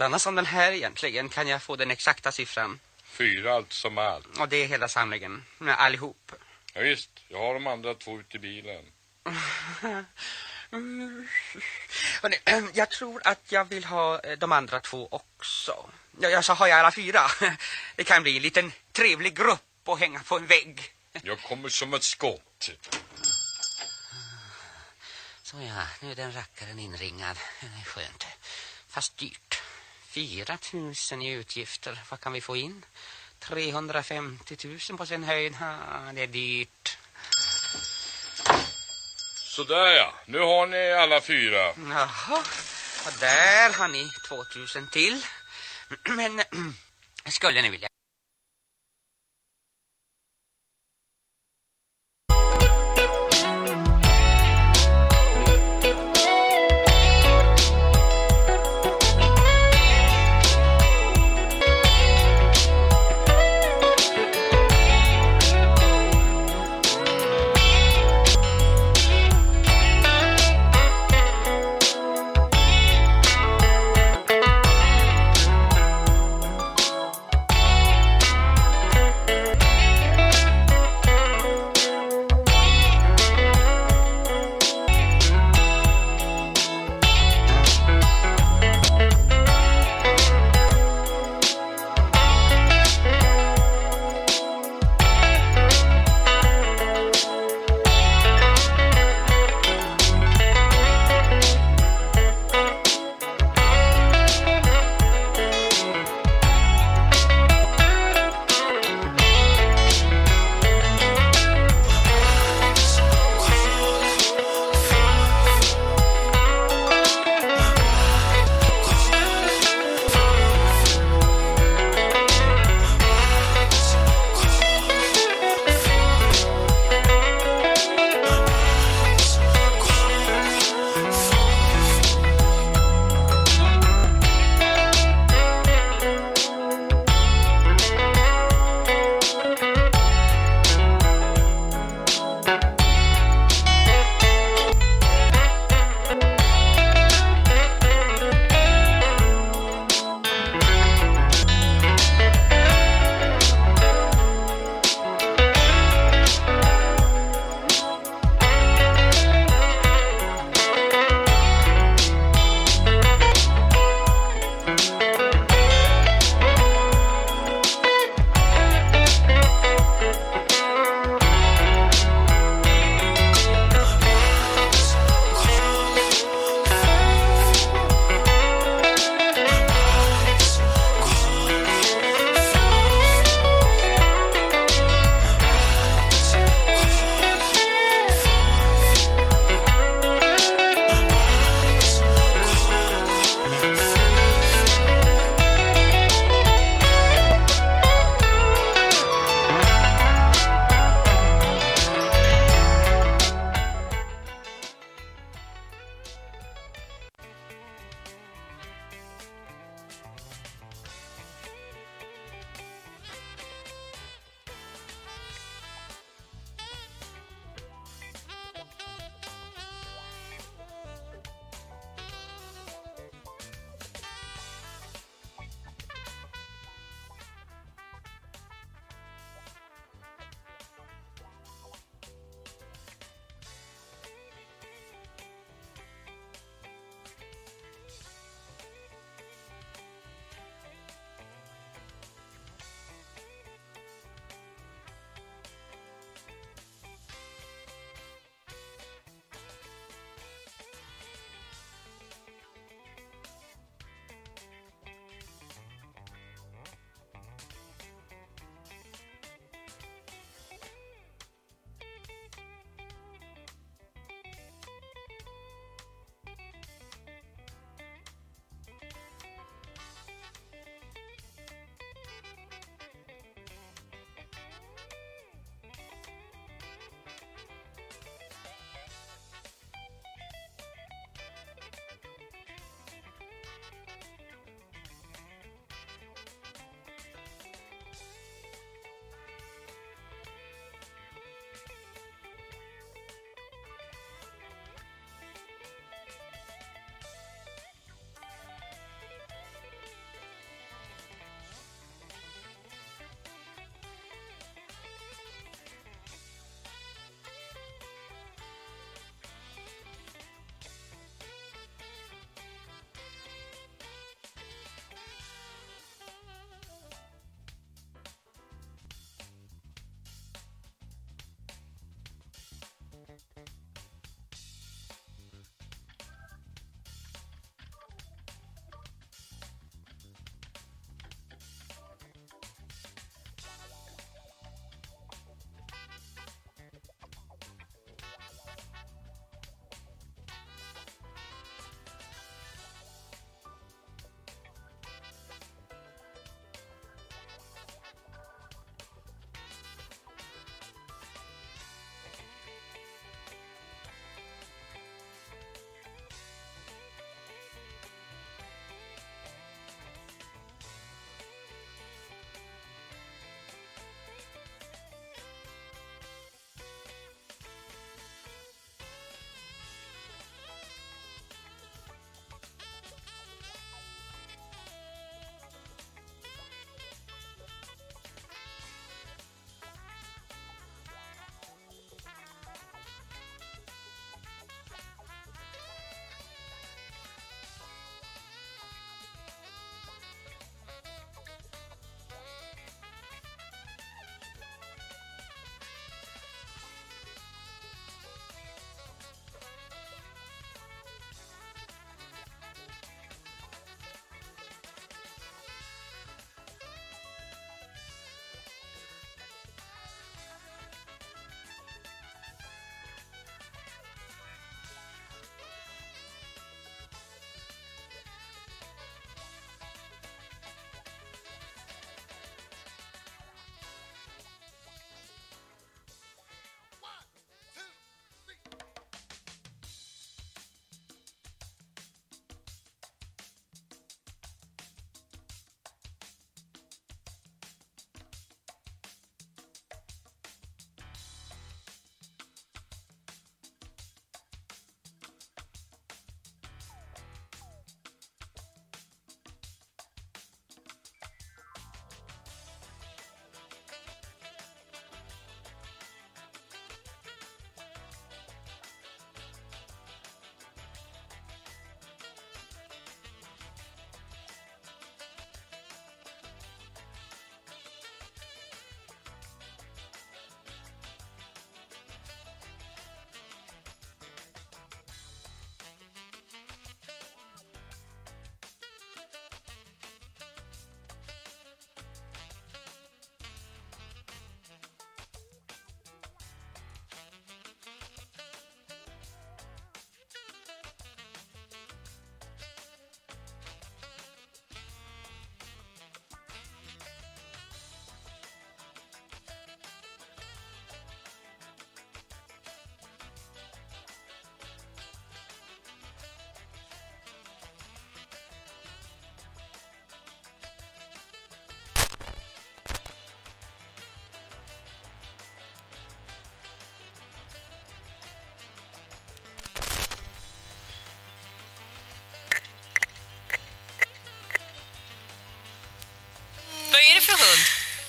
likadana som den här egentligen. Kan jag få den exakta siffran? Fyra allt som allt. Och det är hela samlingen. Med allihop. Ja, visst, jag har de andra två ute i bilen. Mm. Hörrni, jag tror att jag vill ha eh, de andra två också. Ja, jag så har jag alla fyra. Det kan bli en liten trevlig grupp att hänga på en vägg. Jag kommer som ett skott. Så ja, nu är den rackaren inringad. Det är skönt. Fast dyrt. 4 000 i utgifter. Vad kan vi få in? 350 000 på sin höjd. Ha, det är dyrt. Sådär ja, nu har ni alla fyra. Jaha, och där har ni 2000 till. Men skulle ni vilja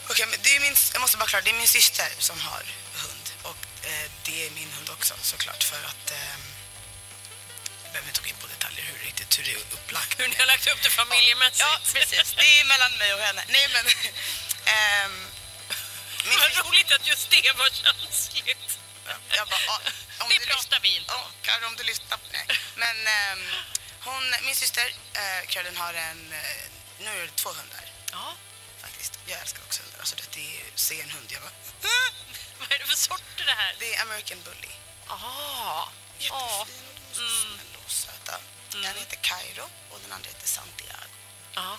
Okej, men det är min, jag måste bara klara, det är min syster som har hund. Och eh, det är min hund också såklart för att... Eh, jag behöver inte gå in på detaljer hur, riktigt, hur det är upplagt. Hur ni har lagt upp det familjemässigt. Ja, precis. Det är mellan mig och henne. Nej, men... ehm, min Vad roligt att just det var känsligt. jag bara, ah, om Det du pratar vi inte om. Ja, Karo, om du lyssnar på Nej. Men ehm, hon, min syster eh, Caroline har en, eh, nu är det två hundar American Bully. Aha. Jättefin och de är så snälla och söta. En heter Cairo och den andra heter Santiago. Ja.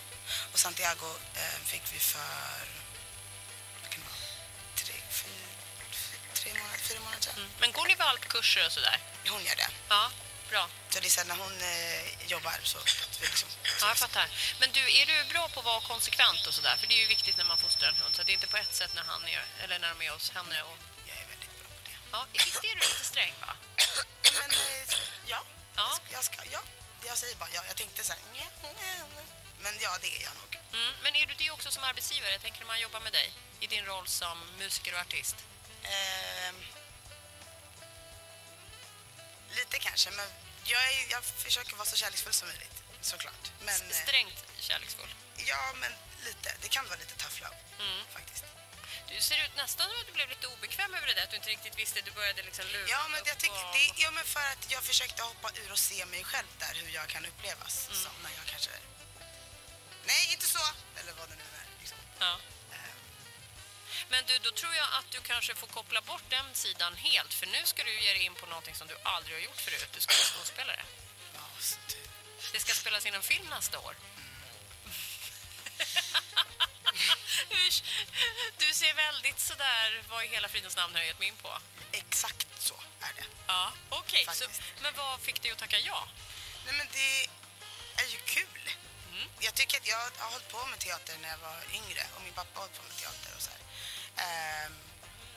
Och Santiago eh, fick vi för, kan vara, tre, fyra, tre månader, fyra månader sedan. Mm. Men går ni valpkurser och sådär? Hon gör det. Ja, bra. Så det är så här, när hon eh, jobbar så att vi liksom... Ja, jag fattar. Men du, är du bra på att vara konsekvent och sådär? För det är ju viktigt när man fostrar en hund. Så det är inte på ett sätt när han är, eller när de är hos henne. Och, ja, visst är du lite sträng va? Men eh, ja, Ja. jag ska, ja. Jag säger bara ja. Jag tänkte så här, nja, nja, nja. men ja, det är jag nog. Mm. Men är du det också som arbetsgivare? Tänker när man jobbar med dig i din roll som musiker och artist. Ehm, lite kanske, men jag, är, jag försöker vara så kärleksfull som möjligt, såklart. Men, eh, Strängt kärleksfull. ja, men lite. Det kan vara lite tough love, Mm. faktiskt. Du ser ut nästan som att du blev lite obekväm över det där. Att du inte riktigt visste. Du började liksom luta Ja, men jag tycker, det, ja, men för att jag försökte hoppa ur och se mig själv där, hur jag kan upplevas. Mm. Som när jag kanske... Nej, inte så! Eller vad det nu är. Liksom. Ja. Ehm, Men du, då tror jag att du kanske får koppla bort den sidan helt. För nu ska du ge dig in på någonting som du aldrig har gjort förut. Du ska vara skådespelare. Det ska spelas in en film nästa år. Du ser väldigt sådär, vad i hela fridens namn har jag gett mig in på? Exakt så är det. Ja, okej. Faktiskt. Men vad fick dig att tacka ja? Nej, men det är ju kul. Mm. Jag tycker att jag har hållit på med teater när jag var yngre och min pappa har hållit på med teater och så här. Ehm,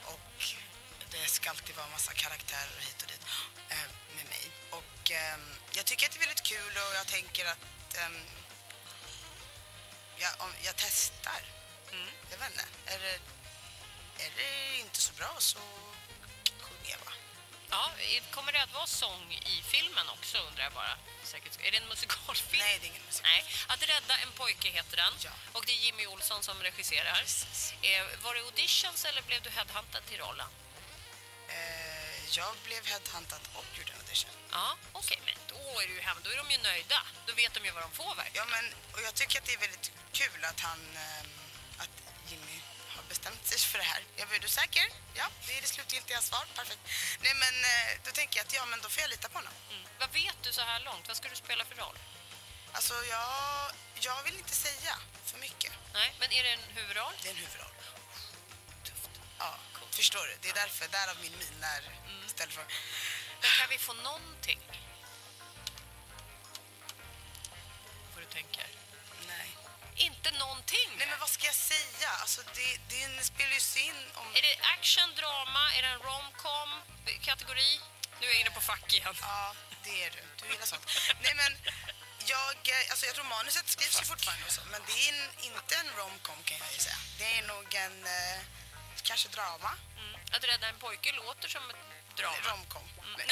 och det ska alltid vara massa karaktärer hit och dit ehm, med mig. Och ehm, jag tycker att det är väldigt kul och jag tänker att ehm, jag, om jag testar. Mm. Jag vet inte. Är det, är det inte så bra så sjunger jag bara. Ja, kommer det att vara sång i filmen också undrar jag bara. Säkert. Är det en musikalfilm? Nej, det är ingen musik. Nej, Att rädda en pojke heter den. Ja. Och det är Jimmy Olsson som regisserar. Eh, var det auditions eller blev du headhuntad till rollen? Eh, jag blev headhuntad och gjorde en audition. Ja, okej, men då är, du hem, då är de ju nöjda. Då vet de ju vad de får verkligen. Ja, men och jag tycker att det är väldigt kul att han, ehm, att Jimmy har bestämt sig för det här. Jag bara, är du säker? Ja, det är det slutgiltiga svar. Perfekt. Nej, men eh, då tänker jag att ja, men då får jag lita på honom. Mm. Vad vet du så här långt? Vad ska du spela för roll? Alltså, jag, jag vill inte säga för mycket. Nej, men är det en huvudroll? Det är en huvudroll. Tufft. Ja, förstår du? Det är därför, därav min min när Mm. ställer frågan. Men kan vi få någonting? Vad du tänker. Inte någonting? Nej, men vad ska jag säga? Alltså, det, det spelar ju in om... Är det action, drama? Är det en romcom kategori? Nu är jag inne på fack igen. Ja, det är du. Du gillar sånt. Nej, men jag, alltså jag tror manuset skrivs ju fortfarande och så, men det är en, inte en romcom kan jag ju säga. Det är nog en, eh, kanske drama. Mm. Att rädda en pojke låter som ett drama. Romcom. Mm. Nej.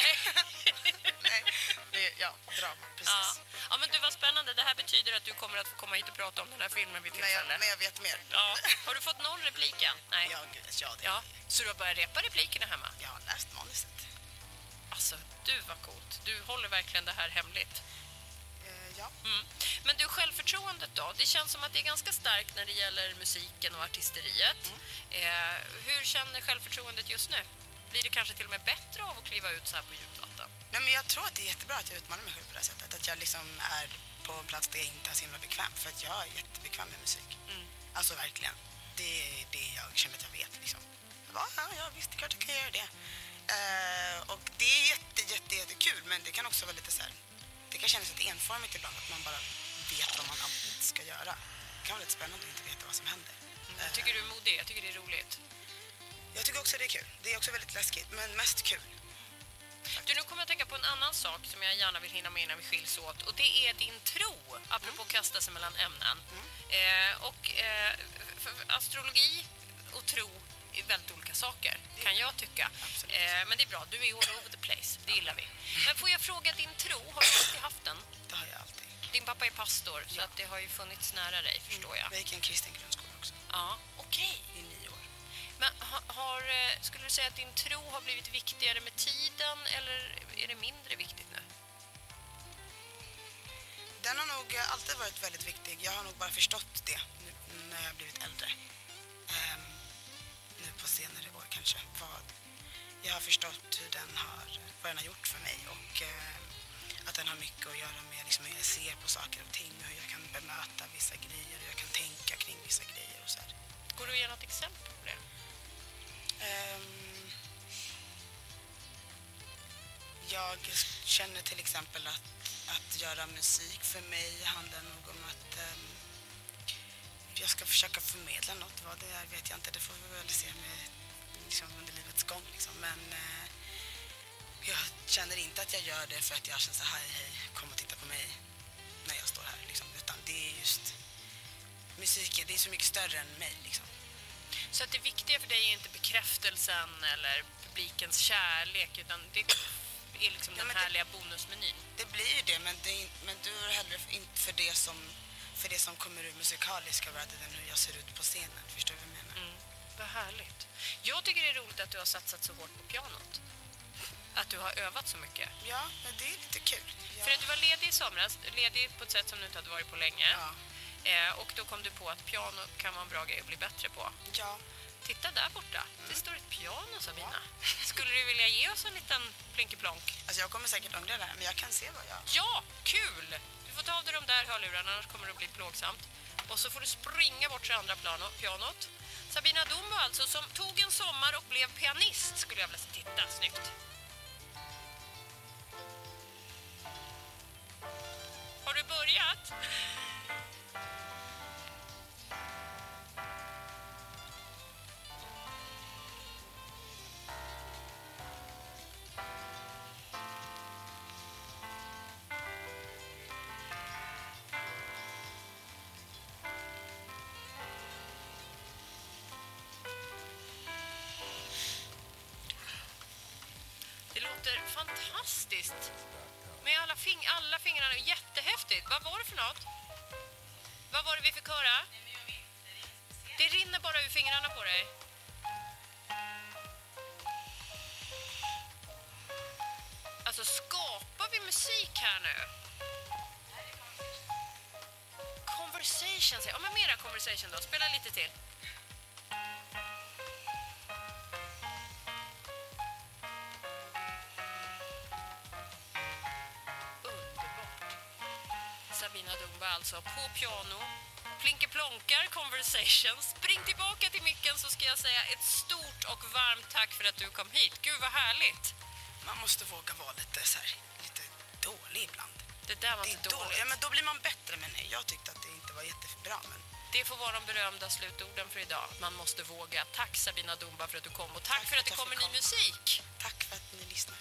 Nej, det ja, drama, Ja. precis. ja, men du var spännande. Det här betyder att du kommer att få komma hit och prata om den här filmen vid tillfälle. men jag vet mer. Ja. Har du fått någon replik än? Nej. Ja, gud, ja, det. Ja. Så du har börjat repa replikerna hemma? Jag har läst manuset. Alltså, du var coolt. Du håller verkligen det här hemligt. Eh, ja. Mm. Men du, självförtroendet då? Det känns som att det är ganska starkt när det gäller musiken och artisteriet. Eh, hur känner självförtroendet just nu? Blir det kanske till och med bättre av att kliva ut så här på djupt vatten? Nej, men jag tror att det är jättebra att jag utmanar mig själv på det här sättet. Att jag liksom är på en plats där jag inte är så himla bekväm. För att jag är jättebekväm med musik. Mm. Alltså verkligen. Det är det jag känner att jag vet. Liksom. Jag bara, ja, ja, visst, det är klart jag kan göra det. Eh, och det är jätte, jätte, jättekul. Men det kan också vara lite så här. Det kan kännas lite enformigt ibland. Att man bara vet vad man alltid ska göra. Det kan vara lite spännande att inte veta vad som händer. Jag tycker du är modig. Jag tycker det är roligt. Jag tycker också det är kul. Det är också väldigt läskigt, men mest kul. Du, nu kommer jag att tänka på en annan sak som jag gärna vill hinna med innan vi skiljs åt. Och det är din tro, apropå att kasta sig mellan ämnen. Eh, och eh, astrologi och tro är väldigt olika saker, kan jag tycka. Eh, men det är bra, du är all over the place, det gillar vi. Men får jag fråga din tro, har du alltid haft den? Det har jag alltid. Din pappa är pastor, så att det har ju funnits nära dig, förstår jag. Jag gick i en kristen grundskola också Ja, okej. år. Men ha, har, eh, skulle du säga att din tro har blivit viktigare med tiden eller är det mindre viktigt nu? Den har nog eh, alltid varit väldigt viktig. Jag har nog bara förstått det nu när jag har blivit äldre. Ehm, nu på senare år kanske. Vad jag har förstått hur den har, vad den har gjort för mig och eh, att den har mycket att göra med liksom, hur jag ser på saker och ting och hur jag kan bemöta vissa grejer och hur jag kan tänka kring vissa grejer och så här. Går du att ge något exempel på det? Ehm, jag känner till exempel att, att göra musik för mig handlar nog om att um, jag ska försöka förmedla något. Vad det är vet jag inte. Det får vi väl se med, liksom, under livets gång. Liksom. Men uh, jag känner inte att jag gör det för att jag känner så här, hej, hej, kom och titta på mig när jag står här. Liksom. Utan det är just musiken, det är så mycket större än mig. Liksom. Så att det viktiga för dig är inte bekräftelsen eller publikens kärlek utan det är liksom Ja, den men det- härliga bonusmenyn. Det blir ju det, men, det men du är hellre inte för det som för det som kommer ur musikaliska världen än hur jag ser ut på scenen. Förstår du vad jag menar? Mm. Vad härligt. Jag tycker det är roligt att du har satsat så hårt på pianot. Att du har övat så mycket. Ja, men det är lite kul. Ja. För att du var ledig i somras, ledig på ett sätt som du inte hade varit på länge. Ja. Eh, och då kom du på att piano kan vara en bra grej att bli bättre på. ja. Titta där borta, det står ett piano Sabina. Skulle du vilja ge oss en liten plinkeplonk? Alltså jag kommer säkert ångra det här, men jag kan se vad jag... Ja, kul! Du får ta av dig de där hörlurarna, annars kommer det att bli plågsamt. Och så får du springa bort till andra plano, pianot. Sabina Dumbo alltså, som tog en sommar och blev pianist, skulle jag vilja titta. Snyggt. Har du börjat? Det låter fantastiskt. Med alla, fing alla fingrarna, jättehäftigt. Vad var det för något? Vad var det vi fick höra? Det rinner bara ur fingrarna på dig. Alltså skapar vi musik här nu? Conversation. Ja, men mera conversation då. Spela lite till. Alltså på piano. Plinkeplonkar Conversation. Spring tillbaka till micken så ska jag säga ett stort och varmt tack för att du kom hit. Gud vad härligt. Man måste våga vara lite så här, lite dålig ibland. Det där var Det inte då, dåligt. ja, men då blir man bättre, men nej, jag tyckte att det inte var jättebra. Men Det får vara de berömda slutorden för idag. Man måste våga. Tack Sabina Dumba för att du kom och tack, Tack för att det kommer ny musik. tack för att ni lyssnar.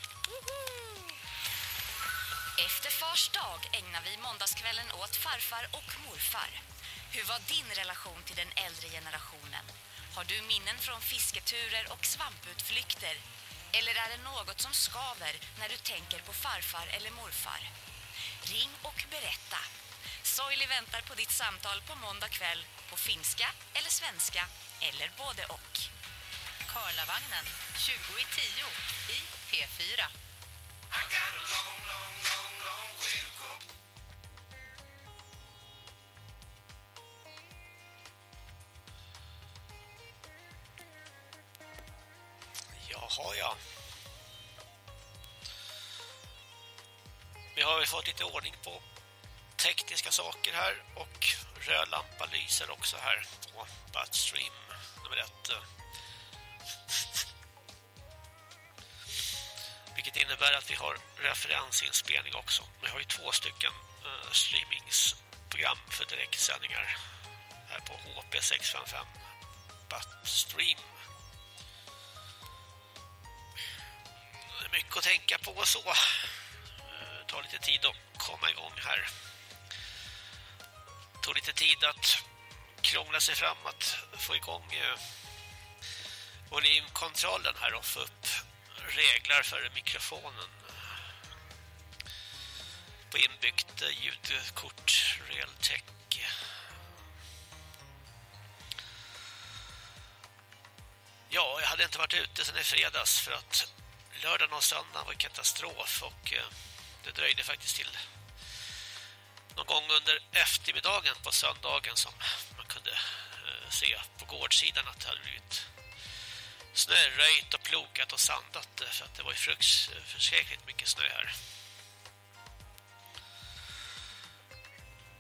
Efter fars dag ägnar vi måndagskvällen åt farfar och morfar. Hur var din relation till den äldre generationen? Har du minnen från fisketurer och svamputflykter? Eller är det något som skaver när du tänker på farfar eller morfar? Ring och berätta. Soili väntar på ditt samtal på måndag kväll på finska eller svenska eller både och. Karlavagnen 20 i 10 i P4. Tekniska här och röd lampa lyser också här på Batstream nummer ett. Vilket innebär att vi har referensinspelning också. Vi har ju två stycken eh, streamingsprogram för direktsändningar här på HP655 Batstream. Det är mycket att tänka på så. Eh, Det tar lite tid att komma igång här. Det tog lite tid att krångla sig fram att få igång eh, volymkontrollen här och få upp regler för mikrofonen på inbyggt eh, ljudkort Realtek. Ja, jag hade inte varit ute sedan i fredags för att lördagen och söndagen var katastrof och eh, det dröjde faktiskt till någon gång under eftermiddagen på söndagen som man kunde eh, se på gårdsidan att det hade blivit snöröjt och plogat och sandat eh, för att det var ju eh, förskräckligt mycket snö här.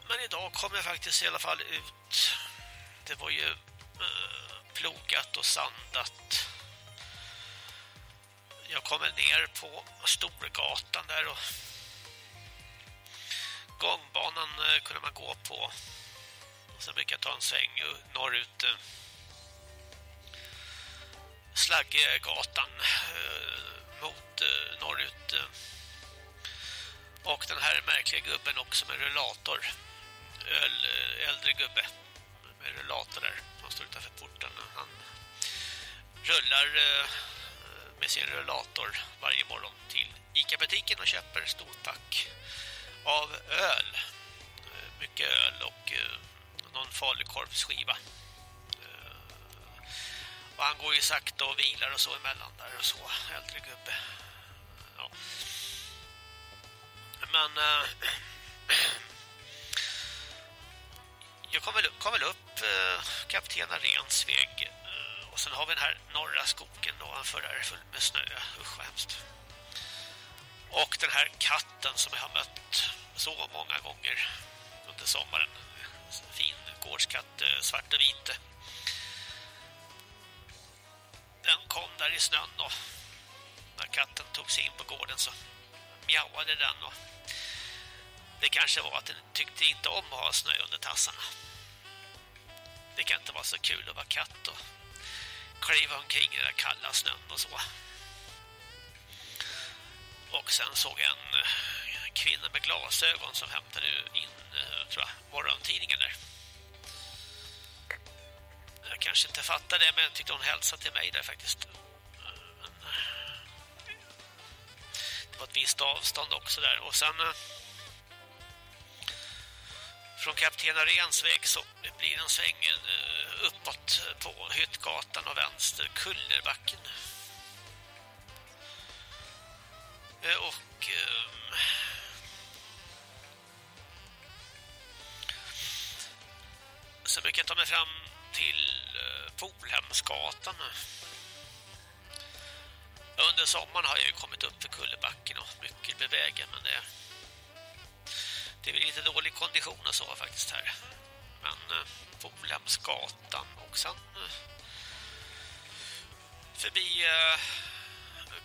Men idag kom jag faktiskt i alla fall ut. Det var ju eh, plogat och sandat. Jag kommer ner på Storgatan där och gångbanan eh, kunde man gå på. Sen brukar jag ta en sväng eh, norrut. Eh, Slaggegatan mot norrut. Och den här märkliga gubben också med rullator. Öl, äldre gubbe med rullator där. Han står utanför porten. Han rullar med sin rullator varje morgon till Ica-butiken och köper storpack av öl. Eh, mycket öl och eh, någon falukorvsskiva. Eh, och han går ju sakta och vilar och så emellan där och så, äldre gubbe. Ja. Men äh, jag kom väl, kom väl upp äh, kapten Arens väg äh, och sen har vi den här norra skogen då, ovanför där full med snö. Usch vad hemskt. Och den här katten som jag har mött så många gånger under sommaren. En Fin gårdskatt, eh, svart och vit. Den kom där i snön och när katten tog sig in på gården så mjauade den och det kanske var att den tyckte inte om att ha snö under tassarna. Det kan inte vara så kul att vara katt och kliva omkring i den kalla snön och så. Och sen såg jag en eh, kvinna med glasögon som hämtade in eh, tror jag, morgontidningen där. Jag kanske inte fattade det, men jag tyckte hon hälsade till mig där faktiskt. Men det var ett visst avstånd också där. Och sen från Kapten Arens väg så blir en sväng uppåt på Hyttgatan och vänster Kullerbacken. Och ehm, um, så brukar jag ta mig fram till eh, Polhemsgatan. Under sommaren har jag ju kommit upp för Kullebacken och mycket med vägen men det, det är lite dålig kondition och så faktiskt här. Men eh, Polhemsgatan och sen eh, förbi eh,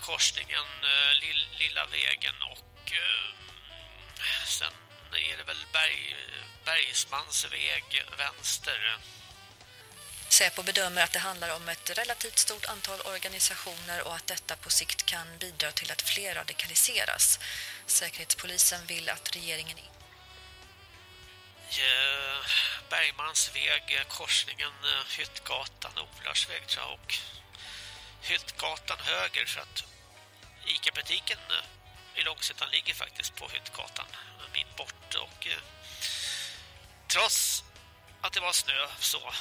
korsningen eh, Lilla vägen och eh, sen är det väl Berg, Bergsmans väg vänster. Säpo bedömer att det handlar om ett relativt stort antal organisationer och att detta på sikt kan bidra till att fler radikaliseras. Säkerhetspolisen vill att regeringen... Bergmans väg, korsningen Hyttgatan, Olarsväg tror jag och Hyttgatan höger för att Ica-butiken eh, i Långsittan ligger faktiskt på Hyttgatan en bit bort och eh, trots att det var snö så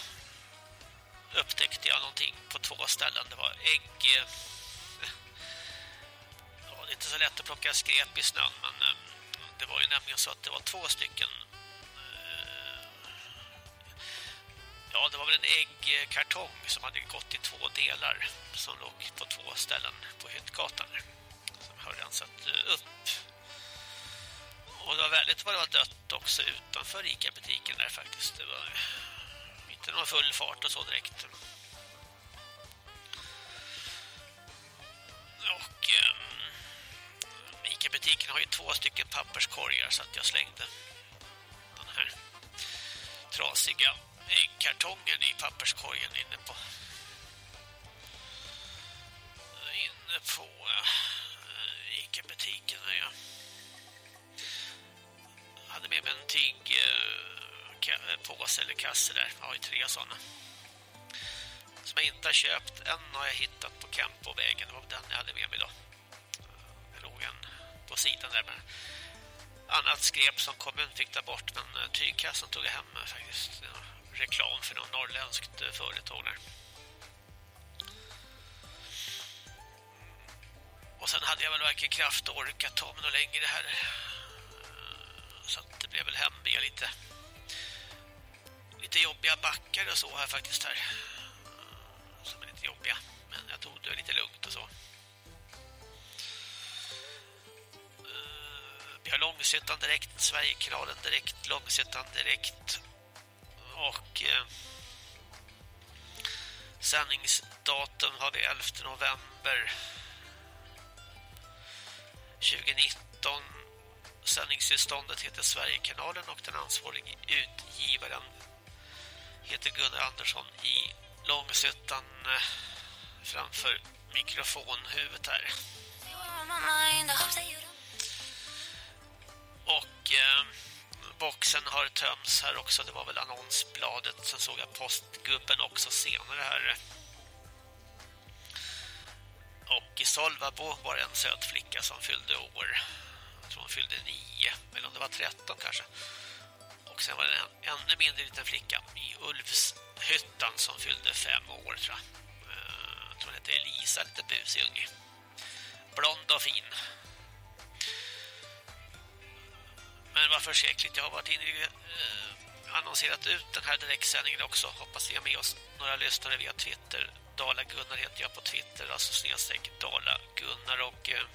upptäckte jag någonting på två ställen. Det var ägg eh, ja, det är inte så lätt att plocka skräp i snön men eh, det var ju nämligen så att det var två stycken Ja, det var väl en äggkartong som hade gått i två delar som låg på två ställen på Hyttgatan som har rensat upp. Och det var väldigt vad det var dött också utanför Ica-butiken där faktiskt. Det var inte någon full fart och så direkt. Och um, Ica-butiken har ju två stycken papperskorgar så att jag slängde den här trasiga äggkartongen i papperskorgen inne på inne på äh, Ica-butiken där jag hade med mig en tygpåse eh, eh, påse eller kasse där. Jag har ju tre sådana. Som jag inte har köpt än har jag hittat på Kempovägen. Det var den jag hade med mig då. Det låg en på sidan där med annat skrep som kommunen fick ta bort men tygkassan tog jag hem faktiskt. Reklam för något norrländskt eh, företag där. Och sen hade jag väl varken kraft och ork att ta mig något längre här. Eh, så det blev väl hem via lite lite jobbiga backar och så här faktiskt här. Eh, som är lite jobbiga. Men jag tog det lite lugnt och så. Vi har Långsötan direkt, Sverigekanalen direkt, Långsötan direkt. Och eh, sändningsdatum har vi 11 november 2019. Sändningstillståndet heter Sverigekanalen och den ansvarige utgivaren heter Gunnar Andersson i Långsuttan eh, framför mikrofonhuvudet här. Och eh, boxen har tömts här också. Det var väl annonsbladet. Sen såg jag postgubben också senare här. Och i Solvabo var det en söt flicka som fyllde år. Jag tror hon fyllde nio. Eller om det var tretton kanske. Och sen var det en ännu mindre liten flicka i Ulvshyttan som fyllde fem år tror jag. Eh, jag tror hon hette Elisa, lite busig unge. Blond och fin. Men var försäkligt, jag har varit inne i eh, annonserat ut den här direktsändningen också. Hoppas vi har med oss några lyssnare via Twitter. Dala Gunnar heter jag på Twitter, alltså snedstreck Dala Gunnar och eh,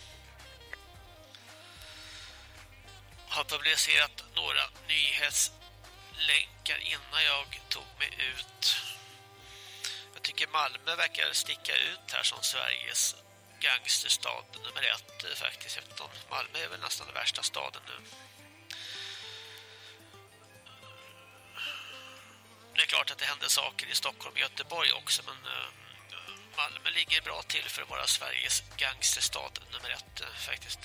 har publicerat några nyhetslänkar innan jag tog mig ut. Jag tycker Malmö verkar sticka ut här som Sveriges gangsterstad nummer ett eh, faktiskt. Eftersom Malmö är väl nästan den värsta staden nu. Det är klart att det händer saker i Stockholm och Göteborg också men eh, Malmö ligger bra till för att vara Sveriges gangsterstad nummer ett eh, faktiskt.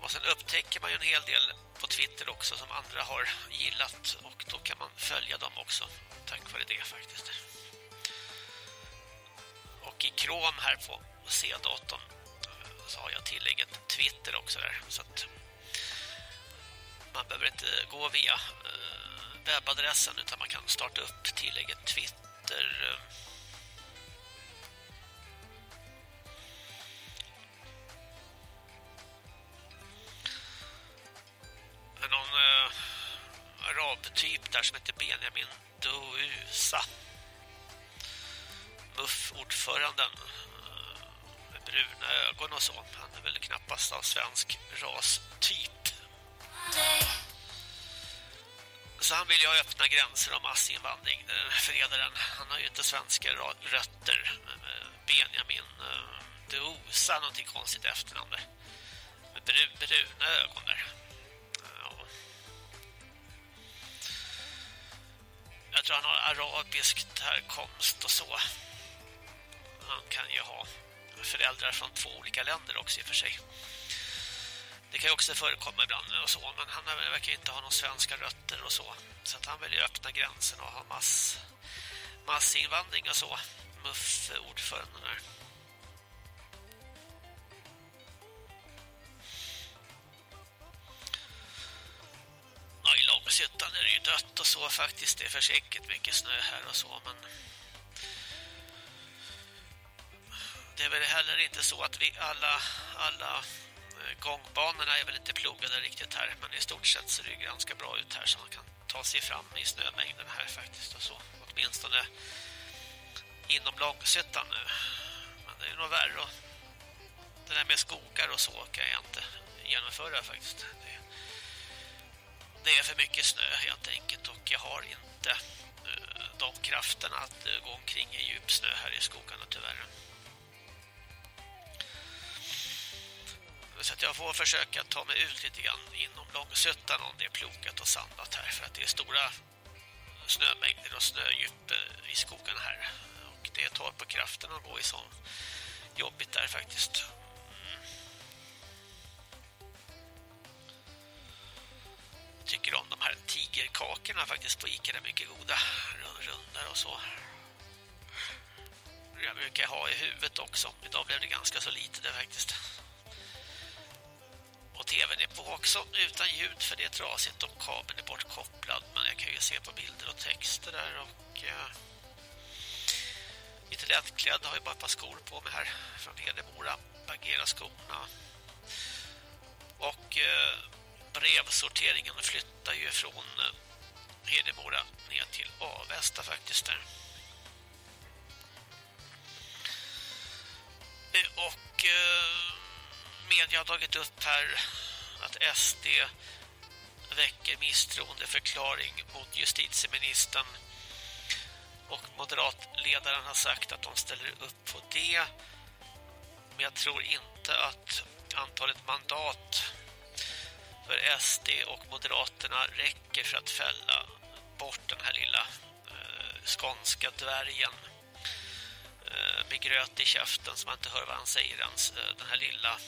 Och sen upptäcker man ju en hel del på Twitter också som andra har gillat och då kan man följa dem också. Tack vare det faktiskt. Och i Chrome här på C-datorn eh, så har jag tillägget Twitter också där så att man behöver inte gå via eh, webbadressen utan man kan starta upp tillägget Twitter eh, där som heter Benjamin Dousa. MUF-ordföranden, eh, med bruna ögon och så. Han är väl knappast av svensk rastyp. Så han vill ju ha öppna gränser och massinvandring, eh, den fredaren. Han har ju inte svenska rötter. Eh, Benjamin Dousa, någonting konstigt efternamn där. Med bruna ögon där. Jag tror han har arabiskt härkomst och så. Han kan ju ha föräldrar från två olika länder också i och för sig. Det kan ju också förekomma ibland och så, men han verkar inte ha några svenska rötter och så. Så att han väljer öppna gränsen och ha mass, massinvandring och så. Muff-ordföranden där. Ja, i Långshyttan är det ju dött och så faktiskt. Det är försäkert mycket snö här och så, men... Det är väl heller inte så att vi alla, alla eh, gångbanorna är väl inte plogade riktigt här, men i stort sett ser det ju ganska bra ut här så man kan ta sig fram i snömängden här faktiskt och så. Åtminstone inom Långshyttan nu. Men det är nog värre och det där med skogar och så kan jag inte genomföra faktiskt. Det det är för mycket snö helt enkelt och jag har inte uh, de krafterna att uh, gå omkring i djup snö här i skogarna tyvärr. Så att jag får försöka ta mig ut lite grann inom långsuttan om det är plokat och sandat här för att det är stora snömängder och snödjup eh, i skogarna här. Och det tar på kraften att gå i så jobbigt där faktiskt. Tycker om de här tigerkakorna faktiskt på Ica, De är mycket goda rundar och så. Jag brukar ha i huvudet också. Idag blev det ganska så lite det faktiskt. Och tvn är på också utan ljud för det är trasigt om kabeln är bortkopplad. Men jag kan ju se på bilder och texter där och... Eh, lite lättklädd har ju bara ett par skor på mig här från Hedemora. Bagera skorna. Och eh, brevsorteringen flyttar ju från eh, Hedemora ner till Avesta faktiskt där. Eh, och eh, media har tagit upp här att SD väcker misstroendeförklaring mot justitieministern och moderatledaren har sagt att de ställer upp på det men jag tror inte att antalet mandat för SD och Moderaterna räcker för att fälla bort den här lilla eh, skånska dvärgen eh, med gröt i käften som man inte hör vad han säger ens. Eh, den här lilla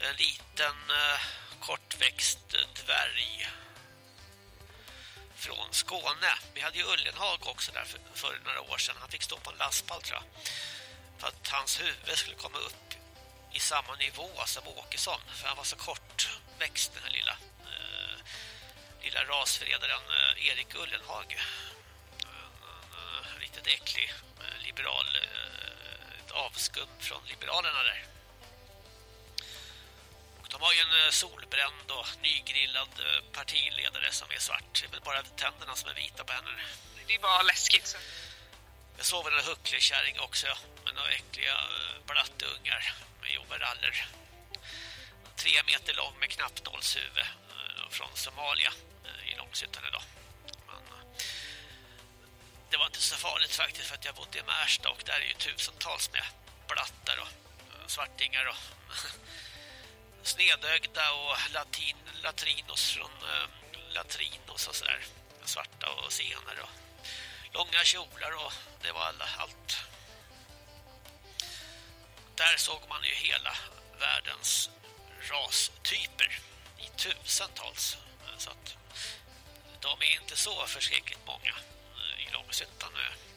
en liten eh, kortväxt dvärg från Skåne. Vi hade ju Ullenhag också där för, för några år sedan. Han fick stå på en lastpall tror jag. För att hans huvud skulle komma upp i samma nivå som Åkesson. För han var så kort växt den här lilla eh, lilla rasfredaren eh, Erik Ullenhag. En riktigt äcklig eh, liberal eh, ett avskum från liberalerna där. Och de har ju en eh, solbränd och nygrillad eh, partiledare som är svart. Det är bara tänderna som är vita på henne. Det är bara läskigt. Så. Jag såg väl en hucklekärring också med några äckliga blattungar i overaller. Tre meter lång med knappnålshuvud eh, från Somalia eh, i Långshyttan idag. Men eh, det var inte så farligt faktiskt för att jag bodde i Märsta och där är ju tusentals med blattar och svartingar och snedögda och latin, latrinos från latrinos och sådär. Svarta och senare och långa kjolar och det var alla, allt. Där såg man ju hela världens rastyper i tusentals. Så att de är inte så förskräckligt många eh, i Långshyttan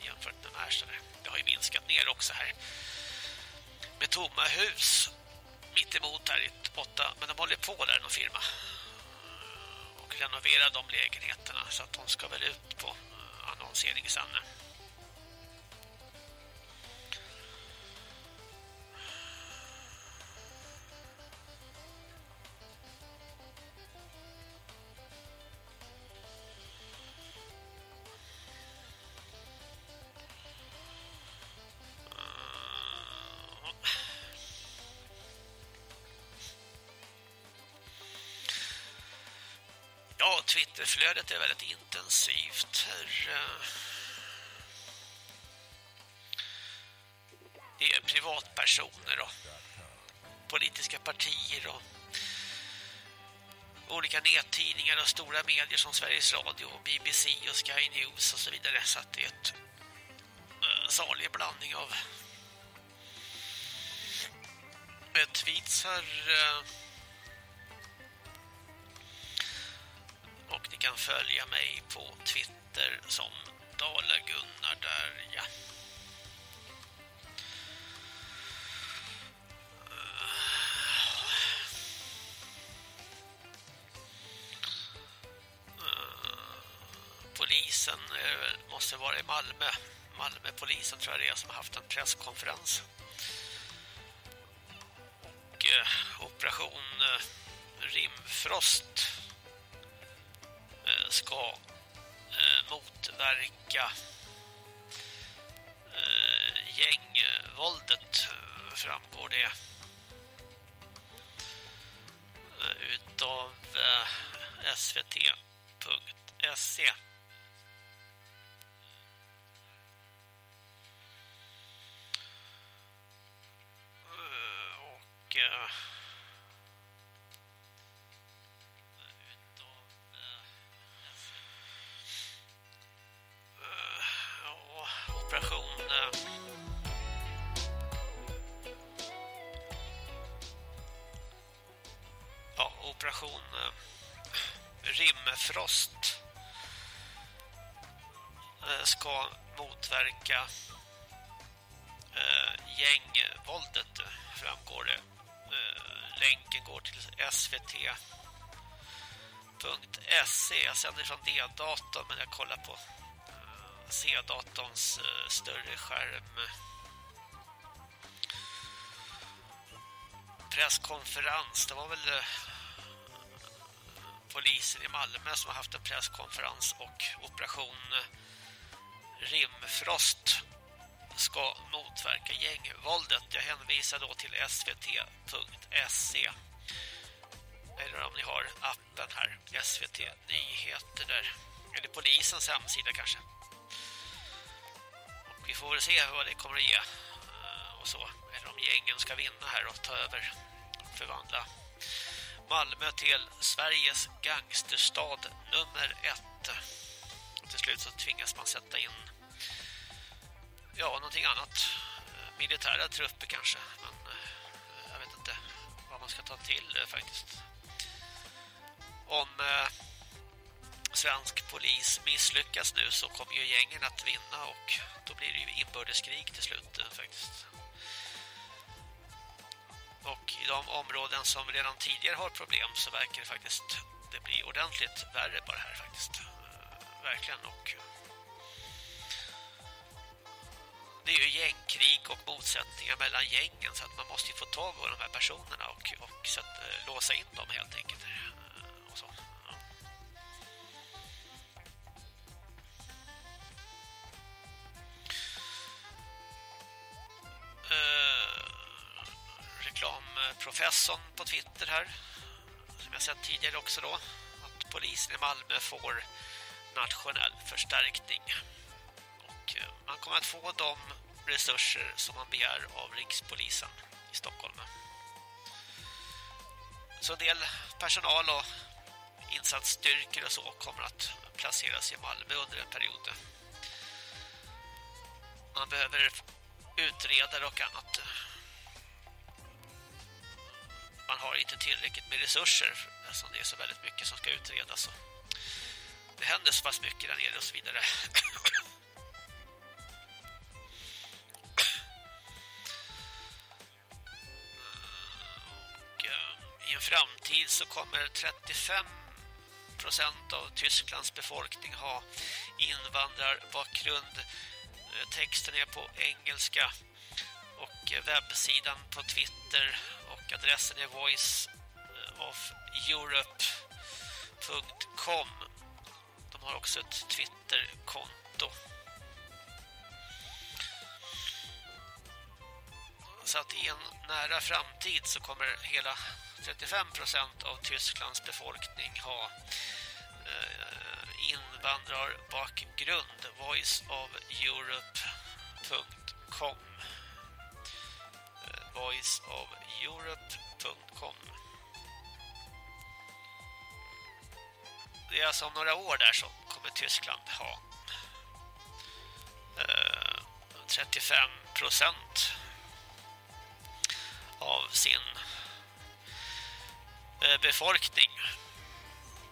jämfört med Märsta. Det har ju minskat ner också här. Med tomma hus mitt emot här i åtta, men de håller på där någon firma och renoverar de lägenheterna så att de ska väl ut på eh, annonsering sen. Ja, Twitterflödet är väldigt intensivt här. Det är privatpersoner och politiska partier och olika nättidningar och stora medier som Sveriges Radio, BBC och Sky News och så vidare. Så att det är ett eh, salig blandning av tweets här... Uh, kan följa mig på Twitter som Dala Gunnar där, ja. Eh, polisen eh, måste vara i Malmö. Malmöpolisen tror jag det är som har haft en presskonferens. Och eh, operation eh, Rimfrost ska eh, motverka eh, gängvåldet eh, framgår det. Eh, utav eh, svt.se Länken går till svt.se. Jag sänder från D-datorn men jag kollar på eh, C-datorns eh, större skärm. Presskonferens, det var väl eh, polisen i Malmö som har haft en presskonferens och operation Rimfrost ska motverka gängvåldet. Jag hänvisar då till svt.se eller om ni har appen här, SVT Nyheter där. Eller polisens hemsida kanske. Och vi får väl se vad det kommer att ge eh, och så. Eller om gängen ska vinna här och ta över och förvandla Malmö till Sveriges gangsterstad nummer ett. Till slut så tvingas man sätta in ja, någonting annat. Eh, militära trupper kanske, men eh, jag vet inte vad man ska ta till eh, faktiskt. Om svensk polis misslyckas nu så kommer ju gängen att vinna och då blir det ju inbördeskrig till slut faktiskt. Och i de områden som redan tidigare har problem så verkar det faktiskt det blir ordentligt värre bara här faktiskt. Verkligen och det är ju gängkrig och motsättningar mellan gängen så att man måste ju få tag på de här personerna och, och så att, eh, låsa in dem helt enkelt. Eh, och så. Ja. Eh, reklamprofessorn på Twitter här som jag sett tidigare också då att polisen i Malmö får nationell förstärkning man kommer att få de resurser som man begär av Rikspolisen i Stockholm. Så en del personal och insatsstyrkor och så kommer att placeras i Malmö under en period. Man behöver utredare och annat man har inte tillräckligt med resurser eftersom det är så väldigt mycket som ska utredas. Det händer så pass mycket där nere och så vidare. Framtid så kommer 35 procent av Tysklands befolkning ha invandrarbakgrund. Eh, texten är på engelska och eh, webbsidan på Twitter och adressen är voiceofeurope.com De har också ett Twitterkonto. Så att i en nära framtid så kommer hela 35 procent av Tysklands befolkning ha eh, invandrarbakgrund. voiceofeurope.com eh, voiceofeurope.com Det är alltså om några år där som kommer Tyskland ha eh, 35 procent av sin eh, befolkning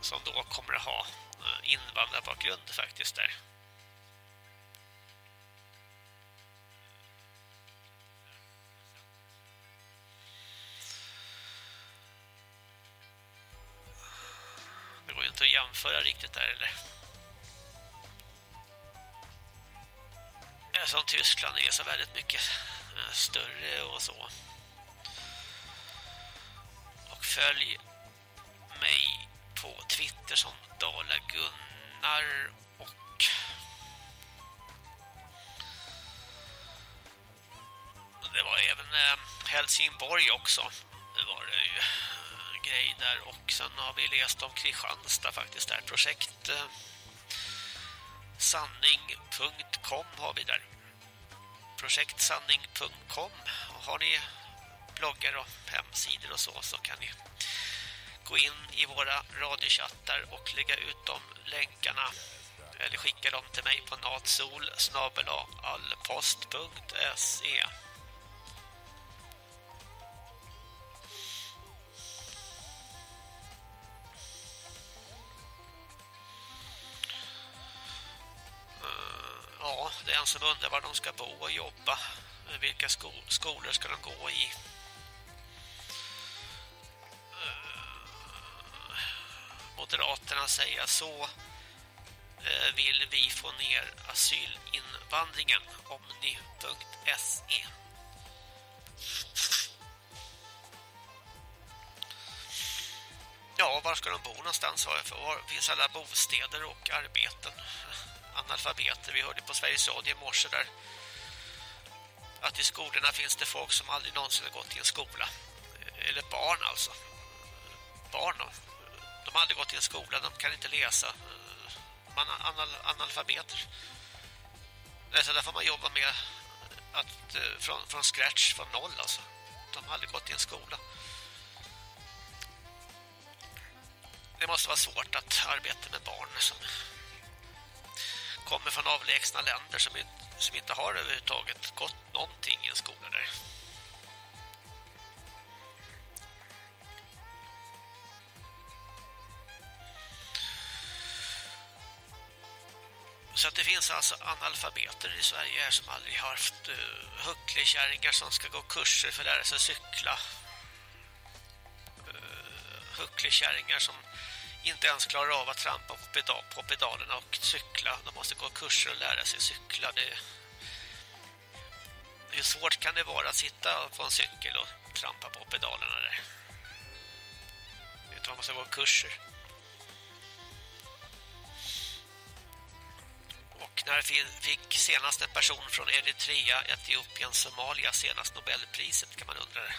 som då kommer att ha eh, invandrarbakgrund faktiskt där. Det går ju inte att jämföra riktigt där eller. Eh, som Tyskland är så väldigt mycket större och så. Följ mig på Twitter som Dala Gunnar och det var även eh, Helsingborg också. Det var det ju eh, grej där och sen har vi läst om Kristianstad faktiskt där projekt eh, sanning.com har vi där projektsanning.com har ni bloggar och hemsidor och så, så kan ni gå in i våra radiochattar och lägga ut de länkarna eller skicka dem till mig på natsol.allpost.se eh, Ja, det är en som undrar var de ska bo och jobba. Vilka sko skolor ska de gå i? Moderaterna säga så eh, vill vi få ner asylinvandringen omni.se Ja, var ska de bo någonstans? Var finns alla bostäder och arbeten? Analfabeter. Vi hörde på Sveriges Radio i morse där att i skolorna finns det folk som aldrig någonsin har gått i en skola. Eller barn alltså. Barn då. De har aldrig gått i en skola, de kan inte läsa. Eh, man är anal analfabeter. Så där får man jobba med att, eh, från, från scratch, från noll alltså. De har aldrig gått i en skola. det måste vara svårt att arbeta med barn som kommer från avlägsna länder som, som inte har överhuvudtaget gått någonting i en skola där. Så att det finns alltså analfabeter i Sverige här som aldrig har haft eh, uh, hucklekärringar som ska gå kurser för att lära sig cykla. Eh, uh, hucklekärringar som inte ens klarar av att trampa på, pedal, på pedalerna och cykla. De måste gå kurser och lära sig cykla. Det, hur svårt kan det vara att sitta på en cykel och trampa på pedalerna där? Utan man måste gå kurser. Och när fick senast en person från Eritrea, Etiopien, Somalia senast Nobelpriset kan man undra det.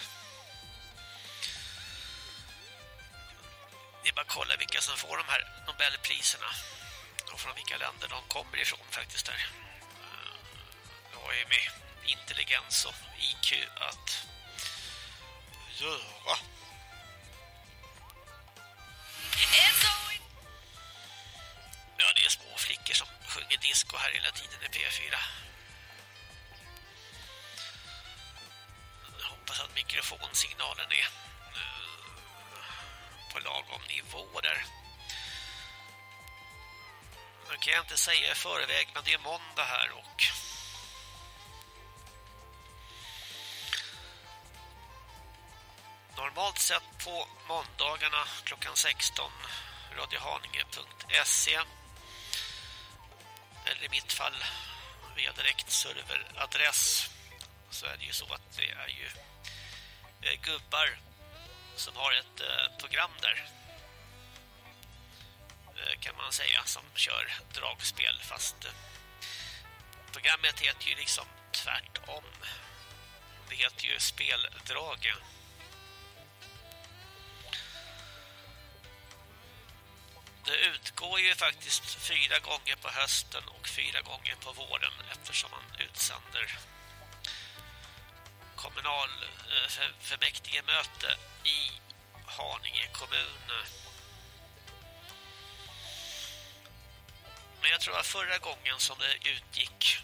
Det är bara att kolla vilka som får de här Nobelpriserna och från vilka länder de kommer ifrån faktiskt där. Eh, det har ju med intelligens och IQ att göra. Ja, det är små flickor som sjunger disco här hela tiden i P4. Jag hoppas att mikrofonsignalen är eh, på lagom nivå där. Det kan jag inte säga i förväg, men det är måndag här och normalt sett på måndagarna klockan 16 radiohaninge.se eller i mitt fall via direktserveradress så är det ju så att det är ju eh, gubbar som har ett eh, program där eh, kan man säga som kör dragspel fast programmet heter ju liksom tvärtom. Det heter ju speldrag. Det utgår ju faktiskt fyra gånger på hösten och fyra gånger på våren eftersom man utsänder kommunal eh, möte i Haninge kommun. Men jag tror att förra gången som det utgick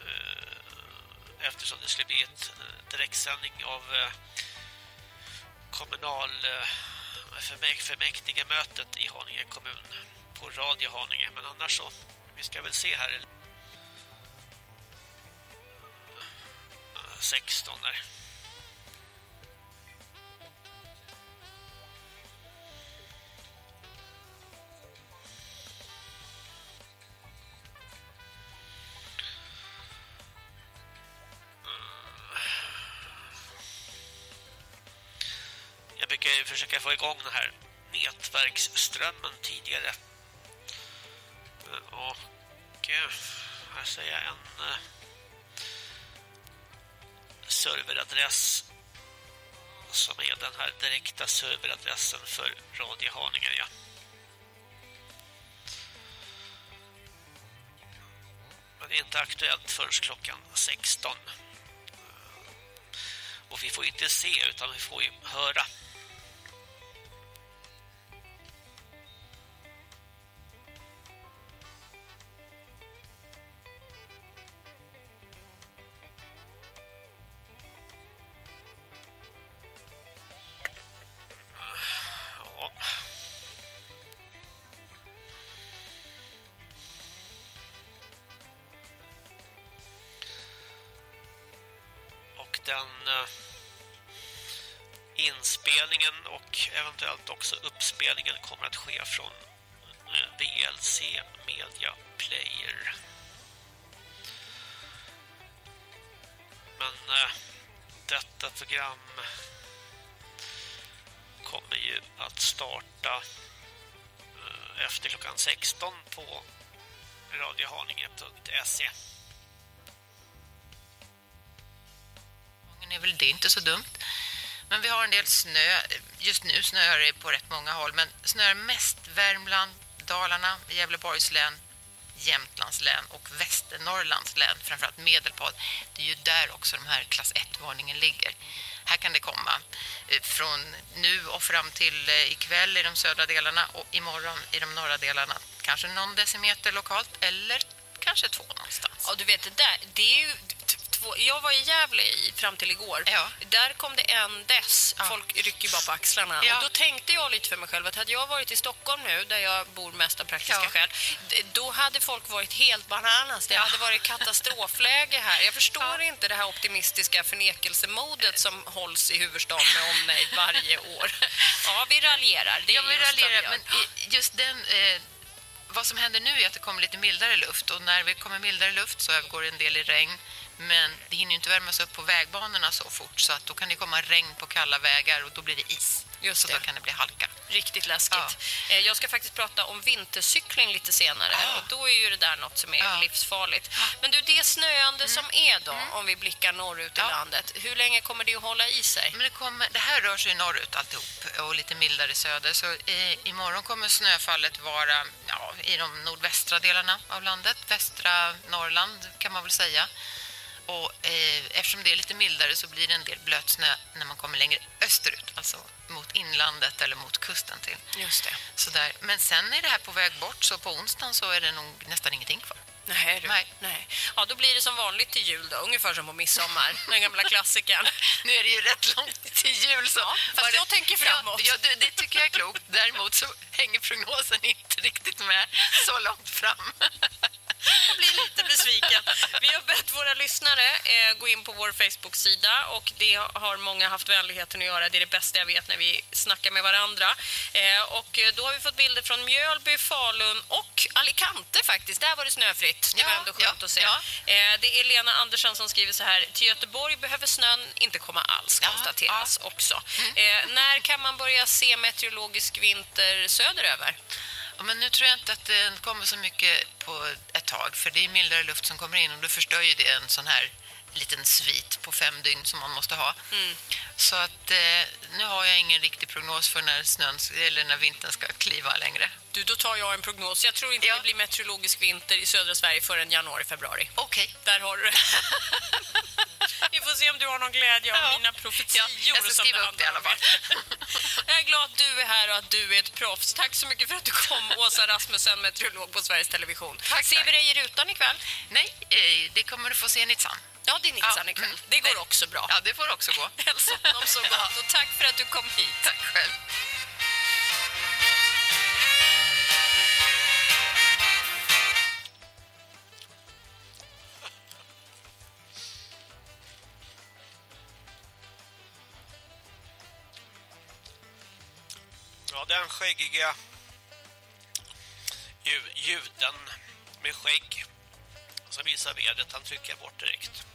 eh, eftersom det skulle bli ett eh, direktsändning av kommunal förmäktige mötet i Haninge kommun på Radio Haninge men annars så vi ska väl se här 16 där. Jag försöka få igång den här nätverksströmmen tidigare. Eh, och här säger jag en eh, serveradress som är den här direkta serveradressen för Radio Haninge, ja. Men det är inte aktuellt förrän klockan 16. Eh, och vi får inte se utan vi får ju höra. Också uppspelningen kommer att ske från eh, VLC Media Player. Men eh, detta program kommer ju att starta eh, efter klockan 16 på radiohaninge.se. är väl det inte så dumt. Men vi har en del snö. Just nu snöar det på rätt många håll. Men snöar mest Värmland, Dalarna, Gävleborgs län, Jämtlands län och Västernorrlands län. Framförallt Medelpad. Det är ju där också de här klass 1-varningen ligger. Här kan det komma eh, från nu och fram till eh, ikväll i de södra delarna och imorgon i de norra delarna. Kanske någon decimeter lokalt eller kanske två någonstans. Ja, du vet, det där, det är ju två, jag var i Gävle i, fram till igår. Ja. Där kom det en dess. Ja. Folk rycker bara på axlarna. Ja. Och då tänkte jag lite för mig själv att hade jag varit i Stockholm nu, där jag bor mest av praktiska skäl, då hade folk varit helt bananas. Det hade varit katastrofläge här. Jag förstår inte det här optimistiska förnekelsemodet som hålls i huvudstaden med omnejd varje år. Ja, vi raljerar. Det är ja, vi raljerar, men just den... Eh, vad som händer nu är att det kommer lite mildare luft och när vi kommer mildare luft så övergår en del i regn men det hinner inte värmas upp på vägbanorna så fort så att då kan det komma regn på kalla vägar och då blir det is. Just så det. då kan det bli halka. Riktigt läskigt. Ja. Eh, jag ska faktiskt prata om vintercykling lite senare ja. och då är ju det där något som är ja. livsfarligt. Men du, det snöande mm. som är då, mm. om vi blickar norrut i landet, hur länge kommer det att hålla i sig? Men det, kommer, det här rör sig norrut alltihop och lite mildare söder så i, imorgon kommer snöfallet vara i de nordvästra delarna av landet, västra Norrland kan man väl säga. Och eh, eftersom det är lite mildare så blir det en del blötsnö när man kommer längre österut. Alltså mot inlandet eller mot kusten till. Just det. Sådär. Men sen är det här på väg bort så på onsdagen så är det nog nästan ingenting kvar. Nej, du. Nej. Nej. Ja, då blir det som vanligt till jul då, ungefär som på midsommar, den gamla klassikern. nu är det ju rätt långt till jul så. Ja, fast det, jag tänker framåt. Ja, ja, det tycker jag är klokt. Däremot så hänger prognosen inte riktigt med så långt fram. Jag blir lite besviken. Vi har bett våra lyssnare eh, gå in på vår Facebook-sida och det har många haft vänligheten att göra. Det är det bästa jag vet när vi snackar med varandra. Eh, och då har vi fått bilder från Mjölby, Falun och Alicante faktiskt. Där var det snöfritt. Det ja, var ändå skönt ja, att se. Ja. Eh, det är Lena Andersson som skriver så här. Till Göteborg behöver snön inte komma alls, konstateras också. Mm. Eh, när kan man börja se meteorologisk vinter söderöver? Ja, men nu tror jag inte att det kommer så mycket på ett tag för det är mildare luft som kommer in och då förstör ju det en sån här liten svit på fem dygn som man måste ha. Mm. Så att eh, nu har jag ingen riktig prognos för när snön eller när vintern ska kliva längre. Du, då tar jag en prognos. Jag tror inte ja. det blir meteorologisk vinter i södra Sverige förrän januari-februari. Okej. Okay. Där har du Vi får se om du har någon glädje av ja. mina profetior. Ja, jag ska skriva upp det i alla fall. jag är glad att du är här och att du är ett proffs. Tack så mycket för att du kom, Åsa Rasmussen, meteorolog på Sveriges Television. Tack, Ser vi dig i rutan ikväll? Nej, eh, det kommer du få se i Nitsan. Ja, det är Nitsan ja. ikväll. Mm. Det går också bra. Ja, det får också gå. Hälsa dem så gott. Och tack för att du kom hit. Tack själv. Ja, den skäggiga ljuden med skägg som visar vädret, han trycker jag bort direkt.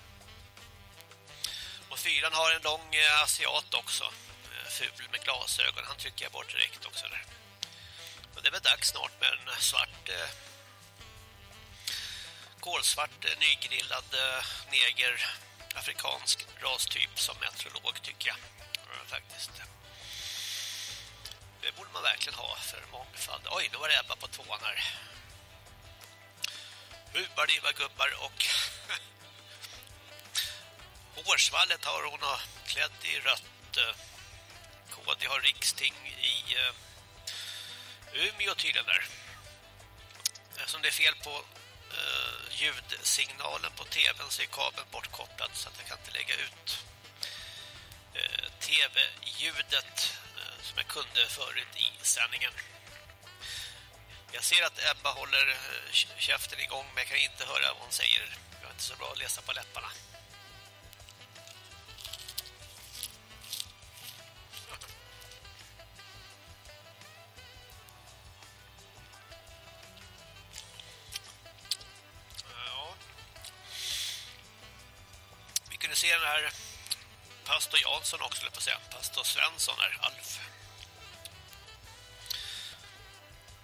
Fyran har en lång eh, asiat också. Eh, ful med glasögon, han trycker jag bort direkt också där. Men det är väl dags snart med en svart eh, kolsvart eh, nygrillad eh, neger afrikansk rastyp som meteorolog tycker jag faktiskt. Det borde man verkligen ha för mångfald. Oj, nu var det Ebba på tvåan här. Bubar, gubbar och hårsvallet har hon klädd i rött. Eh, KD har riksting i eh, Umeå tydligen där. Eh, Eftersom det är fel på ljudsignalen på tvn så är kabeln bortkopplad så att jag kan inte lägga ut tv-ljudet som jag kunde förut i sändningen. Jag ser att Ebba håller käften igång men jag kan inte höra vad hon säger. Jag är inte så bra att läsa på läpparna. Pastor Jansson också, eller på säga. Pastor Svensson här, Alf.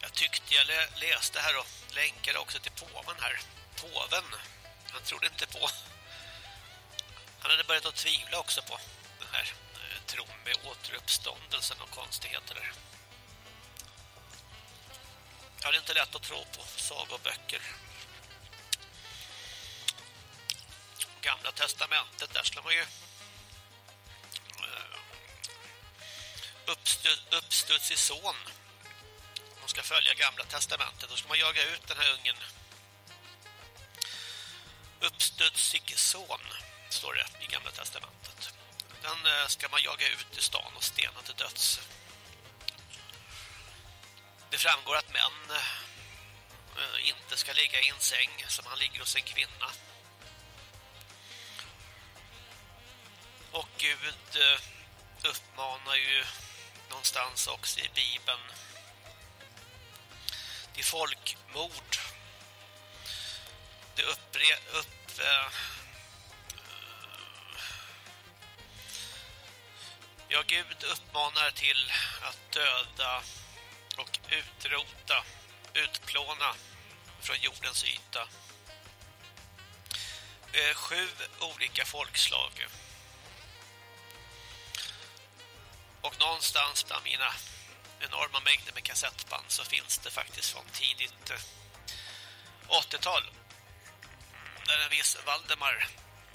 Jag tyckte jag läste här och länkade också till påven här. Påven. Han trodde inte på... Han hade börjat att tvivla också på den här eh, tron med återuppståndelsen och konstigheter där. Jag det är inte lätt att tro på sagoböcker. Gamla testamentet, där skulle man ju uppstudsig son De ska följa gamla testamentet då ska man jaga ut den här ungen. Uppstudsig son står det i gamla testamentet. Den eh, ska man jaga ut i stan och stena till döds. Det framgår att män eh, inte ska ligga i en säng som han ligger hos en kvinna. Och Gud eh, uppmanar ju någonstans också i Bibeln Det är folkmord. Det uppre, upp... Eh, ja, Gud uppmanar till att döda och utrota, utplåna från jordens yta. Eh, sju olika folkslag. Och någonstans bland mina enorma mängder med kassettband så finns det faktiskt från tidigt eh, 80-tal mm, där en viss Valdemar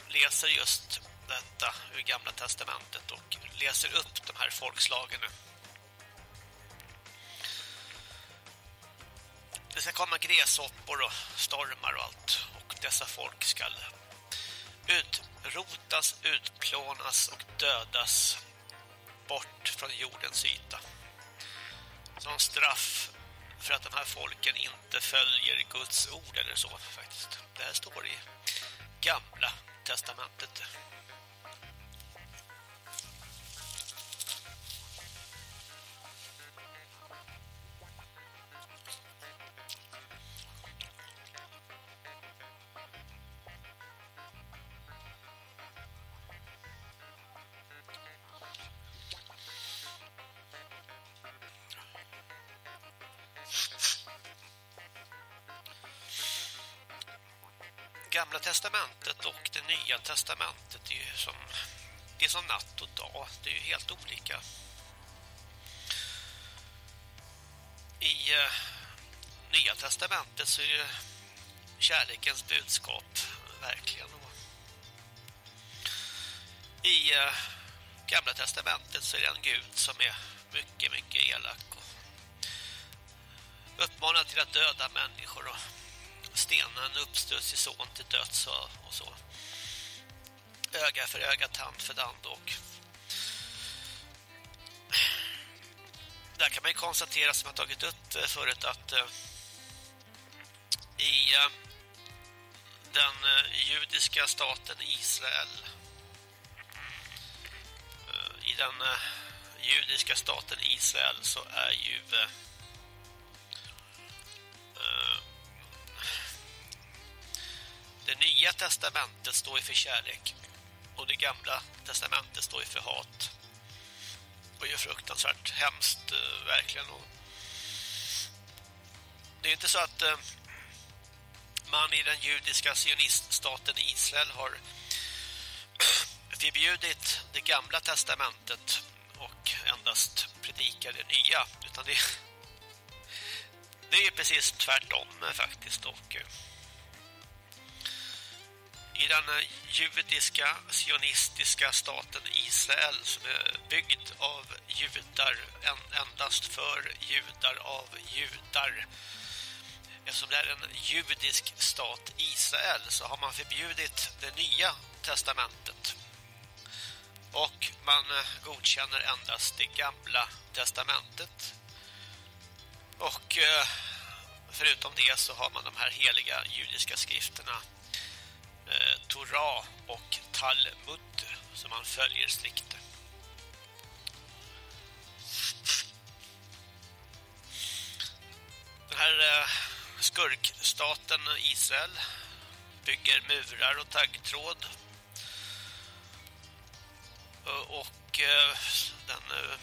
läser just detta ur gamla testamentet och läser upp de här folkslagen Det ska komma gräshoppor och stormar och allt. Och dessa folk ska utrotas, utplånas och dödas bort från jordens yta. Som straff för att de här folken inte följer Guds ord eller så faktiskt. Det här står i gamla testamentet. Det testamentet är ju som det är som natt och dag. Det är ju helt olika. I eh, nya testamentet så är ju kärlekens budskap verkligen. I eh, gamla testamentet så är det en gud som är mycket, mycket elak och uppmanar till att döda människor och stenen uppstuds i son till döds och så. Öga för öga, tand för tand och där kan man ju konstatera som jag tagit upp eh, förut att eh, i eh, den judiska staten Israel i den judiska staten Israel så är ju Det nya testamentet står ju för kärlek och det gamla testamentet står ju för hat. Och är fruktansvärt hemskt, eh, verkligen. Och det är inte så att eh, man i den judiska sioniststaten Israel har förbjudit det gamla testamentet och endast predikar det nya. Utan det, det är precis tvärtom eh, faktiskt. Och i den judiska sionistiska staten Israel som är byggd av judar endast för judar av judar. Eftersom det är en judisk stat Israel så har man förbjudit det nya testamentet. Och man eh, godkänner endast det gamla testamentet. Och eh, förutom det så har man de här heliga judiska skrifterna eh, Torah och Talmud som han följer strikt. Den här eh, skurkstaten Israel bygger murar och taggtråd eh, och eh, den eh,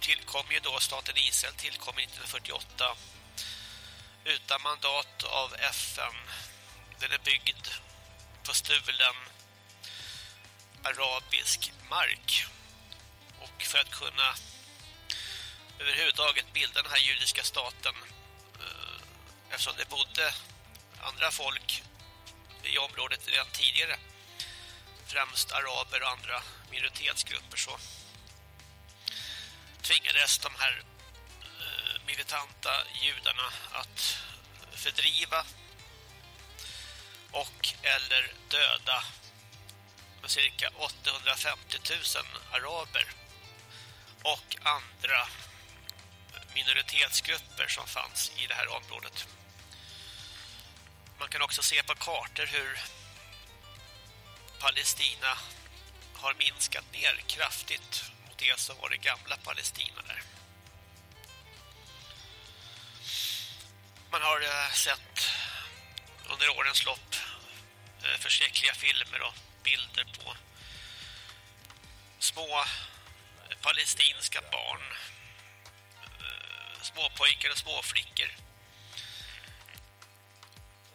tillkom ju då, staten Israel tillkom 1948 utan mandat av FN. Den är byggd på stulen arabisk mark. Och för att kunna överhuvudtaget bilda den här judiska staten eh, eftersom det bodde andra folk i området redan tidigare främst araber och andra minoritetsgrupper så tvingades de här eh, militanta judarna att fördriva och eller döda cirka 850 000 araber och andra minoritetsgrupper som fanns i det här området. Man kan också se på kartor hur Palestina har minskat ner kraftigt mot det som var det gamla Palestina där. Man har eh, sett under årens lopp eh, förskräckliga filmer och bilder på små eh, palestinska barn eh, småpojkar och småflickor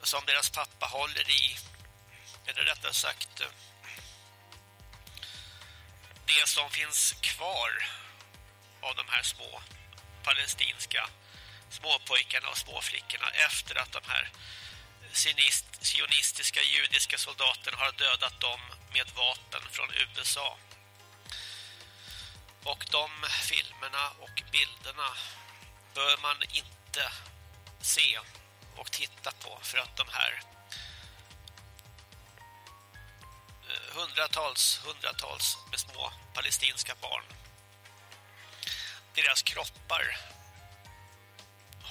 som deras pappa håller i eller rättare sagt det som finns kvar av de här små palestinska småpojkarna och småflickorna efter att de här sionistiska judiska soldaterna har dödat dem med vapen från USA. Och de filmerna och bilderna bör man inte se och titta på för att de här eh, hundratals, hundratals med små palestinska barn deras kroppar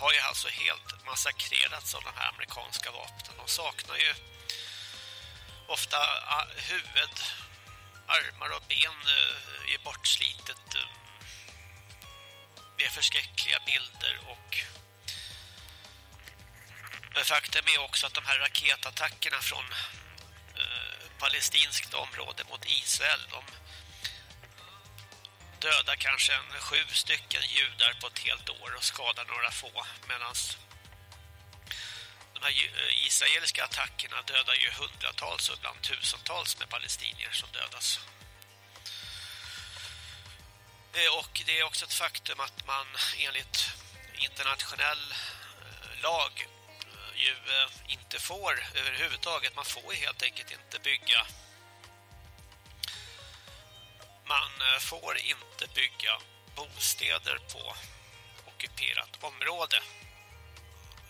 har ju alltså helt massakrerats av de här amerikanska vapnen. De saknar ju ofta ah, huvud, armar och ben eh, är bortslitet. Eh, det är förskräckliga bilder och faktum är också att de här raketattackerna från eh, palestinskt område mot Israel de dödar kanske en sju stycken judar på ett helt år och skadar några få medan de här eh, israeliska attackerna dödar ju hundratals och ibland tusentals med palestinier som dödas. Eh, och det är också ett faktum att man enligt internationell eh, lag ju inte får överhuvudtaget, man får helt enkelt inte bygga man eh, får inte bygga bostäder på ockuperat område.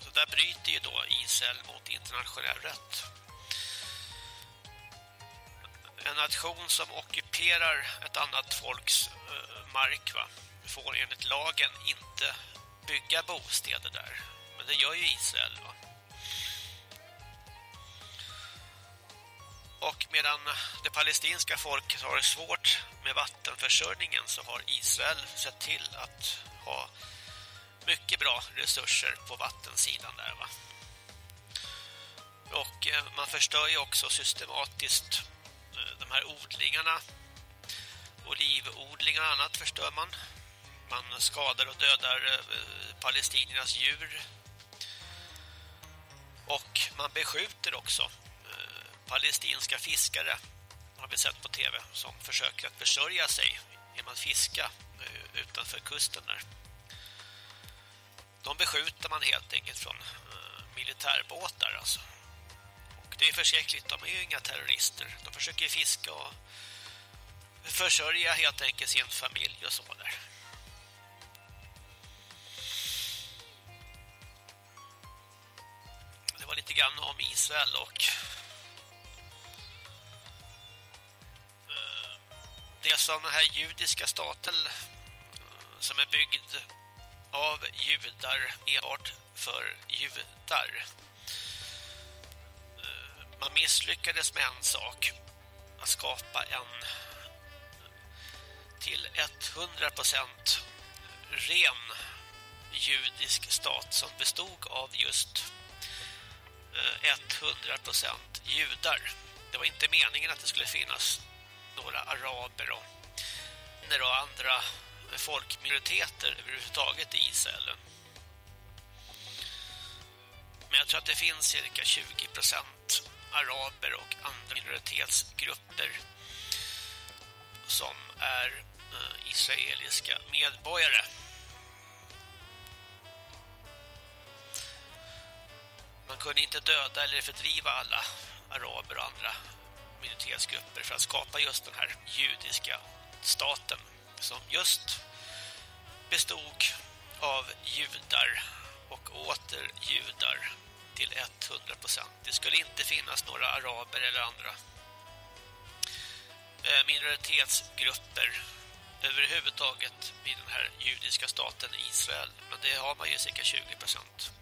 Så där bryter ju då Israel mot internationell rätt. En nation som ockuperar ett annat folks eh, mark va, får enligt lagen inte bygga bostäder där. Men det gör ju Israel va. Och medan det palestinska folket har det svårt med vattenförsörjningen så har Israel sett till att ha mycket bra resurser på vattensidan där va. Och eh, man förstör ju också systematiskt eh, de här odlingarna. Olivodlingar och annat förstör man. Man skadar och dödar eh, palestiniernas djur. Och man beskjuter också palestinska fiskare har vi sett på tv som försöker att försörja sig genom att fiska eh, utanför kusten där. De beskjuter man helt enkelt från eh, militärbåtar alltså. Och det är förskräckligt, de är ju inga terrorister. De försöker fiska och försörja helt enkelt sin familj och så där. Det var lite grann om Israel och det som den här judiska staten eh, som är byggd av judar enbart för judar. Eh, man misslyckades med en sak. Att skapa en till 100% ren judisk stat som bestod av just eh, 100% judar. Det var inte meningen att det skulle finnas några araber och, några andra folkminoriteter överhuvudtaget i Israel. Men jag tror att det finns cirka 20 procent araber och andra minoritetsgrupper som är eh, israeliska medborgare. Man kunde inte döda eller fördriva alla araber och andra minoritetsgrupper för att skapa just den här judiska staten som just bestod av judar och åter judar till 100 procent. Det skulle inte finnas några araber eller andra eh, minoritetsgrupper överhuvudtaget i den här judiska staten Israel. Men det har man ju cirka 20 procent.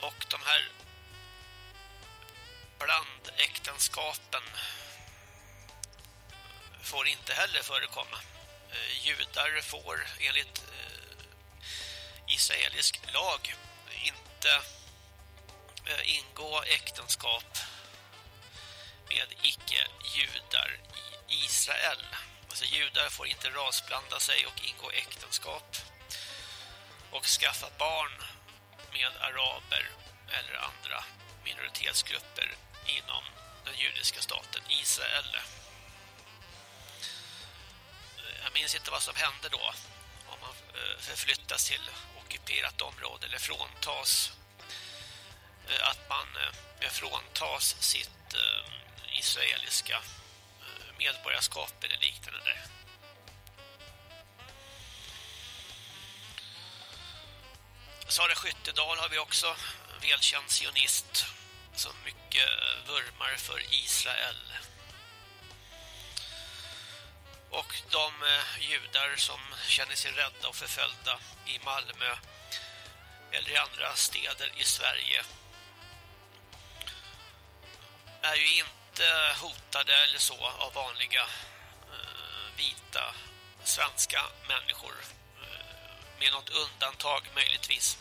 Och de här blandäktenskapen får inte heller förekomma. Eh, judar får enligt eh, israelisk lag inte eh, ingå äktenskap med icke-judar i Israel. Alltså judar får inte rasblanda sig och ingå äktenskap och skaffa barn med araber eller andra minoritetsgrupper inom den judiska staten Israel. Jag minns inte vad som hände då om man eh, förflyttas till ockuperat område eller fråntas eh, att man eh, fråntas sitt israeliska medborgarskap eller liknande där. Sara Skyttedal har vi också, välkänd sionist som mycket vurmar för Israel. Och de eh, judar som känner sig rädda och förföljda i Malmö eller i andra städer i Sverige är ju inte hotade eller så av vanliga eh, vita svenska människor eh, med något undantag möjligtvis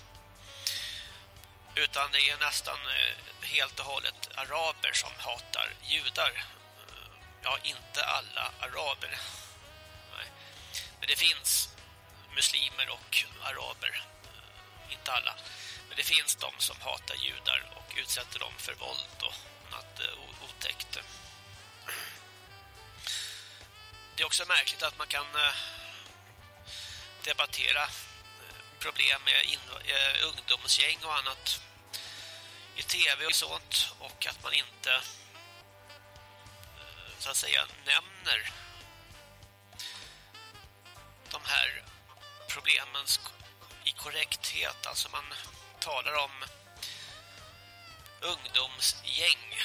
utan det är nästan eh, helt och hållet araber som hatar judar eh, Ja, inte alla araber. Nej. Men det finns muslimer och araber. Eh, inte alla. Men det finns de som hatar judar och utsätter dem för våld och annat otäckt. Det är också märkligt att man kan debattera problem med ungdomsgäng och annat i tv och sånt och att man inte eh, så att säga nämner de här problemen i korrekthet. Alltså man talar om ungdomsgäng.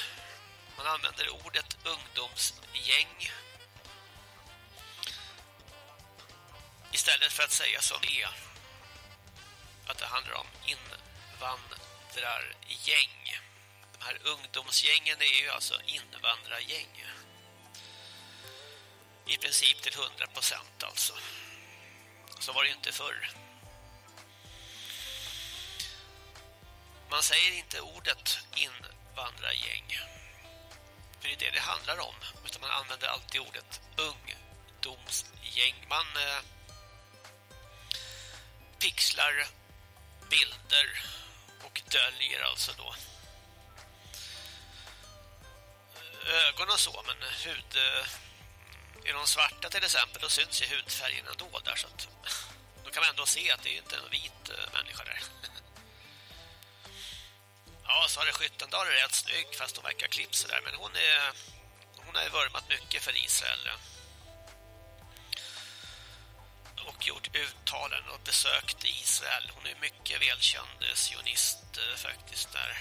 Man använder ordet ungdomsgäng istället för att säga som det är att det handlar om invandrargäng. De här ungdomsgängen är ju alltså invandrargäng i princip till 100 procent alltså. Så var det ju inte förr. Man säger inte ordet invandrargäng. För det är det det handlar om. Utan man använder alltid ordet ungdomsgäng. Man eh, pixlar bilder och döljer alltså då ögon och så, men hud eh, är de svarta till exempel, då syns ju hudfärgen ändå där så att då kan man ändå se att det är inte en vit eh, människa där. ja, så har det Skyttendal är rätt snygg fast hon verkar klipp där men hon är hon har ju vurmat mycket för Israel. Och gjort uttalen och besökt Israel. Hon är mycket välkänd sionist eh, faktiskt där.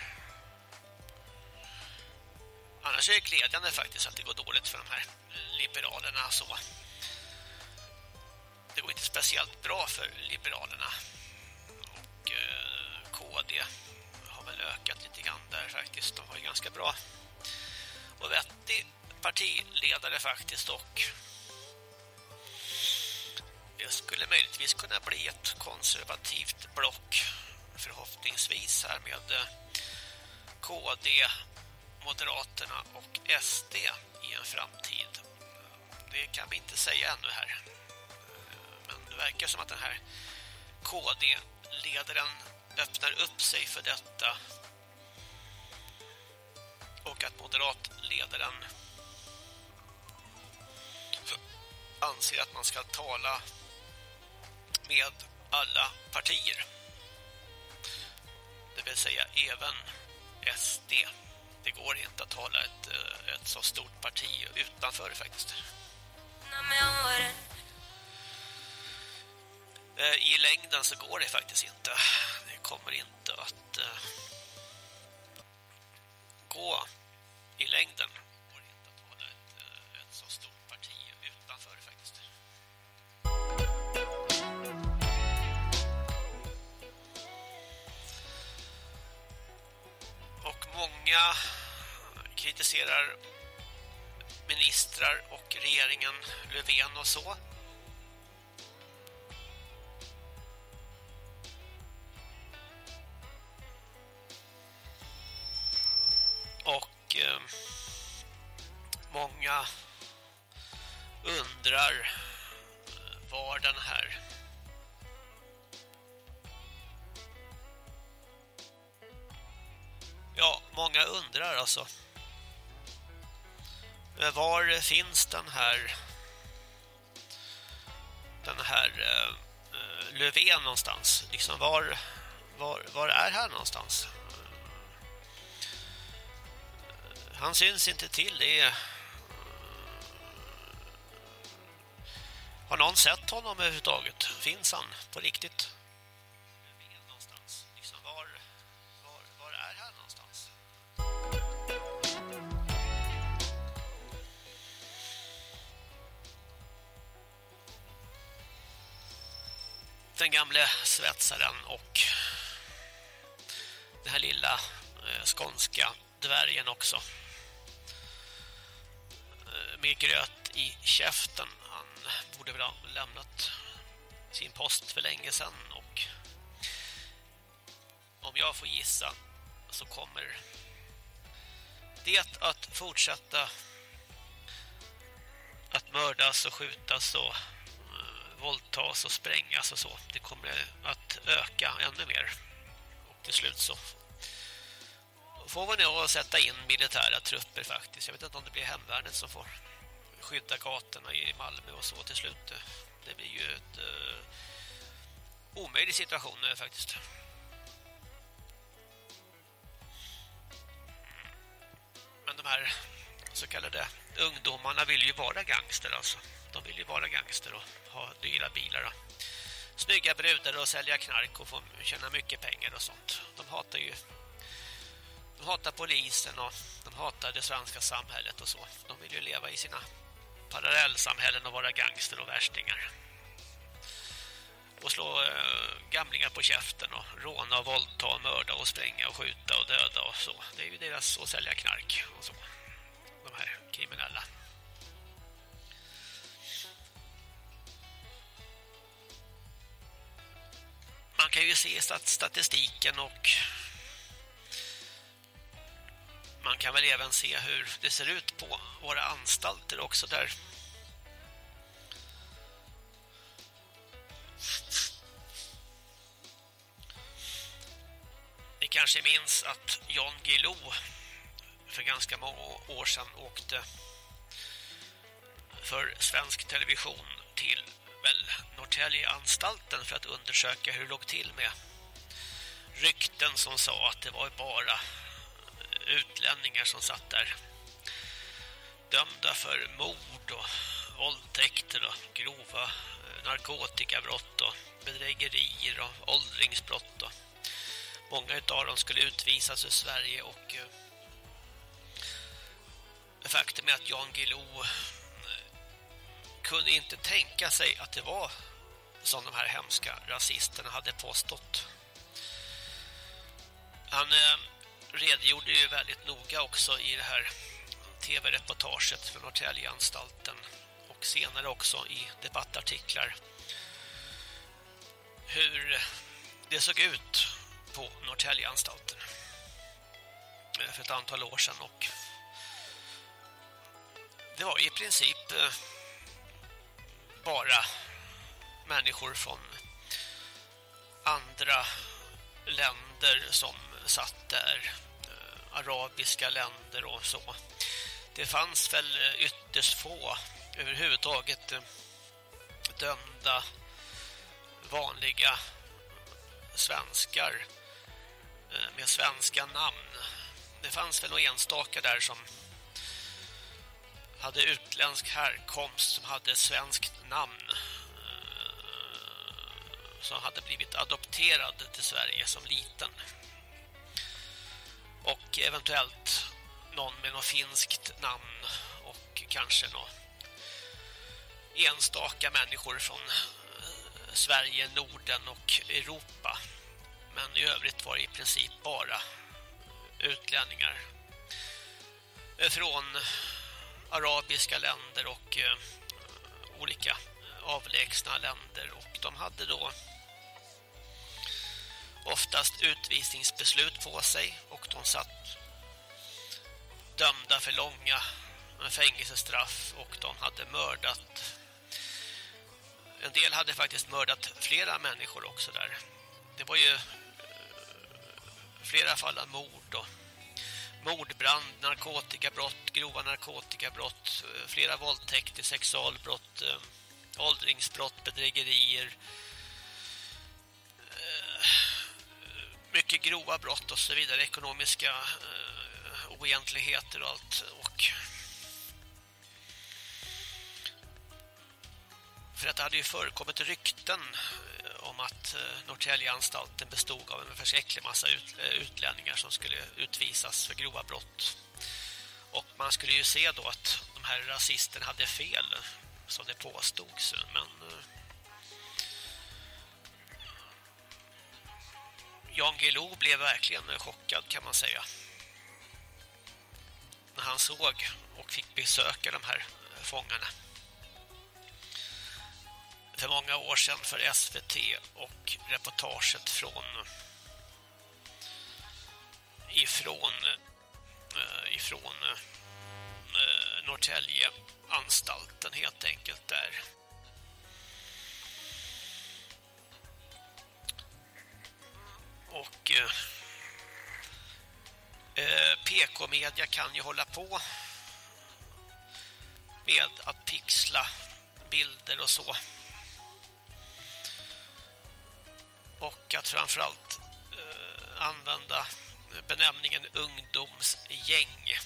Annars är det glädjande faktiskt att det går dåligt för de här eh, liberalerna så. Det går inte speciellt bra för liberalerna. Och eh, KD har väl ökat lite grann där faktiskt. De har ju ganska bra och vettig partiledare faktiskt och det skulle möjligtvis kunna bli ett konservativt block förhoppningsvis här med eh, KD Moderaterna och SD i en framtid. Det kan vi inte säga ännu här. Eh, men det verkar som att den här KD-ledaren öppnar upp sig för detta och att moderatledaren anser att man ska tala med alla partier. Det vill säga även SD. Det går inte att hålla ett, eh, ett så stort parti utanför faktiskt. Eh, I längden så går det faktiskt inte. Det kommer inte att uh, gå i längden. Många kritiserar ministrar och regeringen Löfven och så. Och eh, många undrar var den här Ja, många undrar alltså eh, var finns den här den här uh, Löfven någonstans? Liksom var, var, var är han någonstans? Eh, han syns inte till det. Har någon sett honom överhuvudtaget? Finns han på riktigt? Den gamle svetsaren och den här lilla eh, skånska dvärgen också. Eh, med gröt i käften. Han borde väl ha lämnat sin post för länge sedan och om jag får gissa så kommer det att fortsätta att mördas och skjutas och våldtas och sprängas och så. Det kommer att öka ännu mer. Och till slut så får man nog sätta in militära trupper faktiskt. Jag vet inte om det blir hemvärnet som får skydda gatorna i Malmö och så till slut. Det blir ju ett uh, omöjlig situation nu faktiskt. Men de här så kallade ungdomarna vill ju vara gangster alltså. De vill ju vara gangster och ha dyra bilar och snygga brudar och sälja knark och få tjäna mycket pengar och sånt. De hatar ju de hatar polisen och de hatar det svenska samhället och så. De vill ju leva i sina parallellsamhällen och vara gangster och värstingar. Och slå eh, gamlingar på käften och råna och våldta och mörda och spränga och skjuta och döda och så. Det är ju deras att sälja knark och så. De här kriminella. Man kan ju se statistiken och man kan väl även se hur det ser ut på våra anstalter också där. Ni kanske minns att Jan Guillou för ganska många år sedan åkte för svensk television till väl Norrtäljeanstalten för att undersöka hur det låg till med rykten som sa att det var bara utlänningar som satt där dömda för mord och våldtäkter och grova eh, narkotikabrott och bedrägerier och åldringsbrott. Och många av dem skulle utvisas ur Sverige och eh, faktum är att Jan Guillou kunde inte tänka sig att det var som de här hemska rasisterna hade påstått. Han eh, redogjorde ju väldigt noga också i det här tv-reportaget för Norrtäljeanstalten och senare också i debattartiklar hur det såg ut på Norrtäljeanstalten eh, för ett antal år sedan och det var i princip eh, bara människor från andra länder som satt där. Eh, arabiska länder och så. Det fanns väl eh, ytterst få överhuvudtaget eh, dömda vanliga svenskar med svenska namn. Det fanns väl några enstaka där som hade utländsk härkomst som hade svenskt namn eh, som hade blivit adopterad till Sverige som liten. Och eventuellt någon med något finskt namn och kanske någon enstaka människor från eh, Sverige, Norden och Europa. Men i övrigt var det i princip bara utlänningar eh, från arabiska länder och olika eh, avlägsna länder. Och de hade då oftast utvisningsbeslut på sig. Och de satt dömda för långa eh, fängelsestraff. Och de hade mördat en del hade faktiskt mördat flera människor också där. Det var ju eh, flera fall av mord och mordbrand, narkotikabrott, grova narkotikabrott, eh, flera våldtäkter, sexualbrott, eh, åldringsbrott, bedrägerier, eh, mycket grova brott och så vidare, ekonomiska oegentligheter och allt och för att det hade ju förekommit rykten Eh, om att eh, Norrtäljeanstalten bestod av en förskräcklig massa eh, utlänningar som skulle utvisas för grova brott. Och man skulle ju se då att de här rasisterna hade fel som det påstods, men Jan Guillou blev verkligen chockad kan man säga. När han såg och fick besöka de här fångarna för många år sedan för SVT och reportaget från ifrån eh, ifrån eh, Norrtälje anstalten helt enkelt där. Och eh, eh PK-media kan ju hålla på med att pixla bilder och så och att framförallt eh, använda benämningen ungdomsgäng.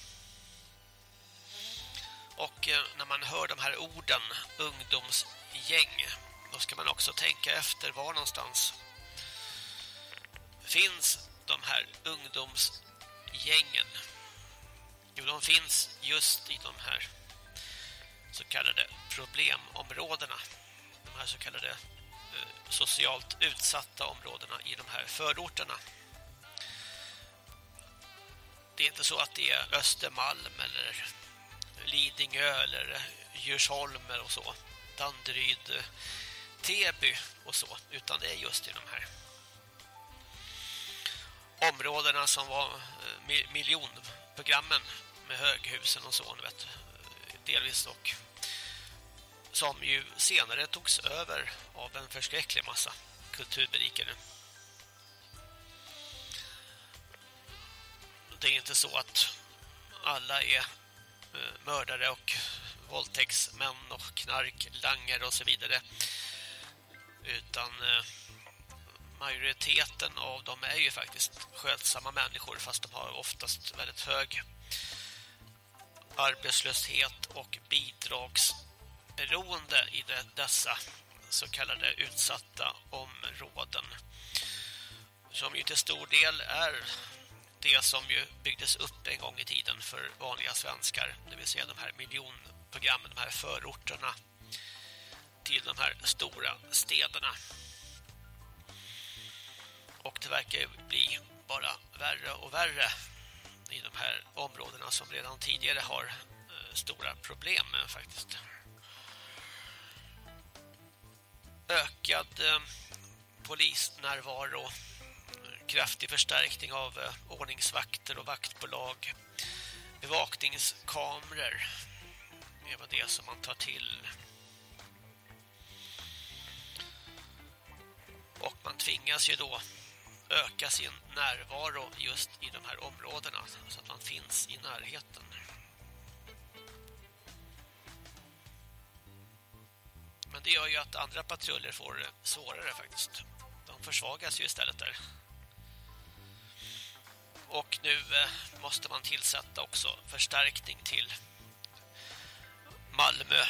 Och eh, när man hör de här orden ungdomsgäng då ska man också tänka efter var någonstans finns de här ungdomsgängen. Jo, de finns just i de här så kallade problemområdena. De här så kallade socialt utsatta områdena i de här förorterna. Det är inte så att det är Östermalm eller Lidingö eller Djursholm och så. Danderyd, Täby och så. Utan det är just i de här områdena som var eh, miljonprogrammen med höghusen och så. Vet, delvis och som ju senare togs över av en förskräcklig massa kulturberikare. Det är inte så att alla är eh, mördare och våldtäktsmän och knarklangare och så vidare. Utan eh, majoriteten av dem är ju faktiskt skötsamma människor fast de har oftast väldigt hög arbetslöshet och bidrags beroende i dessa så kallade utsatta områden. Som ju till stor del är det som ju byggdes upp en gång i tiden för vanliga svenskar, det vill säga de här miljonprogrammen, de här förorterna till de här stora städerna. Och det verkar ju bli bara värre och värre i de här områdena som redan tidigare har eh, stora problem eh, faktiskt. Ökad eh, polisnärvaro, kraftig förstärkning av eh, ordningsvakter och vaktbolag, bevakningskameror är vad det som man tar till. Och man tvingas ju då öka sin närvaro just i de här områdena så att man finns i närheten. Men det gör ju att andra patruller får det svårare faktiskt. De försvagas ju istället där. Och nu eh, måste man tillsätta också förstärkning till Malmö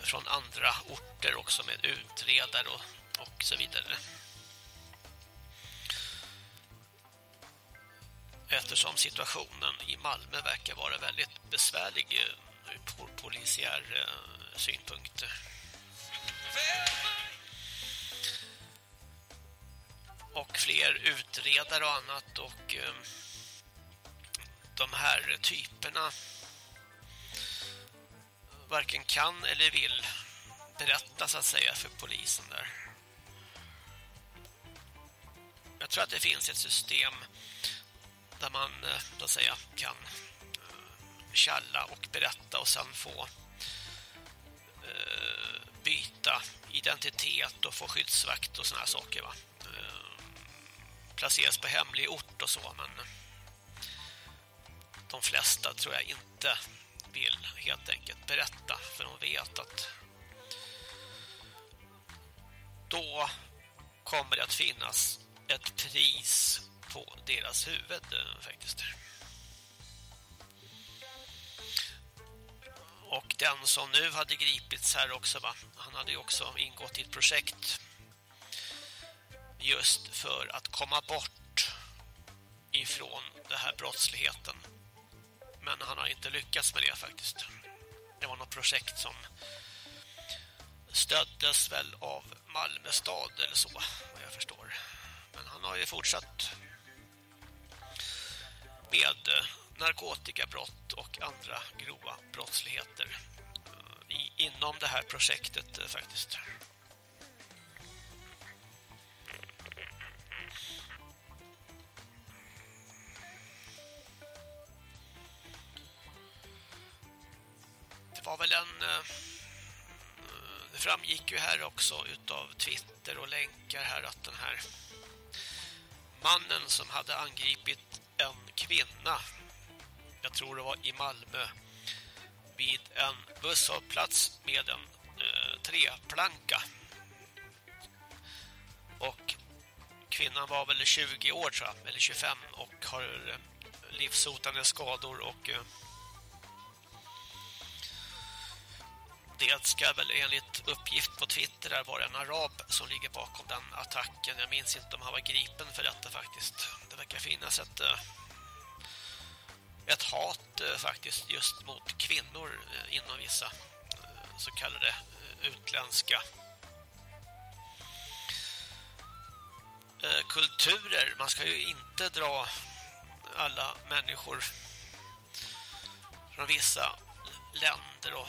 från andra orter också med utredare och, och så vidare. Eftersom situationen i Malmö verkar vara väldigt besvärlig eh, ur polisiär synpunkt. Och fler utredare och annat och eh, de här typerna varken kan eller vill berätta så att säga för polisen där. Jag tror att det finns ett system där man eh, så att säga kan eh, kalla och berätta och sen få byta identitet och få skyddsvakt och såna här saker va. Eh, placeras på hemlig ort och så men de flesta tror jag inte vill helt enkelt berätta för de vet att då kommer det att finnas ett pris på deras huvud eh, faktiskt. Och den som nu hade gripits här också va, han hade ju också ingått i ett projekt just för att komma bort ifrån den här brottsligheten. Men han har inte lyckats med det faktiskt. Det var något projekt som stöddes väl av Malmö stad eller så, vad jag förstår. Men han har ju fortsatt med eh, narkotikabrott och andra grova brottsligheter eh, i, inom det här projektet eh, faktiskt. Det var väl en eh, det framgick ju här också utav Twitter och länkar här att den här mannen som hade angripit en kvinna jag tror det var i Malmö vid en busshållplats med en eh, treplanka och kvinnan var väl 20 år tror jag, eller 25 och har eh, livshotande skador och eh, det ska väl enligt uppgift på Twitter där vara en arab som ligger bakom den attacken. Jag minns inte om han var gripen för detta faktiskt. Det verkar finnas ett eh, ett hat eh, faktiskt just mot kvinnor eh, inom vissa eh, så kallade utländska kulturer. Man ska ju inte dra alla människor från vissa länder och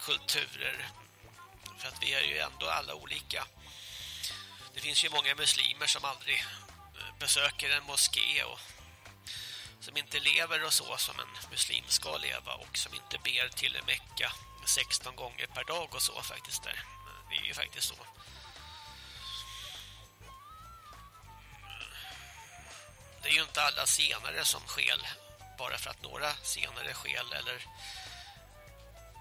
kulturer för att vi är ju ändå alla olika. Det finns ju många muslimer som aldrig besöker en moské och som inte lever och så som en muslim ska leva och som inte ber till Mecka 16 gånger per dag och så faktiskt där. Det är ju faktiskt så. Det är ju inte alla senare som skäl bara för att några senare skäl eller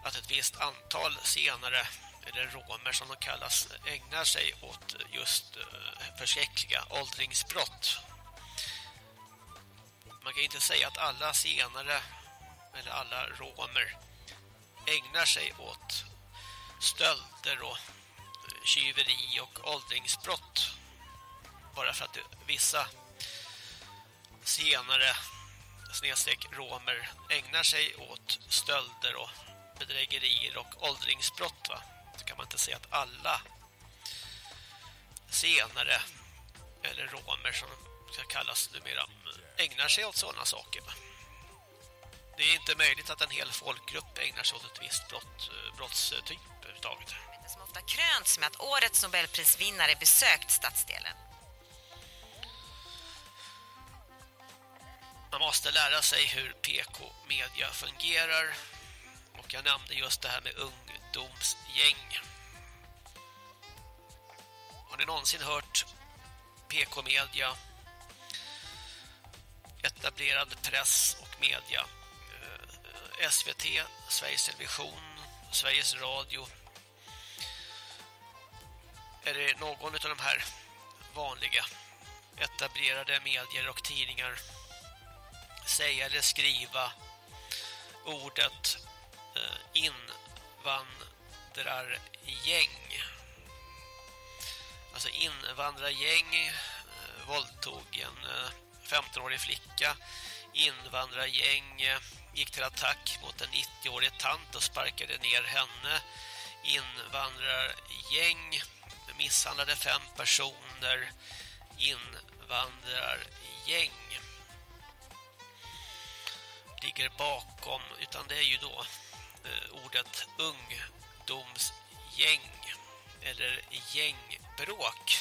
att ett visst antal senare eller romer som de kallas ägnar sig åt just eh, förskräckliga åldringsbrott. Man kan inte säga att alla senare eller alla romer ägnar sig åt stölder och eh, tjuveri och åldringsbrott bara för att vissa senare snedstreck romer ägnar sig åt stölder och bedrägerier och åldringsbrott va? så kan man inte säga att alla senare eller romer som ska kallas numera mm, ägnar sig åt sådana saker. Det är inte möjligt att en hel folkgrupp ägnar sig åt ett visst brott, brottstyp överhuvudtaget. Som ofta kröns med att årets Nobelprisvinnare besökt stadsdelen. Man måste lära sig hur PK-media fungerar och och jag nämnde just det här med ungdomsgäng. Har ni någonsin hört PK-media, etablerad press och media, eh, SVT, Sveriges Television, Sveriges Radio. Är det någon av de här vanliga etablerade medier och tidningar säga eller skriva ordet eh, invandrargäng. Alltså invandrargäng våldtog en eh, 15-årig flicka. Invandrargäng eh, gick till attack mot en 90-årig tant och sparkade ner henne. Invandrargäng misshandlade fem personer. Invandrargäng ligger bakom utan det är ju då eh, ordet ungdomsgäng eller gängbråk.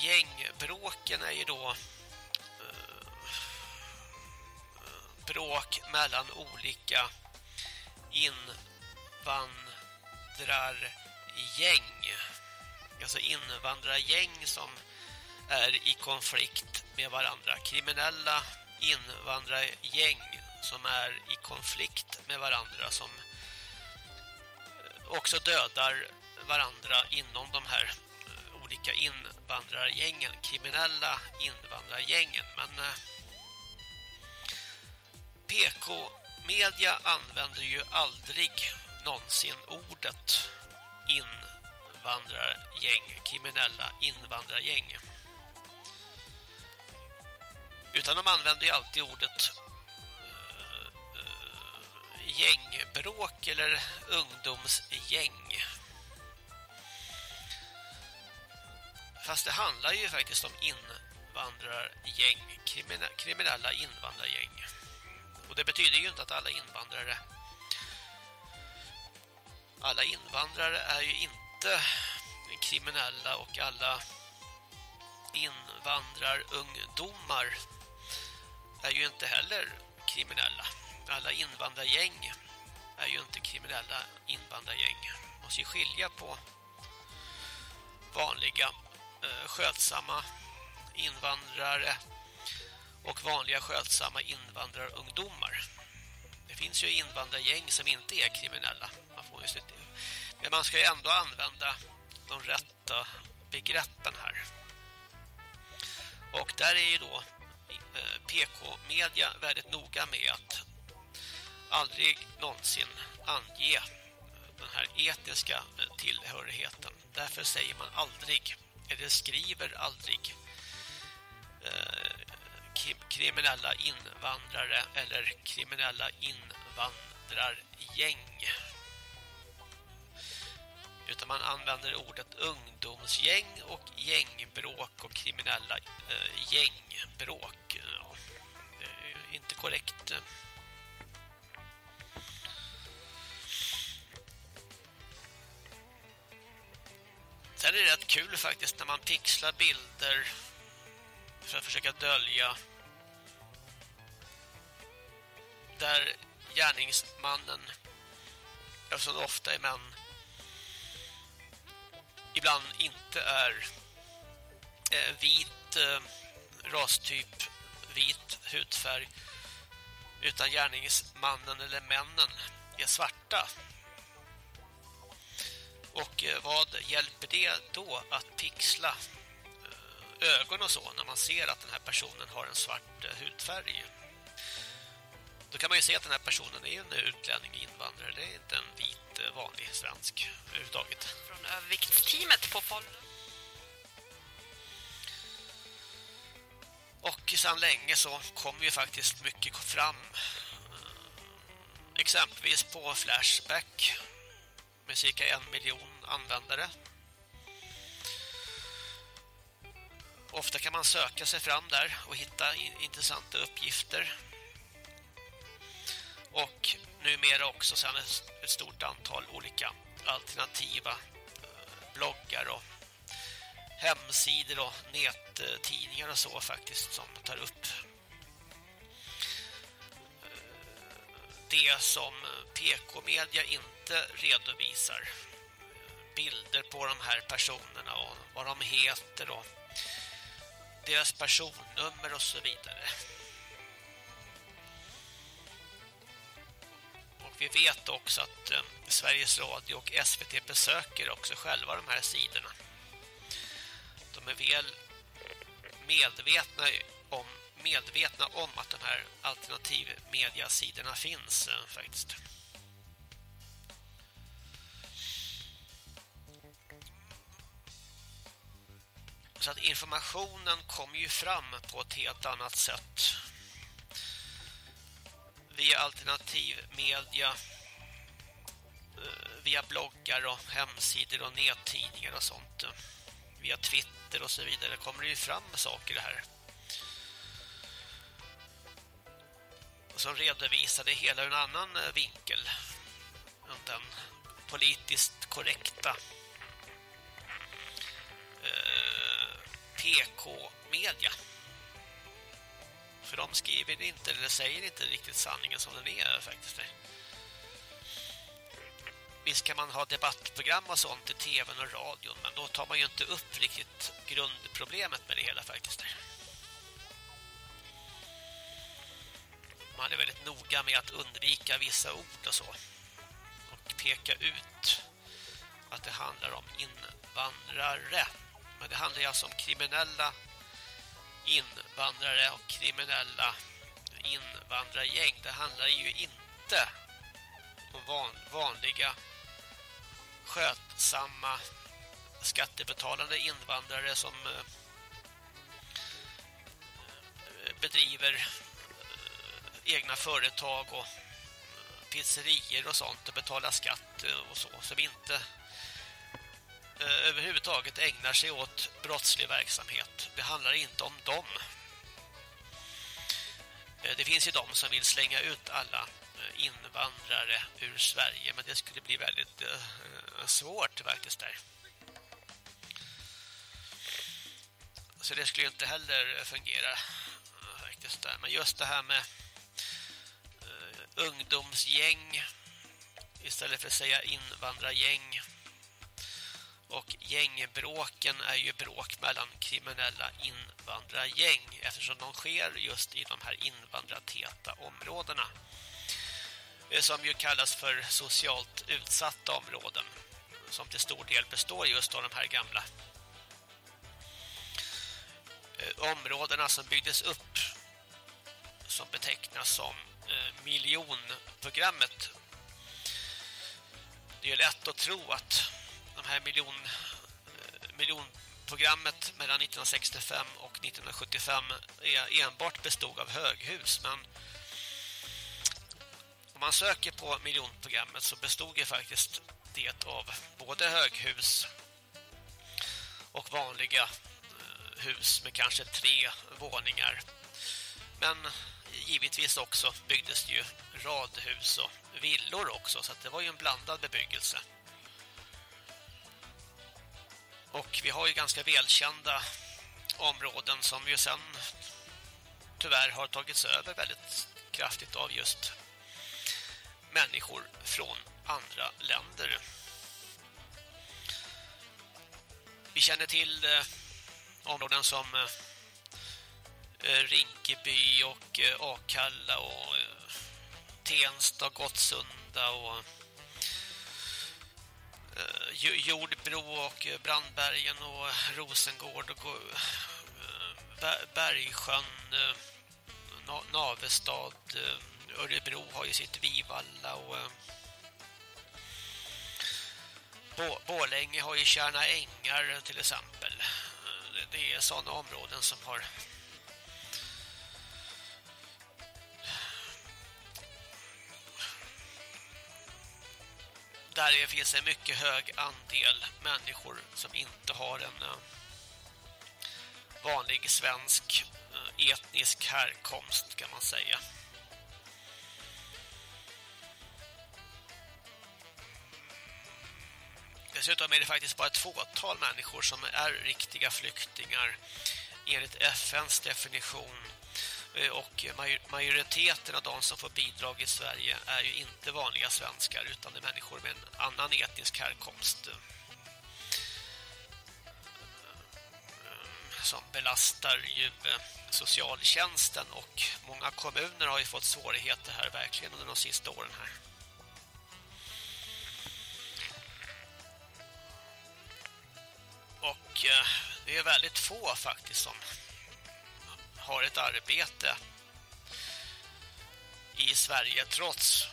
Gängbråken är ju då eh, bråk mellan olika invandrargäng. Alltså invandrargäng som är i konflikt med varandra. Kriminella invandrargäng som är i konflikt med varandra som eh, också dödar varandra inom de här olika invandrargängen, kriminella invandrargängen. Men eh, PK-media använder ju aldrig någonsin ordet invandrargäng, kriminella invandrargäng. Utan de använder ju alltid ordet uh, uh, gängbråk eller ungdomsgäng. Fast det handlar ju faktiskt om invandrargäng, kriminella invandrargäng. Och det betyder ju inte att alla invandrare alla invandrare är ju inte kriminella och alla invandrarungdomar är ju inte heller kriminella. Alla invandrargäng är ju inte kriminella invandrargäng. Man måste ju skilja på vanliga Eh, skötsamma invandrare och vanliga skötsamma invandrarungdomar. Det finns ju invandrargäng som inte är kriminella. Man får ju. Men man ska ju ändå använda de rätta begreppen här. Och där är ju då eh, PK-media väldigt noga med att aldrig någonsin ange den här etiska tillhörigheten. Därför säger man aldrig, eller skriver aldrig eh, kriminella invandrare eller kriminella invandrargäng. Utan man använder ordet ungdomsgäng och gängbråk och kriminella eh, gängbråk. Ja, det är inte korrekt. Sen är det rätt kul faktiskt när man pixlar bilder för att försöka dölja där gärningsmannen eftersom det ofta är män ibland inte är eh, vit eh, rastyp, vit hudfärg utan gärningsmannen eller männen är svarta. Och eh, vad hjälper det då att pixla eh, ögon och så när man ser att den här personen har en svart eh, hudfärg? Då kan man ju se att den här personen är en utlänning invandrare. Det är inte en vit vanlig svensk överhuvudtaget. Från överviktsteamet på Falun. Och sedan länge så kommer ju faktiskt mycket fram. Exempelvis på Flashback med cirka en miljon användare. Ofta kan man söka sig fram där och hitta intressanta uppgifter. Och numera också sedan ett stort antal olika alternativa eh, bloggar och hemsidor och nättidningar och så faktiskt som tar upp eh, det som PK-media inte redovisar. Eh, bilder på de här personerna och vad de heter och deras personnummer och så vidare. Och vi vet också att eh, Sveriges Radio och SVT besöker också själva de här sidorna. De är väl medvetna om medvetna om att de här alternativmediasidorna finns eh, faktiskt. Så att informationen kommer ju fram på ett helt annat sätt. Via alternativmedia, media, eh, via bloggar och hemsidor och nedtidningar och sånt. Via Twitter och så vidare kommer det ju fram saker det här. som redovisade hela en annan vinkel än den politiskt korrekta PK-media. För de skriver inte eller säger inte riktigt sanningen som den är faktiskt. Visst kan man ha debattprogram och sånt i tv och radion men då tar man ju inte upp riktigt grundproblemet med det hela faktiskt. man är väldigt noga med att undvika vissa ord och så. Och peka ut att det handlar om invandrare. Men det handlar alltså om kriminella invandrare och kriminella invandrargäng. Det handlar ju inte om van, vanliga skötsamma skattebetalande invandrare som eh, eh, bedriver eh, egna företag och pizzerier och sånt och betalar skatt och så som inte Eh, överhuvudtaget ägnar sig åt brottslig verksamhet. Det handlar inte om dem. Eh, det finns ju de som vill slänga ut alla eh, invandrare ur Sverige men det skulle bli väldigt eh, svårt faktiskt där. Så det skulle inte heller fungera eh, faktiskt där. Men just det här med ungdomsgäng istället för att säga invandrargäng. Och gängbråken är ju bråk mellan kriminella invandrargäng eftersom de sker just i de här invandrartäta områdena. Eh, som ju kallas för socialt utsatta områden som till stor del består just av de här gamla eh, områdena som byggdes upp som betecknas som Eh, miljonprogrammet. Det är lätt att tro att här miljon, eh, miljonprogrammet mellan 1965 och 1975 enbart bestod av höghus. Men om man söker på miljonprogrammet så bestod det faktiskt det av både höghus och vanliga eh, hus med kanske tre våningar. Men givetvis också byggdes det ju radhus och villor också så det var ju en blandad bebyggelse. Och vi har ju ganska välkända områden som ju sen tyvärr har tagits över väldigt kraftigt av just människor från andra länder. Vi känner till eh, områden som eh, eh Rinkeby och eh, Akalla och eh, Tensta, Gottsunda och Eh, Jordbro och eh, Brandbergen och Rosengård och eh, Bergsjön Navestad Örebro har ju sitt Vivalla och Borlänge har ju Kärna Ängar till exempel. Det är sådana områden som har där finns en mycket hög andel människor som inte har en eh, vanlig svensk eh, etnisk härkomst kan man säga. Dessutom är det faktiskt bara ett fåtal människor som är riktiga flyktingar enligt FNs definition Eh, och majoriteten av de som får bidrag i Sverige är ju inte vanliga svenskar utan det är människor med en annan etnisk härkomst. Eh, som belastar ju eh, socialtjänsten och många kommuner har ju fått svårigheter här verkligen under de sista åren här. Och det är väldigt få faktiskt som har ett arbete i Sverige trots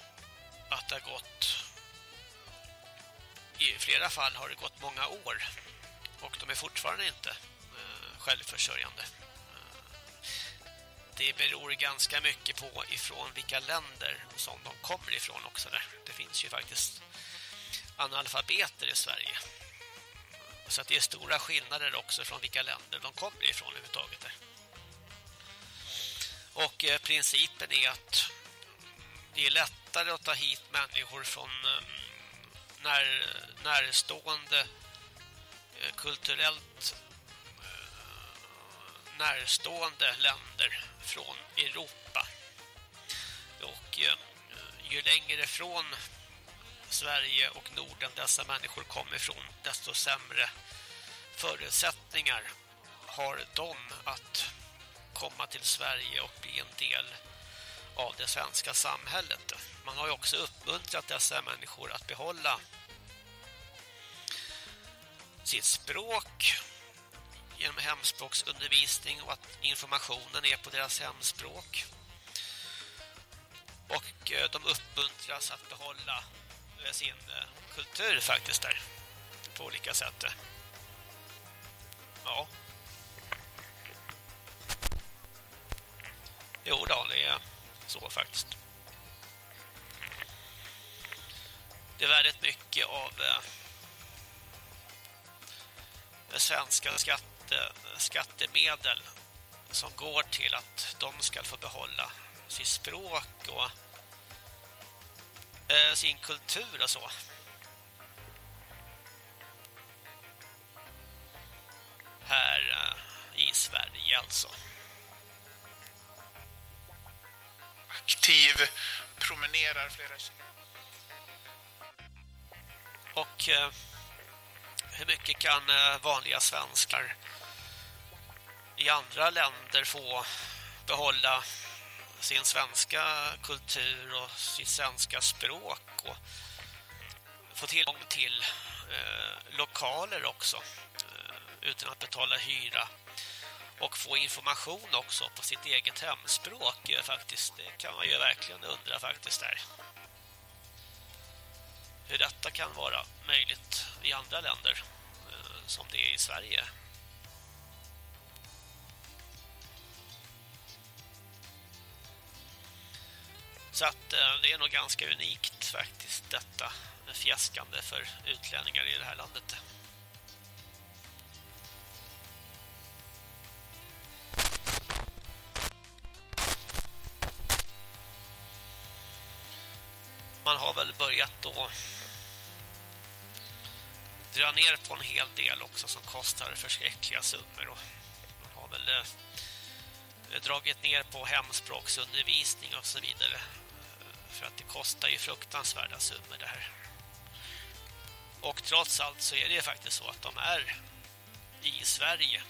att det har gått i flera fall har det gått många år och de är fortfarande inte eh, självförsörjande. Eh, det beror ganska mycket på ifrån vilka länder som de kommer ifrån också där. Det finns ju faktiskt analfabeter i Sverige. Så att det är stora skillnader också från vilka länder de kommer ifrån överhuvudtaget. Där. Och eh, principen är att det är lättare att ta hit människor från eh, när, närstående eh, kulturellt eh, närstående länder från Europa. Och eh, ju längre från Sverige och Norden dessa människor kommer ifrån, desto sämre förutsättningar har de att komma till Sverige och bli en del av det svenska samhället. Man har ju också uppmuntrat dessa människor att behålla sitt språk genom hemspråksundervisning och att informationen är på deras hemspråk. Och eh, de uppmuntras att behålla eh, sin eh, kultur faktiskt där på olika sätt. Ja. Jo då, det är så faktiskt. Det är väldigt mycket av eh, eh svenska skatte, eh, skattemedel som går till att de ska få behålla sitt språk och eh, sin kultur och så. Här eh, i Sverige alltså. Aktiv, promenerar flera kilometer. Och eh, hur mycket kan eh, vanliga svenskar i andra länder få behålla sin svenska kultur och sitt svenska språk och få tillgång till eh, lokaler också eh, utan att betala hyra och få information också på sitt eget hemspråk eh, faktiskt. Det kan man ju verkligen undra faktiskt där. Hur detta kan vara möjligt i andra länder eh, som det är i Sverige. Så att eh, det är nog ganska unikt faktiskt detta fjäskande för utlänningar i det här landet. Man har väl börjat då dra ner på en hel del också som kostar förskräckliga summor och man har väl eh, dragit ner på hemspråksundervisning och så vidare eh, för att det kostar ju fruktansvärda summor det här. Och trots allt så är det faktiskt så att de är i Sverige.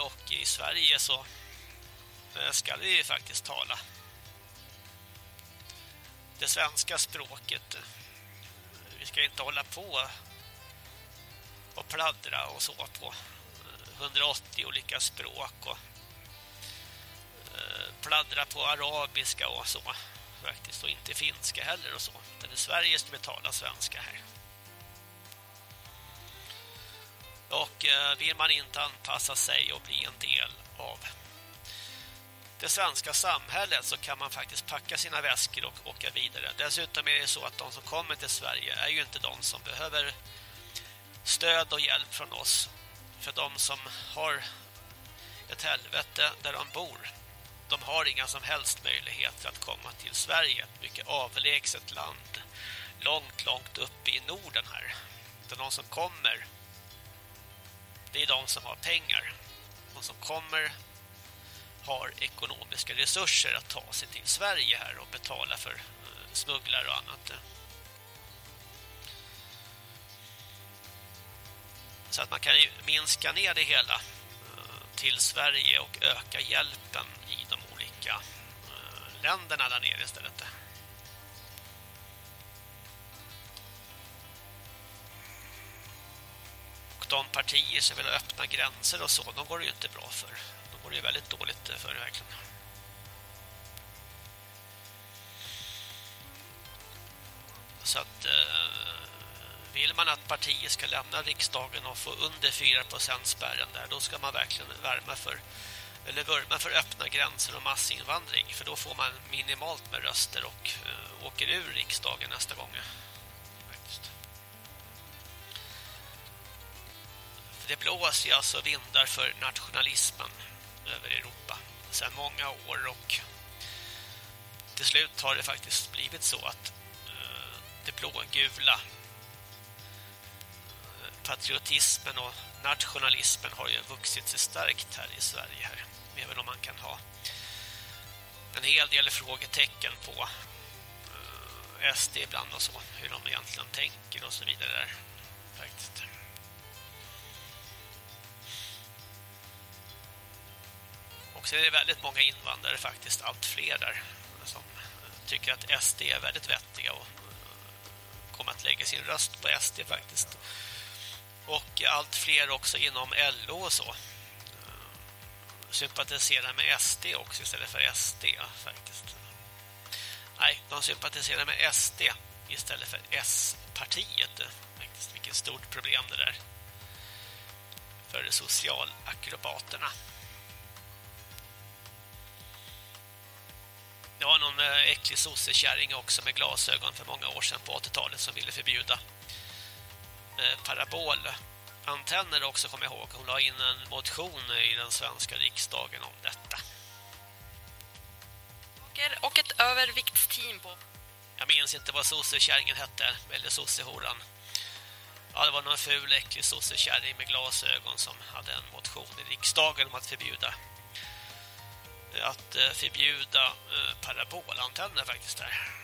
Och i Sverige så eh, ska vi ju faktiskt tala det svenska språket. Vi ska inte hålla på och pladdra och så på 180 olika språk och eh, pladdra på arabiska och så faktiskt och inte finska heller och så. Utan i Sverige ska vi tala svenska här. Och eh, vill man inte anpassa sig och bli en del av det svenska samhället så kan man faktiskt packa sina väskor och åka vidare. Dessutom är det så att de som kommer till Sverige är ju inte de som behöver stöd och hjälp från oss. För de som har ett helvete där de bor, de har inga som helst möjligheter att komma till Sverige. Ett mycket avlägset land, långt, långt uppe i Norden här. De som kommer, det är de som har pengar de som kommer har ekonomiska resurser att ta sig till Sverige här och betala för eh, smugglare och annat. Så att man kan ju minska ner det hela eh, till Sverige och öka hjälpen i de olika eh, länderna där nere istället. Och de partier som vill ha öppna gränser och så, de går det ju inte bra för. De går det ju väldigt dåligt eh, för verkligen. Så att eh, vill man att partier ska lämna riksdagen och få under 4% spärren där, då ska man verkligen värma för eller vurma för öppna gränser och massinvandring för då får man minimalt med röster och uh, åker ur riksdagen nästa gång. Faktiskt. Det blåser alltså vindar för nationalismen över Europa sedan många år och till slut har det faktiskt blivit så att eh, det blågula eh, patriotismen och nationalismen har ju vuxit sig starkt här i Sverige här. Även om man kan ha en hel del frågetecken på eh, SD ibland och så. Hur de egentligen tänker och så vidare där. Faktiskt. Och så är det väldigt många invandrare faktiskt, allt fler där som tycker att SD är väldigt vettiga och eh, kommer att lägga sin röst på SD faktiskt och allt fler också inom LO och så eh, sympatiserar med SD också istället för SD faktiskt. Nej, de sympatiserar med SD istället för S-partiet. Faktiskt, vilket stort problem det där. För socialakrobaterna. Det var någon eh, äcklig sossekärring också med glasögon för många år sedan på 80-talet som ville förbjuda Eh, parabolantenner också kommer jag ihåg. Hon la in en motion i den svenska riksdagen om detta. Och ett överviktsteam på. Jag minns inte vad sossekärringen hette, eller sossehoran. Ja, det var någon ful, äcklig sossekärring med glasögon som hade en motion i riksdagen om att förbjuda att eh, förbjuda eh, parabolantenner faktiskt där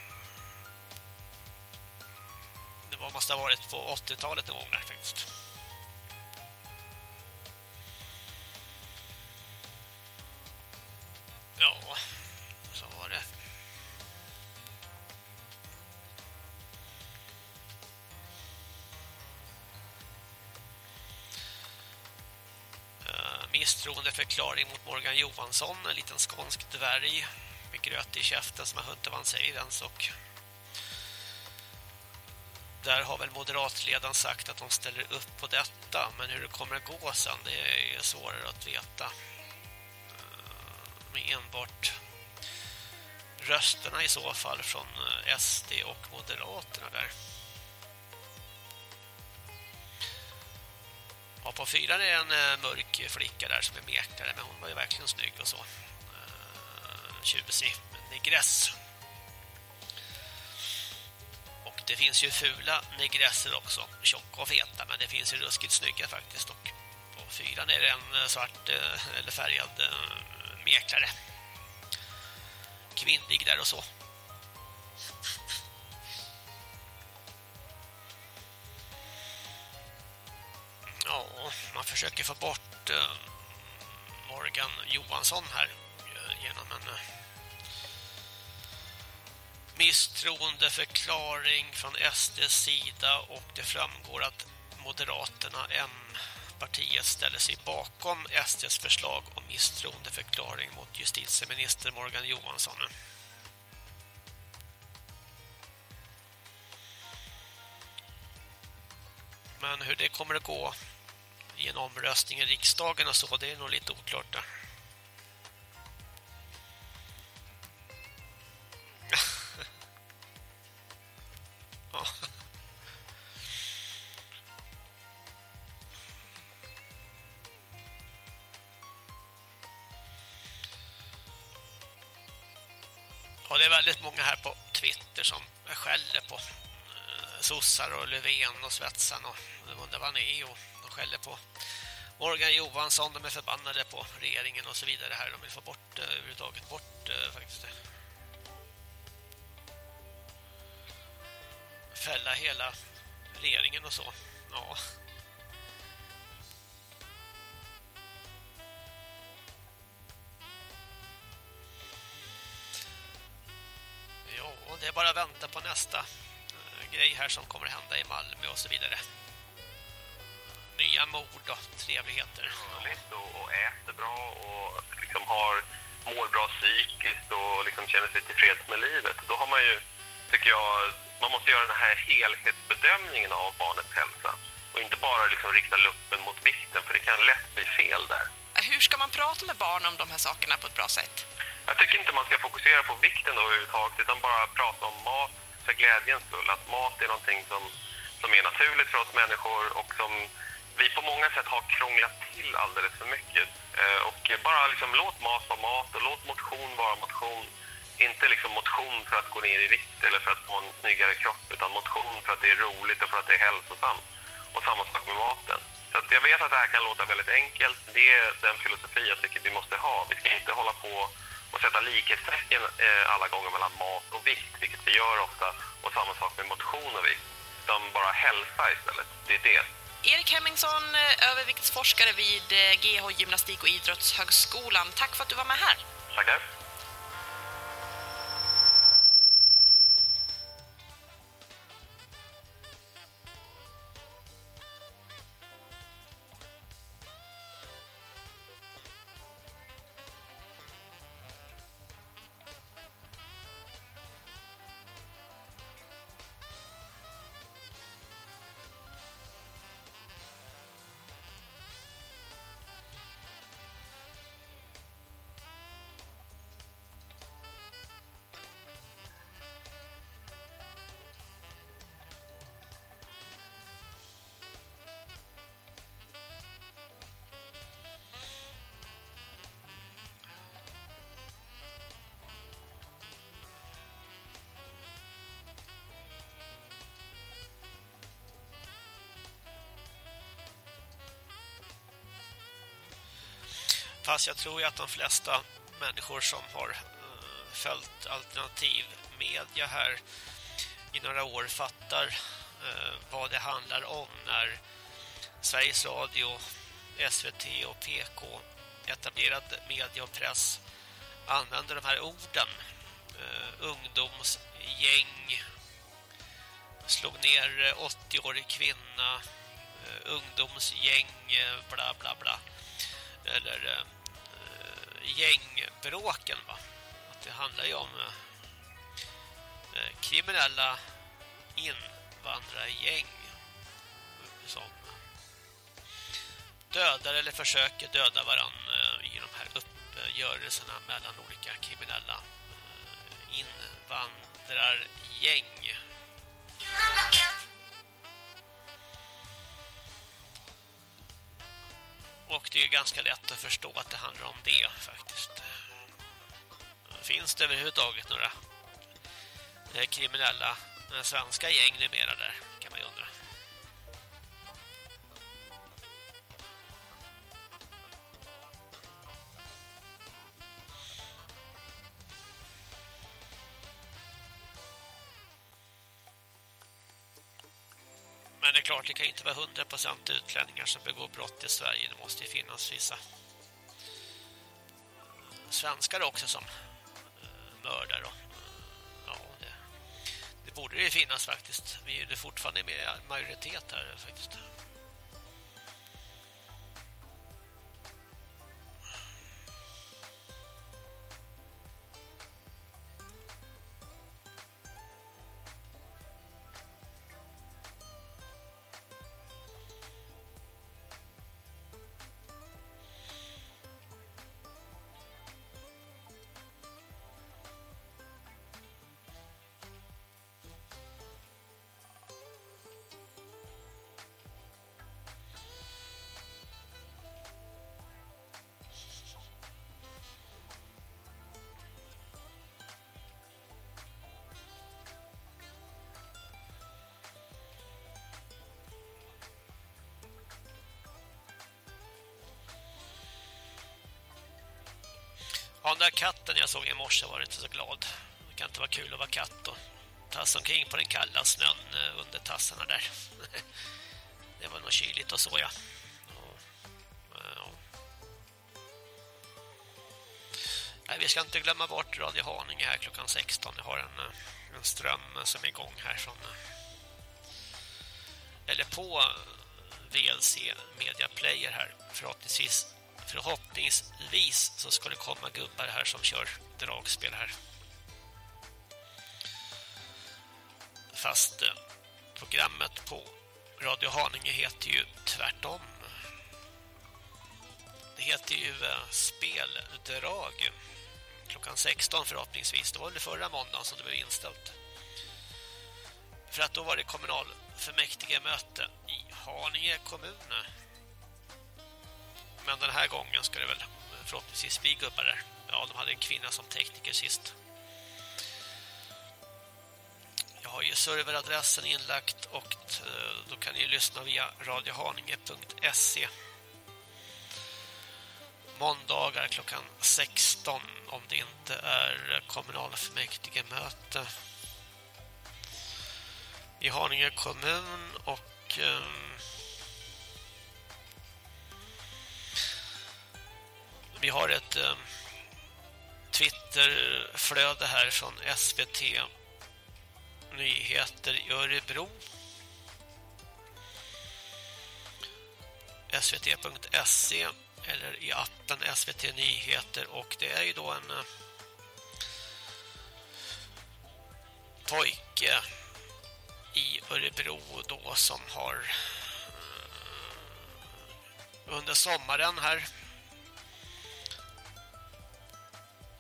det måste ha varit på 80-talet någon gång där faktiskt. Misstroendeförklaring mot Morgan Johansson, en liten skånsk dvärg med gröt i käften som har hunnit vad han säger ens och där har väl moderatledaren sagt att de ställer upp på detta. Men hur det kommer att gå sen, det är svårare att veta. Eh, med enbart rösterna i så fall från eh, SD och Moderaterna där. Ja, på fyran är en eh, mörk flicka där som är mekare, men hon var ju verkligen snygg och så. Uh, tjusig, negress det finns ju fula negresser också, tjocka och feta, men det finns ju ruskigt snygga faktiskt. Och på fyran är det en eh, svart eller färgad eh, meklare. Kvinnlig där och så. Man försöker få bort eh, Morgan Johansson här eh, genom en eh, misstroendeförklaring från SDs sida och det framgår att Moderaterna M-partiet ställer sig bakom SDs förslag om misstroendeförklaring mot justitieminister Morgan Johansson. Men hur det kommer att gå i en omröstning i riksdagen och så, det är nog lite oklart där. Ja. Och det är väldigt många här på Twitter som skäller på eh, sossar och Löfven och Svetsan och undrar vad ni är och skäller på Morgan Johansson, de är förbannade på regeringen och så vidare här. De vill få bort eh, överhuvudtaget bort eh, faktiskt. Fälla hela regeringen och så. Ja. Ja, och det är bara att vänta på nästa eh, grej här som kommer att hända i Malmö och så vidare. Nya mord och trevligheter. och, och äter bra och liksom har, mår bra psykiskt och liksom känner sig tillfreds med livet. Då har man ju, tycker jag, man måste göra den här helhetsbedömningen av barnets hälsa. Och inte bara liksom rikta luppen mot vikten, för det kan lätt bli fel där. Hur ska man prata med barn om de här sakerna på ett bra sätt? Jag tycker inte man ska fokusera på vikten då överhuvudtaget, utan bara prata om mat för glädjens skull. Att mat är någonting som, som är naturligt för oss människor och som vi på många sätt har krånglat till alldeles för mycket. Eh, och bara liksom låt mat vara mat och låt motion vara motion. Inte liksom motion för att gå ner i vikt eller för att få en snyggare kropp, utan motion för att det är roligt och för att det är hälsosamt. Och samma sak med maten. Så att jag vet att det här kan låta väldigt enkelt. Det är den filosofi jag tycker vi måste ha. Vi ska inte hålla på och sätta likhetstecken eh, alla gånger mellan mat och vikt, vilket vi gör ofta. Och samma sak med motion och vikt. Utan bara hälsa istället. Det är det. Erik Hemmingsson, eh, överviktsforskare vid eh, GH Gymnastik och idrottshögskolan. Tack för att du var med här. Tackar. Fast jag tror ju att de flesta människor som har uh, följt alternativ media här i några år fattar uh, vad det handlar om när Sveriges Radio, SVT och PK etablerad media och press använder de här orden. Uh, ungdomsgäng slog ner 80-årig kvinna ungdomsgäng bla bla bla. Eller eh, gängbråken va. Att det handlar ju om eh, eh kriminella invandrargäng som dödar eller försöker döda varandra eh, i de här uppgörelserna mellan olika kriminella eh, invandrargäng. Och det är ganska lätt att förstå att det handlar om det faktiskt. Finns det överhuvudtaget några eh, kriminella eh, svenska gäng numera där, kan man ju undra. Klart, det kan inte vara 100% utlänningar som begår brott i Sverige. Det måste ju finnas vissa svenskar också som eh, mördar. Och, eh, ja, det, det borde det finnas faktiskt. Vi är ju fortfarande med majoritet här faktiskt. Katten jag såg i morse var inte så glad. Det kan inte vara kul att vara katt och tassa omkring på den kalla snön eh, under tassarna där. Det var nog kyligt och så, ja. Eh, Nej, vi ska inte glömma bort Radio Haninge här klockan 16. Jag har en, eh, en ström som är igång här från eller på VLC Media Player här. Förhoppningsvis, förhoppningsvis så ska det komma gubbar här som kör dragspel här. Fast eh, programmet på Radio Haninge heter ju tvärtom. Det heter ju eh, Speldrag. Klockan 16 förhoppningsvis. Det var under förra måndagen som det blev inställt. För att då var det kommunalfullmäktige möte i Haninge kommun. Men den här gången ska det väl förhoppningsvis bli gubbar där. Ja, de hade en kvinna som tekniker sist. Jag har ju serveradressen inlagt och eh, då kan ni lyssna via radiohaninge.se måndagar klockan 16 om det inte är kommunalfullmäktige möte i Haninge kommun och ehm, vi har ett eh, Twitterflöde här från SVT Nyheter i Örebro. Svt.se eller i appen SVT Nyheter. Och det är ju då en eh, pojke i Örebro då som har eh, under sommaren här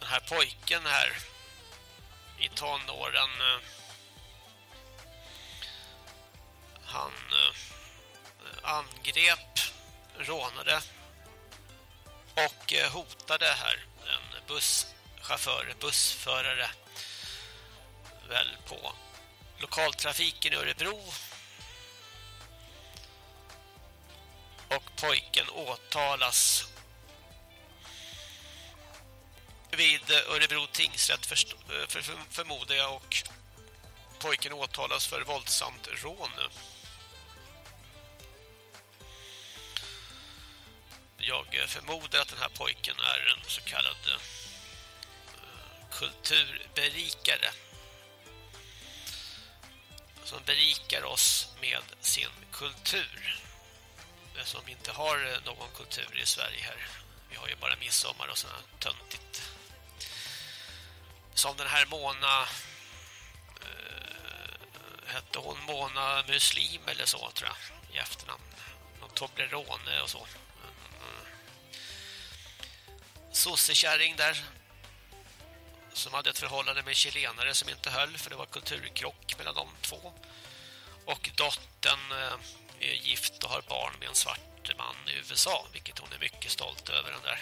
den här pojken här i tonåren eh, han eh, angrep rånade och eh, hotade här en busschaufför, bussförare väl på lokaltrafiken i Örebro. Och pojken åtalas vid Örebro tingsrätt för, eh, för, för, förmodar jag och pojken åtalas för våldsamt rån. Jag förmodar att den här pojken är en så kallad uh, kulturberikare som berikar oss med sin kultur som inte har eh, någon kultur i Sverige här. Vi har ju bara midsommar och sådana töntigt. Som den här Mona uh, hette hon Mona Muslim eller så tror jag i efternamn. Någon Toblerone och så mm. sossekärring där som hade ett förhållande med chilenare som inte höll för det var kulturkrock mellan de två. Och dottern eh, är gift och har barn med en svart man i USA, vilket hon är mycket stolt över den där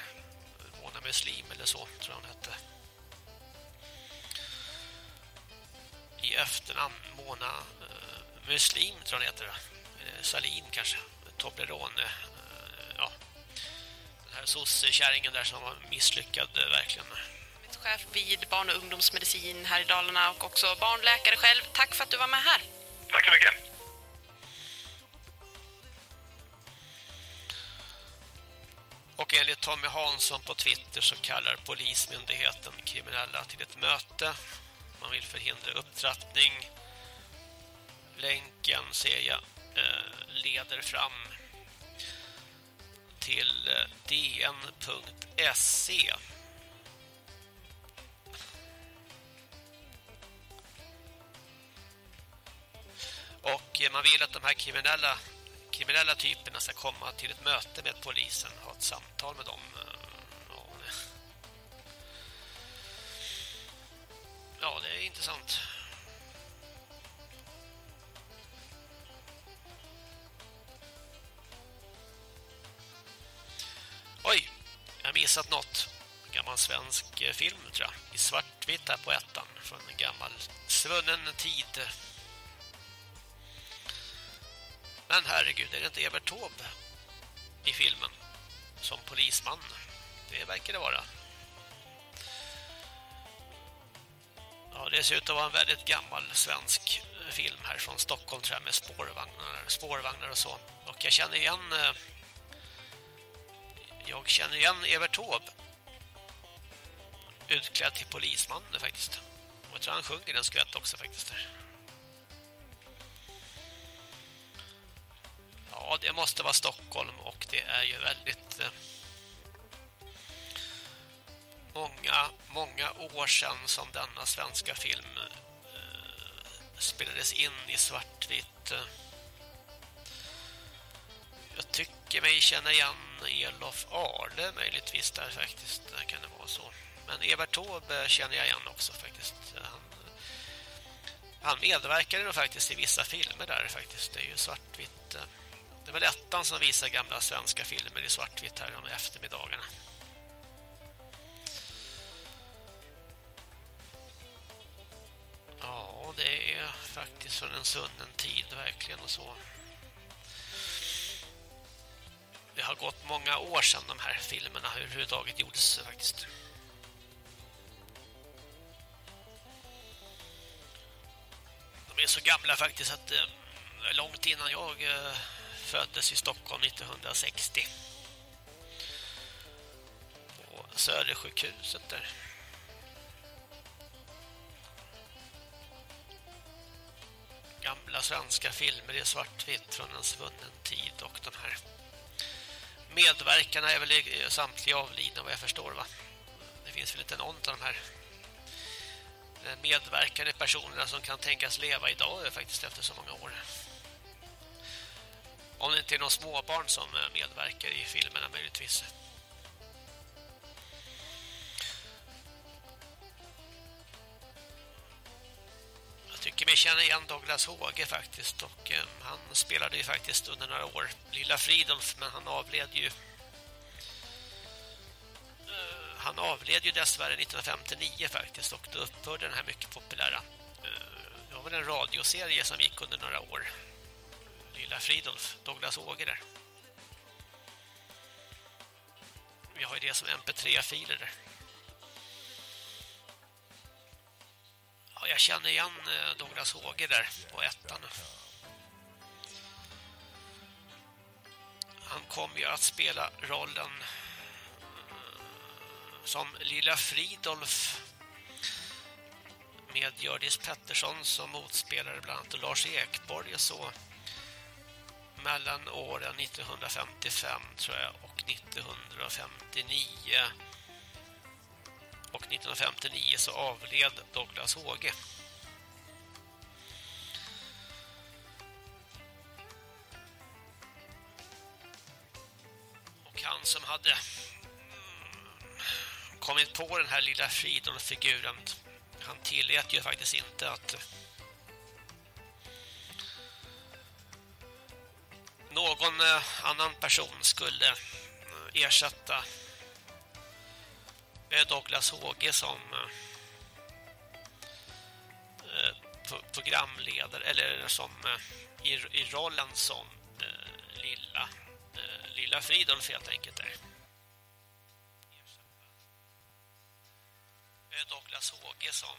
Mona Muslim eller så tror hon hette. I efternamn Mona uh, Muslim tror hon heter det. Salin kanske. Toblerone här sossekärringen där som var misslyckad eh, verkligen. Chef vid barn- och ungdomsmedicin här i Dalarna och också barnläkare själv. Tack för att du var med här. Tack så mycket. Och enligt Tommy Hansson på Twitter så kallar polismyndigheten kriminella till ett möte. Man vill förhindra upptrappning. Länken ser jag eh, leder fram till eh, dn.se Och eh, man vill att de här kriminella kriminella typerna ska komma till ett möte med polisen och ha ett samtal med dem. Ja, det är intressant. Oj, jag har missat något. Gammal svensk eh, film tror jag. I svartvitt här på ettan. Från en gammal svunnen tid. Men herregud, är det inte Evert Taube i filmen? Som polisman. Det verkar det vara. Ja, det ser ut att vara en väldigt gammal svensk eh, film här från Stockholm tror jag med spårvagnar, spårvagnar och så. Och jag känner igen eh, jag känner igen Evert Taube utklädd till polisman eh, faktiskt. Och jag tror han sjunger en skvätt också faktiskt. Ja, det måste vara Stockholm och det är ju väldigt eh, många, många år sedan som denna svenska film eh, spelades in i svartvitt. Eh, jag tycker mig känna igen Elof Arle möjligtvis där faktiskt. Där kan det vara så. Men Evert Taube känner jag igen också faktiskt. Han, han medverkade nog faktiskt i vissa filmer där faktiskt. Det är ju svartvitt. Eh, det är väl ettan som visar gamla svenska filmer i svartvitt här om eftermiddagarna. Det är faktiskt från en sunnen tid verkligen och så. Det har gått många år sedan de här filmerna överhuvudtaget gjordes faktiskt. De är så gamla faktiskt att eh, långt innan jag eh, föddes i Stockholm 1960 på Södersjukhuset där. Gamla svenska filmer i svartvitt från en svunnen tid och de här medverkarna är väl samtliga avlidna vad jag förstår va. Det finns väl inte någon av de här eh, medverkande personerna som kan tänkas leva idag eh, faktiskt efter så många år. Om det inte är någon småbarn som eh, medverkar i filmerna möjligtvis. Tycker mig känna igen Douglas Håge faktiskt och eh, han spelade ju faktiskt under några år Lilla Fridolf men han avled ju eh, han avled ju dessvärre 1959 faktiskt och då upphörde den här mycket populära eh, det var väl en radioserie som gick under några år Lilla Fridolf, Douglas Håge. där. Vi har ju det som MP3-filer där. Ja, jag känner igen eh, Douglas Håge där på ettan. Han kommer ju att spela rollen eh, som Lilla Fridolf med Gördis Pettersson som motspelare bland annat och Lars Ekborg och så mellan åren 1955 tror jag och 1959 och 1959 så avled Douglas Håge. Och han som hade mm, kommit på den här lilla Fridon-figuren han tillät ju faktiskt inte att någon eh, annan person skulle eh, ersätta Douglas Håge som eh, eh, programledare eller som eh, i, i rollen som lilla lilla Fridolf helt enkelt där. Douglas Håge som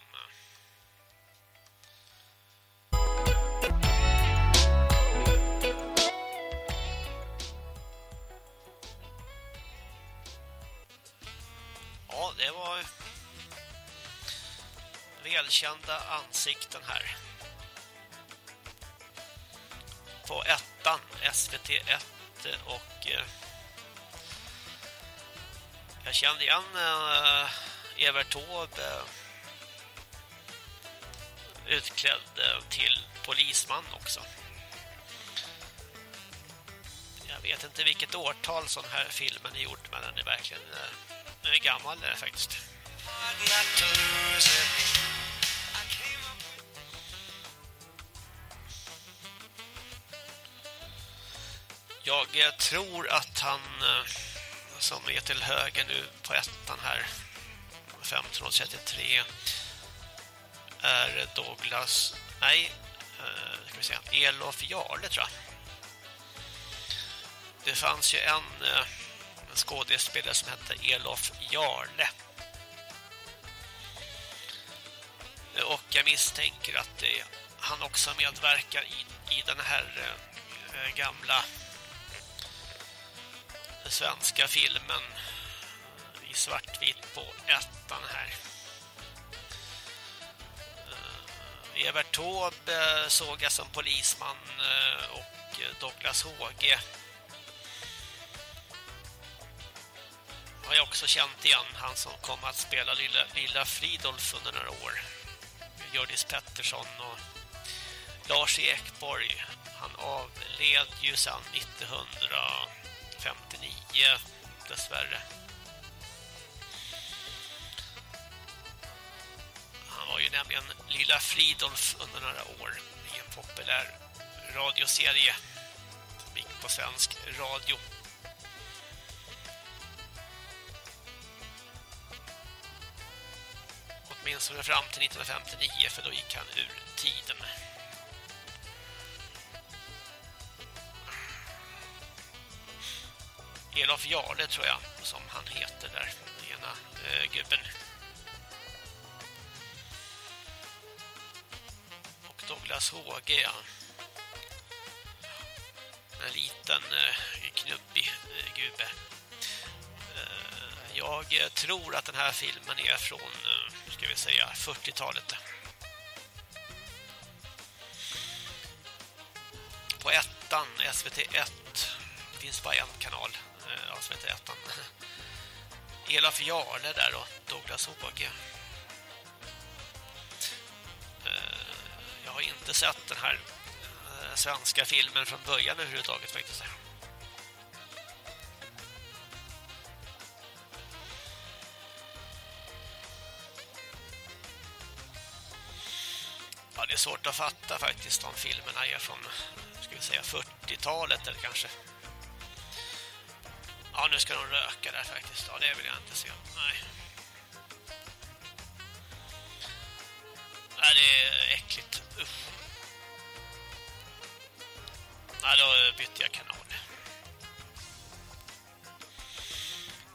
det var välkända ansikten här. På ettan, SVT1 och eh, jag kände igen eh, Evert Taube eh, utklädd eh, till polisman också. Jag vet inte vilket årtal sån här filmen är gjord men den är verkligen eh, den är gammal där faktiskt. Jag eh, tror att han eh, som är till höger nu på ettan här 1533 är Douglas nej eh, ska vi säga Elof Jarle tror jag. Det fanns ju en en skådespelare som hette Elof Jarle. Och jag misstänker att det, han också medverkar i, i den här eh, gamla svenska filmen i svartvitt på ettan här. Eh, Evert Taube eh, såg jag som polisman eh, och Douglas Håge har jag också känt igen han som kom att spela Lilla, Lilla Fridolf under några år. Gördis Pettersson och Lars Ekborg. Han avled ju sedan 1959 dessvärre. Han var ju nämligen Lilla Fridolf under några år i en populär radioserie som gick på svensk radio. Åtminstone fram till 1959 för då gick han ur tiden. Elof Jarle tror jag som han heter där, den ena eh, gubben. Och Douglas Håge, ja. En liten eh, knubbig eh, gubbe. Eh, jag tror att den här filmen är från, eh, ska vi säga, 40-talet. På ettan, SVT1, det finns bara en kanal, eh, SVT1. Elof Jarle där och Douglas Håge. Eh, Jag har inte sett den här eh, svenska filmen från början överhuvudtaget faktiskt. Svårt att fatta faktiskt om filmerna är från, ska vi säga, 40-talet eller kanske. Ja, nu ska de röka där faktiskt. Ja, det vill jag inte se. Nej. Nej, det är äckligt. Uff. Nej, då bytte jag kanal.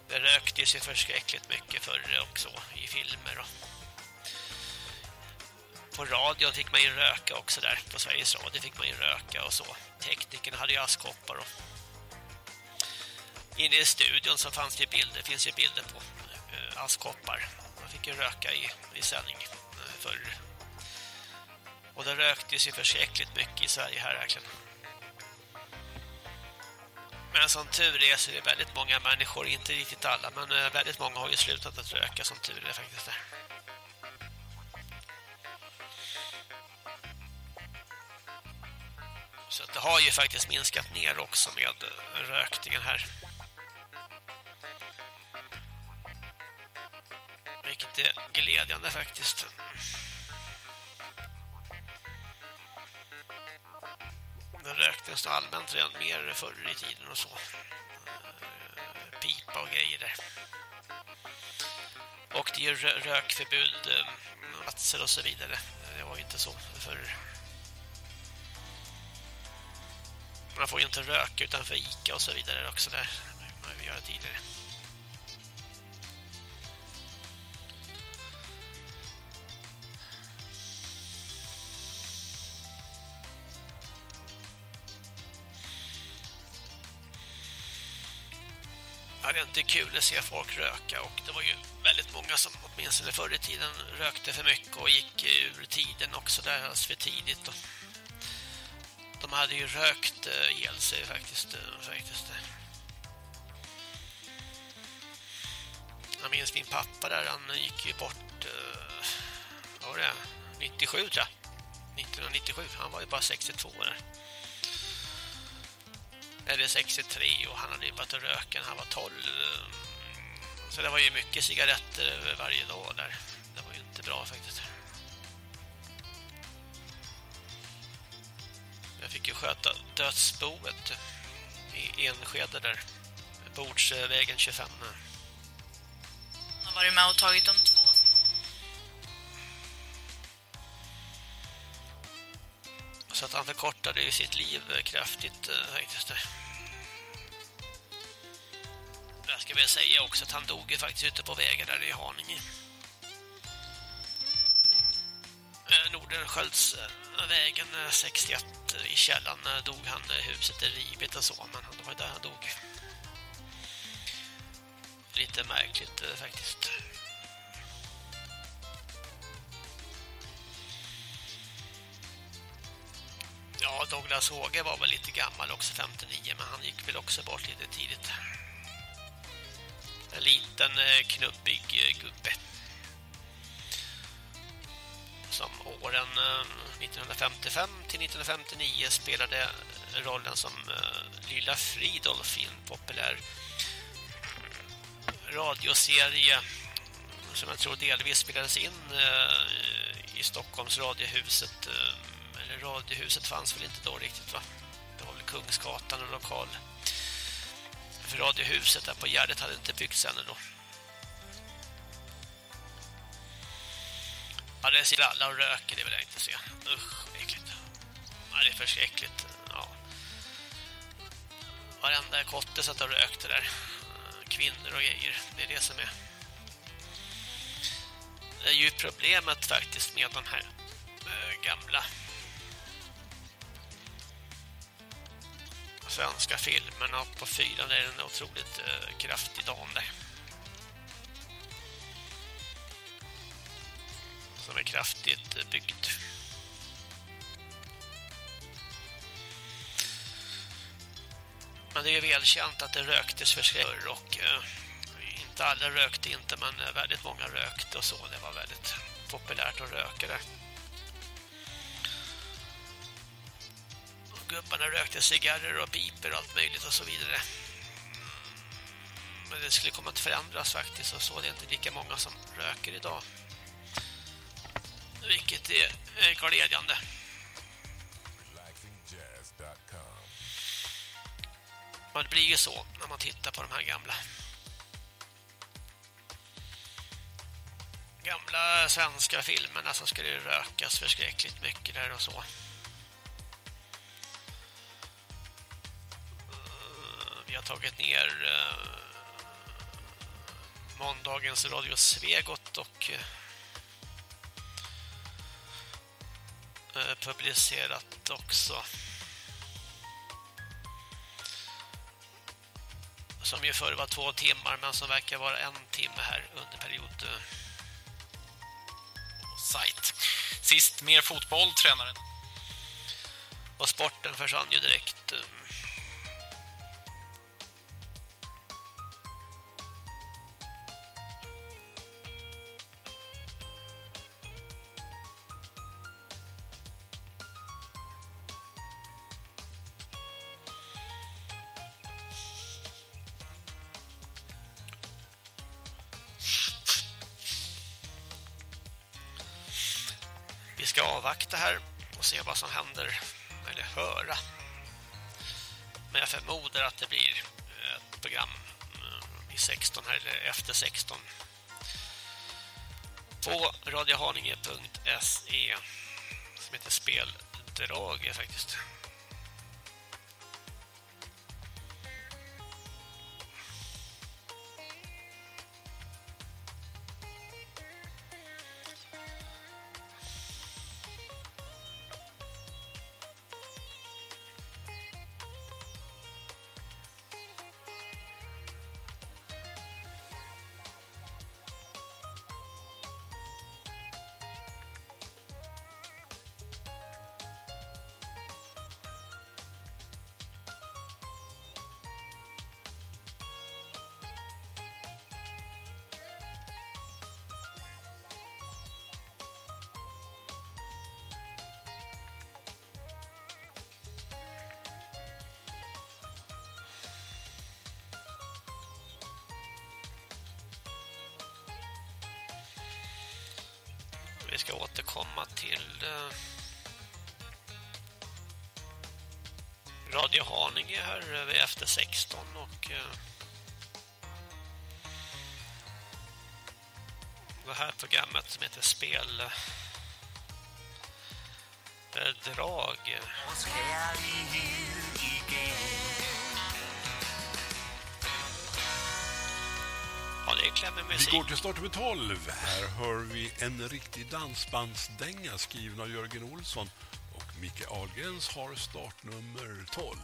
Det röktes ju förskräckligt mycket förr också i filmer och på radio fick man ju röka också där. På Sveriges Radio fick man ju röka och så. Teknikerna hade ju askkoppar och inne i studion så fanns det bilder, finns ju bilder på eh, askkoppar. Man fick ju röka i, i sändning eh, förr. Och det röktes ju försäkligt mycket i Sverige här verkligen. Men som tur är så är det väldigt många människor, inte riktigt alla, men eh, väldigt många har ju slutat att röka som tur är faktiskt. Där. Så det har ju faktiskt minskat ner också med eh, rökningen här. Vilket är glädjande faktiskt. Den röktes allmänt redan mer förr i tiden och så. Eh, pipa och grejer där. Och det är rökförbud, eh, platser och så vidare. Det var ju inte så förr. Man får ju inte röka utanför Ica och så vidare också där. Man vill göra tidigare. Ja, det är inte kul att se folk röka och det var ju väldigt många som åtminstone förr i tiden rökte för mycket och gick ur tiden också där alldeles för tidigt. Och de hade ju rökt eh, ihjäl sig faktiskt. Eh, faktiskt. Jag minns min pappa där, han gick ju bort eh, vad var det? 97 tror jag. 1997, han var ju bara 62 där. Eller 63 och han hade ju börjat röka när han var 12. Så det var ju mycket cigaretter varje dag där. Det var ju inte bra faktiskt. Jag fick ju sköta dödsboet i Enskede där. Bordsvägen 25. har varit med och tagit de två Så att han förkortade ju sitt liv kraftigt eh, faktiskt. Jag ska väl säga också att han dog ju faktiskt ute på vägen där i Haninge. Eh, Nordensköldsvägen eh, 61 eh, i källan dog han. Huset är rivet och så, men det var där han dog. Lite märkligt faktiskt. Ja, Douglas Håge var väl lite gammal också, 59, men han gick väl också bort lite tidigt. En liten knubbig gubbe som åren eh, 1955 till 1959 spelade rollen som eh, Lilla Fridolf i en populär radioserie som jag tror delvis spelades in eh, i Stockholms radiohuset eller radiohuset fanns väl inte då riktigt va? Det var väl Kungsgatan och lokal för radiohuset där på Gärdet hade inte byggts ännu då. Ja, det är alla och röker, det vill jag inte se. Usch, äckligt. Ja, det är förskräckligt. Ja. Varenda kotte satt och rökte där. Kvinnor och grejer. Det är det som är. Det är ju problemet faktiskt med de här eh, gamla svenska filmerna på fyran är en otroligt eh, kraftig dam där. Som är kraftigt byggt. Men det är välkänt att det röktes för skräck och eh, inte alla rökte inte men väldigt många rökte och så. Det var väldigt populärt att röka där. Och gubbarna rökte cigarrer och piper och allt möjligt och så vidare. Mm. Men det skulle komma att förändras faktiskt och så det är inte lika många som röker idag vilket är eh, glädjande. Men det blir ju så när man tittar på de här gamla gamla svenska filmerna så ska det rökas förskräckligt mycket där och så. Eh, vi har tagit ner eh, måndagens Radio Svegot och Eh, publicerat också. Som ju förr var två timmar men som verkar vara en timme här under period. Eh, sajt. Sist mer fotboll, tränaren. Och sporten försvann ju direkt. Eh, avvakta här och se vad som händer eller höra. Men jag förmodar att det blir eh, ett program eh, i 16 här eller efter 16 på radiohaninge.se som heter Speldrag faktiskt. Programmet som heter Spel Bedrag. Ja, det klämmig Vi musik. går till startnummer 12. Här hör vi en riktig dansbandsdänga skriven av Jörgen Olsson. Och Micke Ahlgrens har startnummer 12.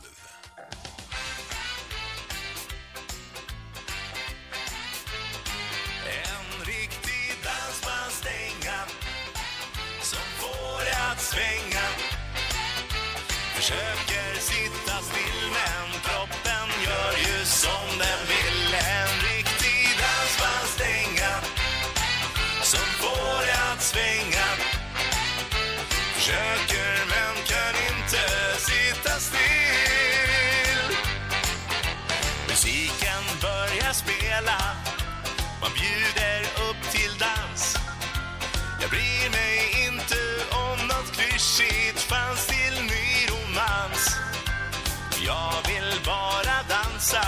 Man bjuder upp till dans. Jag bryr mig inte om något klyschigt fanns till ny romans. Jag vill bara dansa.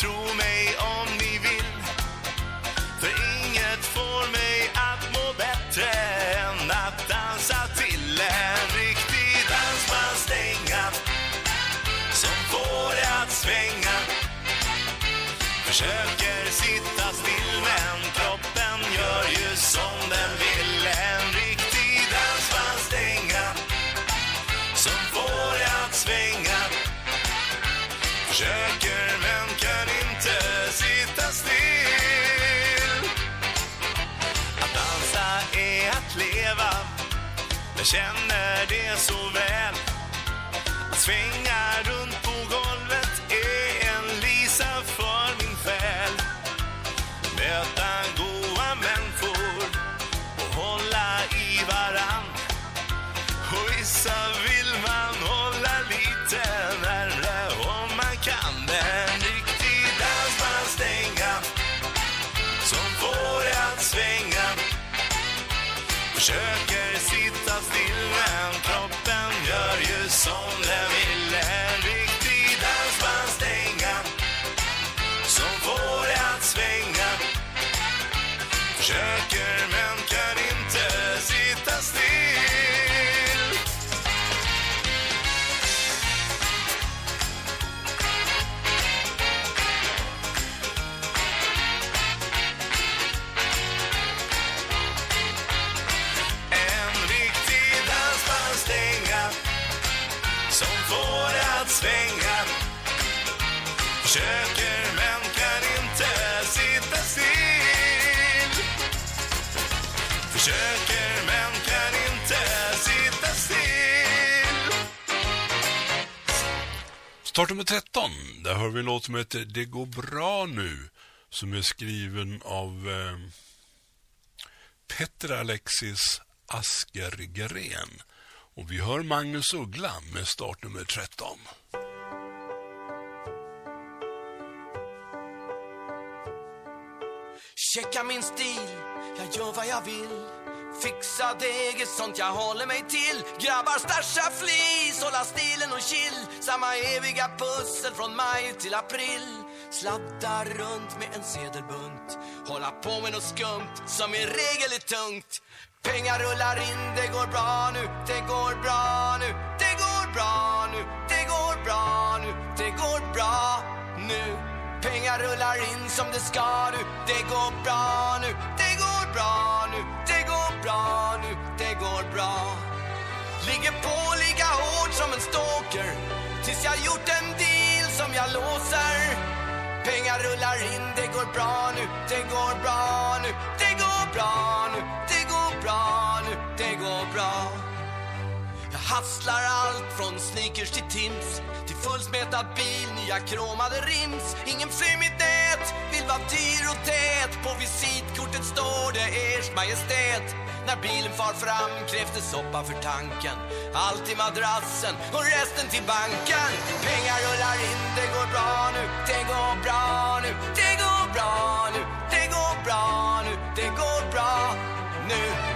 Tro mig om ni vill. För inget får mig att må bättre än att dansa till en riktig dansbandsdänga som får det att svänga. Försök Försöker men kan inte sitta still? Att dansa är att leva Jag känner det så väl. Att svänga runt gör ju Start nummer 13. Där hör vi en låt som heter Det går bra nu. Som är skriven av eh, Petter Alexis Askergren. Och vi hör Magnus Uggla med startnummer 13. Checka min stil, jag gör vad jag vill Fixa deg är sånt jag håller mig till. Grabbar stasha flis, hålla stilen och chill. Samma eviga pussel från maj till april. Sladda runt med en sedelbunt. Hålla på med något skumt som i regel är tungt. Pengar rullar in, det går bra nu, det går bra nu. Det går bra nu, det går bra nu, det går bra nu. Pengar rullar in som det ska nu. Det går bra nu, det går bra nu. Det går bra nu, det går bra. Ligger på lika hårt som en stalker Tills jag gjort en deal som jag låser. Pengar rullar in, det går bra nu Det går bra nu, det går bra nu Det går bra nu, det går bra hasslar allt från sneakers till Tims Till fullsmetad bil, nya kromade rims. Ingen flyr nät, vill vara dyr och tät. På visitkortet står det Ers Majestät. När bilen far fram krävs det soppa för tanken. Allt i madrassen och resten till banken. Pengar rullar in, det går bra nu Det går bra nu, det går bra nu Det går bra nu, det går bra nu det går bra nu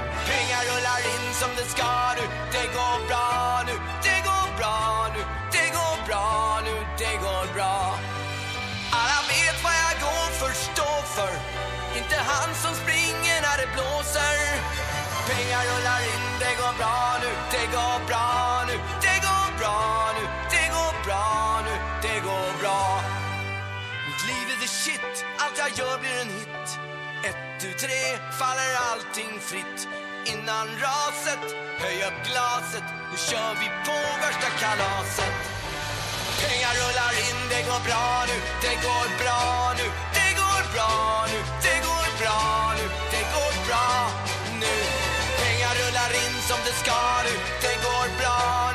som det ska nu. Det går bra nu, det går bra nu. Det går bra nu, det går bra. Alla vet vad jag går för, står för. Inte han som springer när det blåser. Pengar rullar in, det går bra nu. Det går bra nu, det går bra nu. Det går bra nu, det går bra. Mitt liv är the shit, allt jag gör blir en hit. Ett, tu, tre, faller allting fritt. Innan raset, höj upp glaset. Nu kör vi på värsta kalaset. Pengar rullar in, det går bra nu, det går bra nu, det går bra nu, det går bra nu, det går bra nu. Pengar rullar in som det ska nu, det går bra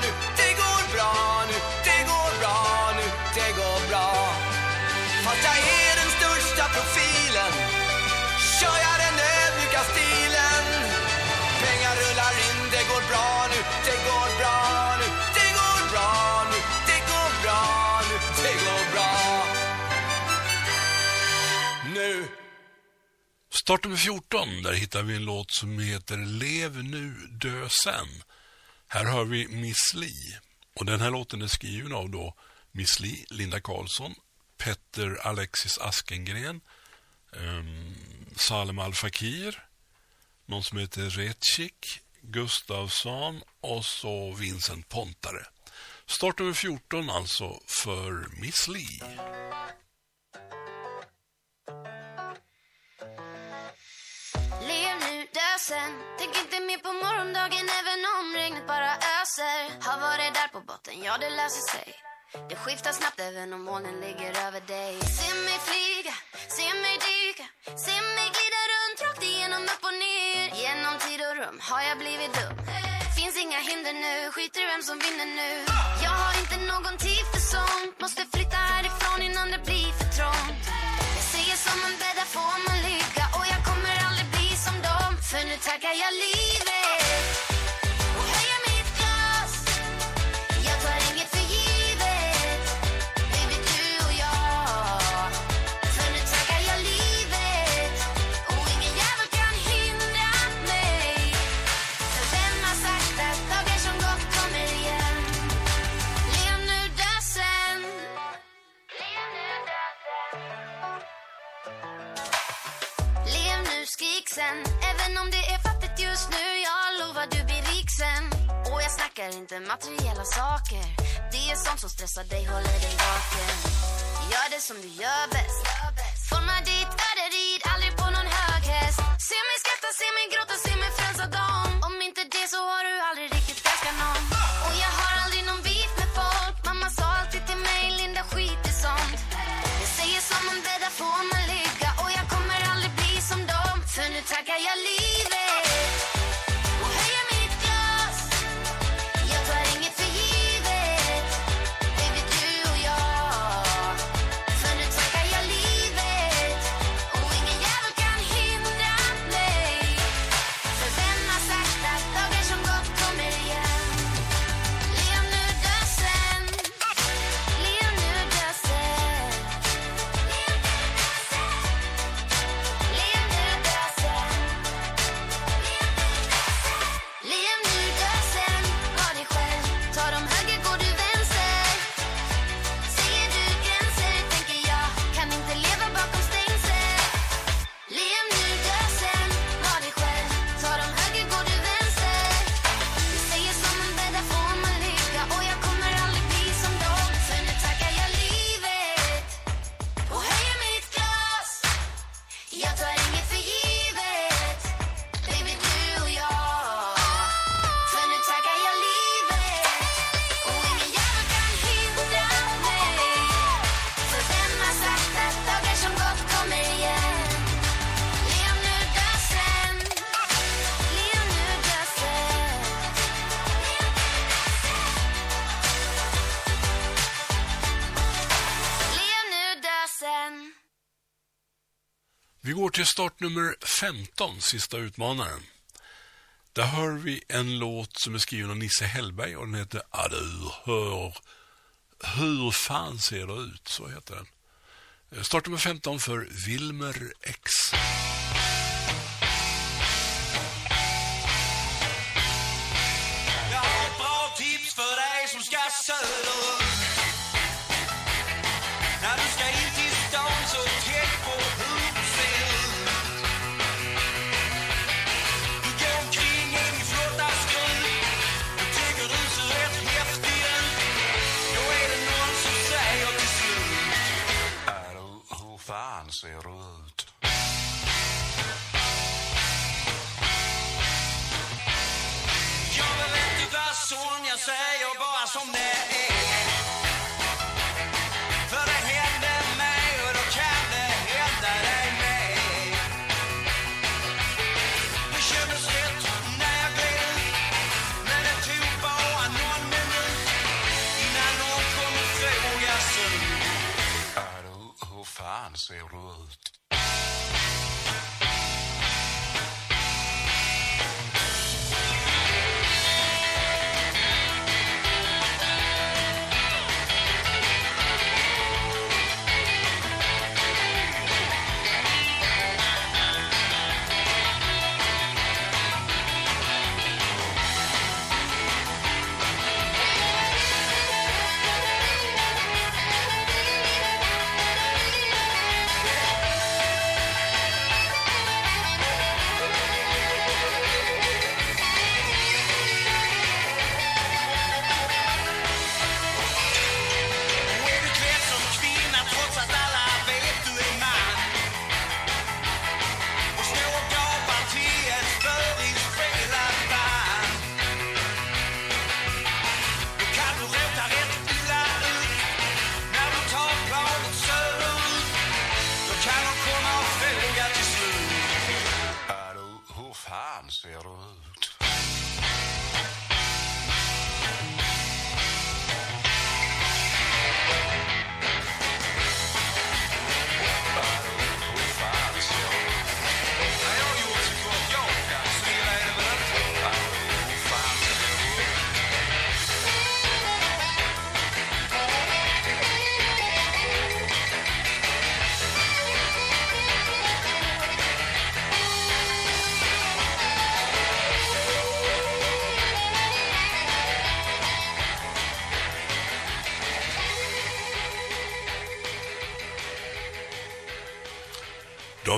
Startnummer 14, där hittar vi en låt som heter Lev nu, dö sen. Här hör vi Miss Li. Och den här låten är skriven av då Miss Li, Linda Karlsson, Petter Alexis Askengren, um, Salem Al Fakir, någon som heter Retschik, Gustavsson och så Vincent Pontare. Startnummer 14 alltså för Miss Li. Sen Tänk inte mer på morgondagen även om regnet bara öser. Har varit där på botten, ja det löser sig. Det skiftar snabbt även om molnen ligger över dig. Se mig flyga, se mig dyka. Se mig glida runt rakt igenom upp och ner. Genom tid och rum har jag blivit dum. Finns inga hinder nu, skiter i vem som vinner nu. Jag har inte någon tid för sånt. Måste flytta härifrån innan det blir för trångt. Jag säger som en bädda får man ligga För nu tackar jag livet snackar inte materiella saker. Det är sånt som stressar dig, håller dig vaken. Gör det som du gör bäst. Forma ditt öde, rid aldrig på någon hög häst. Se mig skratta, se mig gråta, se mig frälsa dem. Om inte det så har du aldrig riktigt älskat någon. Och jag har aldrig någon beef med folk. Mamma sa alltid till mig, Linda skit i sånt. Jag säger som man bäddar får man ligga. Och jag kommer aldrig bli som dem. För nu tackar jag livet Vi går till startnummer 15, sista utmanaren. Där hör vi en låt som är skriven av Nisse Hellberg och den heter Ja du hör, hur fan ser det ut? Så heter den. Eh, start Startnummer 15 för Wilmer X. Jag har ett bra tips för dig som ska söderut När du ska in till ser du ut? Jag vill inte vara sån, jag säger bara som det är. Fan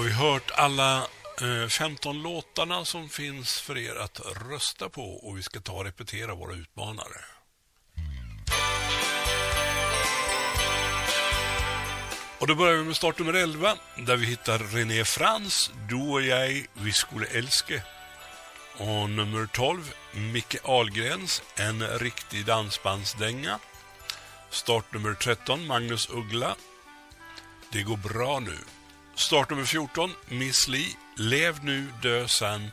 vi hört alla eh, 15 låtarna som finns för er att rösta på och vi ska ta och repetera våra utmanare. Och då börjar vi med startnummer 11 där vi hittar René Frans, Du och jag, vi skulle älske. Och nummer 12, Micke Ahlgrens, En riktig dansbandsdänga. Startnummer 13, Magnus Uggla, Det går bra nu. Startnummer 14, Miss Li, Lev nu, dö sen.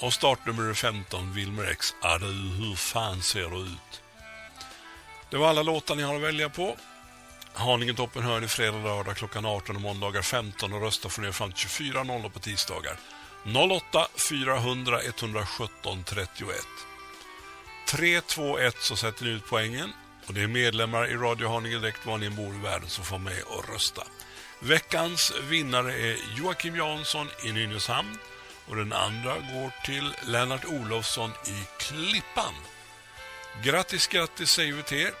Och startnummer 15, Wilmer X, Adu, hur fan ser du ut? Det var alla låtar ni har att välja på. Haninge toppen hör ni fredag, lördag klockan 18 och måndagar 15 och rösta från er fram till 24.00 på tisdagar. 08 400 117 31. 321 så sätter ni ut poängen och det är medlemmar i Radio Haninge direkt var ni än bor i världen som får med och rösta. Veckans vinnare är Joakim Jansson i Nynäshamn och den andra går till Lennart Olofsson i Klippan. Grattis, grattis säger vi till er.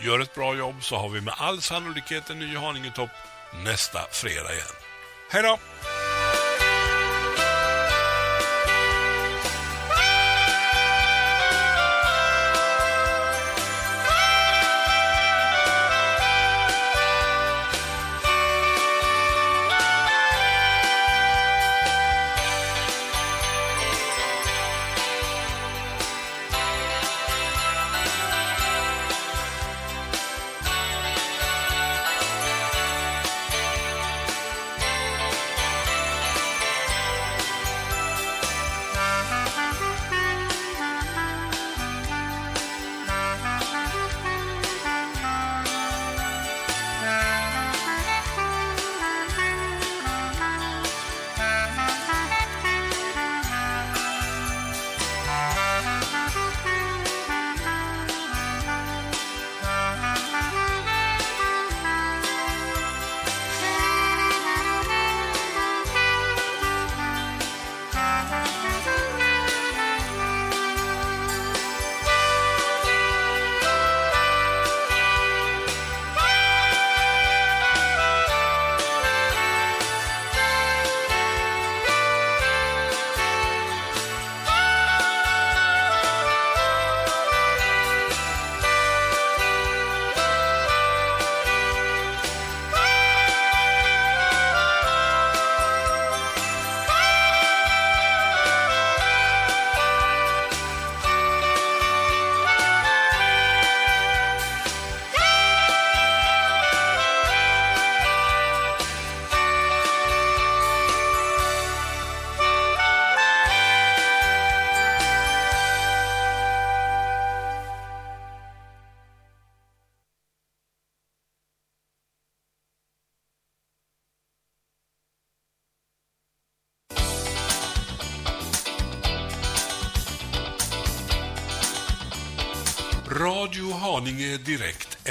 Gör ett bra jobb så har vi med all sannolikhet en ny Haninge topp nästa fredag igen. Hej då!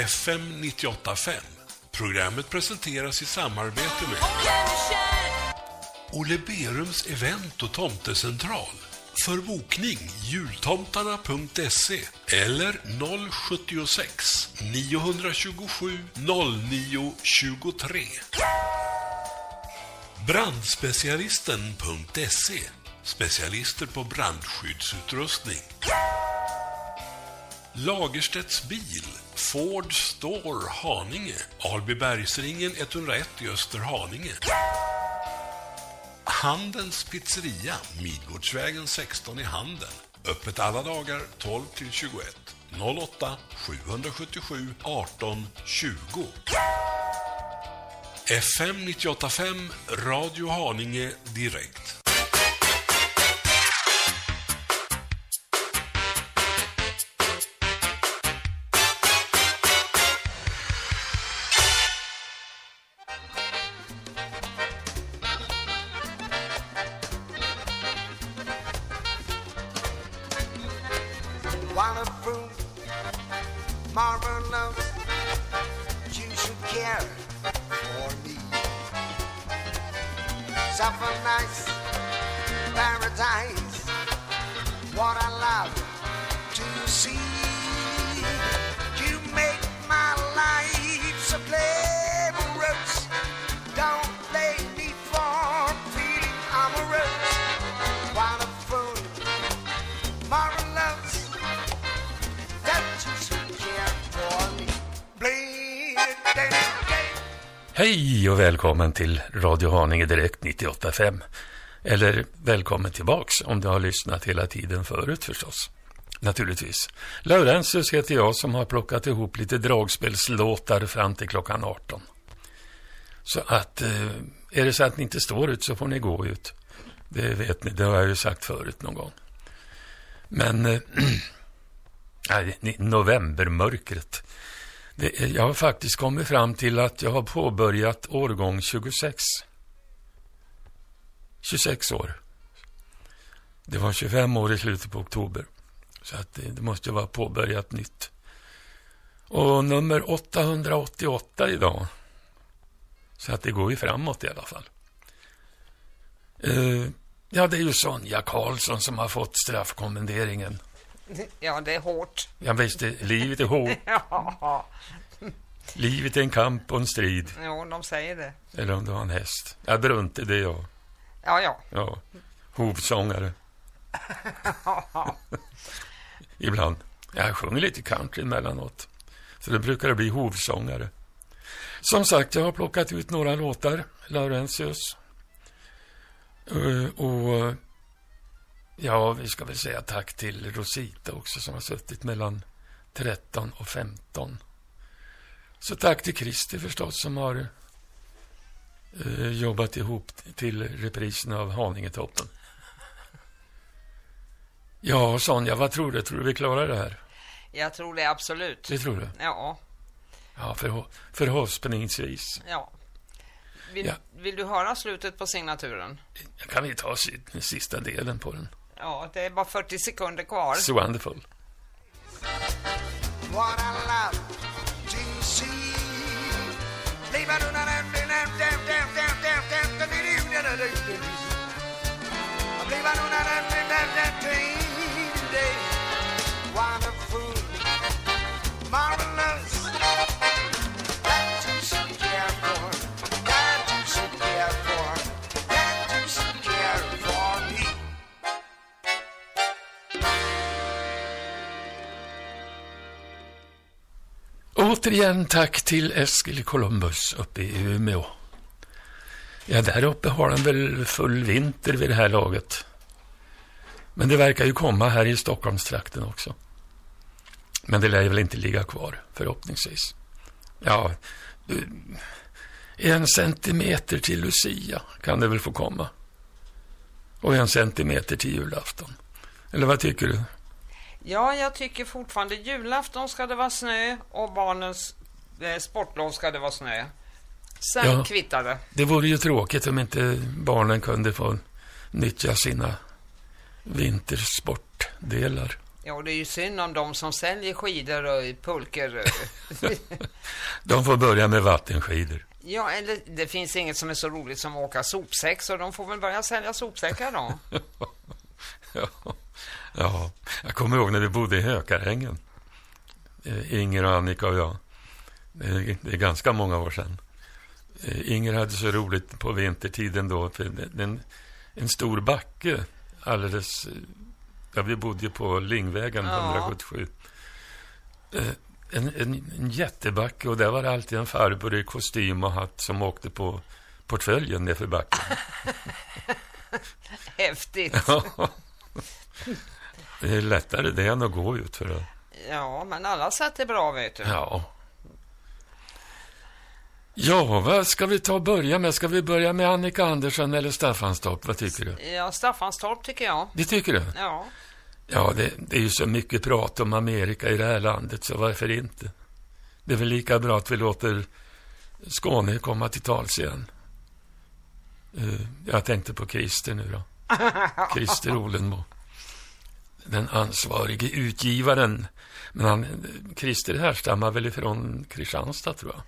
FM 98.5. Programmet presenteras i samarbete med Olle Berums event och tomtecentral. För bokning jultomtarna.se eller 076 927 09 23. Brandspecialisten.se Specialister på brandskyddsutrustning. Lagerstedts bil, Ford Store Haninge, Albybergsringen 101 i Österhaninge. Handens pizzeria, Midgårdsvägen 16 i Handen. Öppet alla dagar 12 till 21. 08 777 18 20. FM 985 Radio Haninge direkt. Till Radio Haninge Direkt 98.5. Eller välkommen tillbaks om du har lyssnat hela tiden förut förstås. Naturligtvis. Laurentius heter jag som har plockat ihop lite dragspelslåtar fram till klockan 18. Så att eh, är det så att ni inte står ut så får ni gå ut. Det vet ni, det har jag ju sagt förut någon gång. Men äh, novembermörkret. Det, jag har faktiskt kommit fram till att jag har påbörjat årgång 26. 26 år. Det var 25 år i slutet på oktober. Så att det, det måste ju vara påbörjat nytt. Och nummer 888 idag. Så att det går ju framåt i alla fall. Eh, ja, det är ju Sonja Karlsson som har fått straffkommenderingen. Ja, det är hårt. Ja, visst, det, livet är hårt. Ja, Livet är en kamp och en strid. jo, de säger det. Eller om det var en häst. Ja, Brunte, det är jag. Ja, ja. Ja, hovsångare. Ibland. Jag sjunger lite country emellanåt. Så det brukar det bli hovsångare. Som sagt, jag har plockat ut några låtar, Laurentius. Eh, och ja, vi ska väl säga tack till Rosita också som har suttit mellan 13 och 15. Så tack till Christer förstås som har eh, jobbat ihop till reprisen av Haningetoppen. Ja, Sonja, vad tror du? Tror du vi klarar det här? Jag tror det absolut. Det tror du? Ja, Ja, för, förhoppningsvis. ja. Vill, Ja. vill du höra slutet på signaturen? Kan vi ta sista delen på den? Ja, det är bara 40 sekunder kvar. So wonderful. what I love to see. Återigen tack till Eskil Columbus uppe i Umeå. Ja, där uppe har den väl full vinter vid det här laget. Men det verkar ju komma här i Stockholmstrakten också. Men det lär ju väl inte ligga kvar, förhoppningsvis. Ja, du, en centimeter till Lucia kan det väl få komma. Och en centimeter till julafton. Eller vad tycker du? Ja, jag tycker fortfarande julafton ska det vara snö och barnens eh, sportlov ska det vara snö. Sen Ja. kvittar det. Det vore ju tråkigt om inte barnen kunde få nyttja sina vintersportdelar. Ja, det är ju synd om de som säljer skidor och pulker. De får börja med vattenskidor. ja, eller det finns inget som är så roligt som att åka sopsäck, så de får väl börja sälja sopsäckar då. Ja, ja, jag kommer ihåg när vi bodde i Hökarängen. Eh, Inger och Annika och jag. Det är, ganska många år sedan. Eh, Inger hade så roligt på vintertiden då. För en, en stor backe alldeles... eh, Ja, vi bodde ju på Lingvägen Ja. 177. Eh, En, en, en jättebacke och där var det alltid en farbror i kostym och hatt som åkte på portföljen nerför backen. Häftigt. Ja. Det är lättare det än att gå ut för det. Ja, men alla sätt är bra, vet du. Ja. Ja, vad ska vi ta och börja med? Ska vi börja med Annika Andersson eller Staffanstorp? Vad tycker du? Ja, Staffanstorp tycker jag. Det tycker du? Ja. Ja, det, det är ju så mycket prat om Amerika i det här landet, så varför inte? Det är väl lika bra att vi låter Skåne komma till tals igen. Eh, jag tänkte på Christer nu då. Christer Olenmo. Den ansvarige utgivaren. Men han, Christer härstammar väl ifrån Kristianstad, tror jag.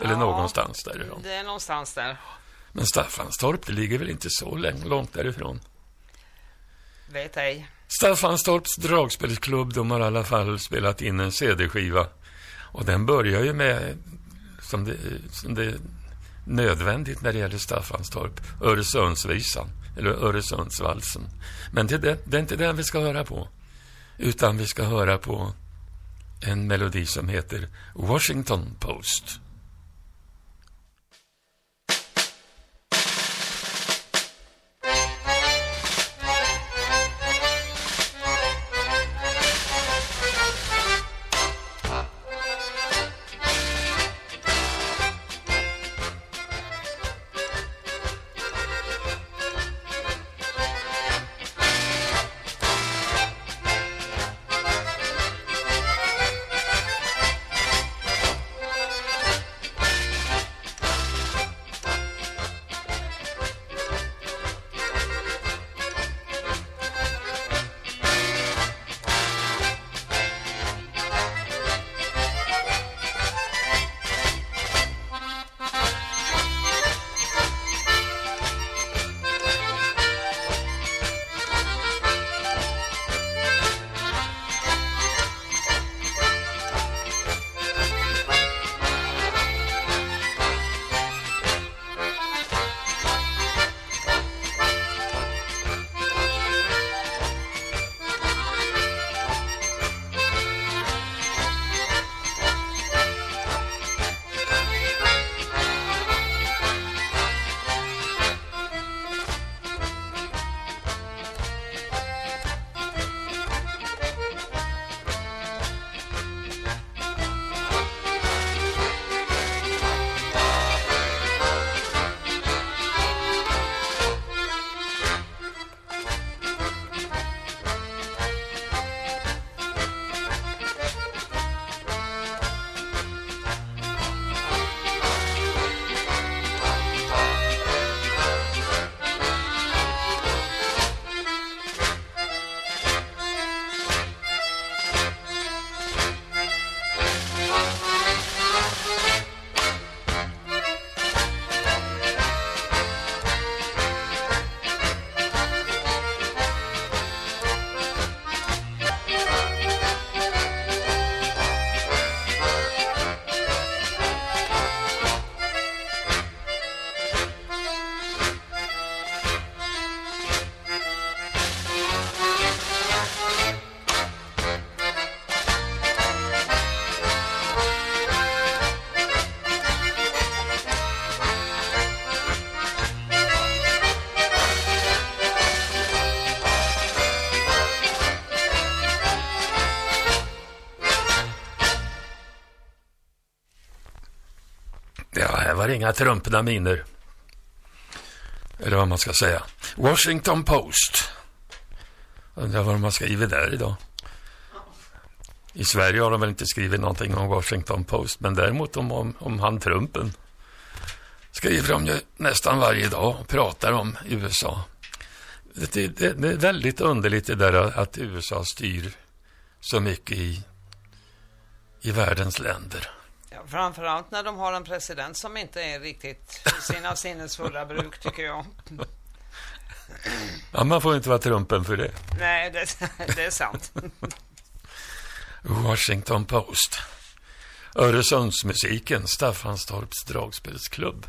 Eller Ja. någonstans därifrån. Det är någonstans där. Men Staffanstorp, det ligger väl inte så lång- långt därifrån. Vet ej. Staffanstorps dragspelsklubb, de har i alla fall spelat in en CD-skiva. Och den börjar ju med, som det, som det är nödvändigt när det gäller Staffanstorp, Öresundsvisan, eller Öresundsvalsen. Men det, det, det är inte den vi ska höra på, utan vi ska höra på en melodi som heter Washington Post. Inga trumpna miner. Eller vad man ska säga. Washington Post. Undrar vad de har skrivit där idag. I Sverige har de väl inte skrivit någonting om Washington Post, men däremot om, om, om han Trumpen. Skriver de ju nästan varje dag och pratar om USA. Det, det, det är väldigt underligt det där att USA styr så mycket i, i världens länder. Framförallt när de har en president som inte är riktigt i sina sinnesfulla bruk, tycker jag. Ja, man får inte vara trumpen för det. Nej, det, det är sant. Washington Post. Öresundsmusiken, Staffanstorps dragspelsklubb.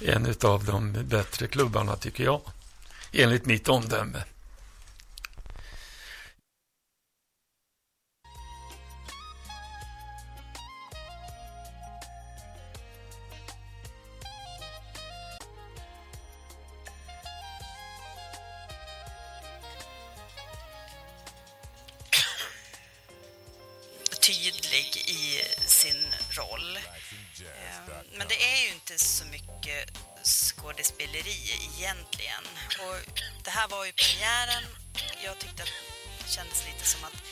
En av de bättre klubbarna tycker jag. Enligt mitt omdöme. Det här var ju premiären. Jag tyckte att det kändes lite som att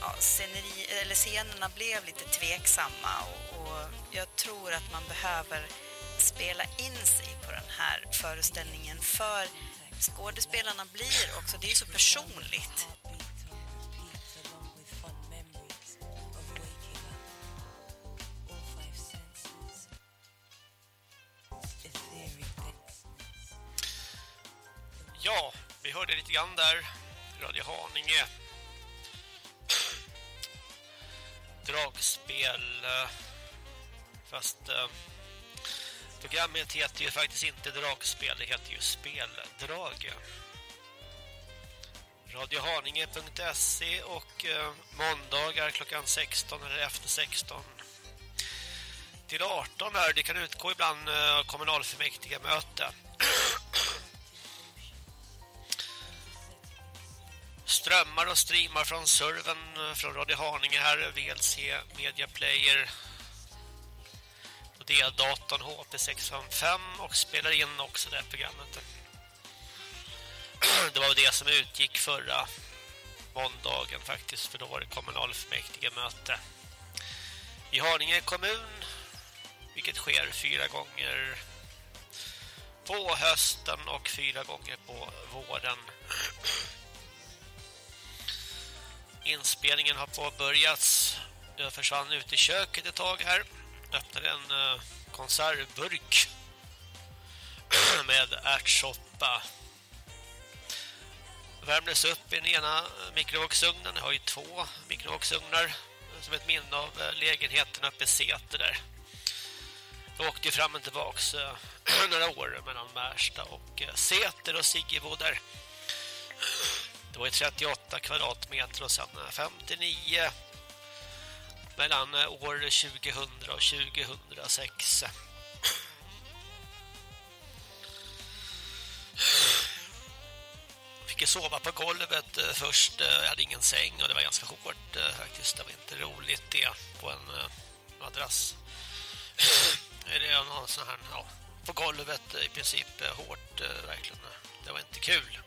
ja, sceneri, eller scenerna blev lite tveksamma och, och jag tror att man behöver spela in sig på den här föreställningen för skådespelarna blir också, det är ju så personligt. Ja, vi hörde lite grann där. Radio Haninge. Dragspel. Eh, fast eh, programmet heter ju faktiskt inte Dragspel, det heter ju Speldrag. Radiohaninge.se och eh, måndagar klockan 16 eller efter 16 till 18 här. Det kan utgå ibland eh, kommunalfullmäktige möte. Strömmar och streamar från servern eh, från Radio Haninge här, VLC Media Player och det är datorn HP655 och spelar in också det här programmet. Det var det som utgick förra måndagen faktiskt, för då var det kommunalfullmäktige möte i Haninge kommun, vilket sker fyra gånger på hösten och fyra gånger på våren. Inspelningen har påbörjats. Jag försvann ut i köket ett tag här. Öppnade en eh, konservburk med ärtsoppa. Värmdes upp i den ena mikrovågsugnen. Jag har ju två mikrovågsugnar som ett minne av eh, lägenheten uppe i Säter där. Jag åkte ju fram och tillbaks eh, några år mellan Märsta och Säter och Siggebo där. Det var 38 kvadratmeter och sen eh, 59 mellan eh, år 2000 och 2006. Fick sova på golvet eh, först. Jag hade ingen säng och det var ganska hårt faktiskt. Det var inte roligt det på en madrass. Det någon sån här, ja, på golvet i princip hårt verkligen. Det var inte kul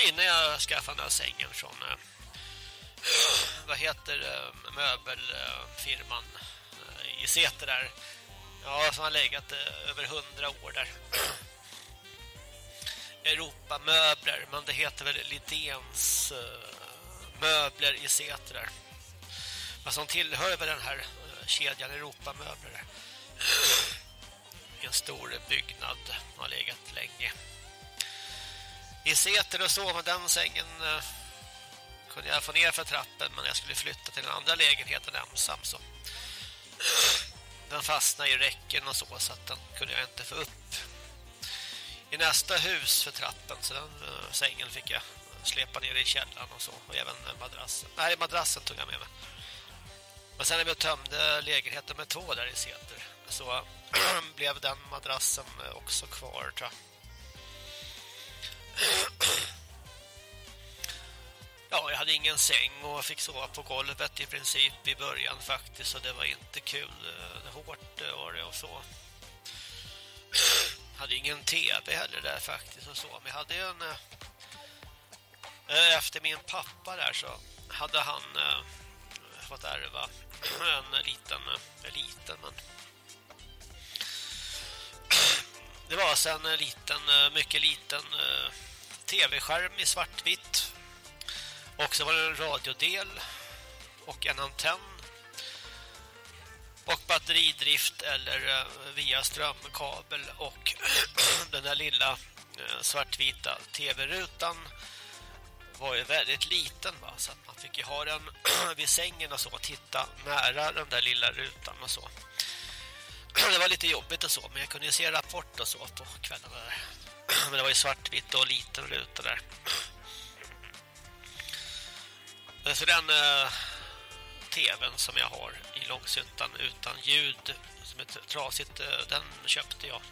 innan jag skaffade den här sängen från eh, vad heter eh, möbelfirman eh, i Säter där. Ja, som har legat eh, över hundra år där. Europa möbler, men det heter väl Lidéns möbler i Säter där. Men som tillhör väl den här kedjan Europa möbler. En stor byggnad har legat länge i Säter och sova den sängen eh, kunde jag få ner för trappen men jag skulle flytta till den andra lägenheten ensam så den fastnade i räcken och så så att den kunde jag inte få upp i nästa hus för trappen så den eh, sängen fick jag släpa ner i källaren och så och även madrassen. Nej, madrassen tog jag med mig. Men sen när vi tömde lägenheten med två där i Säter så blev den madrassen eh, också kvar tror jag. Ja, jag hade ingen säng och fick sova på golvet i princip i början faktiskt så det var inte kul. Eh, hårt eh, var det och så. Jag hade ingen tv heller där faktiskt och så. Men jag hade en... Eh, efter min pappa där så hade han fått ärva en liten, en liten men det var sen en liten, mycket liten tv-skärm i svartvitt Och så var det en radiodel och en antenn och batteridrift eller eh, via strömkabel och den där lilla eh, svartvita tv-rutan var ju väldigt liten va? så att man fick ju ha den vid sängen och så och titta nära den där lilla rutan och så. Det var lite jobbigt och så men jag kunde ju se rapport och så på kvällarna där. Men det var ju svartvitt och liten ruta där. Så den eh, tvn som jag har i Långsyntan utan ljud som är trasigt, eh, den köpte jag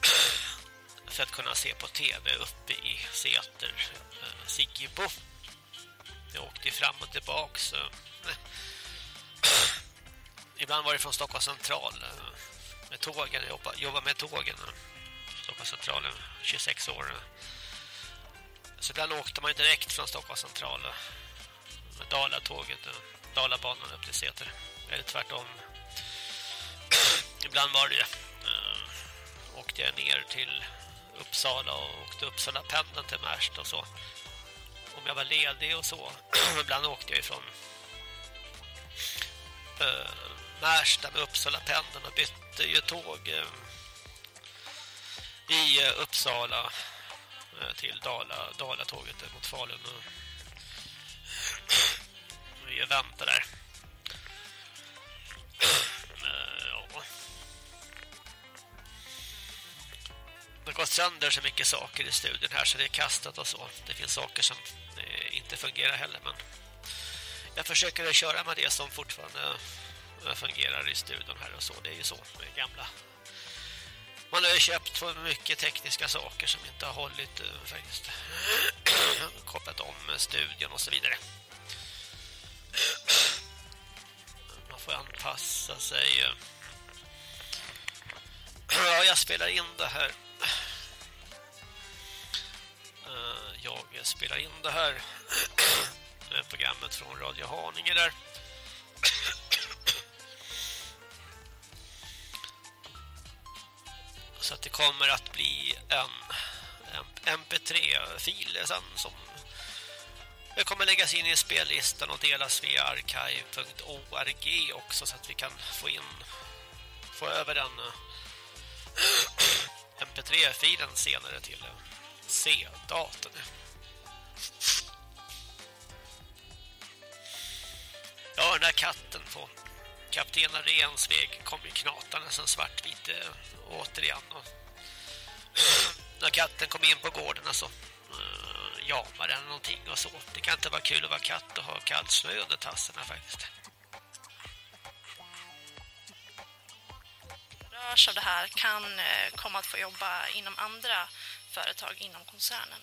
för att kunna se på tv uppe i Säter eh, Siggebo. Jag åkte fram och tillbaka så ibland var det från Stockholms central eh, med tågen, jag jobbade med tågen Stockholms central 26 år så ibland åkte man direkt från Stockholms central eh, med Dalatåget och Dalabanan upp till Säter. Eller tvärtom. Ibland var det uh, åkte jag ner till Uppsala och åkte Uppsala pendeln till Märsta och så. Om jag var ledig och så. Ibland åkte jag ifrån Märsta med Uppsala pendeln och bytte ju tåg i eh, Uppsala eh, till Dala, Dalatåget mot Falun och vi väntar där. Eh, ja. Det har gått sönder så mycket saker i studion här så det är kastat och så. Det finns saker som inte fungerar heller men jag försöker köra med det som fortfarande fungerar i studion här och så. Det är ju så med gamla man har ju köpt för mycket tekniska saker som inte har hållit eh, faktiskt. Kopplat om eh, studion och så vidare. Man får anpassa sig. Eh. Ja, jag spelar in det här. Jag spelar in det här programmet från Radio Haninge där. Så att det kommer att bli en, mp3-fil sen som det kommer läggas in i spellistan och delas via archive.org också så att vi kan få in få över den eh, mp3-filen senare till eh, C-datorn. Ja, den där katten på kapten Rensveg kom ju knatande som svartvit äh, återigen. Och, när katten kom in på gården och så äh, jamar den någonting och så. Det kan inte vara kul att vara katt och ha kall snö under tassarna faktiskt. Rörs av det här kan eh, komma att få jobba inom andra företag inom koncernen.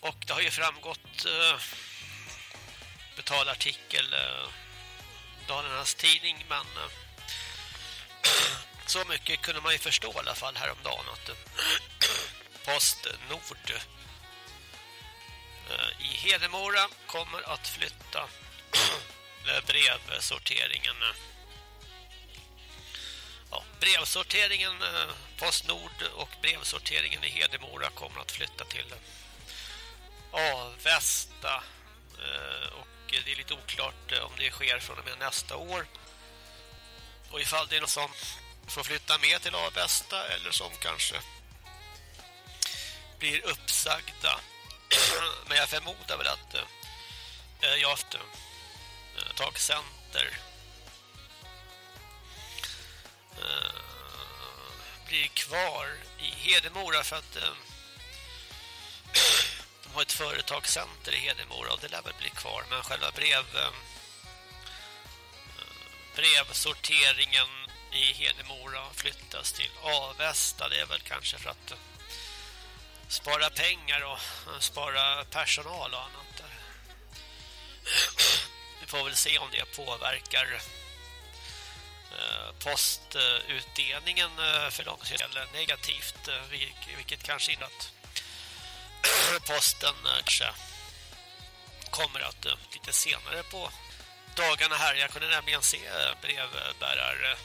Och det har ju framgått uh, betalartikel uh, Dalarnas tidning men uh, så mycket kunde man ju förstå i alla fall häromdagen att uh, Postnord uh, i Hedemora kommer att flytta brevsorteringen ja, brevsorteringen Postnord och brevsorteringen i Hedemora kommer att flytta till Avesta eh, och det är lite oklart eh, om det sker från och med nästa år. Och ifall det är någon som får flytta med till Avesta eller som kanske blir uppsagda. Men jag förmodar väl att jag har haft takcenter blir kvar i Hedemora för att eh, de har ett företagscenter i Hedemora och det lär väl bli kvar men själva brev ehm, eh, brevsorteringen i Hedemora flyttas till Avesta det är väl kanske för att eh, spara pengar och eh, spara personal och annat där. Vi får väl se om det påverkar postutdelningen för långsiktigt eller negativt vilket kanske inte att posten eh, kanske kommer att eh, lite senare på dagarna här. Jag kunde nämligen se eh, brevbärare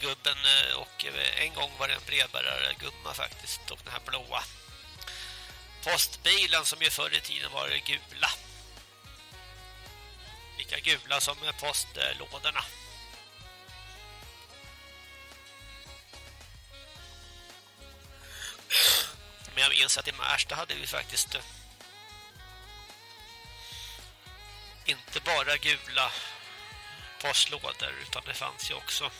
gubben och en gång var det en brevbärargumma faktiskt och den här blåa postbilen som ju förr i tiden var gula. Lika gula som postlådorna. Men jag minns att i Märsta hade vi faktiskt eh, inte bara gula postlådor utan det fanns ju också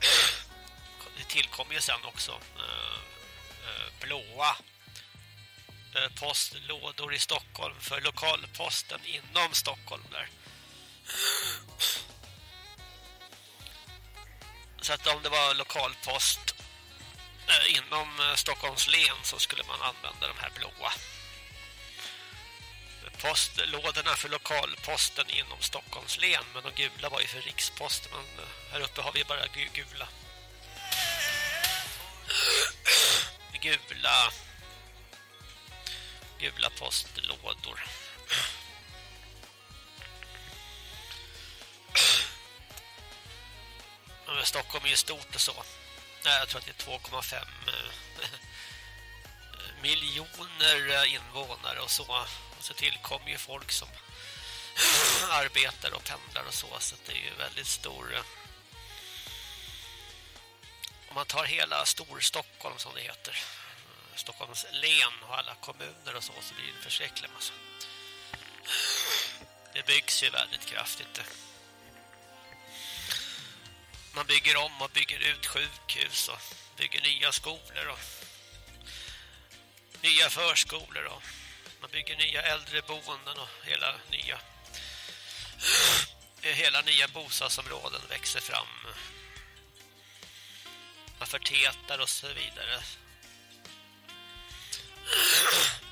det tillkom ju sen också eh, eh, blåa postlådor i Stockholm för lokalposten inom Stockholm där. Så att om det var lokalpost Eh, inom eh, Stockholms län så skulle man använda de här blåa. Postlådorna för lokalposten inom Stockholms län men de gula var ju för riksposten men eh, här uppe har vi bara gula. Gula. Gula postlådor. Men Stockholm är ju stort och så. Nej, jag tror att det är 2,5 eh, miljoner eh, invånare och så. Och så tillkommer ju folk som arbetar och pendlar och så så det är ju väldigt stor eh, om man tar hela Storstockholm som det heter Stockholms län och alla kommuner och så så blir det en förskräcklig massa. Det byggs ju väldigt kraftigt man bygger om och bygger ut sjukhus och bygger nya skolor och nya förskolor och man bygger nya äldreboenden och hela nya hela nya bostadsområden växer fram. Man förtätar och så vidare.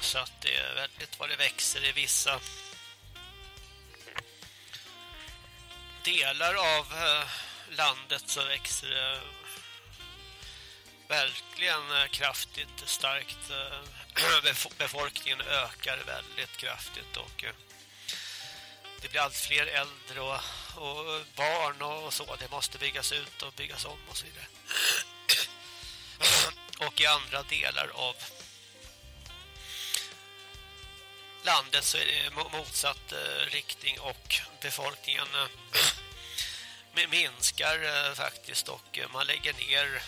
Så att det är väldigt vad det växer i vissa delar av eh, landet så växer det verkligen eh, kraftigt starkt eh, befolkningen ökar väldigt kraftigt och det blir allt fler äldre och, och barn och så. Det måste byggas ut och byggas om och så vidare. Och i andra delar av landet så är det motsatt eh, riktning och befolkningen eh, minskar eh, faktiskt och man lägger ner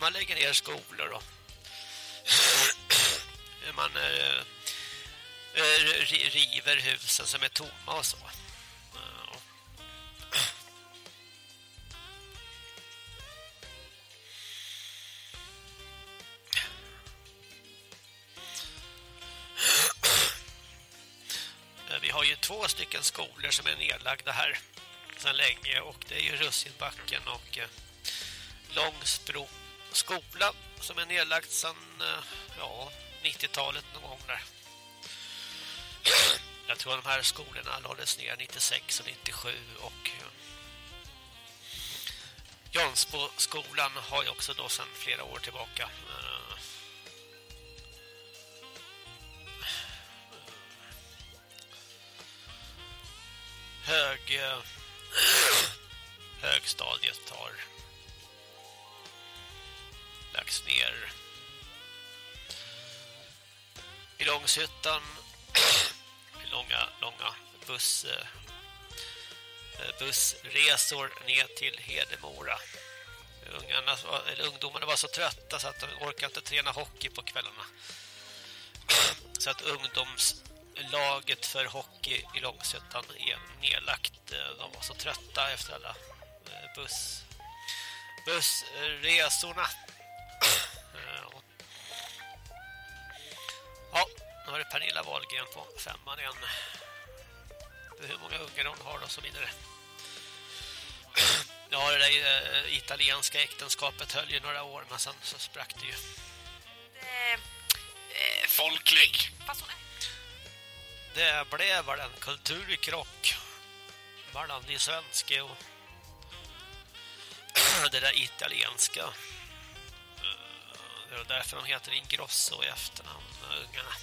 man lägger ner skolor och man river husen som är tomma och så. Har ju två stycken skolor som är nedlagda här sedan länge och det är ju Russinbacken och eh, Långsbro skola som är nedlagt sedan eh, ja, 90-talet någon gång där. Jag tror att de här skolorna lades ner 96 och 97 och eh, Jansbo skolan har ju också då sedan flera år tillbaka eh, hög högstadiet har lagts ner. I Långshyttan långa, långa buss, eh, bussresor ner till Hedemora. Ungarna, eller ungdomarna var så trötta så att de orkade inte träna hockey på kvällarna. Så att ungdomslaget för hockey i Långshyttan är nedlagt. De var så trötta efter alla eh, buss, bussresorna. Ja, nu har det Pernilla Wahlgren på femman igen. Hur många ungar hon har och så vidare. Ja, det där italienska äktenskapet höll ju några år, men sen så sprack det ju. Eh, eh, folklig. Det blev väl en kulturkrock mellan de svenska och det där italienska. Eh, det är därför de heter Ingrosso i efternamn, ungarna.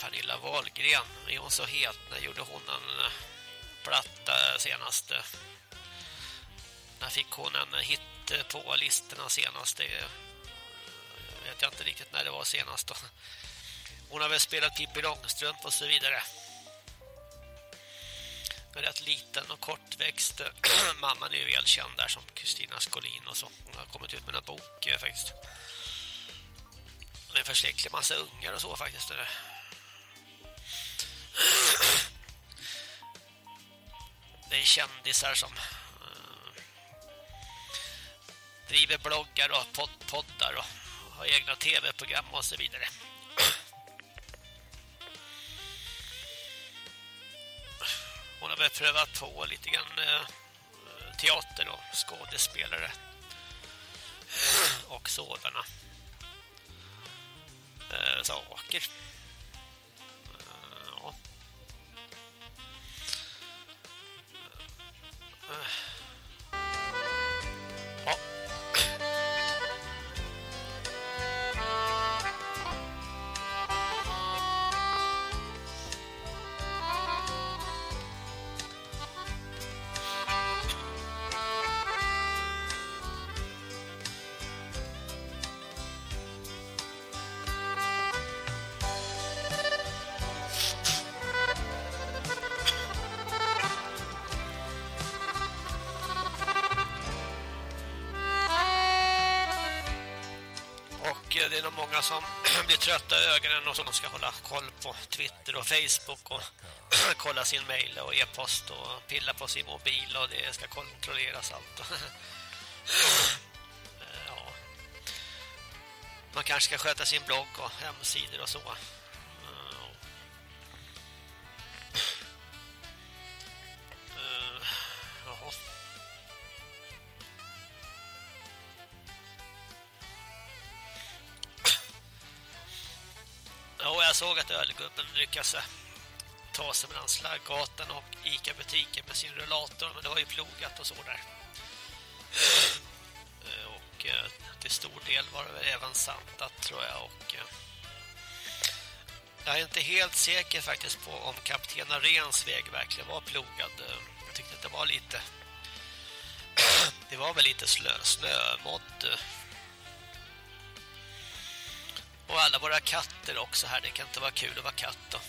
Pernilla Wahlgren. Är hon så het? När gjorde hon en eh, platta senast? När fick hon en hit på listorna senast? Vet jag inte riktigt när det var senast då. Hon har väl spelat Pippi Långstrump och så vidare. En rätt liten och kortväxt eh, mamman är ju välkänd där som Kristina Skolin och så. Hon har kommit ut med en bok eh, faktiskt. Med en förskräcklig massa ungar och så faktiskt. Det är kändisar som eh, driver bloggar och poddar och har egna tv-program och så vidare. Hon har väl prövat på lite grann eh, teater och skådespelare eh, och sådana eh, saker. Ja. Som blir trötta i ögonen och som ska hålla koll på Twitter och Facebook och kolla sin mail och e-post och pilla på sin mobil och det ska kontrolleras allt. Ja. Man kanske ska sköta sin blogg och hemsidor och så. Jag såg att ölgubben lyckas eh, ta sig mellan Slaggatan och Ica-butiken med sin rullator, men det var ju plogat och så där. Eh, och eh, till stor del var det väl även sant att tror jag och jag är inte helt säker faktiskt på om kapten Arens väg verkligen var plogad. Jag tyckte att det var lite det var väl lite slö, snömodd och alla våra katter också här. Det kan inte vara kul att vara katt och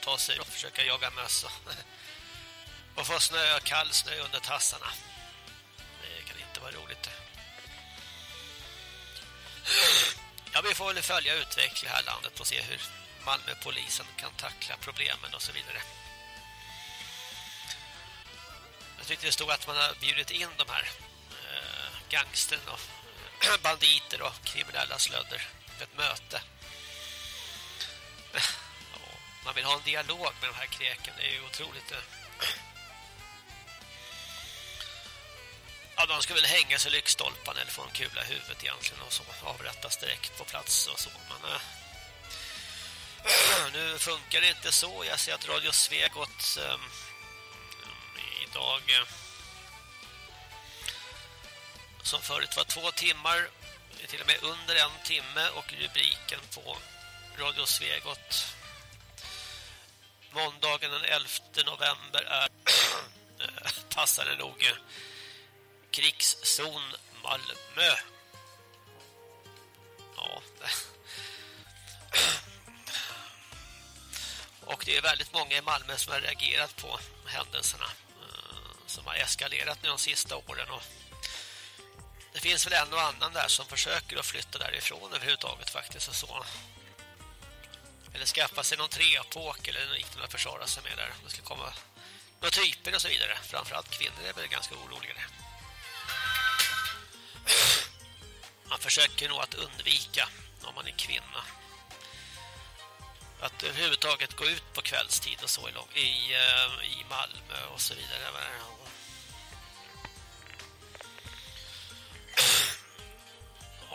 ta sig och försöka jaga möss och, och få snö, kall snö under tassarna. Det kan inte vara roligt. Ja, vi får väl följa utvecklingen här i landet och se hur Malmöpolisen kan tackla problemen och så vidare. Jag tyckte det stod att man har bjudit in de här eh, gangstern och banditer och kriminella slödder ett möte. Ja, man vill ha en dialog med de här kräken. Det är ju otroligt. Eh. Ja, de ska väl hänga sig lyktstolpan eller få en kula i huvudet egentligen och så avrättas direkt på plats och så. Men äh, nu funkar det inte så. Jag ser att Radio Svegot äh, idag äh, som förut var två timmar till och med under en timme och rubriken på Radio Svegot måndagen den 11 november är passande nog krigszon Malmö. Ja. Och det är väldigt många i Malmö som har reagerat på händelserna eh, som har eskalerat nu de sista åren och det finns väl en och annan där som försöker att flytta därifrån överhuvudtaget faktiskt och så. Eller skaffa sig någon trepåk eller liknande att försvara sig med där. Det ska komma några typer och så vidare. Framförallt kvinnor är väl ganska oroliga. Man försöker nog att undvika om man är kvinna. Att överhuvudtaget gå ut på kvällstid och så i, i, eh, i Malmö och så vidare.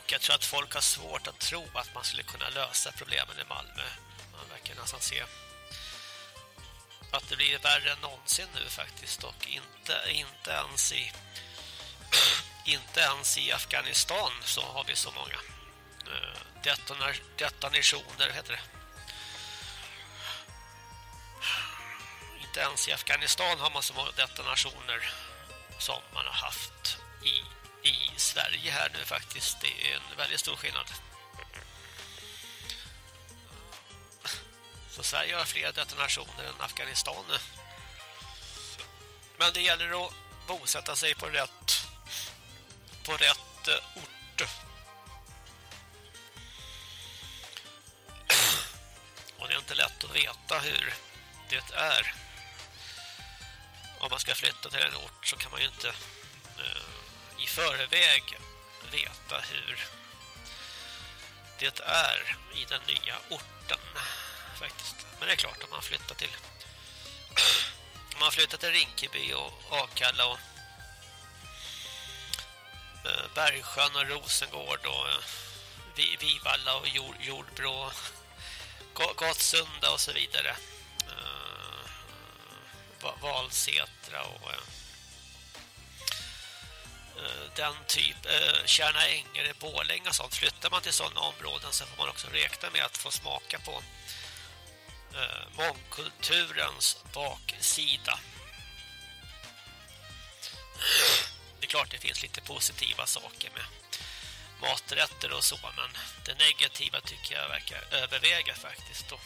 Och jag tror att folk har svårt att tro att man skulle kunna lösa problemen i Malmö. Man verkar nästan se att det blir värre än någonsin nu faktiskt och inte, inte ens i inte ens i Afghanistan så har vi så många eh, detonar, detonationer heter det inte ens i Afghanistan har man så många detonationer som man har haft i, i Sverige här nu faktiskt. Det är en väldigt stor skillnad. Så Sverige har fler detonationer än Afghanistan. Men det gäller att bosätta sig på rätt på rätt eh, ort. Och det är inte lätt att veta hur det är. Om man ska flytta till en ort så kan man ju inte uh, i förväg veta hur det är i den nya orten faktiskt. Men det är klart om man flyttar till om man flyttar till Rinkeby och Akalla och eh, Bergsjön och Rosengård och eh, Vivalla och Jord, Jordbro Gottsunda och så vidare. Eh, Valsetra och Eh, den typ eh, Kärna Änger, Bålänge och sånt. Flyttar man till sådana områden så får man också räkna med att få smaka på eh, mångkulturens baksida. Det är klart det finns lite positiva saker med maträtter och så, men det negativa tycker jag verkar överväga faktiskt. Då.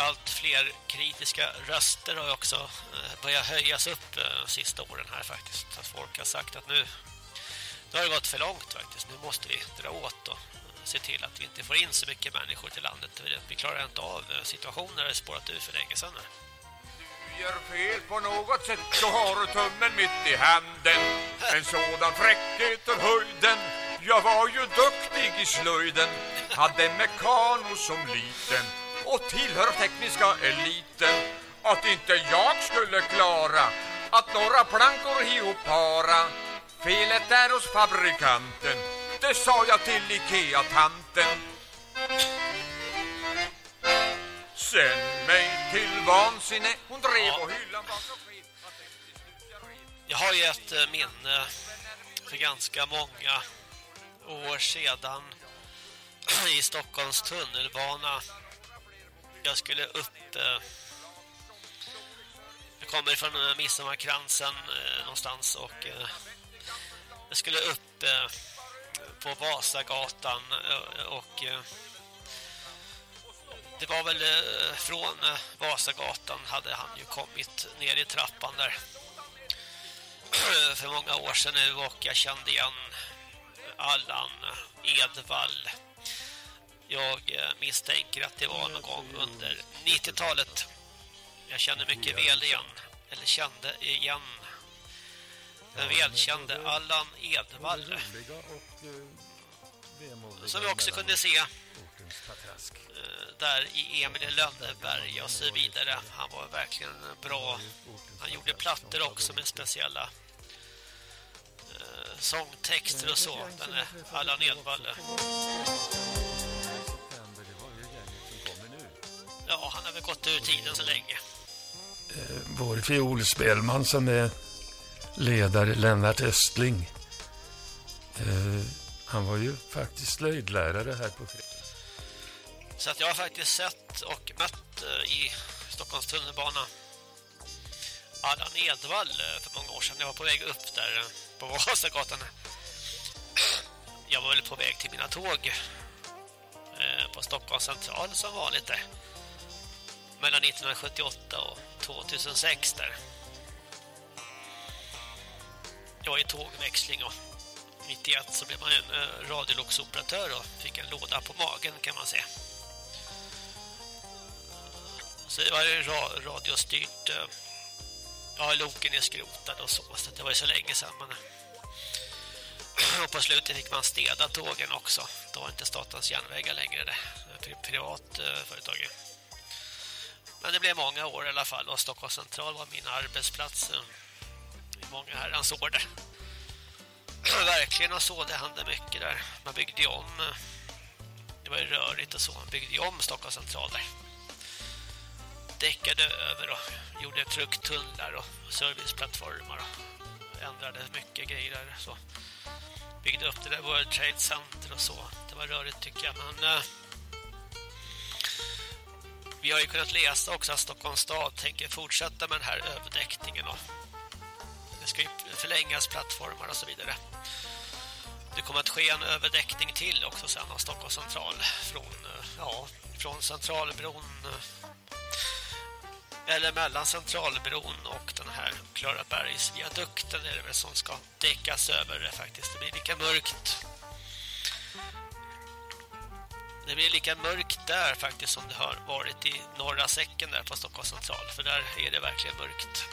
Allt fler kritiska röster har också eh, börjat höjas upp eh, de sista åren här faktiskt. Att folk har sagt att nu, nu har det gått för långt faktiskt. Nu måste vi dra åt och eh, se till att vi inte får in så mycket människor till landet. Vi klarar inte av situationer där det spårat ur för länge sedan. du gör fel på något sätt så har du tummen mitt i handen En sådan fräckhet och höjden Jag var ju duktig i slöjden Hade mekano som liten och tillhör tekniska eliten Att inte jag skulle klara Att några plankor ihopara Felet är hos fabrikanten Det sa jag till Ikea-tanten Sänd mig till vansinne Hon drev ja. och hyllan Jag har ju ett eh, minne för ganska många år sedan i Stockholms tunnelbana. Jag skulle upp eh, jag kommer från eh, Midsommarkransen eh, någonstans och eh, jag skulle upp eh, på Vasagatan och det var väl från Vasagatan hade han ju kommit ner i trappan där för många år sedan nu och jag kände igen Allan Edvall. Jag eh, misstänker att det var någon gång under 90-talet. Jag kände mycket väl igen, eller kände igen den välkände Allan Edvall. Som vi också kunde se där i Emil Lönneberg och så vidare. Han var verkligen bra. Han gjorde plattor också med speciella eh, sångtexter och så. Den är Allan Edvall. Ja, han har väl gått ur tiden så länge. Eh, vår fiolspelman som är ledare, Lennart Östling. Eh, han var ju faktiskt slöjdlärare här på fredag. Så att jag har faktiskt sett och mött eh, i Stockholms tunnelbana Allan Edvall för många år sedan. Jag var på väg upp där på Vasagatan. Jag var väl på väg till mina tåg på Stockholms central som vanligt där. Mellan 1978 och 2006 där. Jag var i tågväxling och 91 så blev man en eh, radioloksoperatör och fick en låda på magen kan man säga. Så det var ju radiostyrt. Eh, ja, loken är skrotad och så. Så det var ju så länge sedan. Eh, och på slutet fick man städa tågen också. Det var inte statens järnvägar längre. Det privat företag. Men det blev många år i alla fall. Och Stockholms central var min arbetsplats. Eh, I många herrans år där. Verkligen och så. Det hände mycket där. Man byggde om. Eh, det var ju rörigt och så. Man byggde om Stockholms central där däckade över och gjorde trucktunnlar och serviceplattformar och ändrade mycket grejer där så byggde upp det där World Trade Center och så. Det var rörigt tycker jag men eh, vi har ju kunnat läsa också att Stockholms stad tänker fortsätta med den här överdäckningen. Och det ska ju förlängas plattformar och så vidare. Det kommer att ske en överdäckning till också sen av Stockholms central från, eh, ja, från Centralbron eh, eller mellan Centralbron och den här Klarabergsviadukten är det väl som ska däckas över eh, faktiskt. Det blir lika mörkt. Det blir lika mörkt där faktiskt som det har varit i norra säcken där på Stockholms central. För där är det verkligen mörkt.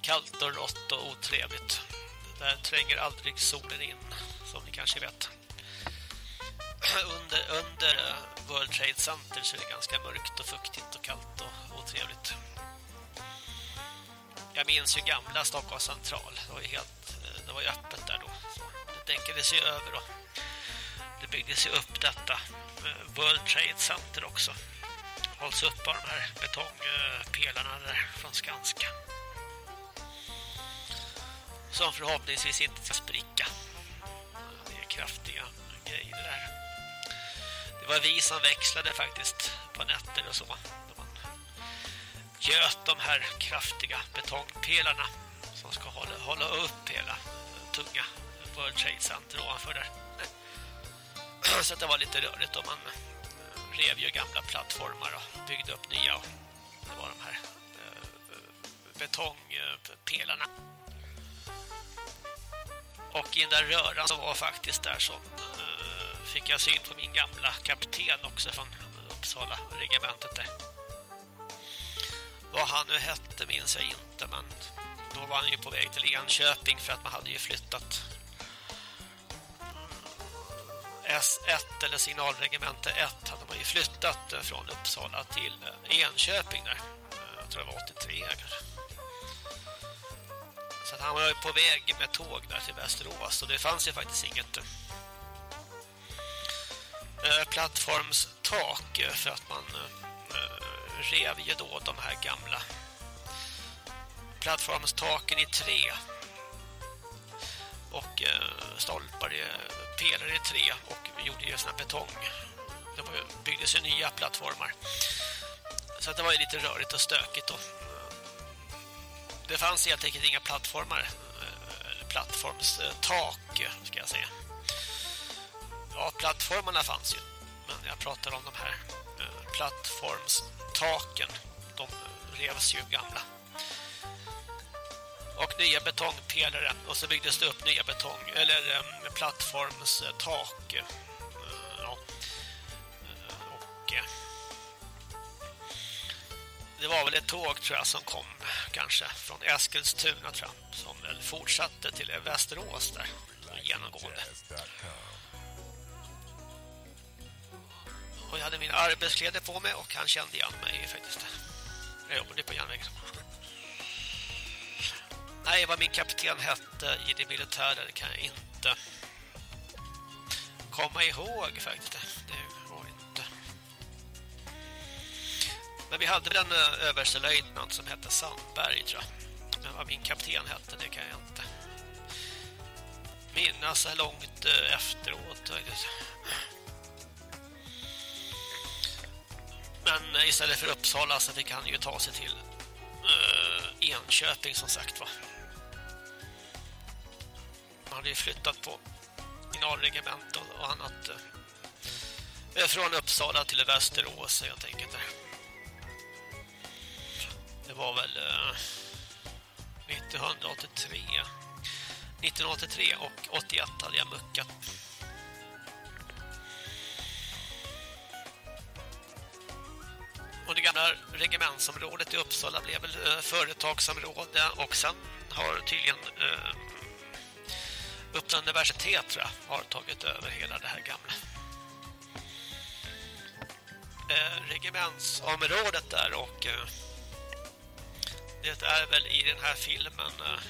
Kallt och rått och otrevligt. Där tränger aldrig solen in, som ni kanske vet. Under, under eh, World Trade Center så är det ganska mörkt och fuktigt och kallt och otrevligt. Jag minns ju gamla Stockholms central. Det var ju helt eh, det var ju öppet där då. Så det däckades ju över då. Det byggdes ju upp detta eh, World Trade Center också. Hålls upp av de här betongpelarna där från Skanska. Som förhoppningsvis inte ska spricka. Det är kraftiga grejer där. Det var vi som växlade faktiskt på nätter och så. Då man göt de här kraftiga betongpelarna som ska hålla, hålla upp hela eh, tunga World Trade Center ovanför där. Så det var lite rörigt och man eh, rev ju gamla plattformar och byggde upp nya. Det var de här eh, betongpelarna. Eh, och i den där röran som var faktiskt där så fick jag syn på min gamla kapten också från Uppsala regementet där. Vad han nu hette minns jag inte men då var han ju på väg till Enköping för att man hade ju flyttat S1 eller signalregemente 1 hade man ju flyttat eh, från Uppsala till eh, Enköping där. Eh, jag tror det var 83 kanske. Så att han var ju på väg med tåg där till Västerås och det fanns ju faktiskt inget plattformstak för att man rev ju då de här gamla plattformstaken i tre och eh, stolpar i pelare i tre och vi gjorde ju såna betong. Det var, byggdes ju nya plattformar. Så det var ju lite rörigt och stökigt då. Eh, det fanns helt enkelt inga plattformar eh, eller plattformstak ska jag säga. Ja, plattformarna fanns ju. Men jag pratar om de här plattformstaken. De revs ju gamla. Och nya betongpelare. Och så byggdes det upp nya betong eller ehm, plattformstak. Eh, ja. Eh, och eh, det var väl ett tåg tror jag som kom kanske från Eskilstuna tror jag. Som väl fortsatte till Västerås där. Genomgående. Och jag hade min arbetskläder på mig och han kände igen mig faktiskt. Jag jobbade på järnvägen. Nej, vad min kapten hette i det militära det kan jag inte komma ihåg faktiskt. Det var inte. Men vi hade en eh, överstelöjtnant som hette Sandberg tror jag. Men vad min kapten hette det kan jag inte minnas så långt eh, efteråt. Men eh, istället för Uppsala så fick han ju ta sig till Enköping som sagt va. Hade ju flyttat på signalregement och, och annat eh, eh, från Uppsala till Västerås helt enkelt. Det var väl eh, 1983 1983 och 81 hade jag muckat Och det gamla regementsområdet i Uppsala blev väl företagsområde och sen har tydligen eh, Uppsala universitet tror jag, har tagit över hela det här gamla eh, regementsområdet där. Och eh, det är väl i den här filmen eh,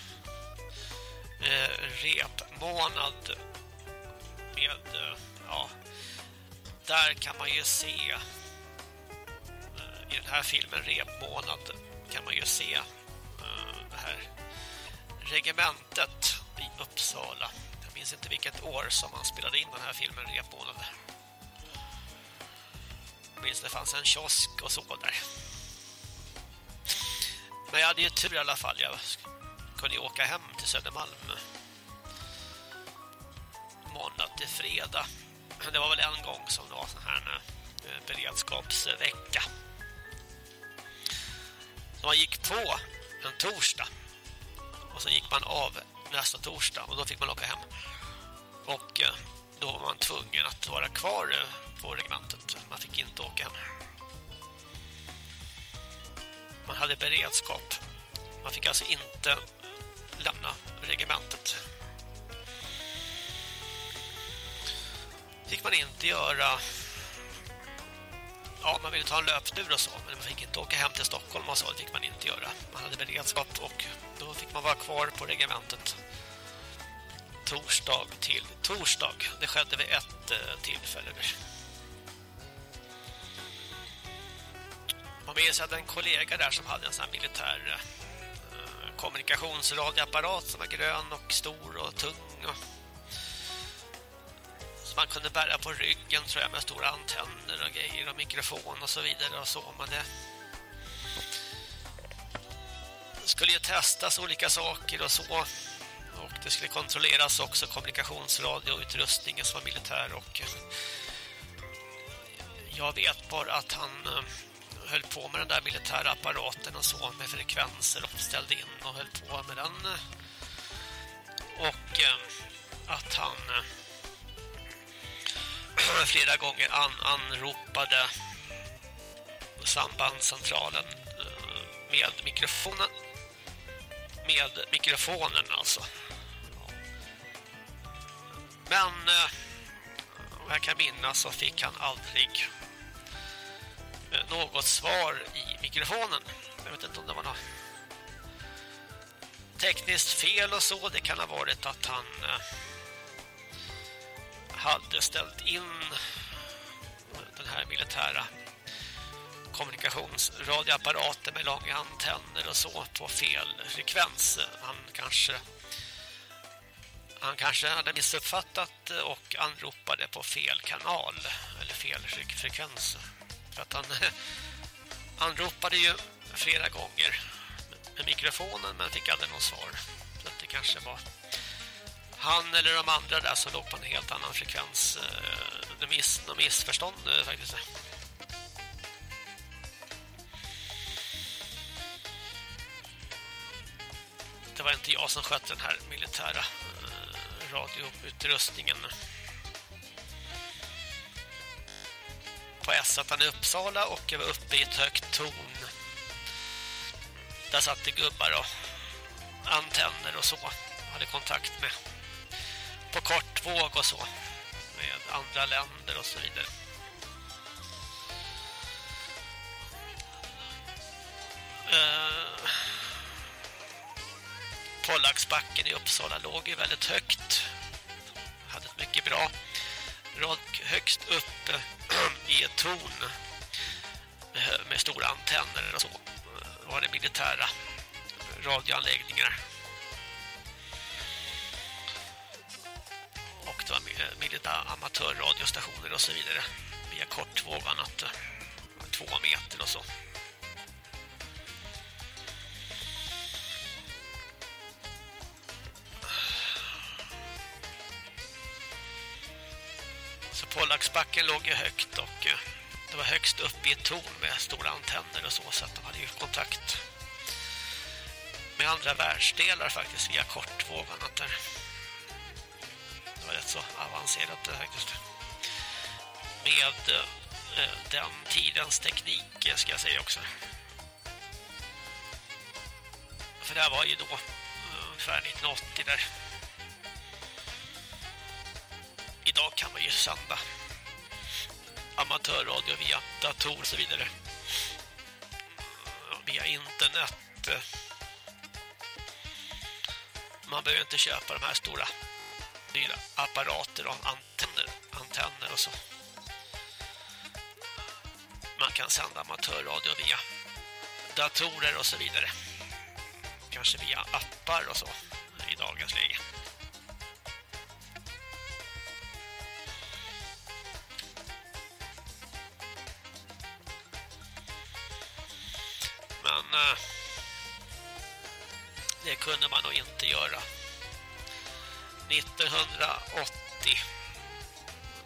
eh repmånad med eh, ja där kan man ju se eh, i den här filmen Repmånad kan man ju se eh, det här regementet i Uppsala. Jag minns inte vilket år som man spelade in den här filmen Jag minns det fanns en kiosk och så där. Men jag hade ju tur i alla fall. Jag kunde ju åka hem till Södermalm måndag till fredag. Det var väl en gång som det var sån här eh, beredskapsvecka. Så man gick på en torsdag och så gick man av nästa torsdag och då fick man åka hem. Och eh, då var man tvungen att vara kvar eh, på regementet. Man fick inte åka hem. Man hade beredskap. Man fick alltså inte lämna regementet. fick man inte göra ja, man ville ta en löptur och så, men man fick inte åka hem till Stockholm och så, det fick man inte göra. Man hade beredskap och då fick man vara kvar på regementet torsdag till torsdag. Det skedde vid ett eh, tillfälle. Man minns att en kollega där som hade en sån här militär eh, kommunikationsradioapparat som var grön och stor och tung och man kunde bära på ryggen tror jag med stora antenner och grejer och mikrofon och så vidare och så men det skulle ju testas olika saker och så det skulle kontrolleras också kommunikationsradioutrustningen som var militär och eh, jag vet bara att han eh, höll på med den där militära apparaten och så med frekvenser och ställde in och höll på med den eh, och att han flera gånger an anropade sambandscentralen med mikrofonen med mikrofonen alltså men eh, vad jag kan minnas så fick han aldrig eh, något svar i mikrofonen jag vet inte om det var något tekniskt fel och så det kan ha varit att han eh, hade ställt in eh, den här militära kommunikationsradioapparaten med långa antenner och så på fel frekvens. Han kanske han kanske hade missuppfattat och anropade på fel kanal eller fel frekvens. För att han anropade ju flera gånger med mikrofonen men fick aldrig något svar. Så det kanske var han eller de andra där som låg på en helt annan frekvens. Eh, de miss, missförstånd eh, faktiskt. Det var inte jag som skötte den här militära eh, radioutrustningen. På S1 i Uppsala och jag var uppe i ett högt torn. Där satt det gubbar och antenner och så. Jag hade kontakt med på kort våg och så med andra länder och så vidare. Uh, Pollaxbacken i Uppsala låg ju väldigt högt. Hade ett mycket bra rock högst uppe eh, i ett torn eh, med stora antenner och så var det militära radioanläggningar. det var eh, militär amatörradiostationer och så vidare via kortvågan att två meter och. Så Pollaxbacken låg ju högt och eh, det var högst upp i ett torn med stora antenner och så så att de hade ju kontakt med andra världsdelar faktiskt via kortvågan Det var rätt så avancerat faktiskt. Med eh, den tidens teknik eh, ska jag säga också. För det här var ju då eh, ungefär 1980 där. Idag kan man ju sända amatörradio via dator och så vidare. Via internet. Man behöver inte köpa de här stora dyra apparater och antenner, antenner och så. Man kan sända amatörradio via datorer och så vidare. Kanske via appar och så i dagens läge. 1980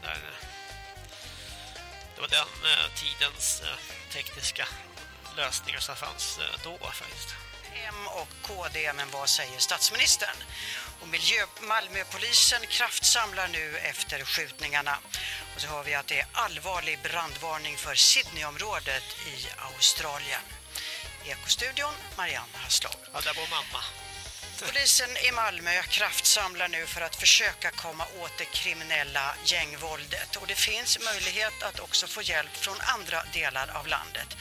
där, det var den eh, tidens eh, tekniska lösningar som fanns eh, då faktiskt. M och KD, men vad säger statsministern? Och miljö, Malmöpolisen kraftsamlar nu efter skjutningarna. Och så har vi att det är allvarlig brandvarning för Sydneyområdet i Australien. Ekostudion, Marianne Hasslov. Ja, där bor mamma. Polisen i Malmö kraftsamlar nu för att försöka komma åt det kriminella gängvåldet. Och det finns möjlighet att också få hjälp från andra delar av landet.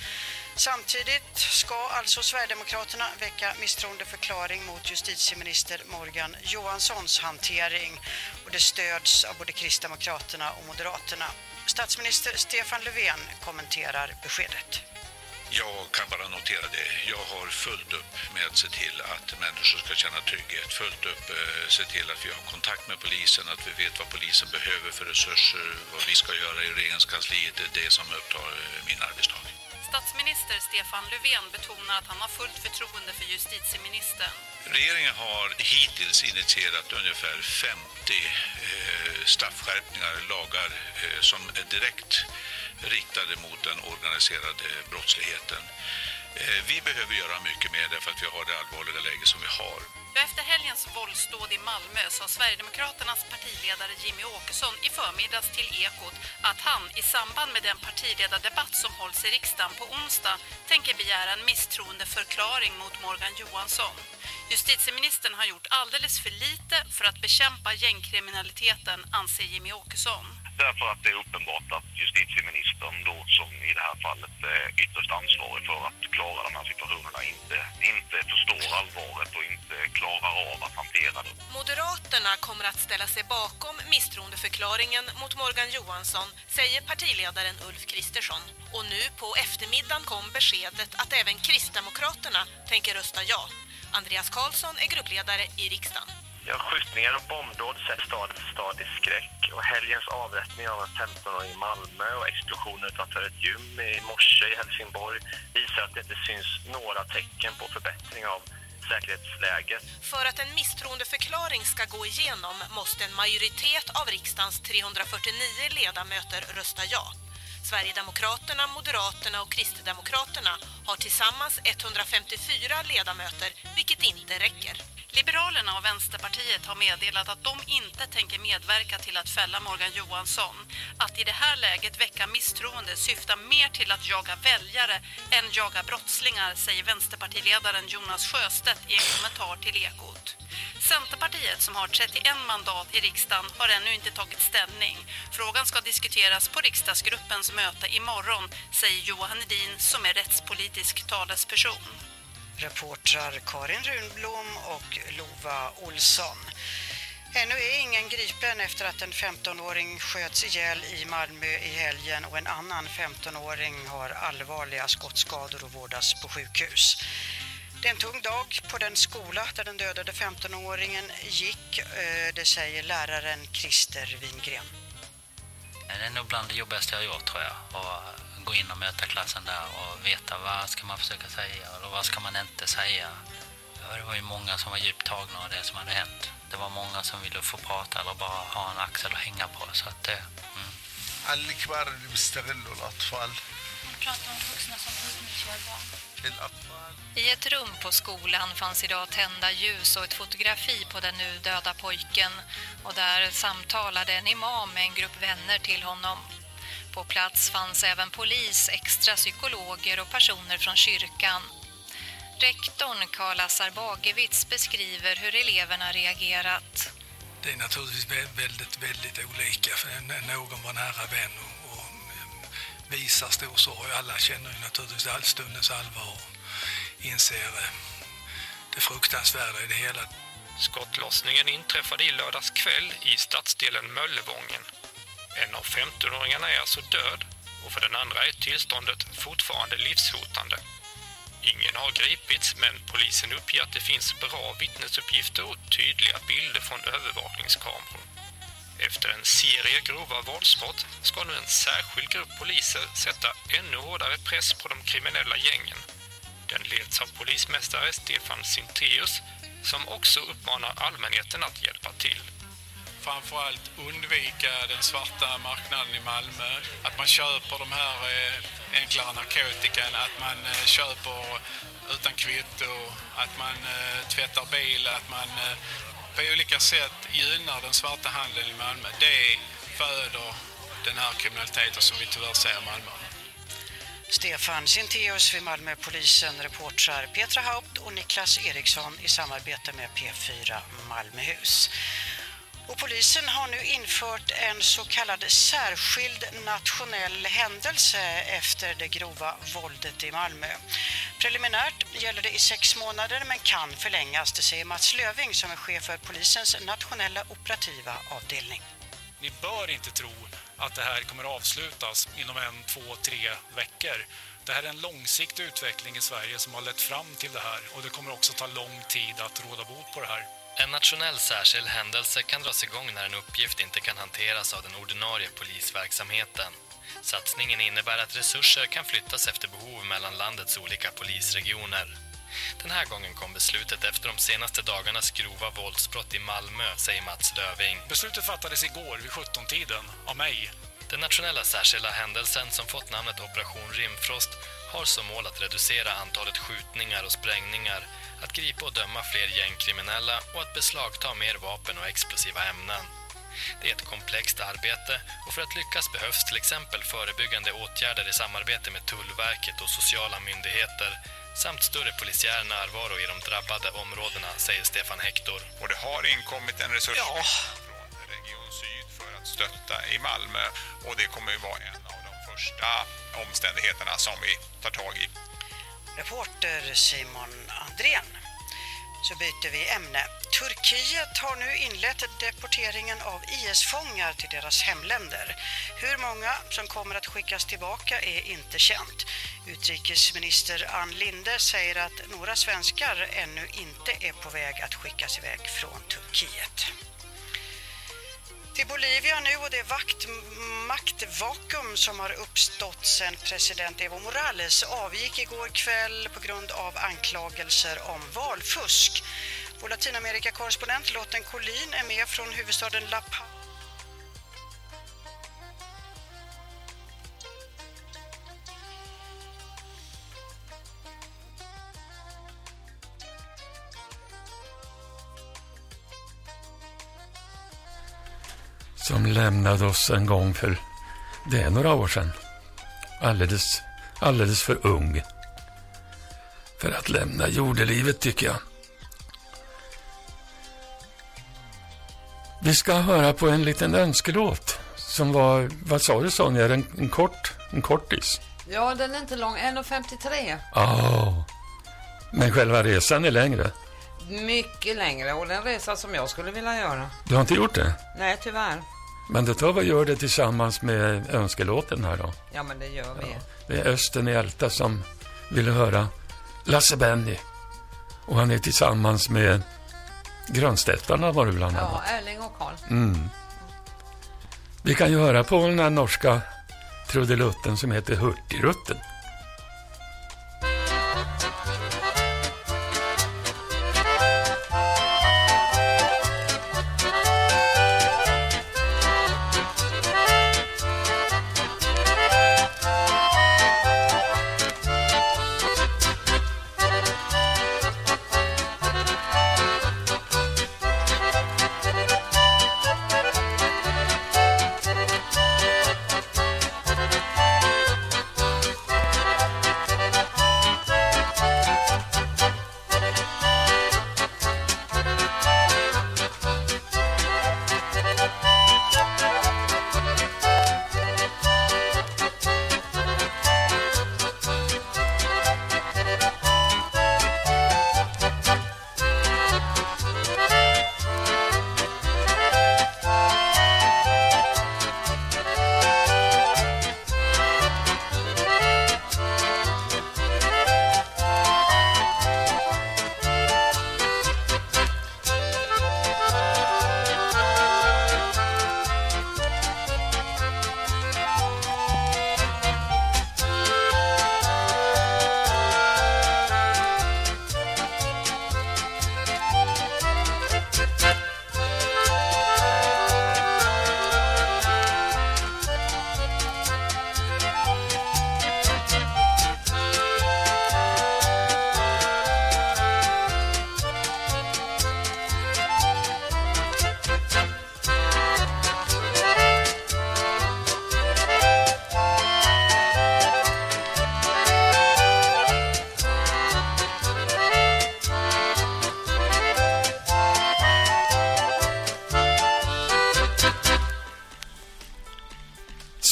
Samtidigt ska alltså Sverigedemokraterna väcka misstroendeförklaring mot justitieminister Morgan Johanssons hantering och det stöds av både Kristdemokraterna och Moderaterna. Statsminister Stefan Löfven kommenterar beskedet. Jag kan bara notera det. Jag har fullt upp med att se till att människor ska känna trygghet. Fullt upp eh, se till att vi har kontakt med polisen, att vi vet vad polisen behöver för resurser, vad vi ska göra i regeringskansliet. Det är det som upptar eh, min arbetsdag. Statsminister Stefan Löfven betonar att han har fullt förtroende för justitieministern. Regeringen har hittills initierat ungefär 50 eh, straffskärpningar, lagar eh, som är direkt riktade mot den organiserade brottsligheten. Eh, vi behöver göra mycket mer därför att vi har det allvarliga läge som vi har. Efter helgens våldsdåd i Malmö sa Sverigedemokraternas partiledare Jimmy Åkesson i förmiddags till Ekot att han i samband med den partiledardebatt som hålls i riksdagen på onsdag tänker begära en misstroendeförklaring mot Morgan Johansson. Justitieministern har gjort alldeles för lite för att bekämpa gängkriminaliteten, anser Jimmy Åkesson. Därför att det är uppenbart att justitieministern då som i det här fallet är ytterst ansvarig för att klara de här situationerna inte, inte förstår allvaret och inte klarar av att hantera det. Moderaterna kommer att ställa sig bakom misstroendeförklaringen mot Morgan Johansson, säger partiledaren Ulf Kristersson. Och nu på eftermiddagen kom beskedet att även Kristdemokraterna tänker rösta ja. Andreas Karlsson är gruppledare i riksdagen. Ja, skjutningar och bombdåd sätter stad stad i skräck och helgens avrättning av en 15-åring i Malmö och explosionen utanför ett gym i morse i Helsingborg visar att det inte syns några tecken på förbättring av säkerhetsläget. För att en misstroendeförklaring ska gå igenom måste en majoritet av riksdagens 349 ledamöter rösta ja. Sverigedemokraterna, Moderaterna och Kristdemokraterna har tillsammans 154 ledamöter, vilket inte räcker. Liberalerna och Vänsterpartiet har meddelat att de inte tänker medverka till att fälla Morgan Johansson. Att i det här läget väcka misstroende syftar mer till att jaga väljare än jaga brottslingar, säger Vänsterpartiledaren Jonas Sjöstedt i en kommentar till Ekot. Centerpartiet, som har 31 mandat i riksdagen, har ännu inte tagit ställning. Frågan ska diskuteras på riksdagsgruppens möte imorgon, säger Johan Hedin som är rättspolitisk talesperson. Reportrar Karin Runblom och Lova Olsson. Ännu är ingen gripen efter att en 15-åring sköts ihjäl i Malmö i helgen och en annan 15-åring har allvarliga skottskador och vårdas på sjukhus. Det är en tung dag på den skola där den dödade 15-åringen gick, eh, det säger läraren Christer Wingren. Det är nog bland det jobbigaste jag har gjort tror jag. Att gå in och möta klassen där och veta vad ska man försöka säga och vad ska man inte säga. Det var ju många som var djupt tagna av det som hade hänt. Det var många som ville få prata eller bara ha en axel att hänga på. Så att det, mm. الكبار اللي بيستغلوا الأطفال pratar om vuxna till att... I ett rum på skolan fanns idag tända ljus och ett fotografi på den nu döda pojken och där samtalade en imam med en grupp vänner till honom. På plats fanns även polis, extra psykologer och personer från kyrkan. Rektorn Karl Assar Bagevits beskriver hur eleverna reagerat. Det är naturligtvis väldigt, väldigt olika. För någon var nära vän och visar stor sorg. Alla känner ju naturligtvis all stundens allvar och inser eh, det fruktansvärda i det hela. Skottlossningen inträffade i lördags kväll i stadsdelen Möllevången. En av 15-åringarna är alltså död och för den andra är tillståndet fortfarande livshotande. Ingen har gripits men polisen uppger att det finns bra vittnesuppgifter och tydliga bilder från övervakningskameror. Efter en serie grova våldsbrott ska nu en särskild grupp poliser sätta ännu hårdare press på de kriminella gängen. Den leds av polismästare Stefan Sinteus som också uppmanar allmänheten att hjälpa till. Framförallt undvika den svarta marknaden i Malmö. Att man köper de här eh, enklare narkotikan, att man eh, köper utan kvitto, att man eh, tvättar bil, att man på olika sätt gynnar den svarta handeln i Malmö. Det föder den här kriminaliteten som vi tyvärr ser i Malmö. Stefan Sinteus vid Malmöpolisen, reportrar Petra Haupt och Niklas Eriksson i samarbete med P4 Malmöhus. Och polisen har nu infört en så kallad särskild nationell händelse efter det grova våldet i Malmö. Preliminärt gäller det i sex månader men kan förlängas, det säger Mats Löving som är chef för polisens nationella operativa avdelning. Ni bör inte tro att det här kommer att avslutas inom en, två, tre veckor. Det här är en långsiktig utveckling i Sverige som har lett fram till det här och det kommer också ta lång tid att råda bot på det här. En nationell särskild händelse kan dras igång när en uppgift inte kan hanteras av den ordinarie polisverksamheten. Satsningen innebär att resurser kan flyttas efter behov mellan landets olika polisregioner. Den här gången kom beslutet efter de senaste dagarnas grova våldsbrott i Malmö, säger Mats Löving. Beslutet fattades igår vid 17-tiden av mig. Den nationella särskilda händelsen som fått namnet Operation Rimfrost har som mål att reducera antalet skjutningar och sprängningar, att gripa och döma fler gängkriminella och att beslagta mer vapen och explosiva ämnen. Det är ett komplext arbete och för att lyckas behövs till exempel förebyggande åtgärder i samarbete med Tullverket och sociala myndigheter samt större polisiär närvaro i de drabbade områdena, säger Stefan Hector. Och det har inkommit en resurs ja. från Region Syd för att stötta i Malmö och det kommer ju vara en av de första omständigheterna som vi tar tag i. Reporter Simon Andrén. Så byter vi ämne. Turkiet har nu inlett deporteringen av IS-fångar till deras hemländer. Hur många som kommer att skickas tillbaka är inte känt. Utrikesminister Ann Linde säger att några svenskar ännu inte är på väg att skickas iväg från Turkiet. Till Bolivia nu och det vakt, maktvakuum som har uppstått sedan president Evo Morales avgick igår kväll på grund av anklagelser om valfusk. Vår Latinamerika-korrespondent Lotten Collin är med från huvudstaden La Paz. Som lämnade oss en gång för det är några år sedan. Alldeles, alldeles för ung för att lämna jordelivet tycker jag. Vi ska höra på en liten önskelåt som var, vad sa du Sonja, en, en kort, en kortis? Ja, den är inte lång, 1.53. Ja, oh. men själva resan är längre. Mycket längre och den resa som jag skulle vilja göra. Du har inte gjort det? Nej, tyvärr. Men då tar vi gör det tillsammans med önskelåten här då. Ja, men det gör vi. Ja. Det är Östen i Älta som ville höra Lasse Benny. Och han är tillsammans med Grönstettarna var det bland annat. Ja, Erling och Karl. Mm. Vi kan ju höra på den här norska trudelutten som heter Hurtigrutten.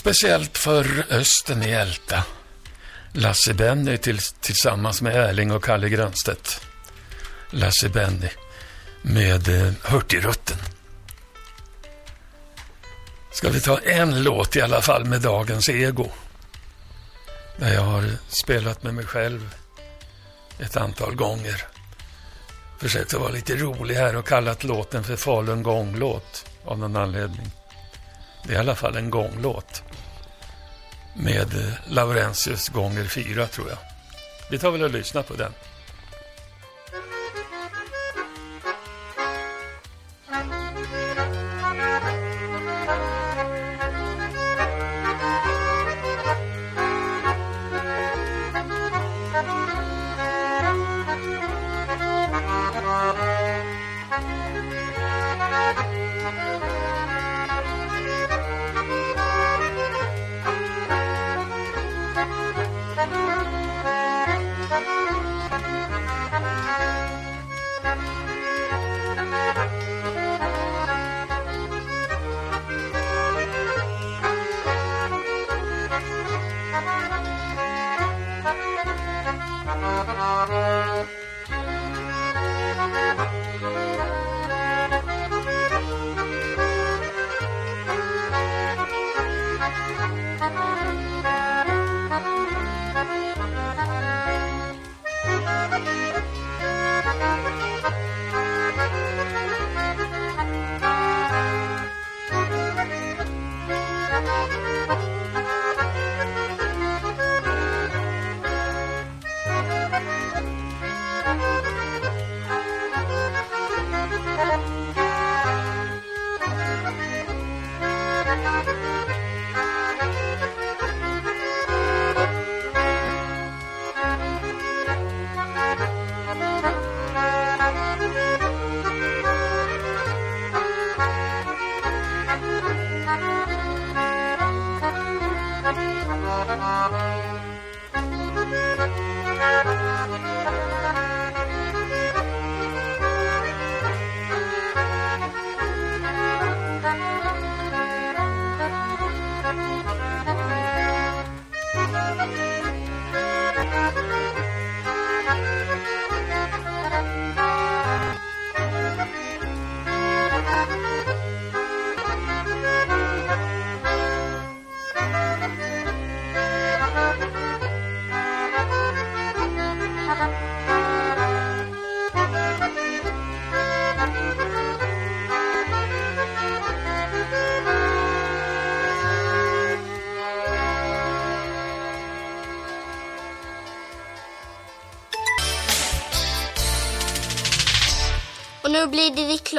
Speciellt för Östen i Älta. Lasse Benny till, tillsammans med Erling och Kalle Grönstedt. Lasse Benny med eh, Hurtigruten. Ska vi ta en låt i alla fall med dagens ego. Där jag har spelat med mig själv ett antal gånger. Försökt att vara lite rolig här och kallat låten för Falun gånglåt av någon anledning. Det är i alla fall en gånglåt. Med Laurentius gånger fyra tror jag. Vi tar väl och lyssnar på den.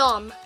Det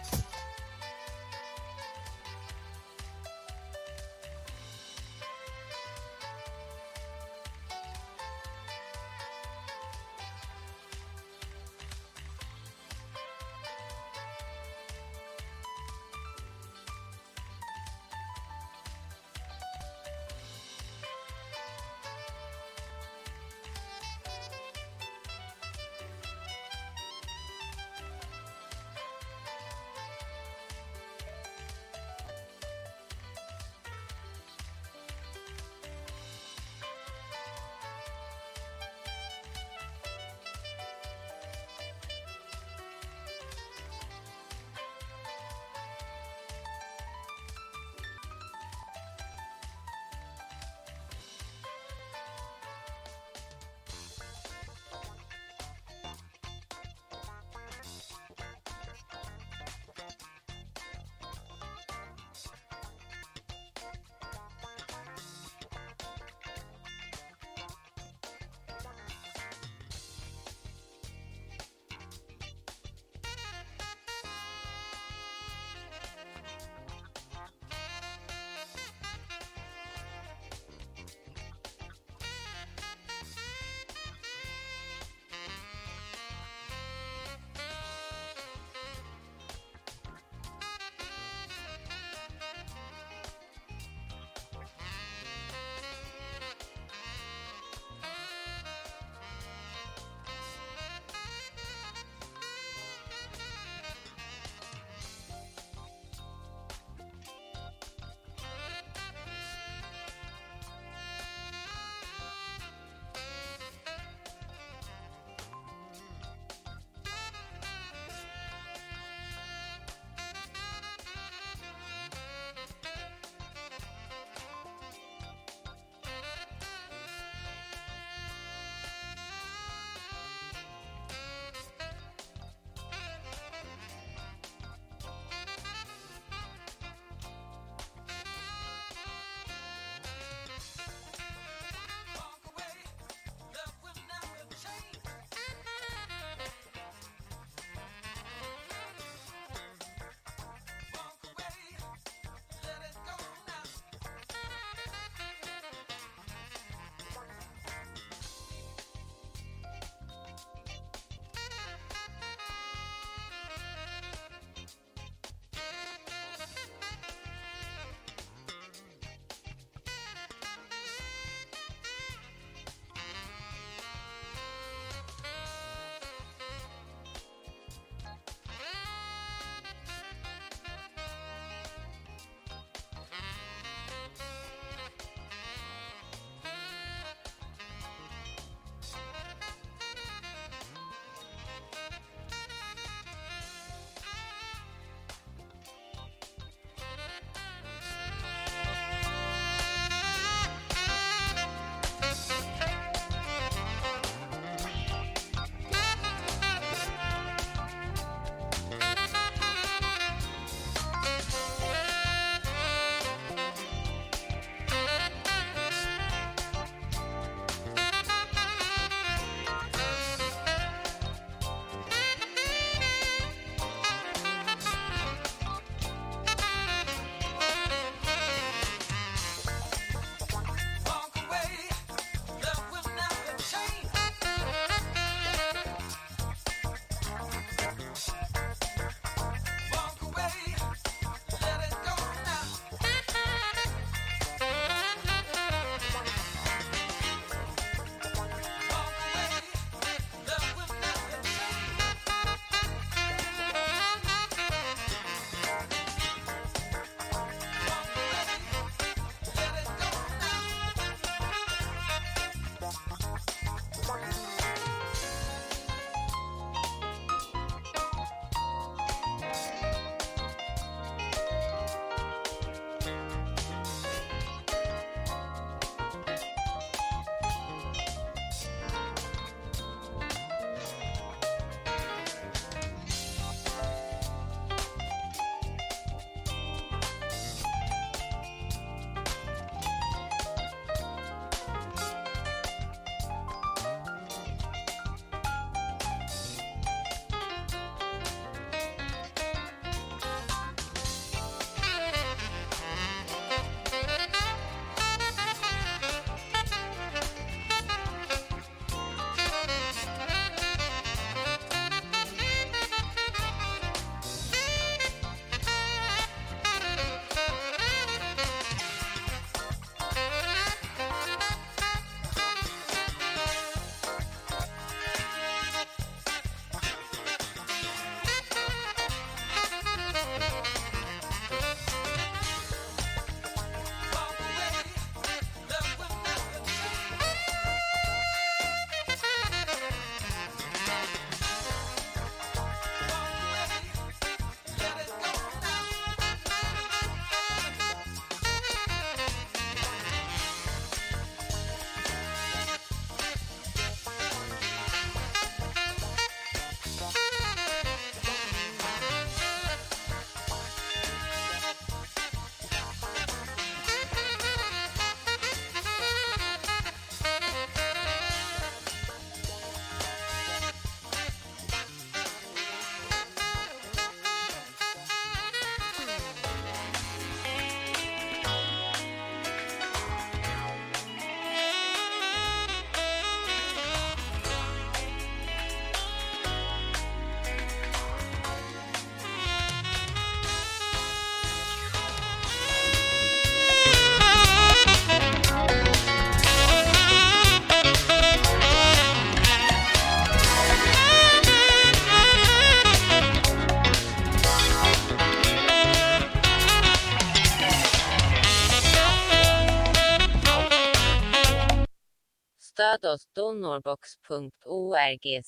donorbox.org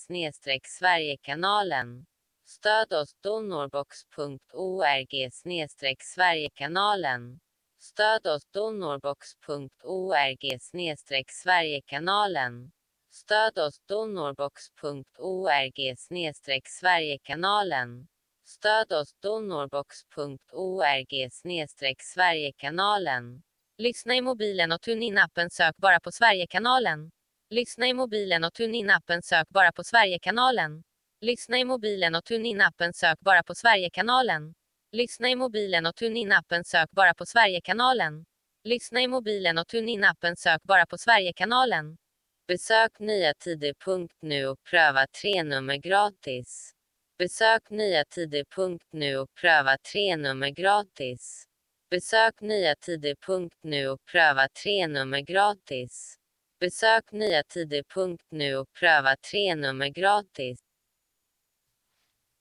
Sverigekanalen. Stöd oss donorbox.org Sverigekanalen. Stöd oss donorbox.org Sverigekanalen. Stöd oss donorbox.org Sverigekanalen. Stöd oss donorbox.org Sverigekanalen. Lyssna i mobilen och TuneIn-appen sök bara på Sverigekanalen. Lyssna i mobilen och TuneIn-appen sök bara på Sverigekanalen. Lyssna i mobilen och TuneIn-appen sök bara på Sverigekanalen. Lyssna i mobilen och TuneIn-appen sök bara på Sverigekanalen. Lyssna i mobilen och TuneIn-appen sök bara på Sverigekanalen. Besök nyatider.nu och pröva tre nummer gratis. Besök nyatider.nu och pröva tre nummer gratis. Besök nyatider.nu och pröva tre nummer gratis. Besök nyatider.nu och pröva tre nummer gratis.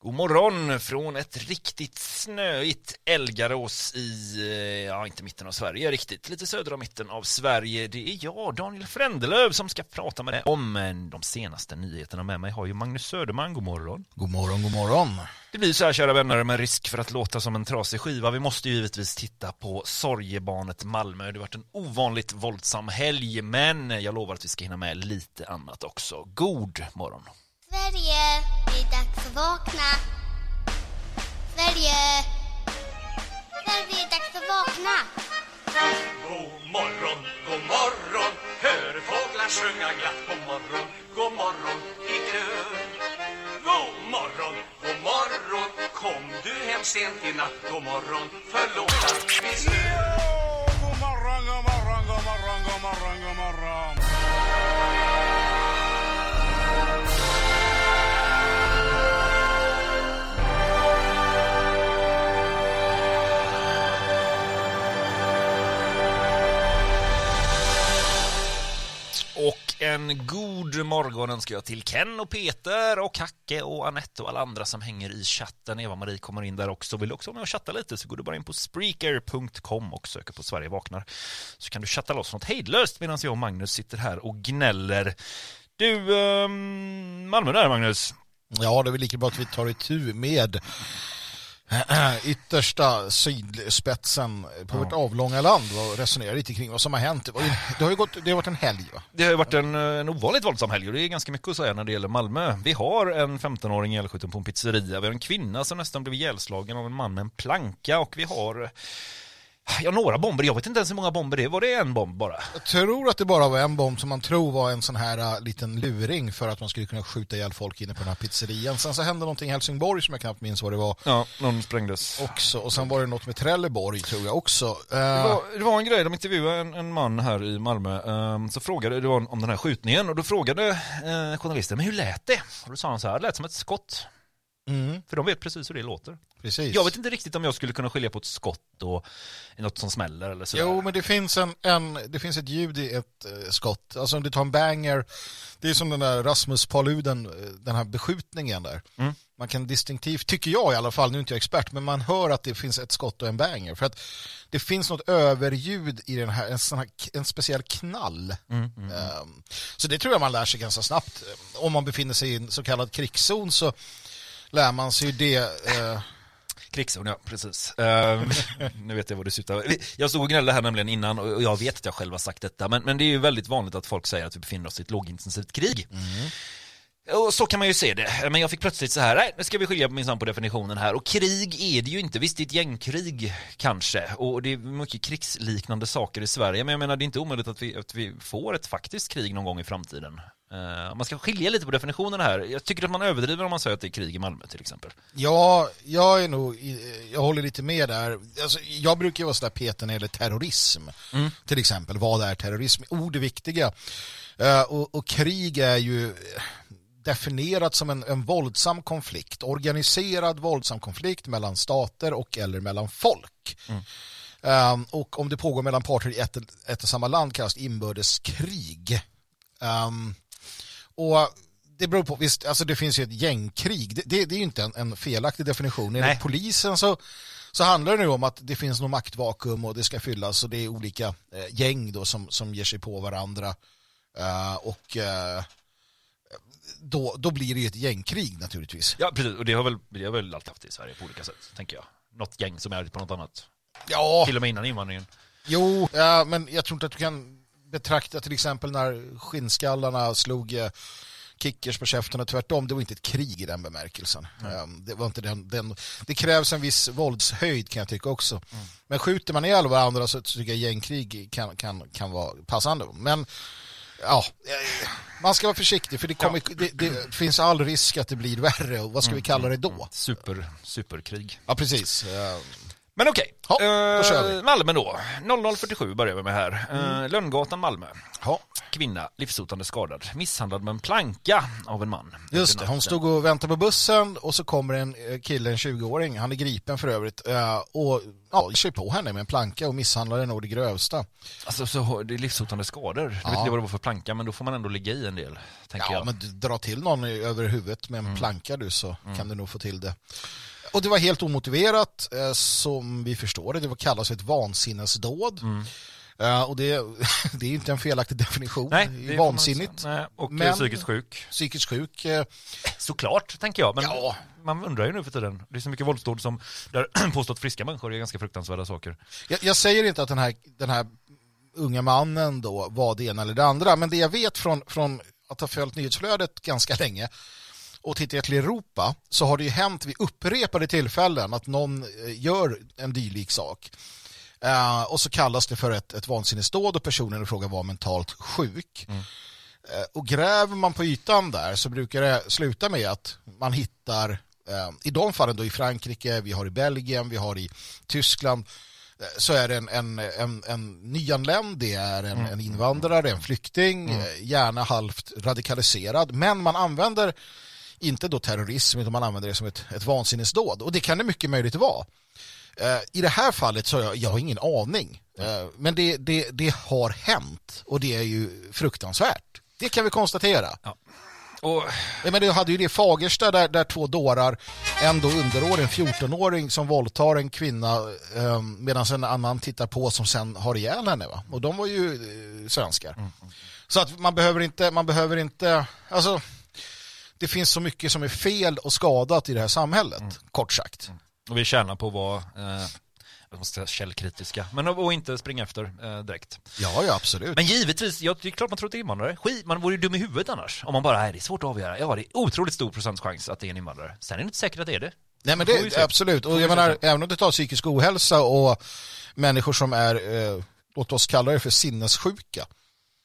God morgon från ett riktigt snöigt Elgarås i, eh, ja inte mitten av Sverige riktigt, lite söder om mitten av Sverige. Det är jag, Daniel Frändelöv, som ska prata med dig om eh, de senaste nyheterna. Med mig har ju Magnus Söderman, god morgon. God morgon, god morgon. Det blir så här kära vänner med risk för att låta som en trasig skiva. Vi måste ju givetvis titta på sorgebarnet Malmö. Det har varit en ovanligt våldsam helg, men jag lovar att vi ska hinna med lite annat också. God morgon. Sverige, det är dags att vakna. Sverige. Sverige, det är dags att vakna. God morgon, god morgon Hör fåglar sjunga glatt God morgon, god morgon i kör God morgon, god morgon Kom du hem sent i natt God morgon, förlåt att vi stör God morgon, god morgon, god morgon, god morgon, god morgon. En god morgon önskar jag till Ken och Peter och Hacke och Anette och alla andra som hänger i chatten. Eva-Marie kommer in där också. Vill du också vara med och chatta lite så går du bara in på Spreaker.com och söker på Sverige vaknar. Så kan du chatta loss något hejdlöst medan jag och Magnus sitter här och gnäller. Du, um, Malmö där Magnus. Ja, det är väl lika bra att vi tar itu med yttersta sydspetsen på Ja. vårt avlånga land och resonerar lite kring vad som har hänt. Det, har ju gått, det har varit en helg va? Det har ju varit en, en ovanligt våldsam helg och det är ganska mycket att säga när det gäller Malmö. Vi har en 15-åring ihjälskjuten på en pizzeria, vi har en kvinna som nästan blev ihjälslagen av en man med en planka och vi har ja, några bomber. Jag vet inte ens hur många bomber det är. Var det en bomb bara? Jag tror att det bara var en bomb som man tror var en sån här uh, liten luring för att man skulle kunna skjuta ihjäl folk inne på den här pizzerian. Sen så hände någonting i Helsingborg som jag knappt minns vad det var. Ja, någon sprängdes. Också, och sen var det något med Trelleborg tror jag också. Uh, Det var, det var en grej, de intervjuade en, en man här i Malmö, ehm, så frågade, det var om den här skjutningen och då frågade eh, journalisten, men hur lät det? Och då sa han så här, det lät som ett skott. Mm. För de vet precis hur det låter. Precis. Jag vet inte riktigt om jag skulle kunna skilja på ett skott och något som smäller eller sådär. Jo, men det finns, en, en, det finns ett ljud i ett eh, skott. Alltså om du tar en banger, det är som den där Rasmus Paluden, eh, den här beskjutningen där. Mm. Man kan distinktivt, tycker jag i alla fall, nu är inte jag expert, men man hör att det finns ett skott och en banger. För att det finns något överljud i den här, en, sån här en speciell knall. Mm, mm. Ehm, så det tror jag man lär sig ganska snabbt. Om man befinner sig i en så kallad krigszon så lär man sig ju det. eh, Krigszon, ja precis. Ehm, nu vet jag vad du syftar Jag stod och gnällde här nämligen innan och jag vet att jag själv har sagt detta. Men, men det är ju väldigt vanligt att folk säger att vi befinner oss i ett lågintensivt krig. Och så kan man ju se det. Men jag fick plötsligt så här, nej, nu ska vi skilja minsann på definitionen här. Och krig är det ju inte. Visst, det är ett gängkrig kanske. Och det är mycket krigsliknande saker i Sverige. Men jag menar, det är inte omöjligt att vi, att vi får ett faktiskt krig någon gång i framtiden. Eh, man ska skilja lite på definitionerna här. Jag tycker att man överdriver om man säger att det är krig i Malmö till exempel. Ja, jag är nog, jag håller lite med där. Alltså, jag brukar ju vara sådär Peter när det gäller terrorism. Mm. Till exempel, vad är terrorism? Ord är viktiga. Eh, och, och krig är ju definierat som en, en våldsam konflikt, organiserad våldsam konflikt mellan stater och eller mellan folk. Um, och om det pågår mellan parter i ett, ett och samma land kallas det inbördeskrig. Um, och det beror på, visst, alltså det finns ju ett gängkrig. Det, det, det är ju inte en, en felaktig definition. Enligt polisen så, så handlar det nu om att det finns något maktvakuum och det ska fyllas och det är olika eh, gäng då som, som ger sig på varandra Eh, och eh, då, då blir det ju ett gängkrig naturligtvis. Ja, precis. Och det har väl, det har väl alltid haft i Sverige på olika sätt, tänker jag. Något gäng som är på något annat. Ja. Till och med innan invandringen. Jo, ja, men jag tror inte att du kan betrakta till exempel när skinnskallarna slog eh, kickers på käften och tvärtom. Det var inte ett krig i den bemärkelsen. Um, det, var inte den, den, det krävs en viss våldshöjd kan jag tycka också. Mm. Men skjuter man ihjäl varandra så tycker jag gängkrig kan, kan, kan vara passande. Men ja, eh, man ska vara försiktig för det, kommer, det, det finns all risk att det blir värre och vad ska vi kalla det då? Super, superkrig. Ja, precis. Men okej, då kör vi. Eh, Malmö då. 0047 börjar vi med här. Mm. Eh, Lönngatan, Malmö. Kvinna, livshotande skadad, misshandlad med en planka av en man. Just det, hon stod och väntade på bussen och så kommer en eh, kille, en 20-åring, han är gripen för övrigt, och ja, kör på henne med en planka och misshandlar henne och det grövsta. Alltså så, det är livshotande skador. Jag vet Ja. inte vad det var för planka, men då får man ändå ligga i en del, tänker Ja, jag. men du drar till någon över huvudet med en Mm. planka du så kan du nog få till det. Och det var helt omotiverat, eh, som vi förstår det. Det kallas ett vansinnesdåd. Mm. Eh, och det, det är inte en felaktig definition. Nej, det är vansinnigt. Nej, och eh, psykiskt sjuk. Psykiskt sjuk. Såklart, tänker jag. Men man undrar ju nu för tiden. Det är så mycket våldsdåd som där påstått friska människor är ganska fruktansvärda saker. Jag, jag säger inte att den här, den här unga mannen då var det ena eller det andra, men det jag vet från, från att ha följt nyhetsflödet ganska länge och tittar jag till Europa så har det ju hänt vid upprepade tillfällen att någon eh, gör en dylik sak. Eh, och så kallas det för ett, ett vansinnesdåd och personen i fråga var mentalt sjuk. Eh, och gräver man på ytan där så brukar det sluta med att man hittar, eh, i de fallen då i Frankrike, vi har i Belgien, vi har i Tyskland, eh, så är det en, en, en, en nyanländ, det är en, en invandrare, en flykting, eh, gärna halvt radikaliserad, men man använder inte då terrorism utan man använder det som ett, ett vansinnesdåd och det kan det mycket möjligt vara. Eh, I det här fallet så har jag, jag har ingen aning. Eh, Men det, det, det har hänt och det är ju fruktansvärt. Det kan vi konstatera. Och... Men du hade ju det Fagersta där, där två dårar, en då underårig, en 14-åring som våldtar en kvinna eh, medan en annan tittar på som sen har ihjäl henne. Va? Och de var ju eh, svenskar. Så att man behöver inte, man behöver inte, alltså det finns så mycket som är fel och skadat i det här samhället, kort sagt. Och vi tjänar på att vara eh, jag måste säga källkritiska, men att inte springa efter eh, direkt. Ja, ja, absolut. Men givetvis, ja, det är klart man tror att det är invandrare. Skit, man vore ju dum i huvudet annars. Om man bara, nej det är svårt att avgöra. Ja, det är otroligt stor procentchans att det är en invandrare. Sen är det inte säkert att det är det. Nej men det absolut. Och jag menar, även om du tar psykisk ohälsa och människor som är, eh, låt oss kalla det för sinnessjuka,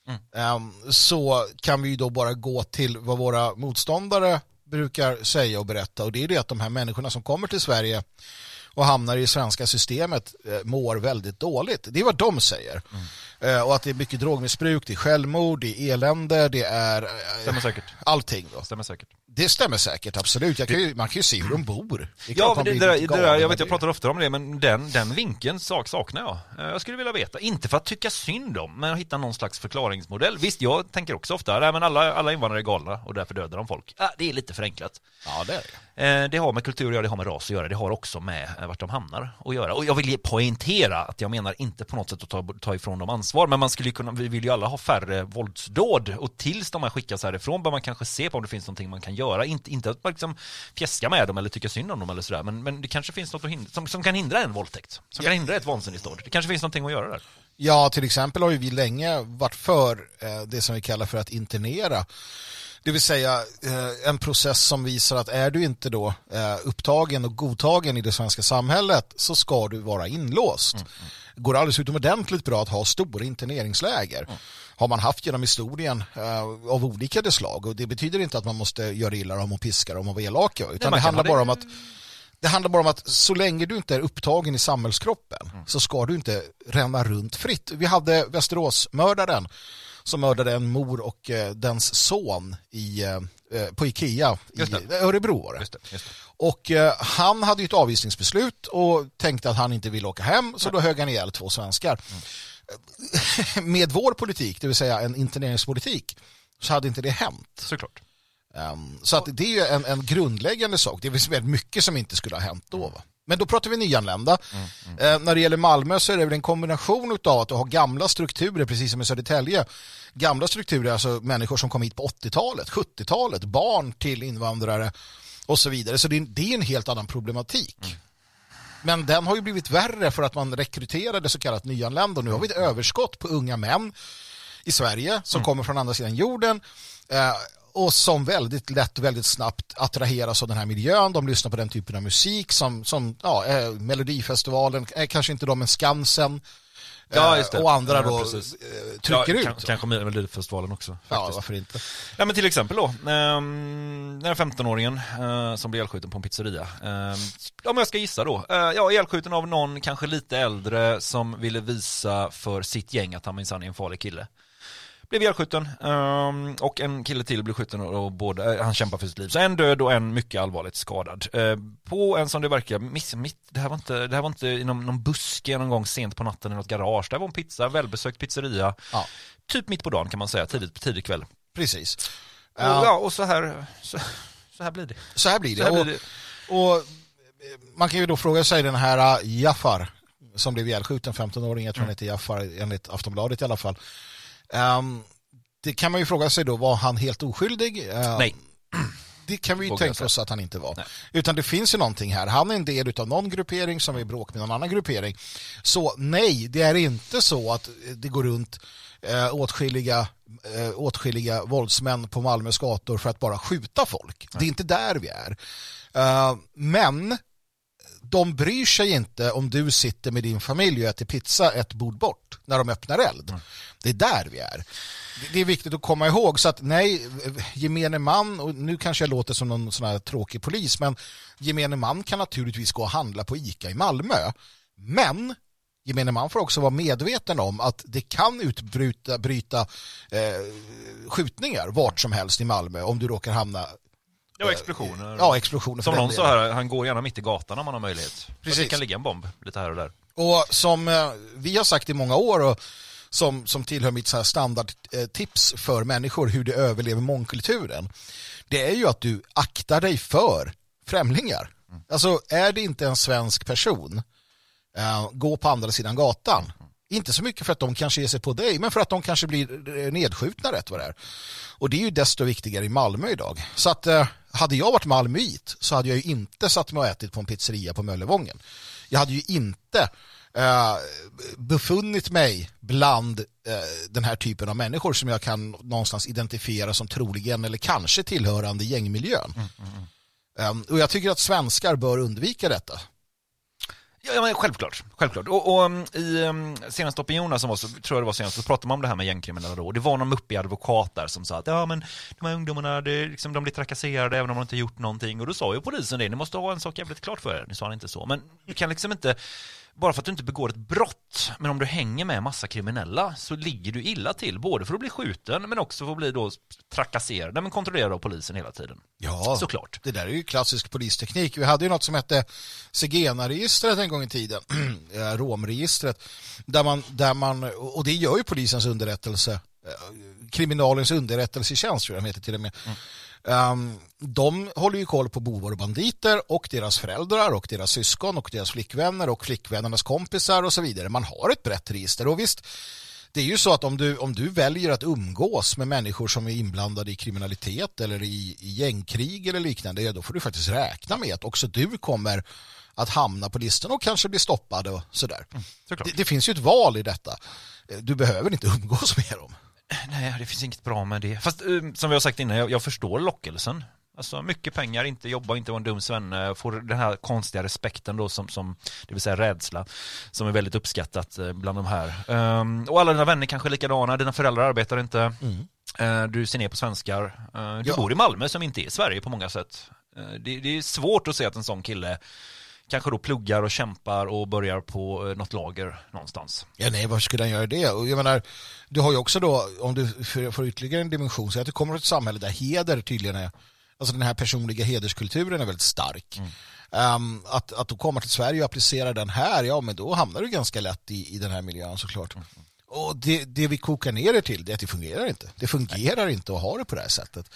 Mm. ehm, så kan vi ju då bara gå till vad våra motståndare brukar säga och berätta. Och det är det att de här människorna som kommer till Sverige och hamnar i det svenska systemet eh, mår väldigt dåligt. Det är vad de säger. Mm. Eh, och att det är mycket drogmissbruk, det är självmord, det är elände, det är eh, Stämmer säkert. allting. Då. Stämmer säkert. Det stämmer säkert, absolut. Kan ju, man kan ju se hur de bor. Ja, men det, det, där, det där, jag vet jag pratar ofta om det, men den, den vinkeln sak, saknar jag. Eh, Jag skulle vilja veta, inte för att tycka synd om, men att hitta någon slags förklaringsmodell. Visst, jag tänker också ofta, nej men alla, alla invandrare är galna och därför dödar de folk. Ah, det är lite förenklat. Ja, det är det. Eh, Det har med kultur att göra, det har med ras att göra, det har också med eh, vart de hamnar att göra. Och jag vill poängtera att jag menar inte på något sätt att ta, ta ifrån dem ansvar, men man skulle kunna, vi vill ju alla ha färre våldsdåd och tills de här skickas härifrån bör man kanske se på om det finns någonting man kan göra. Inte, inte att man liksom fjäska med dem eller tycka synd om dem eller sådär, men, men det kanske finns något hindra, som, som kan hindra en våldtäkt, som kan hindra ett vansinnesdåd. Det kanske finns någonting att göra där. Ja, till exempel har ju vi länge varit för eh, det som vi kallar för att internera. Det vill säga eh, en process som visar att är du inte då eh, upptagen och godtagen i det svenska samhället så ska du vara inlåst. Det går alldeles utomordentligt bra att ha stora interneringsläger. Har man haft genom historien eh, av olika slag och det betyder inte att man måste göra illa dem och piska dem och vara elaka utan man det handlar bara om att det handlar bara om att så länge du inte är upptagen i samhällskroppen Mm. så ska du inte ränna runt fritt. Vi hade Västeråsmördaren som mördade en mor och eh, dens son i, eh, eh, på Ikea i det. Örebro. Var det. Just det, just det. Och eh, han hade ju ett avvisningsbeslut och tänkte att han inte ville åka hem så då högg han ihjäl två svenskar. Med vår politik, det vill säga en interneringspolitik, så hade inte det hänt. Såklart. Um, så att det är ju en, en grundläggande sak. Det finns väldigt mycket som inte skulle ha hänt då. Va? Men då pratar vi nyanlända. Eh, när det gäller Malmö så är det väl en kombination av att du har gamla strukturer, precis som i Södertälje. Gamla strukturer, alltså människor som kom hit på 80-talet, 70-talet, barn till invandrare och så vidare. Så det är, det är en helt annan problematik. Men den har ju blivit värre för att man rekryterade så kallat nyanlända. Och nu har vi ett överskott på unga män i Sverige som kommer från andra sidan jorden eh, och som väldigt lätt och väldigt snabbt attraheras av den här miljön. De lyssnar på den typen av musik som, som ja, eh, Melodifestivalen, eh, kanske inte de men Skansen Ja, eh, just det. och andra Ja, då precis. eh, trycker ja, ut. kan- Kanske med Melodifestivalen också. Ja, faktiskt. varför inte? Ja, men till exempel då, ehm, den här 15-åringen eh, som blev elskjuten på en pizzeria. Eh, om jag ska gissa då, eh, ja, elskjuten av någon kanske lite äldre som ville visa för sitt gäng att han minsann är en farlig kille. Blev elskjuten ehm, och en kille till blev skjuten och, och båda, eh, han kämpar för sitt liv. Så en död och en mycket allvarligt skadad. Eh, på en som det verkar, miss, mitt, det, här var inte, det här var inte i någon, någon buske någon gång sent på natten i något garage. Det här var en pizza, välbesökt pizzeria. Typ mitt på dagen kan man säga, tidigt, tidig kväll. Precis. Och, Ja. ja, och så här, så, så här blir det. Så här blir det. Här och, blir och eh, man kan ju då fråga sig den här uh, Jaffar som blev ihjälskjuten, 15-åring, jag tror han heter Jaffar enligt Aftonbladet i alla fall. Ehm, det kan man ju fråga sig då, var han helt oskyldig? Ehm, Nej. Det kan vi ju Vågar tänka oss att han inte var. Utan det finns ju någonting här. Han är en del av någon gruppering som är i bråk med någon annan gruppering. Så nej, det är inte så att det går runt eh, åtskilliga, eh, åtskilliga våldsmän på Malmös gator för att bara skjuta folk. Det är inte där vi är. Eh, men de bryr sig inte om du sitter med din familj och äter pizza ett bord bort när de öppnar eld. Det är där vi är. Det- Det är viktigt att komma ihåg så att nej, gemene man, och nu kanske jag låter som någon sån här tråkig polis, men gemene man kan naturligtvis gå och handla på ICA i Malmö. Men gemene man får också vara medveten om att det kan utbryta bryta, eh, skjutningar vart som helst i Malmö om du råkar hamna Ja, explosioner. Ja, explosioner. Som någon sa här, han går gärna mitt i gatan om man har möjlighet. Precis. Det kan ligga en bomb lite här och där. Och som eh, vi har sagt i många år och som, som tillhör mitt så standardtips för människor hur de överlever mångkulturen. Det är ju att du aktar dig för främlingar. Alltså är det inte en svensk person, eh, gå på andra sidan gatan. Inte så mycket för att de kanske ger sig på dig, men för att de kanske blir eh, nedskjutna rätt vad det är. Och det är ju desto viktigare i Malmö idag. Så att eh, hade jag varit malmöit så hade jag ju inte satt mig och ätit på en pizzeria på Möllevången. Jag hade ju inte eh, befunnit mig bland eh, den här typen av människor som jag kan någonstans identifiera som troligen eller kanske tillhörande gängmiljön. Um, och jag tycker att svenskar bör undvika detta. Ja, ja men självklart. självklart. Och, och mm, i um, senaste opinionen som var, så tror jag det var senast, så pratade man om det här med gängkriminella då. Och Det var någon muppig advokat där som sa att ja men de här ungdomarna, det, liksom, de blir trakasserade även om de inte gjort någonting. Och då sa ju polisen det, ni måste ha en sak jävligt klart för er. Nu sa han inte så, men du kan liksom inte bara för att du inte begår ett brott, men om du hänger med massa kriminella så ligger du illa till, både för att bli skjuten men också för att bli då trakasserad, men kontrollerad av polisen hela tiden. Ja, såklart. Det där är ju klassisk polisteknik. Vi hade ju något som hette Segena-registret en gång i tiden, eh, romregistret, där man, där man, och det gör ju polisens underrättelse, eh, kriminalens underrättelsetjänst tror jag de heter till och med. Um, de håller ju koll på bovar och banditer och deras föräldrar och deras syskon och deras flickvänner och flickvännernas kompisar och så vidare. Man har ett brett register och visst, det är ju så att om du, om du väljer att umgås med människor som är inblandade i kriminalitet eller i, i gängkrig eller liknande, ja, då får du faktiskt räkna med att också du kommer att hamna på listan och kanske bli stoppad och sådär. det, det finns ju ett val i detta. Du behöver inte umgås med dem. Nej, det finns inget bra med det. Fast eh, som vi har sagt innan, jag, jag förstår lockelsen. Alltså mycket pengar, inte jobba, inte vara en dum svenne, får den här konstiga respekten då som, som det vill säga rädsla, som är väldigt uppskattat eh, bland de här. Ehm, och alla dina vänner kanske är likadana, dina föräldrar arbetar inte, Eh, du ser ner på svenskar, Eh, du Ja. bor i Malmö som inte är Sverige på många sätt. Eh, det, det är svårt att se att en sån kille kanske då pluggar och kämpar och börjar på eh, något lager någonstans. Ja, nej, varför skulle han göra det? Och jag menar, du har ju också då, om du får ytterligare en dimension, så att du kommer till ett samhälle där heder tydligen är, alltså den här personliga hederskulturen är väldigt stark. Um, att, att du kommer till Sverige och applicerar den här, ja men då hamnar du ganska lätt i, i den här miljön såklart. Och det, det vi kokar ner det till, det är att det fungerar inte. Det fungerar inte att ha det på det här sättet.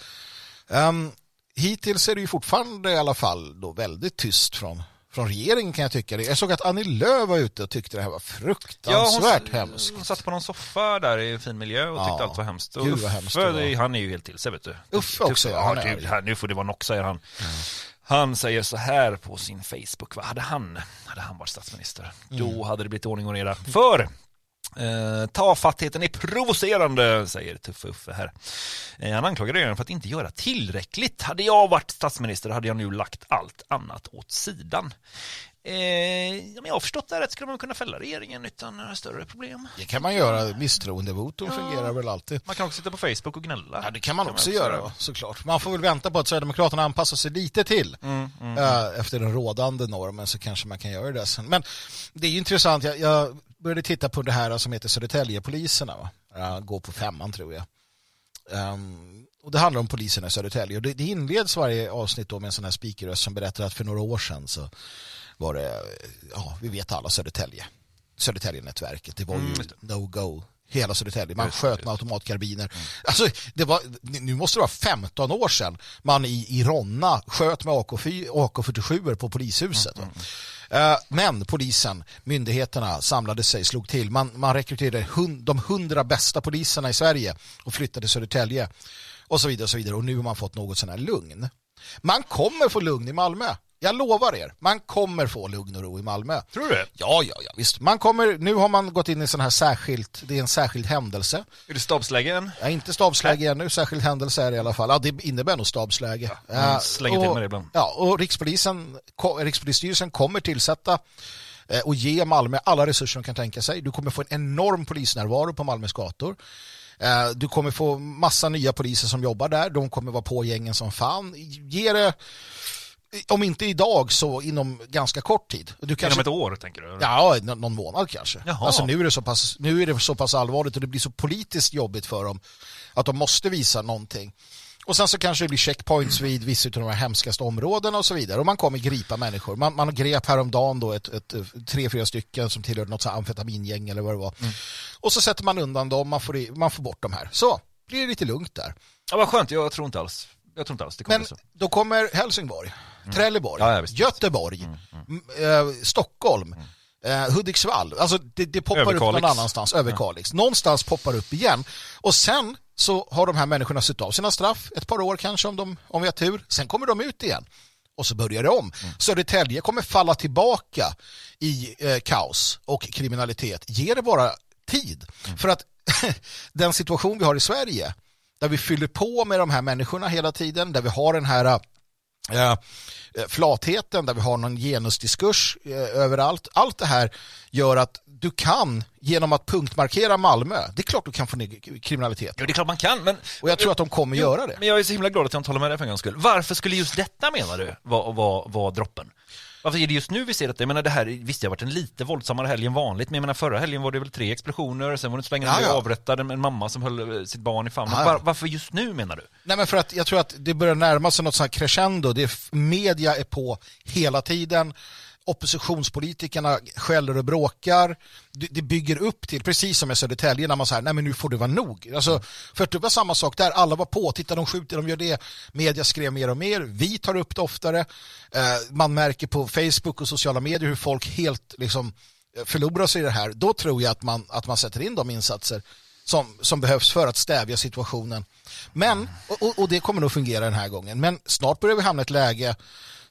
Um, hittills är det ju fortfarande i alla fall då väldigt tyst från, från regeringen kan jag tycka det. Jag såg att Annie Lööf var ute och tyckte det här var fruktansvärt hon, hemskt. Hon satt på någon soffa där i en fin miljö och tyckte Ja. allt var hemskt. Och hemskt Uffe, det var. han är ju helt till sig vet du. Uffe också, ja, han ja. är Du, här, nu får det vara nog, säger han. Han säger så här på sin Facebook, vad hade han, hade han varit statsminister, Mm. då hade det blivit ordning och reda. För Eh, tafattheten är provocerande, säger Tuffe Uffe här. Eh, han anklagar regeringen för att inte göra tillräckligt. Hade jag varit statsminister hade jag nu lagt allt annat åt sidan. Eh, om jag har förstått det här rätt skulle man kunna fälla regeringen utan några större problem. Det kan man göra. Misstroendevotum fungerar väl alltid. Man kan också sitta på Facebook och gnälla. Ja, det kan man också göra, va, såklart. Man får väl vänta på att Sverigedemokraterna anpassar sig lite till Mm, mm, eh, efter den rådande normen så kanske man kan göra det sen. Men det är ju intressant, jag, jag började titta på det här som heter Södertäljepoliserna. Va? Går på femman tror jag. Ehm, och det handlar om poliserna i Södertälje. Och det, det inleds varje avsnitt då med en sån här speakerröst som berättar att för några år sedan så var det, ja vi vet alla Södertälje. Södertäljenätverket, det var Mm, ju no-go. Hela Södertälje, man sköt med automatkarbiner. Alltså, det var, nu måste det vara 15 år sedan man i, i Ronna sköt med AK4, AK47 på polishuset. va. Eh, men polisen, myndigheterna samlade sig, slog till. Man, man rekryterade hund, de hundra bästa poliserna i Sverige och flyttade till Södertälje och så vidare och så vidare. Och nu har man fått något sån här lugn. Man kommer få lugn i Malmö. Jag lovar er, man kommer få lugn och ro i Malmö. Tror du det? Ja, ja, ja, visst. Man kommer, nu har man gått in i sån här särskilt, det är en särskild händelse. Är det stabsläge än? Ja, inte stabsläge ännu, särskild händelse är det i alla fall. Ja, det innebär nog stabsläge. Ja, slänger till med det ibland. Ja, och Rikspolisen, Rikspolisstyrelsen kommer tillsätta eh, och ge Malmö alla resurser de kan tänka sig. Du kommer få en enorm polisnärvaro på Malmös gator. Eh, Du kommer få massa nya poliser som jobbar där. De kommer vara på gängen som fan. Ge det, om inte idag så inom ganska kort tid. Du Inom ett år tänker du? Ja, nå- någon månad kanske. Jaha. Alltså nu är, det så pass, nu är det så pass allvarligt och det blir så politiskt jobbigt för dem att de måste visa någonting. Och sen så kanske det blir checkpoints vid vissa av de här hemskaste områdena och så vidare. Och man kommer gripa människor. Man, man grep häromdagen då ett, ett, tre, fyra stycken som tillhörde något så här amfetamingäng eller vad det var. Och så sätter man undan dem, man får, i- man får bort de här. Så, blir det lite lugnt där. Ja, vad skönt, jag tror inte alls. Jag tror inte alls det kommer Men så. då kommer Helsingborg, Trelleborg, Ja, ja. Göteborg, m- eh, Stockholm, eh, Hudiksvall. Alltså det, det poppar upp någon annanstans, Överkalix. Någonstans poppar upp igen. Och sen så har de här människorna suttit av sina straff, ett par år kanske om, de, om vi har tur. Sen kommer de ut igen. Och så börjar det om. Södertälje kommer falla tillbaka i eh, kaos och kriminalitet. Ge det bara tid. För att den situation vi har i Sverige, där vi fyller på med de här människorna hela tiden, där vi har den här eh, eh, flatheten, där vi har någon genusdiskurs eh, överallt. Allt det här gör att du kan, genom att punktmarkera Malmö, det är klart du kan få ner kriminalitet. Ja, det är klart man kan, men... Och jag tror att de kommer Jo, göra det. Men jag är så himla glad att jag inte håller med dig för en gångs skull. Varför skulle just detta, menar du, vara var, var droppen? Varför är det just nu vi ser detta? Jag menar det här, visst det har varit en lite våldsammare helg än vanligt, men jag menar förra helgen var det väl tre explosioner, sen var det inte så länge Ja, ja, ja. avrättade en mamma som höll eh, sitt barn i famnen. Ja, ja. Var, varför just nu menar du? Nej men för att jag tror att det börjar närma sig något sånt här crescendo. Det är, media är på hela tiden. Oppositionspolitikerna skäller och bråkar. Det, det bygger upp till, precis som i Södertälje, när man säger nej men nu får det vara nog. Alltså, för att det var samma sak där, alla var på, titta de skjuter, de gör det. Media skrev mer och mer, vi tar upp det oftare. Eh, man märker på Facebook och sociala medier hur folk helt liksom förlorar sig i det här. Då tror jag att man, att man sätter in de insatser som, som behövs för att stävja situationen. Men, och, och- och det kommer nog fungera den här gången, men snart börjar vi hamna i ett läge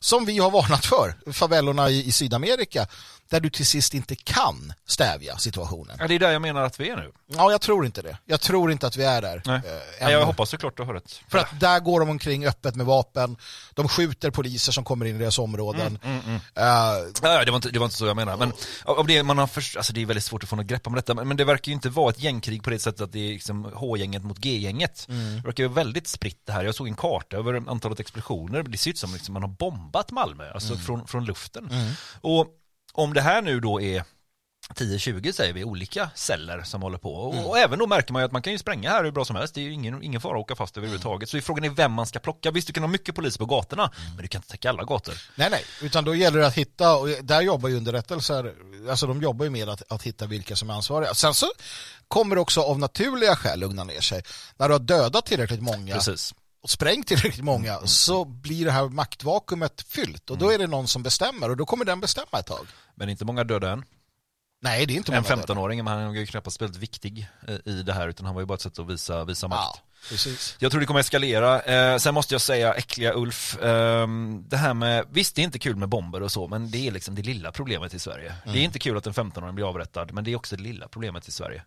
som vi har varnat för, favellorna i, i Sydamerika, där du till sist inte kan stävja situationen. Ja, det är där jag menar att vi är nu. Ja, jag tror inte det. Jag tror inte att vi är där. Nej. eh, Ja, jag hoppas såklart du har rätt. För att där går de omkring öppet med vapen, de skjuter poliser som kommer in i deras områden. Mm, mm, mm. Eh, Ja, det, var inte, det var inte så jag menar. Men av av det man har först, alltså det är väldigt svårt att få något grepp om detta, men, men det verkar ju inte vara ett gängkrig på det sättet att det är liksom H-gänget mot G-gänget. Mm. Det verkar ju väldigt spritt det här. Jag såg en karta över antalet explosioner. Det ser ut som liksom man har bombat Malmö, alltså Mm. från, från luften. Mm. Och om det här nu då är 10-20 säger vi, olika celler som håller på. Och, Mm. och även då märker man ju att man kan ju spränga här hur bra som helst. Det är ju ingen, ingen fara att åka fast överhuvudtaget. Så frågan är vem man ska plocka. Visst, du kan ha mycket polis på gatorna, Mm. men du kan inte täcka alla gator. Nej, nej, utan då gäller det att hitta, och där jobbar ju underrättelser, alltså de jobbar ju med att, att hitta vilka som är ansvariga. Sen så kommer det också av naturliga skäl lugna ner sig. När du har dödat tillräckligt många Precis. Och sprängt tillräckligt många så blir det här maktvakuumet fyllt och då är det någon som bestämmer och då kommer den bestämma ett tag. Men inte många döda än. Nej, det är inte En många döda. 15-åring, men han är ju knappast väldigt viktig eh, i det här utan han var ju bara ett sätt att visa, visa makt. Precis. Jag tror det kommer eskalera. Eh, sen måste jag säga, äckliga Ulf, ehm, det här med, visst det är inte kul med bomber och så, men det är liksom det lilla problemet i Sverige. Det är Mm. inte kul att en 15-åring blir avrättad, men det är också det lilla problemet i Sverige.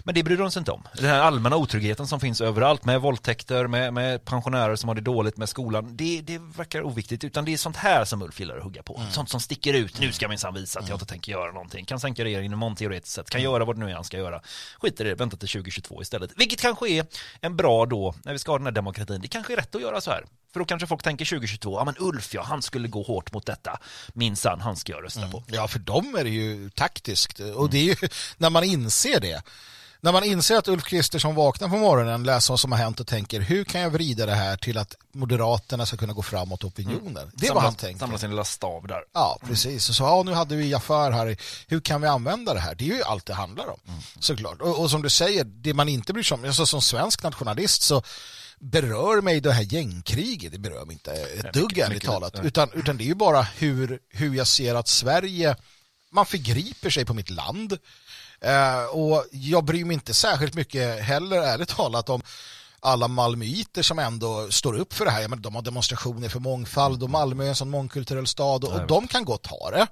Men det bryr de sig inte om. Den här allmänna otryggheten som finns överallt med våldtäkter, med, med pensionärer som har det dåligt med skolan, det, det verkar oviktigt. Utan det är sånt här som Ulf gillar att hugga på. Sånt som sticker ut, nu ska minsann visa att jag inte tänker göra någonting. Kan sänka regeringen imorgon teoretiskt sett, kan göra vad det nu är han ska göra. Skiter i det, vänta till 2022 istället. Vilket kanske är en bra då, när vi ska ha den här demokratin, det kanske är rätt att göra så här. För då kanske folk tänker 2022, ja men Ulf ja, han skulle gå hårt mot detta. Minsann, han ska jag rösta på. Ja, för dem är det ju taktiskt. Och det är ju när man inser det. När man inser att Ulf Kristersson vaknar på morgonen, läser vad som har hänt och tänker hur kan jag vrida det här till att Moderaterna ska kunna gå framåt opinionen. Det är vad han tänker. Samla sin lilla stav där. Ja, precis. Och så, ja, nu hade vi Jafar här. Hur kan vi använda det här? Det är ju allt det handlar om, såklart. Och, och som du säger, det man inte bryr sig om, alltså, som svensk nationalist så berör mig det här gängkriget, det berör mig inte ett dugg ärligt talat. Utan, utan det är ju bara hur, hur jag ser att Sverige, man förgriper sig på mitt land. Eh, och jag bryr mig inte särskilt mycket heller, ärligt talat, om alla malmöiter som ändå står upp för det här. Jag menar, de har demonstrationer för mångfald och Malmö är en sån mångkulturell stad och, och de kan gott ha det.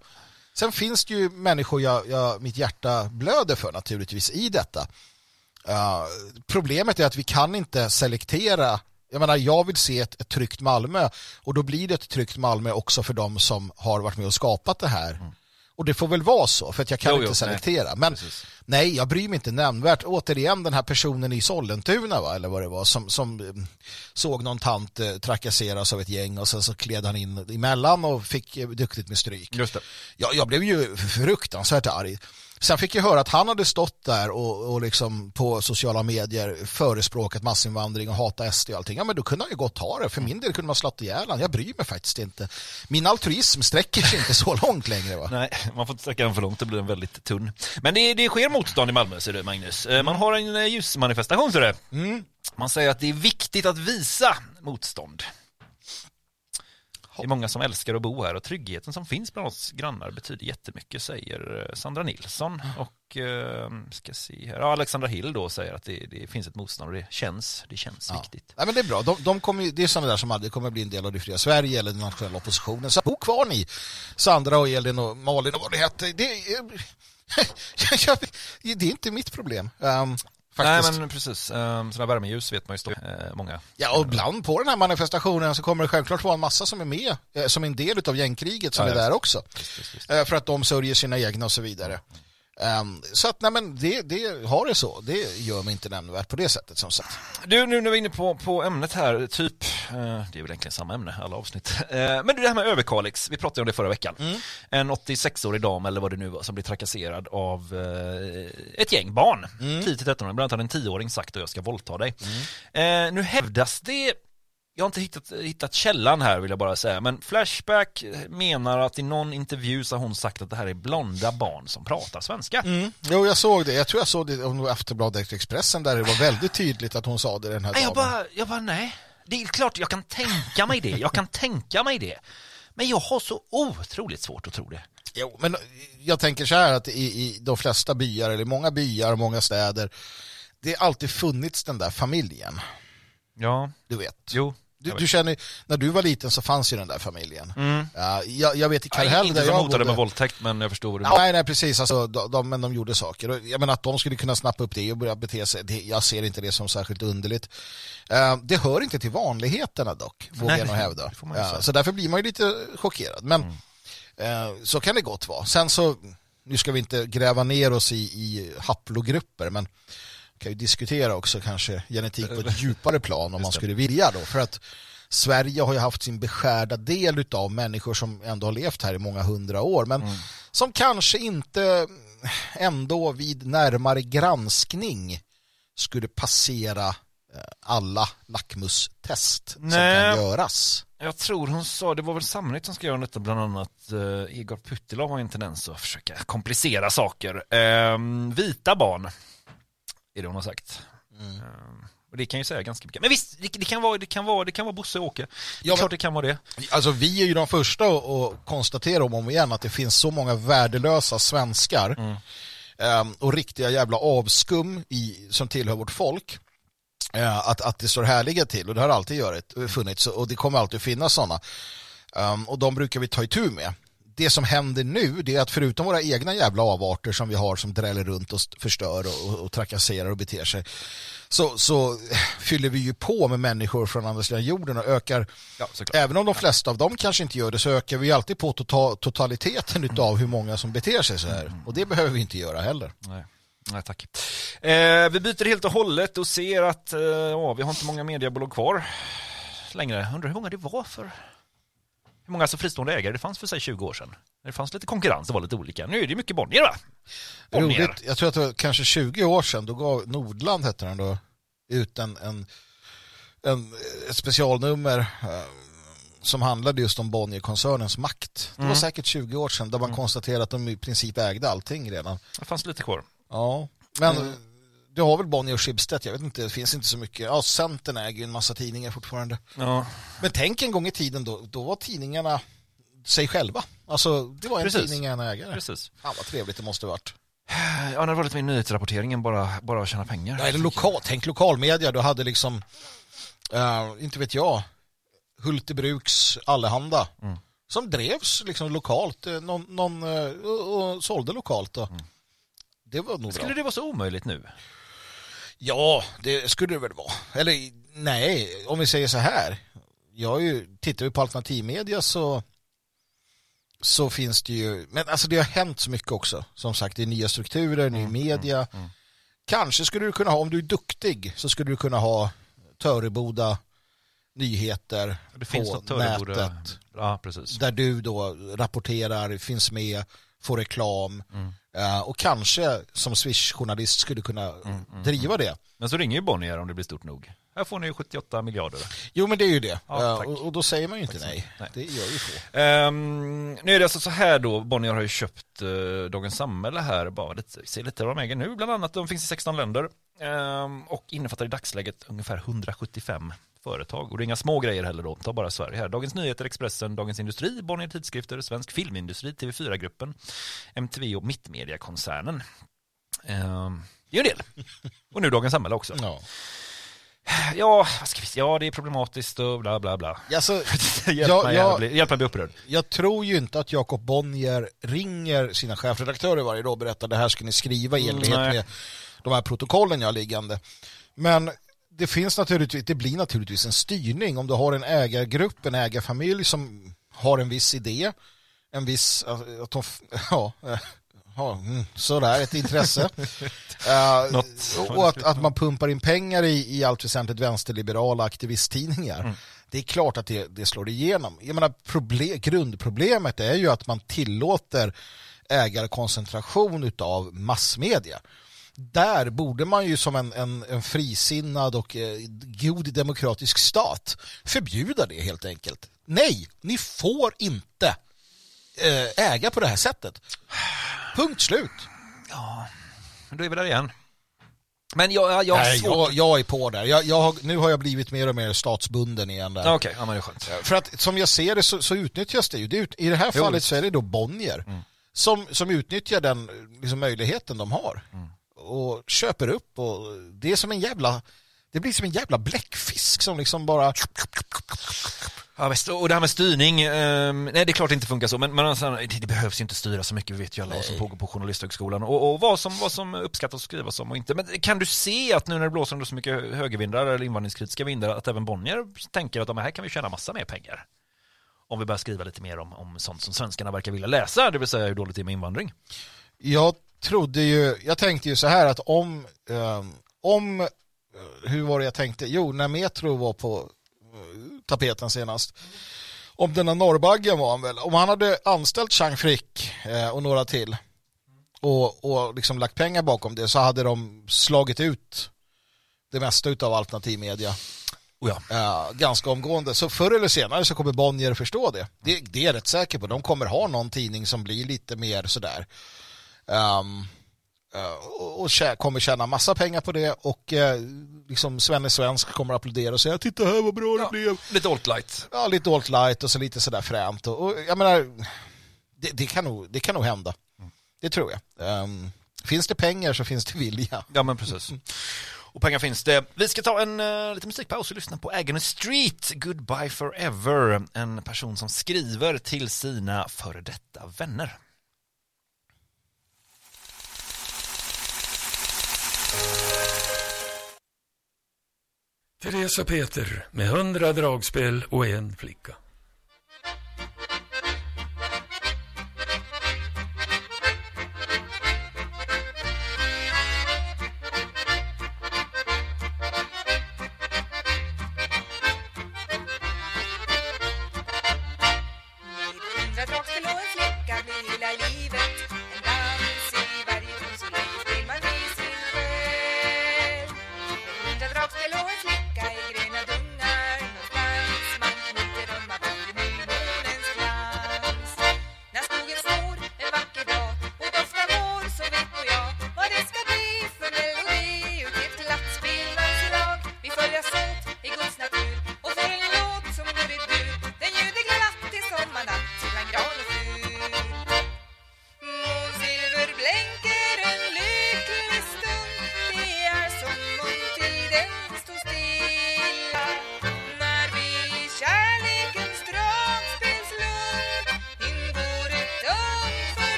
Sen finns det ju människor jag, jag, mitt hjärta blöder för naturligtvis i detta. Uh, problemet är att vi kan inte selektera jag menar, jag vill se ett, ett tryggt Malmö och då blir det ett tryggt Malmö också för de som har varit med och skapat det här. Och det får väl vara så, för att jag kan Jo, inte jo, selektera. nej. Men nej, jag bryr mig inte nämnvärt. Återigen den här personen i Sollentuna, va, eller vad det var, som, som eh, såg någon tant eh, trakasseras av ett gäng och sen så kled han in emellan och fick eh, duktigt med stryk. Just det. Jag, jag blev ju fruktansvärt arg. Sen fick jag höra att han hade stått där och, och liksom på sociala medier förespråkat massinvandring och hata SD och allting. Ja men då kunde han ju gott ha det. För min del kunde man slått ihjäl han. Jag bryr mig faktiskt inte. Min altruism sträcker sig inte så långt längre va. Nej, man får inte sträcka den för långt, det blir en väldigt tunn. Men det, det sker motstånd i Malmö, ser du Magnus. Eh, Man har en eh, ljusmanifestation, ser du. Mm. Man säger att det är viktigt att visa motstånd. Det är många som älskar att bo här och tryggheten som finns bland oss grannar betyder jättemycket, säger eh, Sandra Nilsson. Och eh, ska se här, ja, Alexandra Hill då säger att det, det finns ett motstånd och det känns, det känns viktigt. Nej, men det är bra. De, de kommer, det är sådana där som aldrig kommer bli en del av det fria Sverige eller den nationella oppositionen. Så bo kvar ni, Sandra och Elin och Malin och vad det heter. Det är, det är inte mitt problem. Um, faktiskt. Nej men precis, um, sådana värmeljus vet man ju stå, eh, många. Ja, och ibland på den här manifestationen så kommer det självklart vara en massa som är med eh, som en del av gängkriget som Ja, är där också. Eh, För att de sörjer sina egna och så vidare. Ehm, så att nej men det, det har det så. Det gör mig inte nämnvärt på det sättet som sagt. Du, nu när vi är inne på, på ämnet här, typ, eh, det är väl egentligen samma ämne, alla avsnitt. Eh, men du, det här med överkalix, vi pratade om det förra veckan. En 86-årig dam, eller vad det nu var, som blir trakasserad av eh, ett gäng barn. 10-13 år, bland annat hade en 10-åring sagt att jag ska våldta dig. Eh, nu hävdas det jag har inte hittat, hittat källan här vill jag bara säga, men Flashback menar att i någon intervju så har hon sagt att det här är blonda barn som pratar svenska. Mm. Jo, jag såg det. Jag tror jag såg det om var Aftonbladet Expressen där det var väldigt tydligt att hon sa det, den här Nej, jag bara, jag bara, nej. Det är klart jag kan tänka mig det. Jag kan tänka mig det. Men jag har så otroligt svårt att tro det. Jo, men jag tänker så här att i, i de flesta byar, eller många byar, många städer, det har alltid funnits den där familjen. Ja. Du vet. Jo. Du, du känner, när du var liten så fanns ju den där familjen. Mm. Ja, jag, jag vet i Kallhäll inte där jag hotade bodde. med våldtäkt, men jag förstår vad du Ja, nej, nej, precis. Alltså, de, de, men de gjorde saker. Jag menar att de skulle kunna snappa upp det och börja bete sig. Det, jag ser inte det som särskilt underligt. Eh, det hör inte till vanligheterna dock, vågar jag nog hävda. säga. så därför blir man ju lite chockerad. Men eh, så kan det gott vara. Sen så, nu ska vi inte gräva ner oss i, i haplogrupper, men kan ju diskutera också kanske genetik på ett djupare plan om man skulle vilja då. För att Sverige har ju haft sin beskärda del av människor som ändå har levt här i många hundra år, men som kanske inte ändå vid närmare granskning skulle passera eh, alla lackmustest som Nej. kan göras. Jag tror hon sa, det var väl Samnytt som ska göra detta, bland annat eh, Igor Putilov har en tendens att försöka komplicera saker. Ehm, vita barn, är det hon har sagt. Ehm, Och det kan ju säga ganska mycket. Men visst, det, det, kan, vara, det, kan, vara, det kan vara Bosse och Åke. Det är Ja, klart det kan vara det. Alltså vi är ju de första att att konstatera om och om igen att det finns så många värdelösa svenskar Mm. ehm, och riktiga jävla avskum i, som tillhör vårt folk. eh, att, att det står härliga till och det har alltid görit, funnits och det kommer alltid finnas sådana. Ehm, och de brukar vi ta itu med. Det som händer nu det är att förutom våra egna jävla avarter som vi har som dräller runt och st- förstör och, och, trakasserar och beter sig så, så fyller vi ju på med människor från andra sidan jorden och ökar, även om de flesta av dem kanske inte gör det, så ökar vi alltid på tota, totaliteten utav hur många som beter sig så här. Och det behöver vi inte göra heller. Nej. Nej, tack. Eh, vi byter helt och hållet och ser att eh, ja, vi har inte många mediebolag kvar längre. Undrar hur många det var för hur många alltså fristående ägare det fanns för sig 20 år sedan. Det fanns lite konkurrens, det var lite olika. Nu är det mycket Bonnier va? Bonnier. Roligt, jag tror att det var kanske 20 år sedan, då gav Nordland, hette den då, ut en, en, en ett specialnummer eh, som handlade just om Bonnier-koncernens makt. Det var Mm. säkert 20 år sedan, där man konstaterade att de i princip ägde allting redan. Det fanns lite kvar. Ja, men Mm. Du har väl Bonnier och Schibsted, jag vet inte, det finns inte så mycket. Ja, Centern äger ju en massa tidningar fortfarande. Ja. Men tänk en gång i tiden då, då var tidningarna sig själva. Alltså, det var en Precis. tidning, en ägare. Precis. Fan vad trevligt det måste varit. Ja, det var lite mer nyhetsrapportering än bara, bara att tjäna pengar. Ja, eller lokal, tänk lokalmedia, du hade liksom, eh, inte vet jag, Hultebruks Allehanda. Mm. Som drevs liksom lokalt, eh, någon, någon, eh, och, och sålde lokalt då. Det var nog Mm. Skulle bra. det vara så omöjligt nu? Ja, det skulle det väl vara. Eller nej, om vi säger så här. Jag är ju, tittar vi på alternativmedia så så finns det ju, men alltså det har hänt så mycket också. Som sagt, det är nya strukturer, ny media. Kanske skulle du kunna ha, om du är duktig, så skulle du kunna ha Töreboda nyheter Det finns på nätet. Ja, precis. Där du då rapporterar, finns med, får reklam. Mm. eh, och kanske som Swish-journalist skulle kunna driva det. Men så ringer ju Bonnier om det blir stort nog. Här får ni 78 miljarder. Jo men det är ju det. Ja, och, och då säger man ju inte nej. Det gör ju få. Ehm, nu är det alltså så här då, Bonnier har ju köpt uh, Dagens Samhälle här, bara lite, se lite vad de äger nu, bland annat, de finns i 16 länder ehm, och innefattar i dagsläget ungefär 175 företag. Och det är inga små grejer heller då, ta bara Sverige här. Dagens Nyheter, Expressen, Dagens Industri, Bonnier Tidskrifter, Svensk Filmindustri, TV4-gruppen, MTV och Mittmediakoncernen. Ehm, det är ju en del. Och nu Dagens Samhälle också. Ja. Ja, vad ska vi? Ja, det är problematiskt och bla bla bla. Alltså, hjälp, jag- mig, jag- bli, hjälp mig bli upprörd. Jag tror ju inte att Jakob Bonnier ringer sina chefredaktörer varje dag och berättar det här ska ni skriva i enlighet Nej. med de här protokollen jag har liggande. Men det finns naturligtvis, det blir naturligtvis en styrning om du har en ägargrupp, en ägarfamilj som har en viss idé, en viss, att de, ja, ja mm, sådär, ett intresse. Eh, Något- och att, att man pumpar in pengar i, i allt väsentligt vänsterliberala aktivisttidningar. Mm. Det är klart att det, det slår igenom. Jag menar, problem, grundproblemet är ju att man tillåter ägarkoncentration utav massmedia. Där borde man ju som en, en, en frisinnad och eh, god demokratisk stat förbjuda det helt enkelt. Nej, ni får inte äga på det här sättet. Punkt slut. Ja, då är vi där igen. Men jag, jag, Nej, jag, jag är på där. Jag, jag har, nu har jag blivit mer och mer statsbunden igen där. Okej, ja men det är skönt. För att som jag ser det så, så utnyttjas det ju. Det ut, I det här fallet så är det då Bonnier som, som utnyttjar den liksom, möjligheten de har. Och köper upp och det är som en jävla det blir som en jävla bläckfisk som liksom bara Ja, visst. Och det här med styrning, ehm, nej det är klart det inte funkar så, men, men alltså, det, det behövs inte styra så mycket, vi vet ju alla vad som pågår på Journalisthögskolan och, och vad, som, vad som uppskattas och skrivas om och inte. Men kan du se att nu när det blåser under så mycket högervindar eller invandringskritiska vindar, att även Bonnier tänker att här kan vi tjäna massa mer pengar? Om vi börjar skriva lite mer om, om sånt som svenskarna verkar vilja läsa, det vill säga hur dåligt det är med invandring. Jag trodde ju, jag tänkte ju så här att om, eh, om, eh, hur var det jag tänkte? Jo, när Metro var på eh, tapeten senast. Om denna norrbaggen var han väl, om han hade anställt Chang Frick eh, och några till och, och liksom lagt pengar bakom det så hade de slagit ut det mesta av alternativmedia. Oh ja. Eh, ganska omgående. Så förr eller senare så kommer Bonnier förstå det. det. Det är jag rätt säker på. De kommer ha någon tidning som blir lite mer sådär. Um, och, och kommer tjäna massa pengar på det och eh, liksom Svenne Svensk kommer att applådera och säga titta här vad bra det blev. Lite old light. Ja, lite old light och så lite sådär fränt. Och, och jag menar, det, det, kan nog, det kan nog hända. Det tror jag. Ehm, finns det pengar så finns det vilja. Ja, men precis. Och pengar finns det. Vi ska ta en uh, liten musikpaus och lyssna på Agony Street, Goodbye Forever. En person som skriver till sina före detta vänner. Therese och Peter med hundra dragspel och en flicka.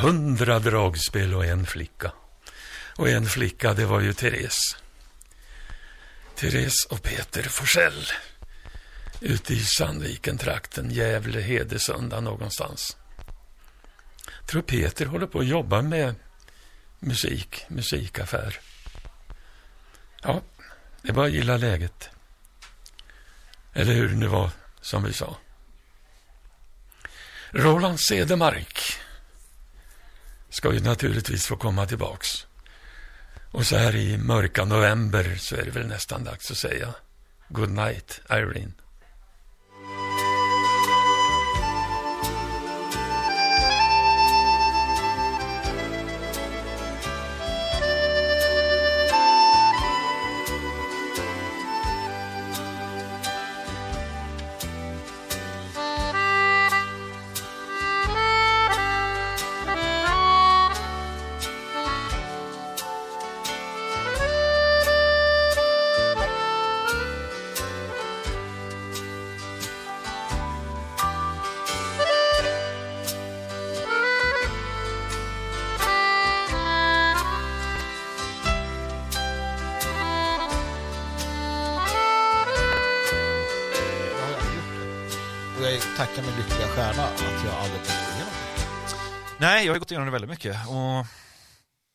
Hundra dragspel och en flicka. Och en flicka, det var ju Therese. Therese och Peter Forsell. Ute i Sandviken-trakten, Gävle, Hedesunda någonstans. Jag tror Peter håller på att jobba med musik, musikaffär. Ja, det var gilla läget. Eller hur det nu var som vi sa. Roland Cedermark ska ju naturligtvis få komma tillbaks. Och så här i mörka november så är det väl nästan dags att säga good night, Irene. Gått igenom det väldigt mycket. Och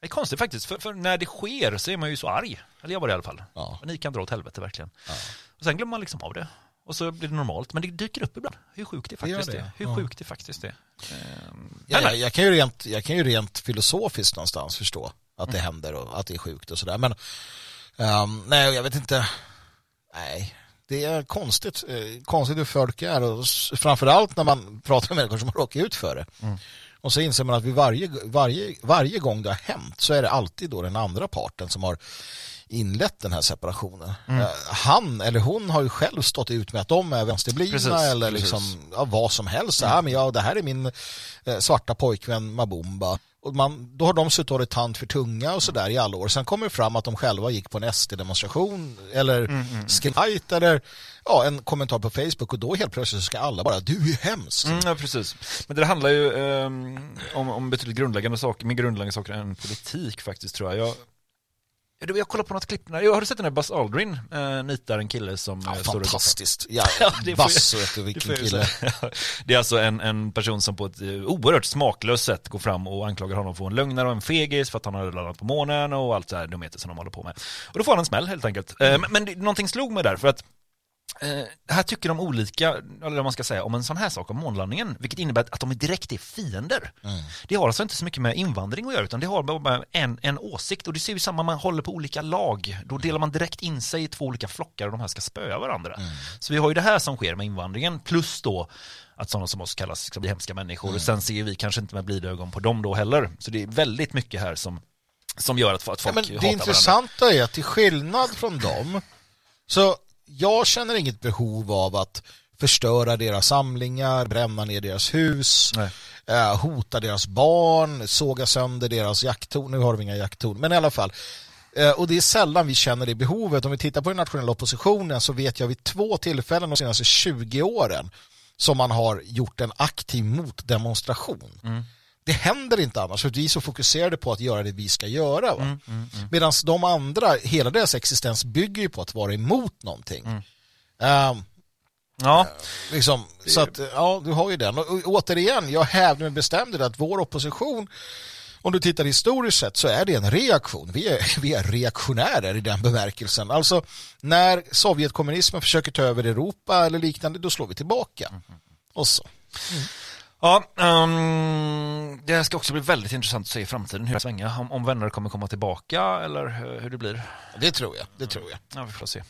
det är konstigt faktiskt, för, för när det sker så är man ju så arg. Eller jag var det i alla fall. Ja. Ni kan dra åt helvete verkligen. Och sen glömmer man liksom av det. Och så blir det normalt. Men det dyker upp ibland. Hur sjukt det Det faktiskt det, är. Hur ja. sjukt det faktiskt är. Ehm, Ja, jag, jag, kan ju rent, jag kan ju rent filosofiskt någonstans förstå att det händer och att det är sjukt och sådär. Men ehm, nej, jag vet inte. Nej, det är konstigt, eh, konstigt hur folk är och framförallt när man pratar med människor som har råkat ut för det. Mm. Och så inser man att vid varje, varje, varje gång det har hänt så är det alltid då den andra parten som har inlett den här separationen. Mm. Eh, Han eller hon har ju själv stått ut med att de är vänsterblivna Precis, eller precis. liksom ja, vad som helst. Så här, men ja, det här är min eh, svarta pojkvän Mabumba. Och man, då har de suttit och hållit tand för tunga och sådär i alla år. Sen kommer det fram att de själva gick på en SD-demonstration eller Mm, mm. skrivit eller ja, en kommentar på Facebook och då helt plötsligt ska alla bara, du är hemsk. Mm, ja, precis. Men det handlar ju ehm, om, om betydligt grundläggande saker, mer grundläggande saker än politik faktiskt tror jag. Jag, jag, kollar på något klipp, när, har du sett den där Buzz Aldrin uh, nitar en kille som Ja, eh, och- fantastiskt. Ja, det Buzz, vet du, det vilken kille. Det är alltså en, en person som på ett eh, oerhört smaklöst sätt går fram och anklagar honom för en lögnare och en fegis för att han har landat på månen och allt så här dumheter som de håller på med. Och då får han en smäll helt enkelt. Eh, Men, men det, någonting slog mig där för att Eh, här tycker de olika, eller vad man ska säga, om en sån här sak om månlandningen, vilket innebär att de är direkt är fiender. Det har alltså inte så mycket med invandring att göra, utan det har bara en, en åsikt. Och det ser vi samma, man håller på olika lag. Då delar man direkt in sig i två olika flockar och de här ska spöa varandra. Så vi har ju det här som sker med invandringen, plus då att sådana som oss kallas ska bli hemska människor. Mm. Och sen ser vi kanske inte med blida ögon på dem då heller. Så det är väldigt mycket här som, som gör att, att Ja, folk men hatar det varandra. intressanta är att till skillnad från dem så jag känner inget behov av att förstöra deras samlingar, bränna ner deras hus, eh, hota deras barn, såga sönder deras jakttorn. Nu har vi inga jakttorn, men i alla fall. Eh, och det är sällan vi känner det behovet. Om vi tittar på den nationella oppositionen så vet jag vid två tillfällen de senaste 20 åren som man har gjort en aktiv motdemonstration. Mm. Det händer inte annars för att vi är så fokuserade på att göra det vi ska göra. Mm, mm, mm. Medan de andra, hela deras existens bygger ju på att vara emot någonting. Ehm, Ja. liksom, så att, ja, du har ju den. Och, och, återigen, jag hävdar med bestämdhet att vår opposition, om du tittar historiskt sett, så är det en reaktion. Vi är, vi är reaktionärer i den bemärkelsen. Alltså, när Sovjetkommunismen försöker ta över Europa eller liknande, då slår vi tillbaka. Och så. Ja, ehm, det ska också bli väldigt intressant att se i framtiden hur det svänger. Om, om vänner kommer komma tillbaka eller hur, det blir. Det tror jag, det tror jag. Ja, vi får se.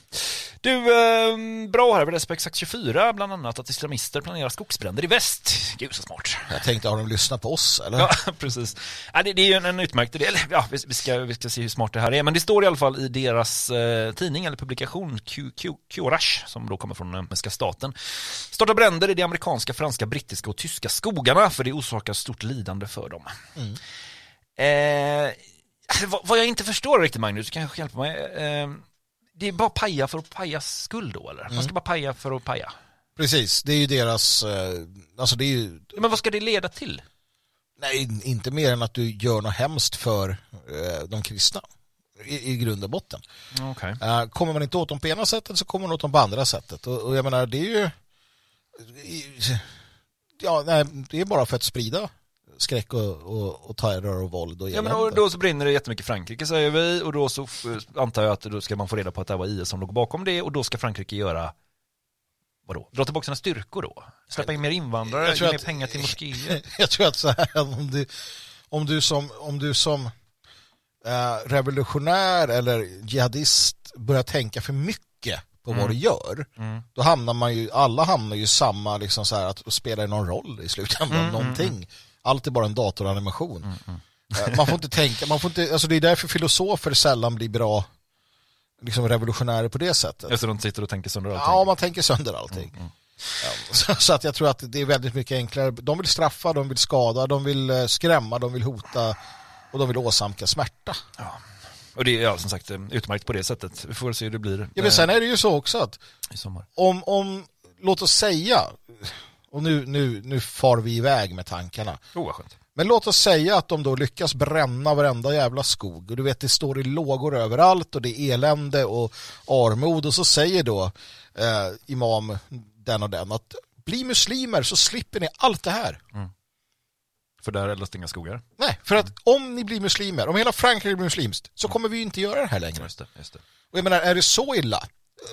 Du, ehm, bra här, vi läste på Exakt 24 bland annat att islamister planerar skogsbränder i väst. Gud så smart. Jag tänkte, har de lyssnat på oss eller? Ja, precis. Ja, det, det är ju en, en utmärkt idé. Ja, vi, vi, ska, vi ska se hur smart det här är. Men det står i alla fall i deras eh, tidning eller publikation Q, Q, Qurash, som då kommer från den amerikanska staten. Startar bränder i de amerikanska, franska, brittiska och tyska skogarna för det orsakar stort lidande för dem. Mm. Eh, vad, vad jag inte förstår riktigt Magnus, du kanske hjälpa mig. Eh, det är bara paja för att pajas skull då eller? Man ska Mm. bara paja för att paja. Precis, det är ju deras, eh, alltså det är ju Men vad ska det leda till? Nej, inte mer än att du gör något hemskt för eh, de kristna i, i grund och botten. Okej. Eh, kommer man inte åt dem på ena sättet så kommer man åt dem på andra sättet. Och, och jag menar, det är ju... i- Ja, nej, det är bara för att sprida skräck och, och, och terror och våld och Ja, men och då så brinner det jättemycket i Frankrike säger vi och då så antar jag att då ska man få reda på att det var IS som låg bakom det och då ska Frankrike göra vadå? Dra tillbaka sina styrkor då? Släppa in mer invandrare, ge mer pengar till moskéer? jag tror att så här, om du, om du som, om du som eh, revolutionär eller jihadist börjar tänka för mycket på vad Mm. du gör, Mm. då hamnar man ju, alla hamnar ju i samma, liksom så här, att spela det någon roll i slutändan, Mm, mm, någonting. mm. Allt är bara en datoranimation. Eh, Man får inte tänka, man får inte, alltså det är därför filosofer sällan blir bra liksom revolutionärer på det sättet. Alltså de sitter och tänker sönder allting? Ja, man tänker sönder allting. Ja, så, så att jag tror att det är väldigt mycket enklare. De vill straffa, de vill skada, de vill eh, skrämma, de vill hota och de vill åsamka smärta. Och det är ja, som sagt eh, utmärkt på det sättet. Vi får se hur det blir. Ja, men sen är det ju så också att om, om låt oss säga, och nu, nu, nu far vi iväg med tankarna. Oh, vad skönt. Men låt oss säga att de då lyckas bränna varenda jävla skog och du vet det står i lågor överallt och det är elände och armod och så säger då eh, imam den och den att Bli muslimer så slipper ni allt det här. För där eldas inga skogar. Nej, för att om ni blir muslimer, om hela Frankrike blir muslimskt, så kommer vi ju inte göra det här längre. Just det, just det. Och jag menar, är det så illa?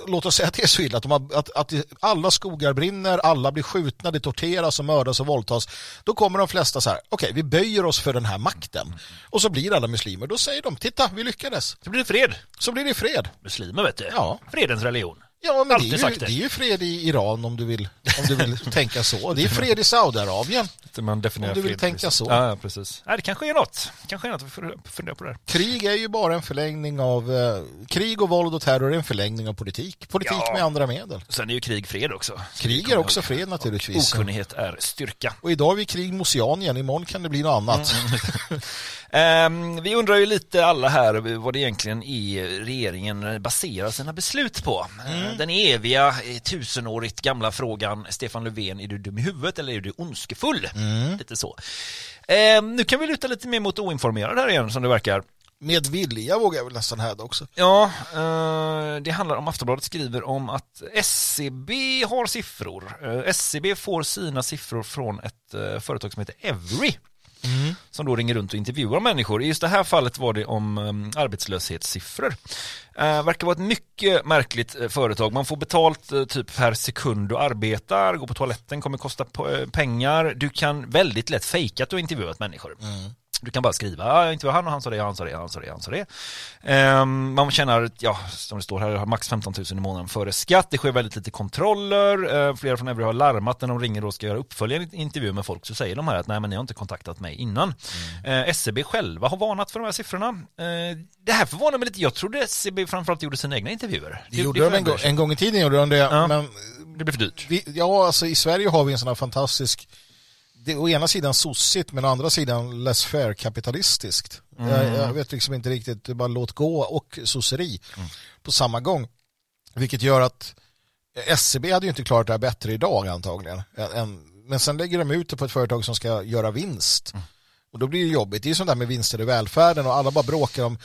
Låt oss säga att det är så illa att, har, att, att alla skogar brinner, alla blir skjutna, det torteras och mördas och våldtas. Då kommer de flesta så här, okej, vi böjer oss för den här makten. Och så blir alla muslimer. Då säger de, titta, vi lyckades. Så blir det fred. Så blir det fred. Muslimer vet du. Ja. Fredens religion. Ja, men det är, ju, sagt det. det är ju fred i Iran om du vill, om du vill tänka så. Det är fred i Saudiarabien. Man definierar Om du vill fred, tänka precis. så. Ja, ja, precis. Nej, det kanske är något. kanske är något. Får fundera på det här. Krig är ju bara en förlängning av... Eh, krig och våld och terror är en förlängning av politik. Politik Ja. med andra medel. Sen är ju krig fred också. Krig är också fred naturligtvis. Okunnighet är styrka. Och idag är vi krig mot Oceanien, imorgon kan det bli något annat. Ehm, vi undrar ju lite alla här vad det egentligen är regeringen baserar sina beslut på. Mm. Eh, Den eviga, eh, tusenårigt gamla frågan, Stefan Löfven, är du dum i huvudet eller är du ondskefull? Mm. Lite så. Ehm, nu kan vi luta lite mer mot oinformerad här igen som det verkar. Med vilja vågar jag väl nästan hävda också. Ja, eh, det handlar om Aftonbladet skriver om att SCB har siffror. Eh, SCB får sina siffror från ett företag som heter Every. Mm. Som då ringer runt och intervjuar människor. I just det här fallet var det om um, arbetslöshetssiffror. Uh, verkar vara ett mycket märkligt uh, företag. Man får betalt uh, typ per sekund du arbetar, gå på toaletten kommer kosta pengar. Du kan väldigt lätt fejka att du har intervjuat människor. Mm. Du kan bara skriva, ja, jag intervjuade han och han sa det, han sa det, han sa det, han sa det. Ehm, man tjänar, ja, som det står här, har max 15 000 i månaden före skatt. Det sker väldigt lite kontroller. Uh, flera från Every har larmat när de ringer och ska göra uppföljande intervju med folk så säger de här att nej men ni har inte kontaktat mig innan. Eh, SCB själva har varnat för de här siffrorna. Eh, det här förvånar mig lite, jag trodde SCB framförallt gjorde sina egna intervjuer. Det gjorde de en, gång, en gång i tiden, gjorde de det. Ja, men det blev för dyrt. Vi, ja, alltså i Sverige har vi en sån här fantastisk det är å ena sidan sossigt men å andra sidan less fair kapitalistiskt. Mm. Jag, jag vet liksom inte riktigt, det är bara låt gå och sosseri på samma gång. Vilket gör att SCB hade ju inte klarat det här bättre idag antagligen. Men sen lägger de ut det på ett företag som ska göra vinst. Och då blir det jobbigt. Det är sånt där med vinster i välfärden och alla bara bråkar om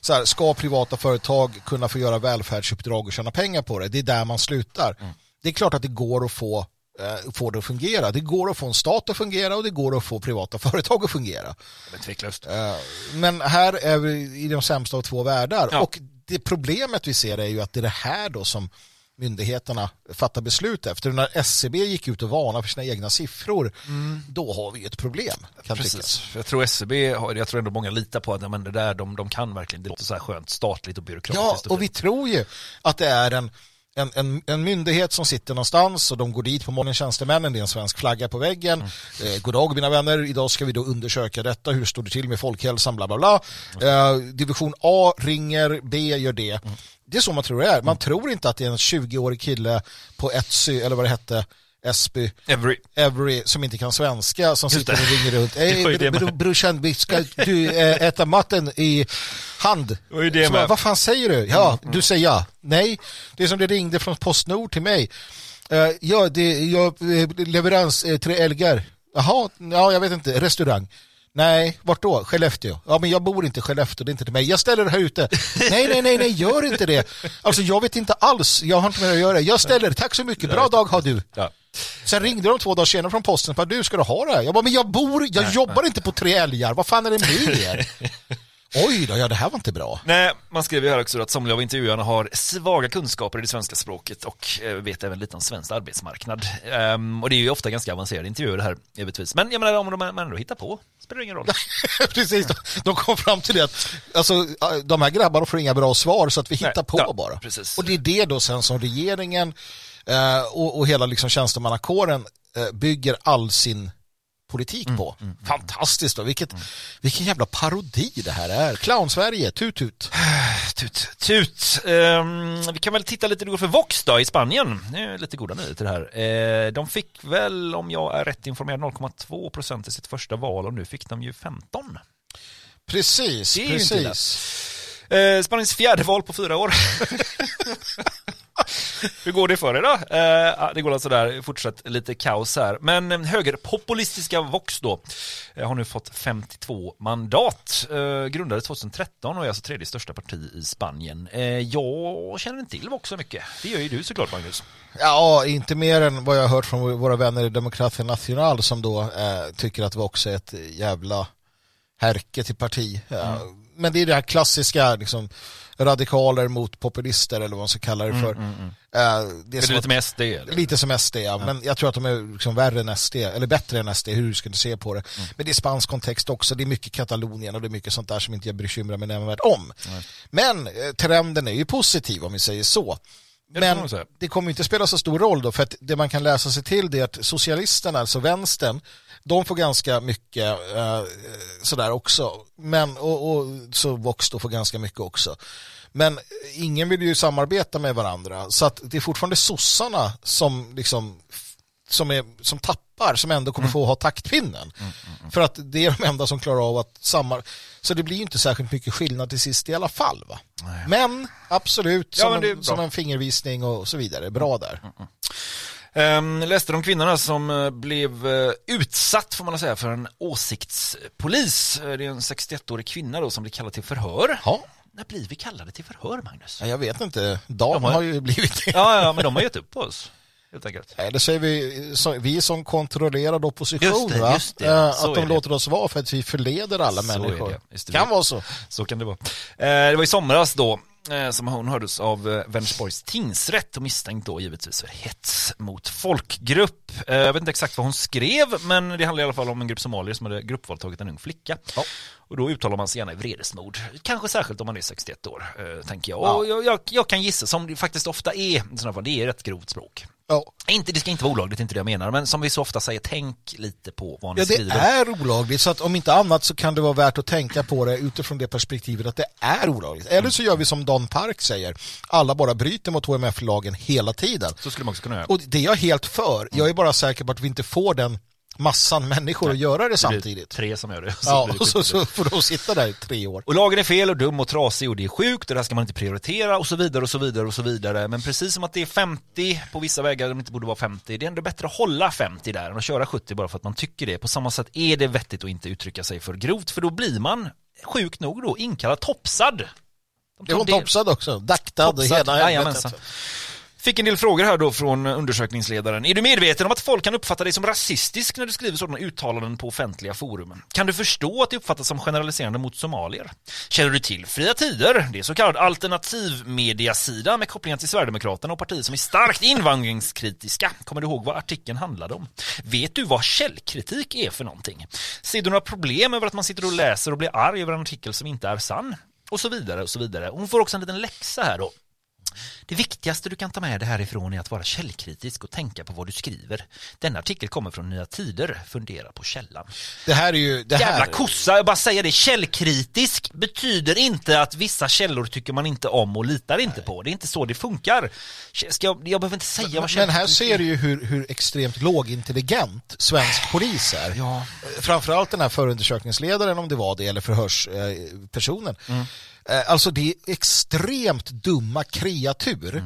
så här, ska privata företag kunna få göra välfärdsuppdrag och tjäna pengar på det? Det är där man slutar. Det är klart att det går att få eh, få det att fungera. Det går att få en stat att fungera och det går att få privata företag att fungera. Men tveklöst. Eh, Men här är vi i de sämsta av två världar. Ja. Och det problemet vi ser är ju att det är det här då som myndigheterna fattar beslut efter. När SCB gick ut och varnade för sina egna siffror, då har vi ett problem. Precis. tyckas. Jag tror SCB, har, jag tror ändå många litar på att ja, men det där, de, de kan verkligen, det låter så här skönt statligt och Ja, byråkratiskt. och vi tror ju att det är en, en, en, en myndighet som sitter någonstans och de går dit på morgonen, tjänstemännen, det är en svensk flagga på väggen. Eh, god dag mina vänner, idag ska vi då undersöka detta, hur står det till med folkhälsan, bla bla bla. Eh, division A ringer, B gör det. Det är så man tror det är. Man tror inte att det är en 20-årig kille på Etsy, eller vad det hette, Esby, Every. Every som inte kan svenska som sitter och ringer runt. Var Ey, brorsan, vi ska du, äh, äta maten i hand. var ju det med. bara, vad fan säger du? Ja, Mm, du säger ja. Nej, det är som det ringde från Postnord till mig. Eh, ja, det jag, eh, leverans eh, tre älgar. Jaha, ja, jag vet inte, restaurang. Nej, vart då? Skellefteå. Ja, men jag bor inte i Skellefteå, det är inte till mig. Jag ställer det här ute. nej, nej, nej, nej, gör inte det. Alltså, jag vet inte alls. Jag har inte med det att göra. Jag ställer, tack så mycket. Bra dag har du. Ja. Sen ringde de två dagar senare från posten och bara, du ska du ha det här? Jag bara, men jag bor, jag jobbar inte på tre älgar. Vad fan är det med er? Oj då, ja det här var inte bra. Nej, man skriver ju här också att somliga av intervjuarna har svaga kunskaper i det svenska språket och eh, vet även lite om svensk arbetsmarknad. Ehm, och det är ju ofta ganska avancerade intervjuer här, givetvis. Men jag menar, om de ändå hittar på, spelar det ingen roll. Precis, de, de kom fram till det att alltså, de här grabbarna får inga bra svar så att vi hittar på ja, bara. precis. Och det är det då sen som regeringen och, och hela liksom tjänstemannakåren eh, bygger all sin politik Mm, på. Fantastiskt då, Vilket, vilken jävla parodi det här är. Clown-Sverige, tut tut. Tut, tut. Ehm, vi kan väl titta lite hur det går för Vox då i Spanien. Det är lite goda nyheter här. Eh, de fick väl, om jag är rätt informerad, 0,2 procent i sitt första val och nu fick de ju 15. Precis, precis. Eh, Spaniens fjärde val på fyra år. Hur går det för er då? Eh, ja, det går alltså där, fortsatt lite kaos här. Men eh, högerpopulistiska Vox då eh, har nu fått 52 mandat. Eh, grundades 2013 och är alltså tredje största parti i Spanien. Eh, jag känner inte till Vox så mycket. Det gör ju du såklart Magnus. Ja, inte mer än vad jag har hört från våra vänner i Demokratia National som då eh, tycker att Vox är ett jävla härke till parti. Ja, Men det är det här klassiska liksom, radikaler mot populister eller vad man ska kalla det för. Mm, mm, mm. Eh, Är det som lite att- med SD, eller? Lite som SD, ja. men jag tror att de är liksom värre än SD, eller bättre än SD, hur du skulle se på det. Mm. Men det är spansk kontext också, det är mycket Katalonien och det är mycket sånt där som inte jag bekymrar mig nämnvärt om. Men eh, trenden är ju positiv om vi säger så. det Men det kommer inte spela så stor roll då, för att det man kan läsa sig till det är att socialisterna, alltså vänstern, de får ganska mycket eh, sådär också. Men, och, och så Vox då får ganska mycket också. Men ingen vill ju samarbeta med varandra, så att det är fortfarande sossarna som liksom som, är, som tappar, som ändå kommer få ha taktpinnen. För att det är de enda som klarar av att samarbeta. Så det blir ju inte särskilt mycket skillnad till sist i alla fall. Va? Men absolut, Ja, som, men en, som en fingervisning och så vidare. Bra där. Um, läste de kvinnorna som eh, blev eh, utsatt får man säga för en åsiktspolis. Eh, Det är en 61-årig kvinna då som blir kallad till förhör. Ja. När blir vi kallade till förhör Magnus? Ja, jag vet inte, Dan De har- har ju blivit det. Ja, ja, men de har gett upp på oss. Nej, det säger vi, så, vi som kontrollerad opposition, Just det, just det. Att de det. låter oss vara för att vi förleder alla Så människor. Kan vara så. Så kan det vara. Eh, det var i somras då Eh, som hon hördes av eh, Vänersborgs tingsrätt och misstänkt då givetvis för hets mot folkgrupp. Eh, jag vet inte exakt vad hon skrev men det handlar i alla fall om en grupp somalier som hade gruppvåldtagit en ung flicka. Och då uttalar man sig gärna i vredesmod. Kanske särskilt om man är 61 år, eh, tänker jag. Och jag, jag, jag kan gissa, som det faktiskt ofta är sådana fall, det är rätt grovt språk. Ja. Inte, det ska inte vara olagligt, inte det jag menar, men som vi så ofta säger, tänk lite på vad ni Ja, det skriver. är olagligt, så att om inte annat så kan det vara värt att tänka på det utifrån det perspektivet att det är olagligt. Eller så gör vi som Don Park säger, alla bara bryter mot HMF-lagen hela tiden. Så skulle man också kunna göra. Och det är jag helt för. Jag är bara säker på att vi inte får den massan människor att göra det Det samtidigt. Tre som gör det. Så Ja, det och så, så får de sitta där i tre år. Och lagen är fel och dum och trasig och det är sjukt och det här ska man inte prioritera och så vidare och så vidare och så vidare. Men precis som att det är 50 på vissa vägar det inte borde vara 50, det är ändå bättre att hålla 50 där än att köra 70 bara för att man tycker det. På samma sätt är det vettigt att inte uttrycka sig för grovt för då blir man, sjukt nog då, inkallad topsad. De Det var tar topsad också, daktad, Topsad, hela. Fick en del frågor här då från undersökningsledaren. Är du medveten om att folk kan uppfatta dig som rasistisk när du skriver sådana uttalanden på offentliga forum? Kan du förstå att det uppfattas som generaliserande mot somalier? Känner du till Fria Tider? Det är så kallad alternativmediasida med kopplingar till Sverigedemokraterna och partier som är starkt invandringskritiska. Kommer du ihåg vad artikeln handlade om? Vet du vad källkritik är för någonting? Ser du några problem över att man sitter och läser och blir arg över en artikel som inte är sann? Och så vidare och så vidare. Hon får också en liten läxa här då. Det viktigaste du kan ta med dig härifrån är att vara källkritisk och tänka på vad du skriver. Denna artikel kommer från Nya Tider. Fundera på källan. Det här är ju... Det Jävla här, kossa, jag bara säger det. Källkritisk betyder inte att vissa källor tycker man inte om och litar inte på. Det är inte så det funkar. Ska jag, jag behöver inte säga vad Men här källkritisk ser du ju hur, hur extremt lågintelligent svensk polis är. Ja. Framförallt den här förundersökningsledaren, om det var det, eller förhörspersonen. Mm. Eh, Alltså det är extremt dumma kreatur.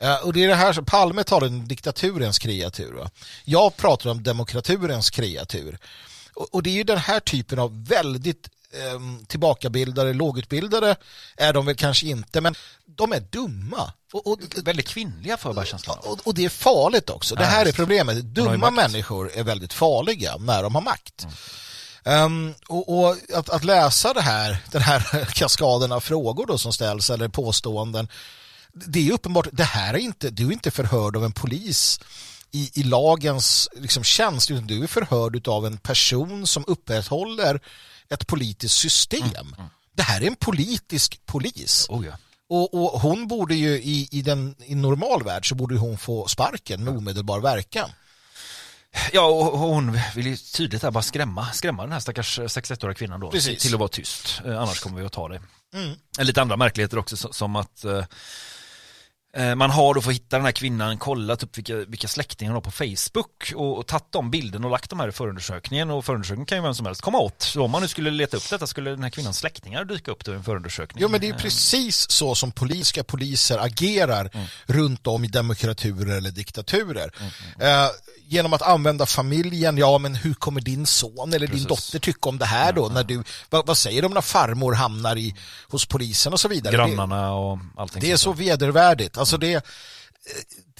Mm, Och det är det här som Palme talar om diktaturens kreatur. Va? Jag pratar om demokraturens kreatur. Och, och det är ju den här typen av väldigt eh, tillbakabildade, lågutbildade är de väl kanske inte, men de är dumma. Och, och, väldigt kvinnliga för bara känslan och, och det är farligt också. Det här är problemet. Dumma människor är väldigt farliga när de har makt. Mm. Ehm, och och att, att läsa det här, den här kaskaden av frågor då som ställs eller påståenden, det är uppenbart, det här är inte, du är inte förhörd av en polis i, i lagens liksom, tjänst, utan du är förhörd av en person som upprätthåller ett politiskt system. Det här är en politisk polis. Mm, Oh, ja. Och, och hon borde ju i, i den i normal värld så borde hon få sparken med omedelbar verkan. Ja, och hon vill ju tydligt här bara skrämma, skrämma den här stackars 61-åriga kvinnan då. Precis. Till att vara tyst, Eh, annars kommer vi att ta det. Mm. Lite andra märkligheter också, så- som att Eh, Man har då för att hitta den här kvinnan kollat upp vilka, vilka släktingar hon har på Facebook och, och tagit de bilderna och lagt de här i förundersökningen och förundersökningen kan ju vem som helst komma åt. Så om man nu skulle leta upp detta skulle den här kvinnans släktingar dyka upp då i en förundersökning. Jo men det är ju Eh, precis så som politiska poliser agerar runt om i demokraturer eller diktaturer. Eh, genom att använda familjen, ja men hur kommer din son eller din Precis. dotter tycka om det här då? När du, vad, vad säger de när farmor hamnar i, hos polisen och så vidare? Grannarna och allting Det, är så vedervärdigt. Alltså det,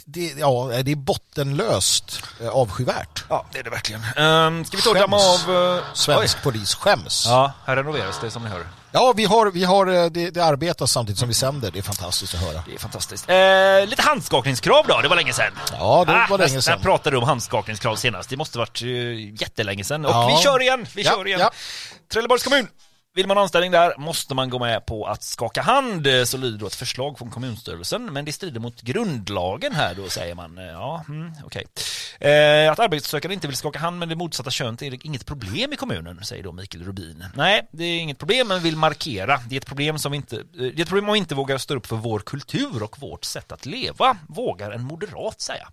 det, ja, det är bottenlöst eh, avskyvärt. Ja, det är det verkligen. Um, ska vi ta och damma av... eh, Svensk oj. polis skäms. Ja, här renoveras det som ni hör. Ja, vi har, vi har eh, det, det arbetas samtidigt som vi sänder. Det är fantastiskt att höra. Det är fantastiskt. Eh, lite handskakningskrav då, det var länge sedan. Ja, det var länge När sedan. pratade du om handskakningskrav senast? Det måste varit uh, jättelänge sedan. Och Ja. vi kör igen, vi Ja, kör igen. ja. Trelleborgs kommun. Vill man anställning där måste man gå med på att skaka hand, eh, så lyder då ett förslag från kommunstyrelsen. Men det strider mot grundlagen här då, säger man. Eh, Ja, mm, okej. Eh, att arbetssökande inte vill skaka hand med det motsatta könet är inget problem i kommunen, säger då Mikael Rubin. Nej, det är inget problem, men vill markera. Det är ett problem som inte, eh, det är ett problem om vi inte vågar stå upp för vår kultur och vårt sätt att leva, vågar en moderat säga.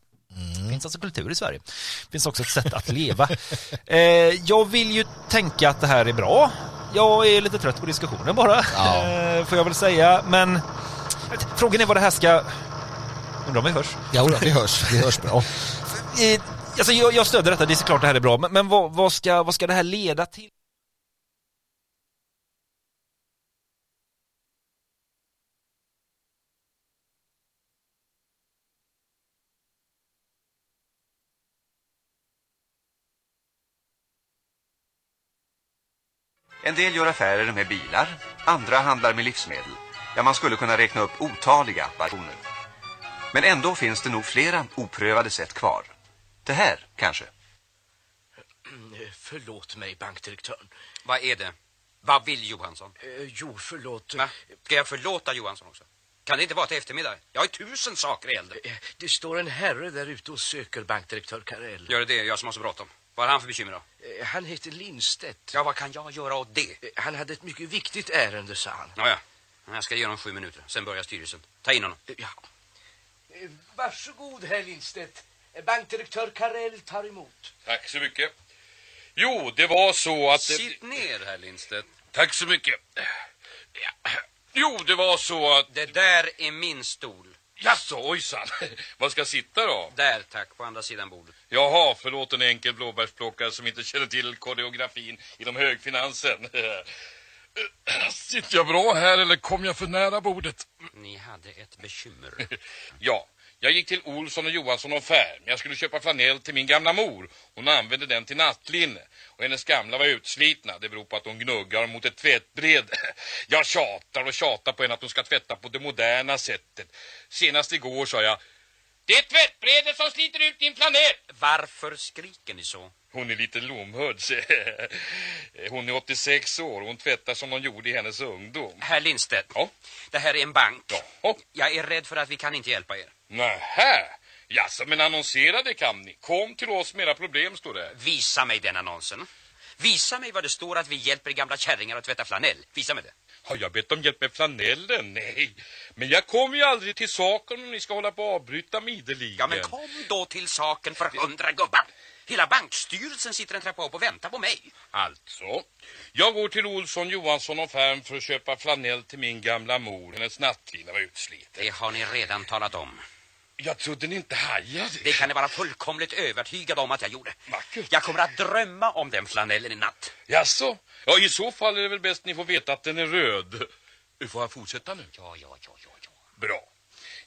Det finns alltså kultur i Sverige. Det finns också ett sätt att leva. Eh, jag vill ju tänka att det här är bra. Jag är lite trött på diskussionen bara, eh, får jag väl säga. Men frågan är vad det här ska... Undrar om vi hörs? Ja, vi hörs. Vi hörs bra. Alltså jag, jag stöder detta, det är såklart det här är bra. Men, men vad, vad, ska, vad ska det här leda till? En del gör affärer med bilar, andra handlar med livsmedel. Ja, man skulle kunna räkna upp otaliga variationer. Men ändå finns det nog flera oprövade sätt kvar. Det här, kanske. Förlåt mig, bankdirektören. Vad är det? Vad vill Johansson? Eh, jo, förlåt. Va? Ska jag förlåta Johansson också? Kan det inte vara till eftermiddag? Jag har tusen saker i elden. Eh, Det står en herre där ute och söker bankdirektör Karell. Gör det det? Jag som har så bråttom. Vad har han för bekymmer då? Eh, Han heter Lindstedt. Ja, vad kan jag göra åt det? Eh, Han hade ett mycket viktigt ärende, sa han. Ja, ja. Jag ska ge honom sju minuter. Sen börjar styrelsen. Ta in honom. Ja. Eh, Varsågod, herr Lindstedt. Bankdirektör Karell tar emot. Tack så mycket. Jo, det var så att... Sitt ner, herr Lindstedt. Tack så mycket. Ja. Jo, det var så att... Det där är min stol. Jaså, ojsan. Var ska jag sitta då? Där, tack. På andra sidan bordet. Jaha, förlåt en enkel blåbärsplockare som inte känner till koreografin inom högfinansen. Sitter jag bra här eller kom jag för nära bordet? Ni hade ett bekymmer. Ja, jag gick till Olsson och Johansson och Färm. Jag skulle köpa flanell till min gamla mor. Hon använde den till nattlinne. Och hennes gamla var utslitna. Det beror på att hon gnuggar mot ett tvättbred. Jag tjatar och tjatar på henne att hon ska tvätta på det moderna sättet. Senast igår sa jag Det är tvättbredet som sliter ut din flanell! Varför skriker ni så? Hon är lite lomhörd. Hon är 86 år och hon tvättar som hon gjorde i hennes ungdom. Herr Lindstedt. Ja? Det här är en bank. Ja. Jag är rädd för att vi kan inte hjälpa er. Nähä. Jaså, men annonsera det kan ni. Kom till oss med era problem, står det. Visa mig den annonsen. Visa mig vad det står att vi hjälper gamla kärringar att tvätta flanell. Visa mig det. Har jag bett om hjälp med flanellen? Nej. Men jag kommer ju aldrig till saken om ni ska hålla på att avbryta mig ideligen. Ja, men kom då till saken för hundra gubbar. Hela bankstyrelsen sitter en trappa upp och väntar på mig. Alltså, jag går till Olsson, Johansson och Färm för att köpa flanell till min gamla mor. Hennes nattlina var utsliten. Det har ni redan talat om. Jag trodde ni inte hajade. Det kan ni vara fullkomligt övertygad om att jag gjorde. Vackert. Jag kommer att drömma om den flanellen i natt. Jaså? Ja, i så fall är det väl bäst ni får veta att den är röd. Får jag fortsätta nu? Ja, ja, ja, ja. ja. Bra.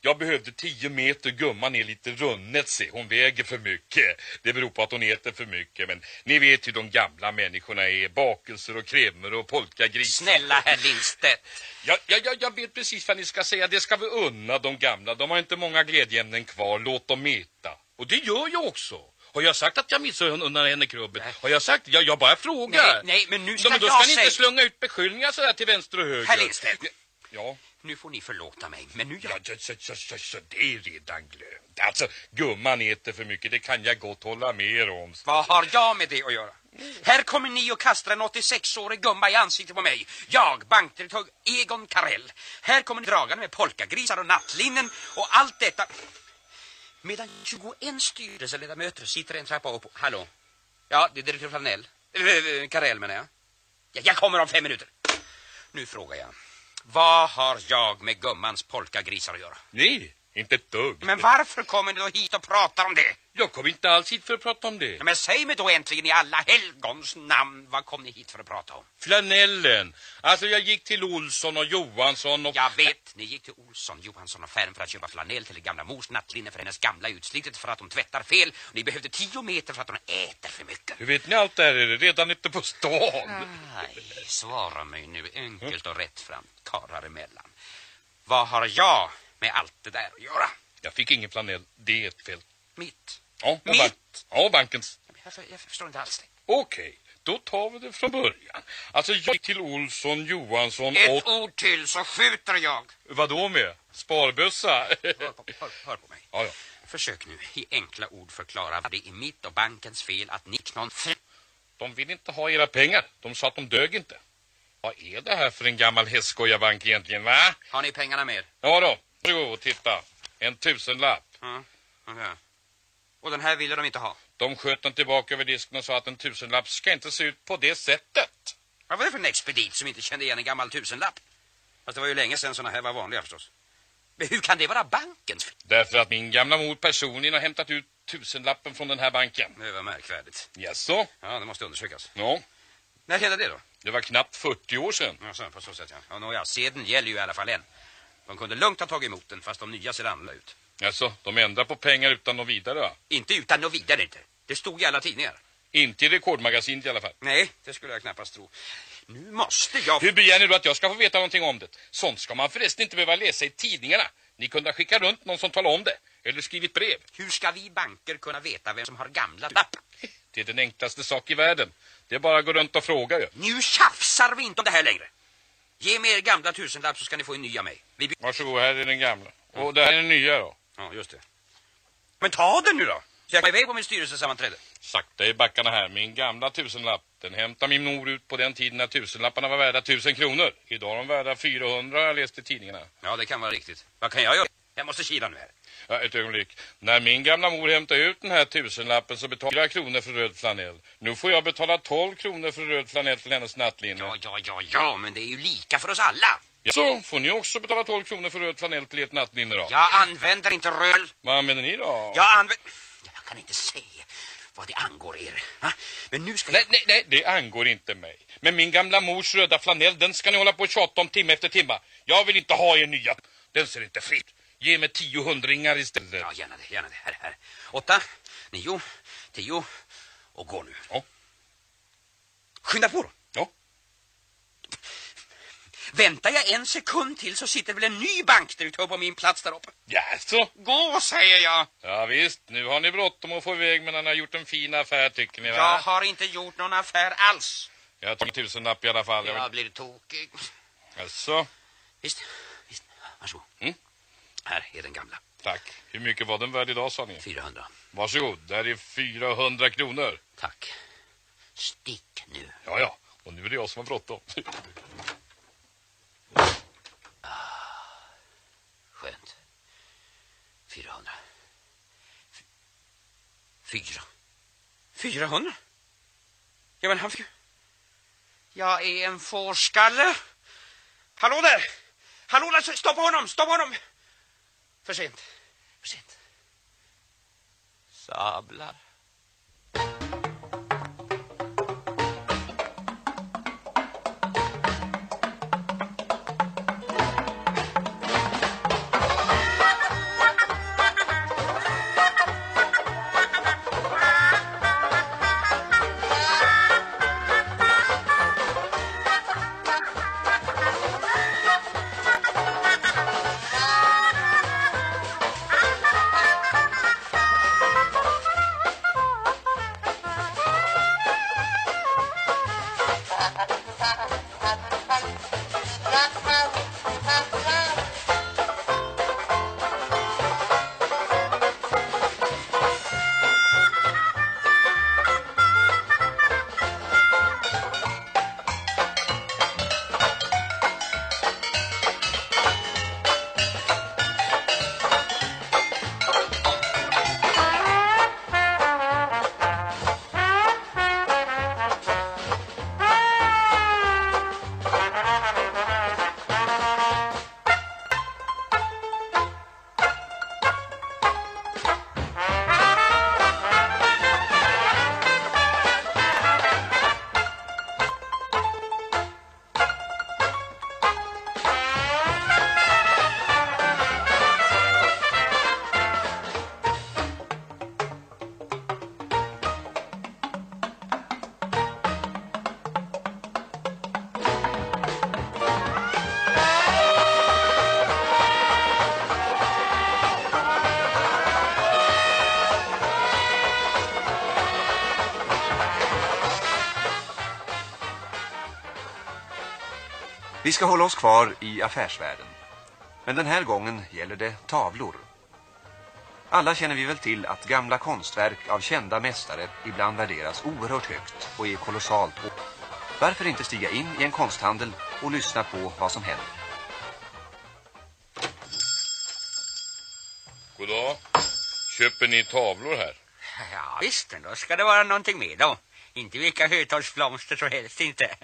Jag behövde 10 meter, gumman är lite runnet se. Hon väger för mycket. Det beror på att hon äter för mycket. Men ni vet hur de gamla människorna är. Bakelser och kremer och polkagrisar. Snälla herr Lindstedt. Ja, ja, ja, jag vet precis vad ni ska säga. Det ska vi unna de gamla. De har inte många glädjeämnen kvar. Låt dem äta. Och det gör jag också. Har jag sagt att jag missunnar henne krubbet? Har jag sagt? Jag, jag bara frågar. Nej, nej, men nu ska jag då ska ni säga- inte slunga ut beskyllningar sådär till vänster och höger. Herr Lindstedt. Ja. Nu får ni förlåta mig, men nu... Ja, så, så, så, så, det är redan glömt. Alltså, gumman äter för mycket, det kan jag gott hålla med er om. Vad har jag med det att göra? Här kommer ni och kastar en 86-årig gumma i ansiktet på mig. Jag, bankdirektör Egon Karell. Här kommer ni dragande med polkagrisar och nattlinnen och allt detta. Medan 21 styrelseledamöter sitter en trappa upp. Hallå? Ja, det är direktör Flanell. Äh, Karell menar jag. Ja, Jag kommer om fem minuter. Nu frågar jag. Vad har jag med gummans polkagrisar att göra? Nej, inte ett dugg. Men varför kommer ni då hit och pratar om det? Jag kom inte alls hit för att prata om det. Men säg mig då äntligen i alla helgons namn, vad kom ni hit för att prata om? Flanellen. Alltså jag gick till Olsson och Johansson och... Jag vet, ni gick till Olsson, Johansson och Färm för att köpa flanell till gamla mors nattlinne för hennes gamla utslitet för att hon tvättar fel. Och ni behövde tio meter för att hon äter för mycket. Hur vet ni allt det här? Är det redan ute på stan? Nej, svara mig nu enkelt och rätt fram, karlar emellan. Vad har jag med allt det där att göra? Jag fick ingen flanell. Det är ett fel. Mitt. Ja, Mitt? bank- ja bankens. Jag, för- jag förstår inte alls det. Okej, då tar vi det från början. Alltså jag gick till Olsson, Johansson Ett och... ord till så skjuter jag. Vad då med? Sparbössa? Hör på, hör, hör på mig. Ja, ja. Försök nu i enkla ord förklara vad det är mitt och bankens fel att ni någon De vill inte ha era pengar. De sa att de dög inte. Vad är det här för en gammal hästskojarbank egentligen, va? Har ni pengarna med? Ja då, varsågod och titta. En tusenlapp. Ja, okej. Och den här ville de inte ha. De sköt den tillbaka över disken och sa att en tusenlapp ska inte se ut på det sättet. Vad var det för en expedit som inte kände igen en gammal tusenlapp? Fast det var ju länge sedan såna här var vanliga förstås. Men hur kan det vara bankens fel? Därför att min gamla mor personligen har hämtat ut tusenlappen från den här banken. Det var märkvärdigt. Jaså? Ja, det måste undersökas. Ja. När hände det då? Det var knappt 40 år sedan. Ja, så, på så sätt ja. ja nåja, sedeln gäller ju i alla fall än. De kunde lugnt ha tagit emot den fast de nya ser annorlunda ut. Alltså, de ändrar på pengar utan något vidare va? Inte utan något vidare inte. Det stod i alla tidningar. Inte i rekordmagasinet i alla fall. Nej, det skulle jag knappast tro. Nu måste jag... Hur begär ni då att jag ska få veta någonting om det? Sånt ska man förresten inte behöva läsa i tidningarna. Ni kunde ha skickat runt någon som talar om det. Eller skrivit brev. Hur ska vi banker kunna veta vem som har gamla lapp? Det är den enklaste sak i världen. Det är bara att gå runt och fråga ju. Nu tjafsar vi inte om det här längre. Ge mig er gamla tusenlapp så ska ni få en ny av mig. Vi... Varsågod, här är den gamla. Och det här är den nya då. Ja, just det. Men ta den nu då. Så jag är iväg på min styrelsesammanträde. Sakta i backarna här. Min gamla tusenlapp. Den hämtade min mor ut på den tiden när tusenlapparna var värda tusen kronor. Idag är de värda 400 har jag läst i tidningarna. Ja, det kan vara riktigt. Vad kan jag göra? Jag måste kila nu här. Ja, ett ögonblick. När min gamla mor hämtade ut den här tusenlappen så betalade jag kronor för röd flanell. Nu får jag betala 12 kronor för röd flanell till hennes nattlinne. Ja, ja, ja, ja, men det är ju lika för oss alla. Ja, så får ni också betala 12 kronor för röd flanell till ert nattlinne då. Jag använder inte röl. Vad använder ni då? Jag använder... Jag kan inte säga vad det angår er. Ha? Men nu ska Nej, nej, nej, det angår inte mig. Men min gamla mors röda flanell, den ska ni hålla på och tjata om timme efter timme. Jag vill inte ha er nya. Den ser inte fritt. Ge mig tio hundringar istället. Ja, gärna det, gärna det. Här, här. Åtta, nio, tio och gå nu. Ja. Skynda på då. Ja. Väntar jag en sekund till så sitter väl en ny bankdirektör på min plats där uppe. Jaså? Gå, säger jag. Ja visst, nu har ni bråttom att få iväg men han har gjort en fin affär tycker ni va? Jag har inte gjort någon affär alls. Jag tagit tusenlapp i alla fall. Jag blir tokig. Jaså? Visst. Här är den gamla. Tack. Hur mycket var den värd idag sa ni? 400. Varsågod, där är 400 kronor. Tack. Stick nu. Ja, ja. Och nu är det jag som har bråttom. Skönt. 400. F- Fyra. 400? Ja, men han fick. Jag är en fårskalle. Hallå där! Hallå! Stoppa honom! Stoppa honom! För sent. För sent. Sablar. Vi ska hålla oss kvar i affärsvärlden. Men den här gången gäller det tavlor. Alla känner vi väl till att gamla konstverk av kända mästare ibland värderas oerhört högt och är kolossalt. Varför inte stiga in i en konsthandel och lyssna på vad som händer? God dag. Köper ni tavlor här? Ja visst, då ska det vara någonting med då. Inte vilka hötorgsblomster som helst inte.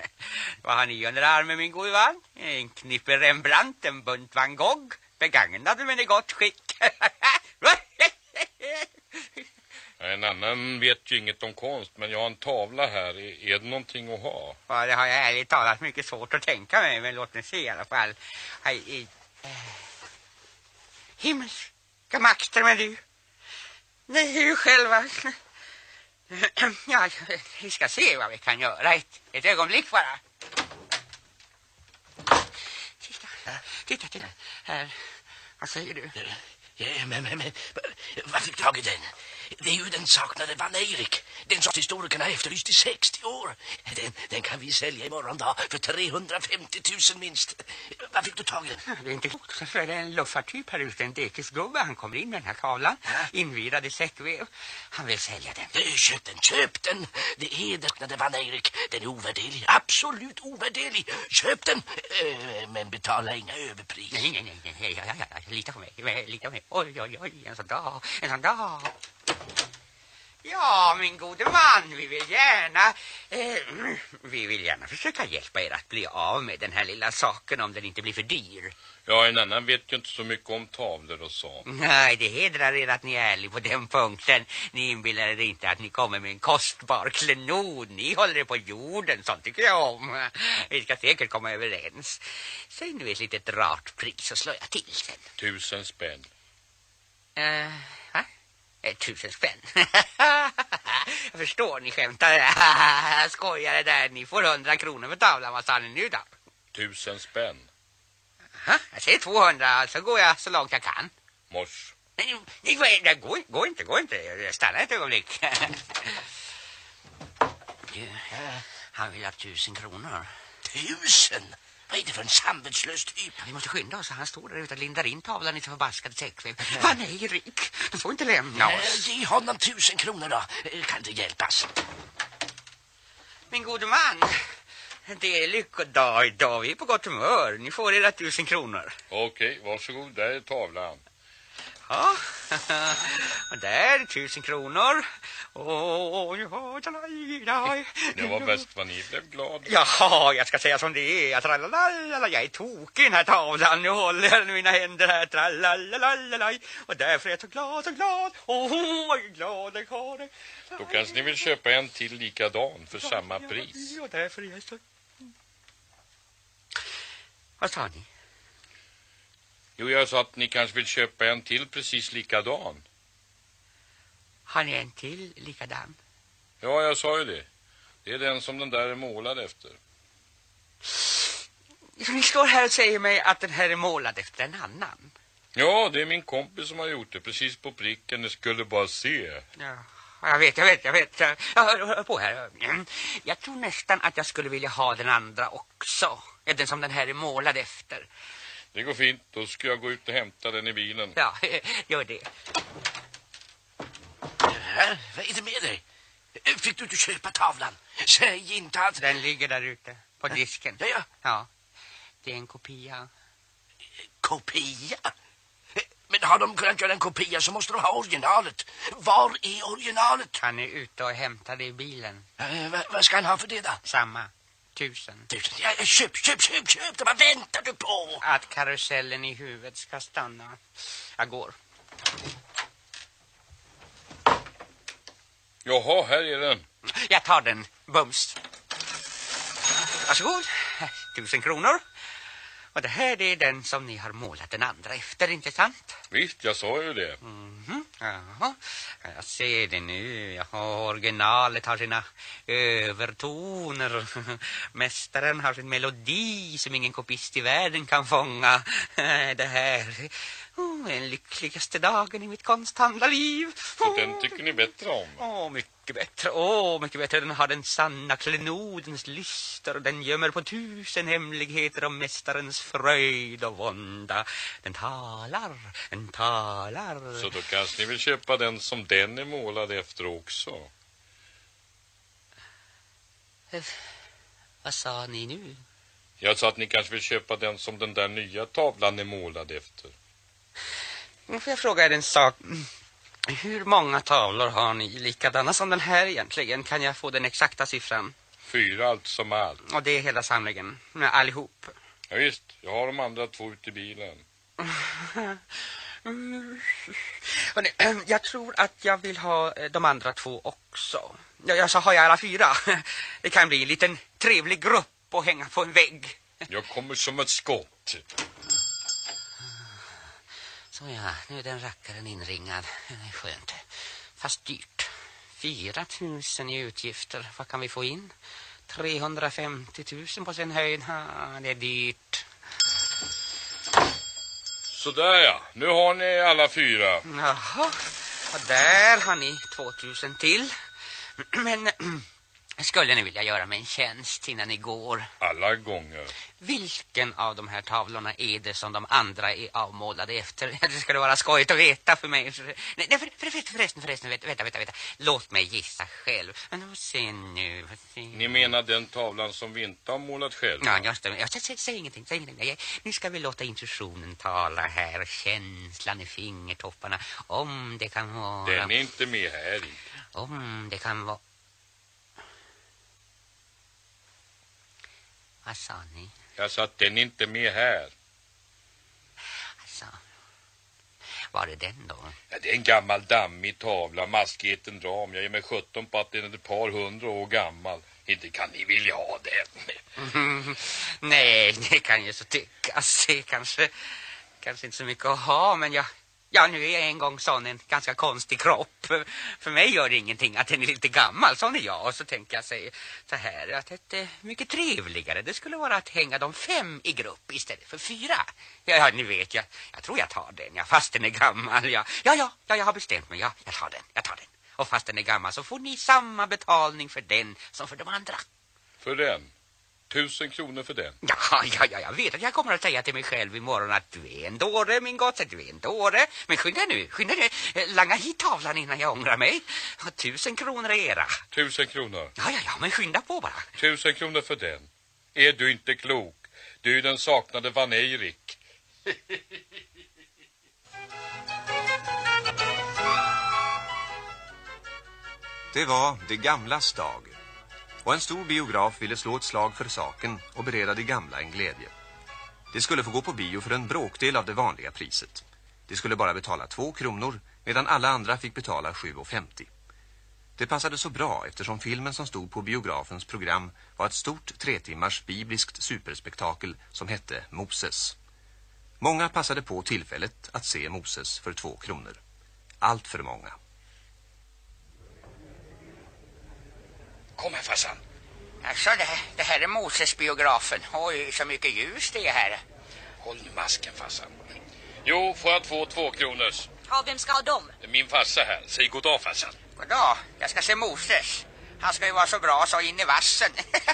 Vad har ni under armen min gode vän? En knippe Rembrandt, en bunt Van Gogh. Begagnade men i gott skick. En annan vet ju inget om konst, men jag har en tavla här. Är, det någonting att ha? Ja, det har jag ärligt talat mycket svårt att tänka mig, men låt mig se i alla fall. Hej, i... Himmelska makter med du. Det är ju själva... Ja, vi ska se vad vi kan göra. Ett, ett ögonblick bara. Titta, titta, titta. Här. Vad säger du? Ja, men, men, men var fick tag i den? Det är ju den saknade Van Erik. Den som historikerna efterlyst i 60 år. Den, den kan vi sälja imorgon dag för 350 000 minst. Var fick du tag i den? Det är inte klokt. Så är det en luffartyp här ute, en dekisgubbe. Han kommer in med den här tavlan, invirad i säckvev. Han vill sälja den. Köp den, köp den. Det är den saknade Van Erik. Den är ovärderlig, absolut ovärderlig. Köp den, Eh, men betala inga överpris. Nej, nej, nej, nej. Ja, ja, ja. Lita på mig, lita på mig. Oj, oj, oj, en sån dag, en sån dag. Ja, min gode man, vi vill gärna eh, vi vill gärna försöka hjälpa er att bli av med den här lilla saken om den inte blir för dyr. Ja, en annan vet ju inte så mycket om tavlor och så. Nej, det hedrar er att ni är ärlig på den punkten. Ni inbillar er inte att ni kommer med en kostbar klenod. Ni håller er på jorden, sånt tycker jag om. Vi ska säkert komma överens. Säg nu ett litet rart pris så slår jag till sen. Tusen spänn. Uh? Eh, tusen spänn. jag förstår, ni skämtar. Jag skojar det där. Ni får hundra kronor för tavlan. Vad sa ni nu då? Tusen spänn. Jag säger 200, så går jag så långt jag kan. Mors. Nej, nej, nej, nej, gå, gå inte, gå inte. Stanna ett ögonblick. Du, Han vill ha tusen kronor. Tusen? Vad är det för en samvetslös typ? Vi måste skynda oss. Han står där ute och lindar in tavlan i så förbaskad säckväv. Vad nej, Rik. Du får inte lämna oss. Ge honom tusen kronor då. Eh, Kan det hjälpas? Min gode man. Det är lyckodag idag. Vi är på gott humör. Ni får era tusen kronor. Okej, varsågod. Där är tavlan. Ja, och där är tusen kronor. Åh, ja. Det var bäst vad ni blev glad. Jaha, jag ska säga som det är. Tralalala, jag är tokig i den här tavlan. Nu håller mina händer här. Tralalala, och därför är jag så glad, så glad. Åh, vad glad jag har det. Då kanske ni vill köpa en till likadan för samma pris. Och därför är jag så... Vad sa ni? Jo, jag sa att ni kanske vill köpa en till precis likadan. Har ni en till likadan? Ja, jag sa ju det. Det är den som den där är målad efter. Ni står här och säger mig att den här är målad efter en annan. Ja, det är min kompis som har gjort det. Precis på pricken. Ni skulle bara se. Ja, jag vet, jag vet, jag vet. Jag hör, hör på här. Jag tror nästan att jag skulle vilja ha den andra också. Den som den här är målad efter. Det går fint. Då ska jag gå ut och hämta den i bilen. Ja, gör det. Äh, Vad är det med dig? Fick du inte köpa tavlan? Säg inte att... Den ligger där ute på disken. Ja, ja. Ja, det är en kopia. Kopia? Men har de kunnat göra en kopia så måste de ha originalet. Var är originalet? Han är ute och hämtar det i bilen. Eh, vad, vad ska han ha för det då? Samma. Tusen. Tusen. Ja, ja, köp, köp, köp, köp. Vad väntar du på? Att karusellen i huvudet ska stanna. Jag går. Jaha, här är den. Jag tar den. Bums. Varsågod. Tusen kronor. Och det här är den som ni har målat den andra efter, inte sant? Visst, jag sa ju det. Mhm. Jaha. Jag ser det nu. Jaha, originalet har sina övertoner. Mästaren har sin melodi som ingen kopist i världen kan fånga. Det här, Oh, den lyckligaste dagen i mitt konsthandlarliv. Så den tycker ni bättre om? Åh, mycket bättre. Åh, mycket bättre. Den har den sanna klenodens lyster och den gömmer på tusen hemligheter om mästarens fröjd och vånda. Den talar, den talar. Så då kanske ni vill köpa den som den är målad efter också? Eh, Vad sa ni nu? Jag sa att ni kanske vill köpa den som den där nya tavlan är målad efter. Nu får jag fråga er en sak. Hur många tavlor har ni likadana som den här egentligen? Kan jag få den exakta siffran? Fyra allt som allt. Och det är hela samlingen, allihop. Ja, visst, jag har de andra två ute i bilen. Hörrni, jag tror att jag vill ha eh, de andra två också. Ja, jag så har jag alla fyra. Det kan bli en liten trevlig grupp att hänga på en vägg. Jag kommer som ett skott. Så ja, nu är den rackaren inringad. Det är skönt. Fast dyrt. 4 000 i utgifter. Vad kan vi få in? 350 000 på sin höjd. Ha, det är dyrt. Sådär ja, nu har ni alla fyra. Jaha, och där har ni 2000 till. Men skulle ni vilja göra mig en tjänst innan ni går? Alla gånger. Vilken av de här tavlorna är det som de andra är avmålade efter? Det skulle vara skojigt att veta för mig. Nej, för, för, för, förresten, förresten, vänta, vänta, vänta. Låt mig gissa själv. Men vad se nu. Ni menar den tavlan som vi inte har målat själv? Ja, just det. Ja, säg, säg, ingenting, säg ingenting. Nej, Nu ska vi låta intuitionen tala här. Känslan i fingertopparna. Om det kan vara... Den är inte med här. Om det kan vara... Vad sa ni? Jag sa att den inte med här. Alltså, var är den då? Ja, det är en gammal dammig tavla, maskigheten ram. Jag ger mig 17 på att den är ett par hundra år gammal. Inte kan ni vilja ha den. Mm, nej, det kan ju så tyckas. Kanske, kanske inte så mycket att ha, men jag... Ja, nu är jag en gång sån en ganska konstig kropp. För mig gör det ingenting att den är lite gammal, sån är jag. Och så tänker jag sig så här, att ett eh, mycket trevligare det skulle vara att hänga de fem i grupp istället för fyra. Ja, ja ni vet, jag, jag tror jag tar den, ja, fast den är gammal. Ja, ja, ja, ja jag har bestämt mig, ja, jag tar den, jag tar den. Och fast den är gammal så får ni samma betalning för den som för de andra. För den? Tusen kronor för den. Ja, ja, ja, jag vet att jag kommer att säga till mig själv imorgon att du är en dåre, min gosse, du är en dåre. Men skynda nu, skynda nu. Eh, Langa hit tavlan innan jag ångrar mig. Tusen kronor är era. Tusen kronor. Ja, ja, ja, men skynda på bara. Tusen kronor för den. Är du inte klok? Du är den saknade Van Eirik. Det var det gamlas dag. Och en stor biograf ville slå ett slag för saken och bereda de gamla en glädje. De skulle få gå på bio för en bråkdel av det vanliga priset. De skulle bara betala två kronor medan alla andra fick betala 7,50. Det passade så bra eftersom filmen som stod på biografens program var ett stort tretimmars bibliskt superspektakel som hette Moses. Många passade på tillfället att se Moses för två kronor. Allt för många. Kom här, farsan. Alltså, det, här- det här är Moses-biografen. Oj, så mycket ljus det är här. Håll nu masken, farsan. Jo, får jag två tvåkronors? Ja, vem ska ha dem? Min farsa här. Säg god dag, farsan. Goddag, jag ska se Moses. Han ska ju vara så bra så in i vassen.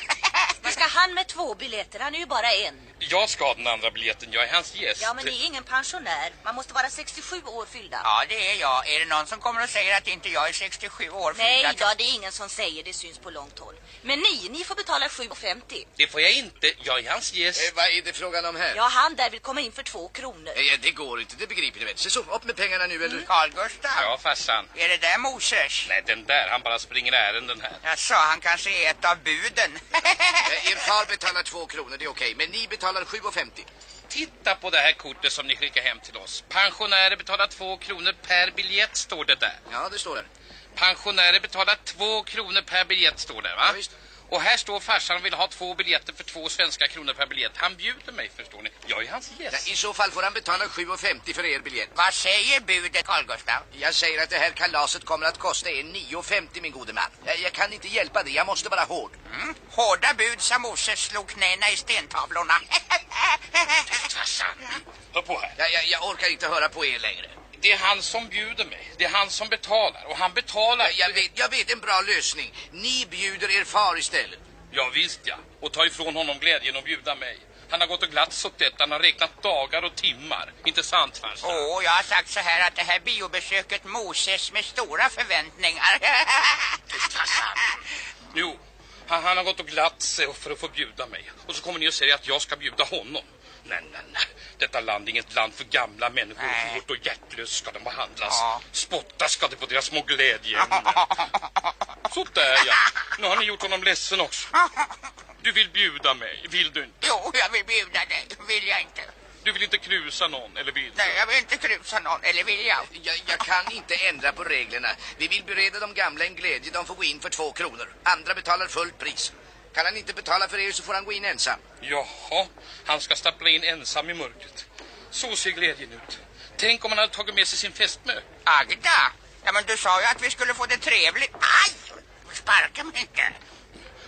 Vad ska han med två biljetter? Han är ju bara en. Jag ska ha den andra biljetten. Jag är hans gäst. Ja, men ni är ingen pensionär. Man måste vara 67 år fyllda. Ja, det är jag. Är det någon som kommer och säger att inte jag är 67 år Nej fyllda? då, det är ingen som säger det syns på långt håll. Men ni, ni får betala 7,50. Det får jag inte. Jag är hans gäst. Eh, vad är det frågan om här? Ja, han där vill komma in för två kronor. Eh, det går inte, det begriper ni väl. Så, så upp med pengarna nu, eller? Carl Gustav. Ja, farsan. Är det där Moses? Nej, den där. Han bara springer ärenden här. Jag sa han kanske är ett av buden. Eh, er far betalar två kronor, det är okej. Men ni betalar 7,50. Titta på det här kortet som ni skickar hem till oss. Pensionärer betalar två kronor per biljett, står det där. Ja, det står där. Pensionärer betalar två kronor per biljett, står det, va? Ja. Och här står farsan vill ha två biljetter för två svenska kronor per biljett. Han bjuder mig, förstår ni. Jag är hans gäst. Ja, I så fall får han betala 7,50 för er biljett. Vad säger budet, Carl Gustaf? Jag säger att det här kalaset kommer att kosta er 9,50 min gode man. Jag, jag kan inte hjälpa det, jag måste vara hård. Mm. Hårda bud som Moses slog knäna i stentavlorna. Farsan, hör på här. Jag, jag, jag orkar inte höra på er längre. Det är han som bjuder mig. Det är han som betalar. Och han betalar... Jag, jag, vet, jag vet en bra lösning. Ni bjuder er far istället. Ja, visst ja. Och ta ifrån honom glädjen att bjuda mig. Han har gått och glatt åt det. Han har räknat dagar och timmar. Inte sant, farsan? Åh, jag har sagt så här att det här biobesöket moses med stora förväntningar. Jo, han, han har gått och glatt sig för att få bjuda mig. Och så kommer ni och säger att jag ska bjuda honom. Nej, nej, nej. Detta land är inget land för gamla människor. Nej. Hårt och hjärtlöst ska de behandlas. Ja. Spottas ska det på deras små glädjeämnen. Så där ja. Nu har ni gjort honom ledsen också. Du vill bjuda mig, vill du inte? Jo, jag vill bjuda dig. Vill jag inte? Du vill inte krusa någon, eller vill du? Nej, jag vill inte krusa någon. Eller vill jag? Jag, jag kan inte ändra på reglerna. Vi vill bereda de gamla en glädje. De får gå in för två kronor. Andra betalar fullt pris. Kan han inte betala för er så får han gå in ensam. Jaha, han ska stappla in ensam i mörkret. Så ser glädjen ut. Tänk om han hade tagit med sig sin fästmö. Agda? Ja, men du sa ju att vi skulle få det trevligt. Aj! Sparka mig inte.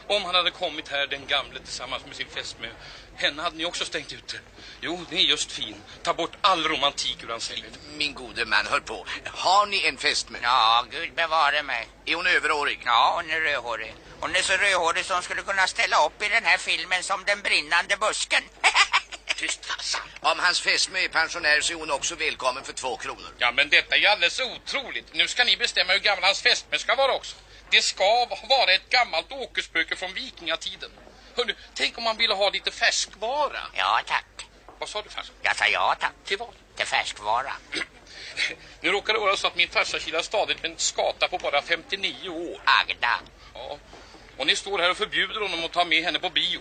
Om han hade kommit här, den gamle, tillsammans med sin fästmö. Henne hade ni också stängt ute. Jo, ni är just fin. Ta bort all romantik ur hans liv. Min gode man, hör på. Har ni en fästmö? Ja, Gud bevare mig. Är hon överårig? Ja, hon är rödhårig. Hon är så rödhårig som skulle kunna ställa upp i den här filmen som Den brinnande busken. Tyst, farsan. Om hans fästmö är pensionär så är hon också välkommen för två kronor. Ja, men detta är ju alldeles otroligt. Nu ska ni bestämma hur gammal hans fästmö ska vara också. Det ska vara ett gammalt åkerspöke från vikingatiden. Hörru, tänk om man ville ha lite färskvara. Ja, tack. Vad sa du farsan? Jag sa ja, tack. Till vad? Till färskvara. Nu råkar det vara så att min farsa kilar stadigt med en skata på bara 59 år. Agda. Ja. Och ni står här och förbjuder honom att ta med henne på bio.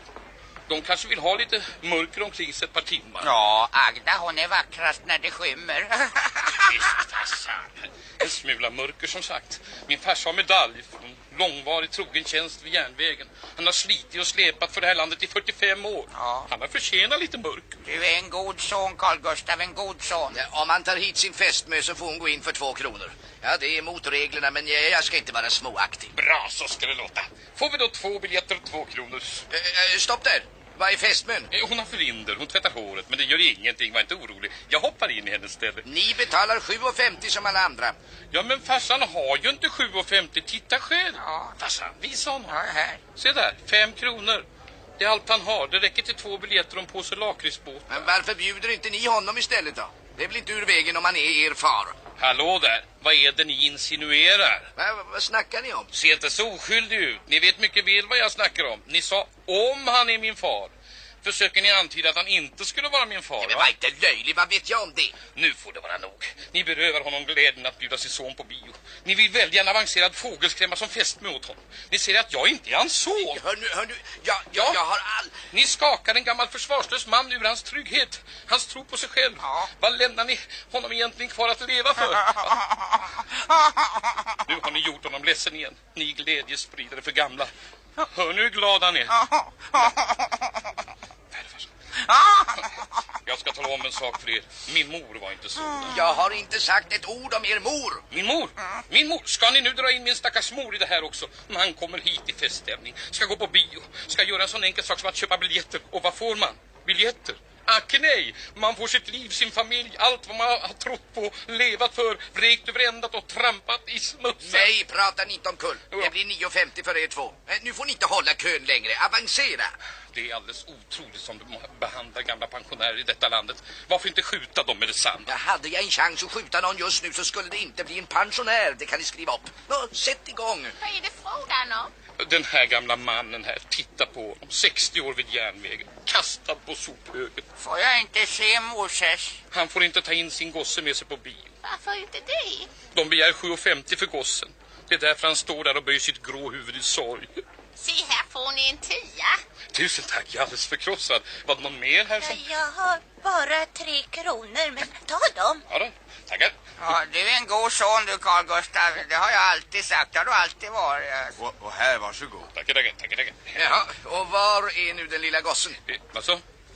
De kanske vill ha lite mörker omkring sig ett par timmar. Ja, Agda hon är vackrast när det skymmer. Visst, farsan. En smula mörker som sagt. Min farsa har medalj för långvarig trogen tjänst vid järnvägen. Han har slitit och släpat för det här landet i 45 år. Ja. Han har förtjänat lite mörker. Du är en god son, Carl Gustav, en god son. Ja, om han tar hit sin fästmö så får hon gå in för två kronor. Ja, det är mot reglerna, men jag, jag ska inte vara småaktig. Bra, så ska det låta. Får vi då två biljetter och två kronors? Eh, eh, stopp där! Vad är fästmön? Eh, Hon har förhinder, hon tvättar håret, men det gör ingenting, var inte orolig. Jag hoppar in i hennes ställe. Ni betalar 7,50 som alla andra. Ja, men farsan har ju inte 7,50. Titta själv. Ja. Farsan, visa honom. Ja, här. Se där, fem kronor. Det är allt han har. Det räcker till två biljetter och en påse lakritsbåt. Men varför bjuder inte ni honom istället då? Det är väl inte ur vägen om han är er far? Hallå där, vad är det ni insinuerar? Va, vad, vad snackar ni om? Se inte så oskyldig ut. Ni vet mycket väl vad jag snackar om. Ni sa om han är min far. Försöker ni antyda att han inte skulle vara min far? Men va? var inte löjlig, vad vet jag om det? Nu får det vara nog. Ni berövar honom glädjen att bjuda sin son på bio. Ni vill välja en avancerad fågelskrämma som fästmö åt honom. Ni säger att jag inte är hans son. Hör nu, hör nu, jag, jag, jag har all... Ni skakar en gammal försvarslös man ur hans trygghet. Hans tro på sig själv. Vad lämnar ni honom egentligen kvar att leva för? nu har ni gjort honom ledsen igen. Ni glädjespridare för gamla. Hör nu hur glad han är. Jag ska tala om en sak för er. Min mor var inte så. Jag har inte sagt ett ord om er mor. Min mor? Min mor? Ska ni nu dra in min stackars mor i det här också? Man kommer hit i feststämning, ska gå på bio, ska göra en sån enkel sak som att köpa biljetter. Och vad får man? Biljetter? Ack nej! Man får sitt liv, sin familj, allt vad man har trott på, levat för, vräkt över ändat och trampat i smutsen. Nej, prata ni inte om kull. Det blir 9,50 för er två. Eh, Nu får ni inte hålla kön längre. Avancera. Det är alldeles otroligt som de behandlar gamla pensionärer i detta landet. Varför inte skjuta dem med detsamma? Ja, hade jag en chans att skjuta någon just nu så skulle det inte bli en pensionär. Det kan ni skriva upp. Nå, sätt igång. Vad är det frågan om? Den här gamla mannen här, titta på honom. 60 år vid järnvägen, kastad på sophögen. Får jag inte se Moses? Han får inte ta in sin gosse med sig på bio. Varför inte det? De begär 7,50 för gossen. Det är därför han står där och böjer sitt grå huvud i sorg. Se här får ni en tia. Tusen tack, jag är alldeles förkrossad. Var det någon mer här som... Jag har bara tre kronor, men ta dem. Ja då, tackar. Ja, du är en god son du Carl Gustav. Det har jag alltid sagt. Det har du alltid varit. Och, och här, varsågod. Tackar, tackar, tackar, tackar. Jaha, och var är nu den lilla gossen? Vad så?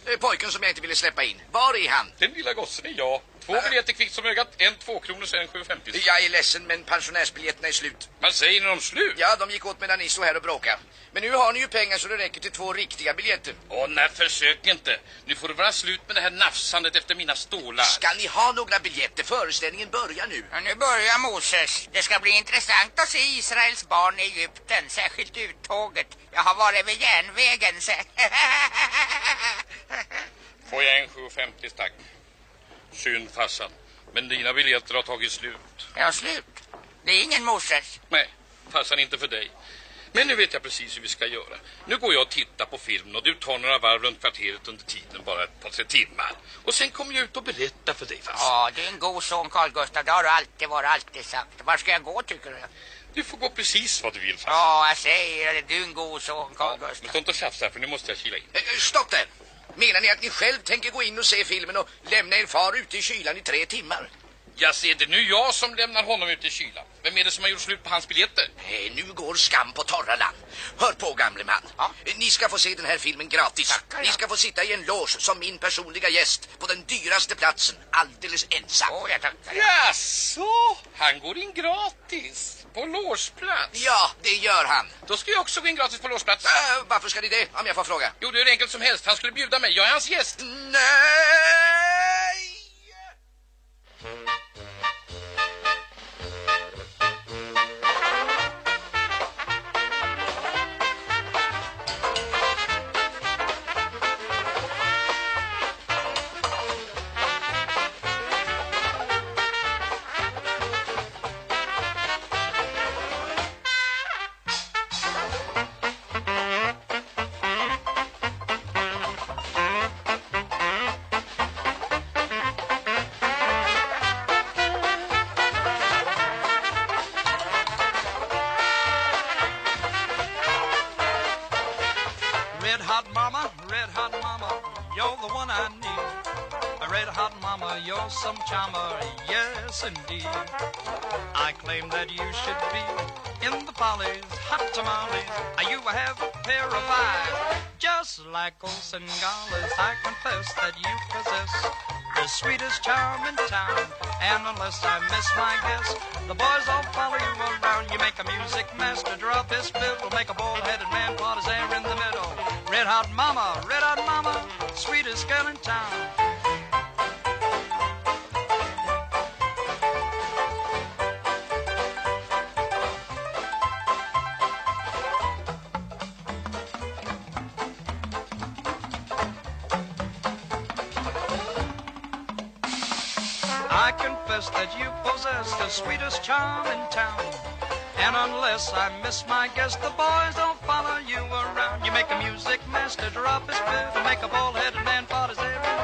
Eh, Pojken som jag inte ville släppa in. Var är han? Den lilla gossen är jag. Två biljetter kvickt som ögat. En två kronor en 750. Jag är ledsen, men pensionärsbiljetterna är slut. Man säger när de slut. Ja, de gick åt medan ni stod här och bråkade. Men nu har ni ju pengar så det räcker till två riktiga biljetter. Åh, nej, försök inte. Nu får det vara slut med det här nafsandet efter mina stålar. Ska ni ha några biljetter? Föreställningen börjar nu. Ja, nu börjar Moses. Det ska bli intressant att se Israels barn i Egypten. Särskilt uttåget. Jag har varit vid järnvägen. Så. Får jag en 750 tack? Synd farsan. Men dina biljetter har tagit slut. Ja, slut. Det är ingen Moses. Nej, farsan inte för dig. Men nu vet jag precis hur vi ska göra. Nu går jag och tittar på filmen och du tar några varv runt kvarteret under tiden, bara ett par tre timmar. Och sen kommer jag ut och berättar för dig farsan. Ja, du är en god son Carl Gustav. Det har du alltid varit, alltid sagt. Var ska jag gå tycker du? Du får gå precis vad du vill farsan. Ja, jag säger det. Du är en god son Carl Men Gustav. stå inte och tjafsa för nu måste jag kila in. Eh, eh, Stopp där! Menar ni att ni själv tänker gå in och se filmen och lämna er far ute i kylan i tre timmar? Jag ser det nu jag som lämnar honom ut i kylan. Vem är det som har gjort slut på hans biljetter? Nej, nu går skam på torra land. Hör på, gamle man. Eh, Ni ska få se den här filmen gratis. Ni ska få sitta i en loge som min personliga gäst på den dyraste platsen, alldeles ensam. Åh, jag tackar. Jaså, han går in gratis på låsplats. Ja, det gör han. Då ska jag också gå in gratis på låsplats. Äh, varför ska ni det, om jag får fråga? Jo, det är enkelt som helst. Han skulle bjuda mig. Jag är hans gäst. Nej! Uh, You have a pair of eyes, just like old Singales. I confess that you possess the sweetest charm in town. And unless I miss my guess, the boys all follow you around. You make a music master drop his fiddle, make a bald-headed man part his hair in the middle. Red hot mama, red hot mama, sweetest girl in town. Confess that you possess the sweetest charm in town. And unless I miss my guess, the boys don't follow you around. You make a music master drop his fiddle, make a bald-headed man part his hair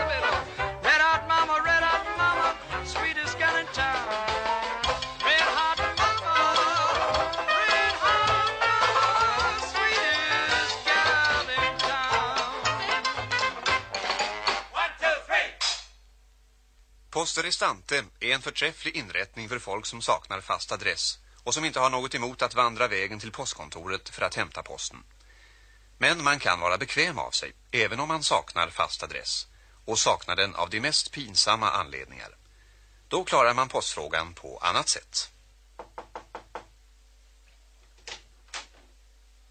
Poste Restante är en förträfflig inrättning för folk som saknar fast adress och som inte har något emot att vandra vägen till postkontoret för att hämta posten. Men man kan vara bekväm av sig, även om man saknar fast adress och saknar den av de mest pinsamma anledningar. Då klarar man postfrågan på annat sätt.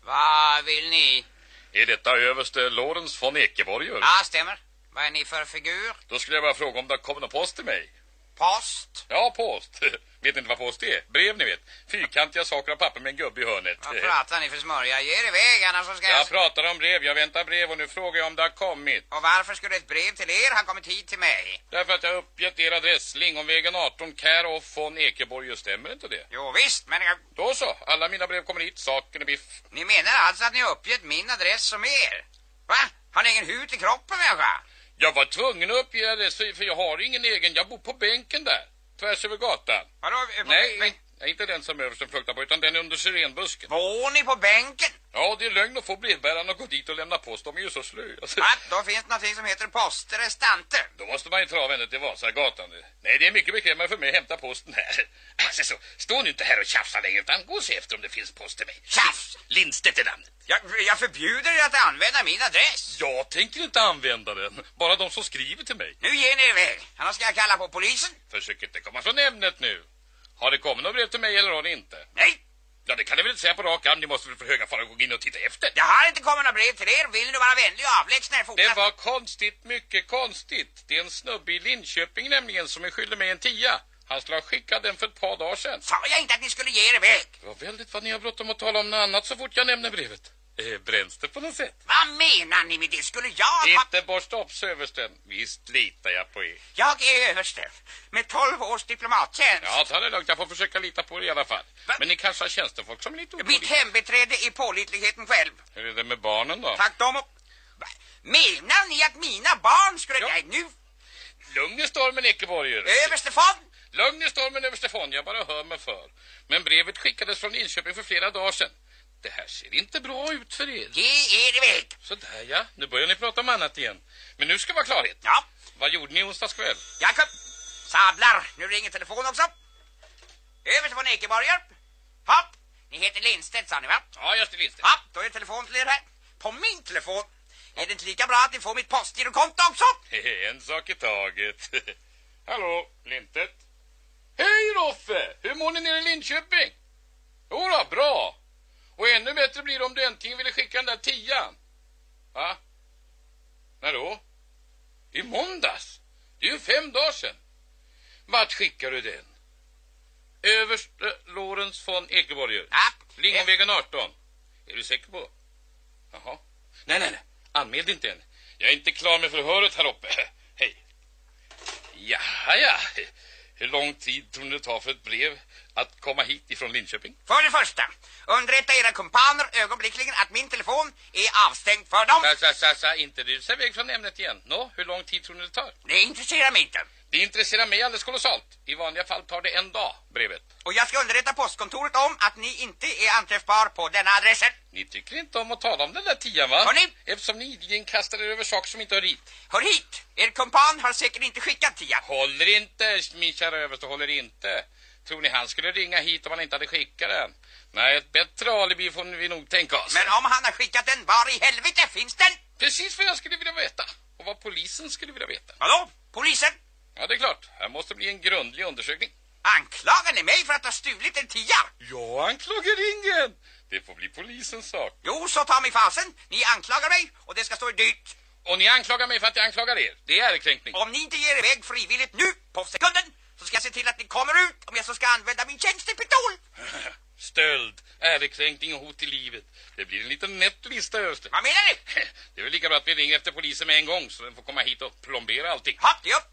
Vad vill ni? Är detta överste Lorenz von Ekeborger? Ja, stämmer. Vad är ni för figur? Då skulle jag bara fråga om det kommer någon post till mig. Post? Ja, post. vet ni inte vad post är? Brev, ni vet. Fyrkantiga saker av papper med en gubbe i hörnet. Vad pratar ni för smörja? Ge er iväg annars så ska jag... Jag pratar om brev, jag väntar brev och nu frågar jag om det har kommit. Och varför skulle ett brev till er ha kommit hit till mig? Därför att jag har uppgett er adress, Lingonvägen 18, Kärhoff von Ekeborg, stämmer inte det? Jo visst, men jag... Då så, alla mina brev kommer hit, saken är biff. Ni menar alltså att ni har uppgett min adress som er? Va? Har ni ingen hud i kroppen människa? Jag var tvungen att uppge adress för jag har ingen egen, jag bor på bänken där. Tvärs över gatan. Vadå? Nej, Nej, inte den som översten fruktar på, utan den under syrenbusken. Bor ni på bänken? Ja, det är lögn att få brevbärarna att gå dit och lämna post. De är ju så slö. Alltså. Va? Då finns det någonting som heter postrestante. Då måste man ju trava henne till Vasagatan. Nej, det är mycket bekvämare för mig att hämta posten här. Alltså, så, stå nu inte här och tjafsa längre, utan gå och se efter om det finns post till mig. Tjafs! Lindstedt är namnet. Jag, jag förbjuder er att använda min adress. Jag tänker inte använda den. Bara de som skriver till mig. Nu ger ni er iväg. Annars ska jag kalla på polisen. Försök inte komma från ämnet nu. Har det kommit något brev till mig eller har det inte? Nej. Ja, det kan ni väl inte säga på rak arm. Ni måste väl för höga fara gå in och titta efter. Det har inte kommit några brev till er. Vill ni vara vänlig och avlägsna er fortast? Det var konstigt, mycket konstigt. Det är en snubbe i Linköping nämligen som är skyldig mig en tia. Han skulle ha skickat den för ett par dagar sedan. Sa jag inte att ni skulle ge er iväg? Det var väldigt vad ni har bråttom att tala om något annat så fort jag nämner brevet. Eh, bränns det på något sätt? Vad menar ni med det? Skulle jag ha... Inte borsta upp översten. Visst litar jag på er. Jag är överste. Med 12 års diplomattjänst. Ja, ta det lugnt. Jag får försöka lita på er i alla fall. Men ni kanske har tjänstefolk som är lite Mitt opålitliga. hembiträde är pålitligheten själv. Hur är det med barnen då? Tack dem och... Va? Menar ni att mina barn skulle... Nej, nu... Lugn i stormen, Ekeborger. Överste von! Lugn i stormen, överste von. Jag bara hör mig för. Men brevet skickades från Linköping för flera dagar sedan. Det här ser inte bra ut för er. Ge er iväg. Sådär ja, nu börjar ni prata om annat igen. Men nu ska vara klarhet. Ja. Vad gjorde ni onsdags kväll? Jakob, sablar. Nu ringer telefon också. Överste von Ekeborger. Hopp. Ni heter Lindstedt, sa ni va? Ja, just det, Lindstedt. Ja, då är telefon till er här. På min telefon. Är det inte lika bra att ni får mitt postgirokonto också? en sak i taget. Hallå, Lintet. Hej Roffe! Hur mår ni nere i Linköping? Jo då, bra. Och ännu bättre blir det om du äntligen ville skicka den där tian. Va? När då? I måndags? Det är ju fem dagar sedan. Vart skickar du den? Överste Lorentz von Ekeborger. Ja. Lingonvägen 18. Är du säker på? Jaha. Nej, nej, nej. Anmäl inte än. Jag är inte klar med förhöret här uppe. Hej. Jaha, ja. Hur lång tid tror ni det tar för ett brev att komma hit ifrån Linköping? För det första, underrätta era kumpaner ögonblickligen att min telefon är avstängd för dem. Sa, sa, sa, inte rusa iväg från ämnet igen. Nå, hur lång tid tror ni det tar? Det intresserar mig inte. Det intresserar mig alldeles kolossalt. I vanliga fall tar det en dag, brevet. Och jag ska underrätta postkontoret om att ni inte är anträffbar på denna adressen. Ni tycker inte om att tala om den där tian, va? Hörni? Eftersom ni ideligen kastar er över saker som inte hör hit. Hör hit! Er kumpan har säkert inte skickat tian. Håller inte, min kära överste, håller inte. Tror ni han skulle ringa hit om han inte hade skickat den? Nej, ett bättre alibi får vi nog tänka oss. Men om han har skickat den, var i helvete finns den? Precis vad jag skulle vilja veta. Och vad polisen skulle vilja veta. Vadå? Polisen? Ja, det är klart. Här måste bli en grundlig undersökning. Anklagar ni mig för att ha stulit en tia? Jag anklagar ingen. Det får bli polisens sak. Jo, så ta mig fasen. Ni anklagar mig och det ska stå dyrt. Och ni anklagar mig för att jag anklagar er. Det är ärekränkning. Om ni inte ger er iväg frivilligt nu, på sekunden, så ska jag se till att ni kommer ut om jag så ska använda min tjänstepistol. Stöld, ärekränkning och hot till livet. Det blir en liten nätt lista, Öster. Vad menar ni? Det är väl lika bra att vi ringer efter polisen med en gång så den får komma hit och plombera allting. Hopp, det upp.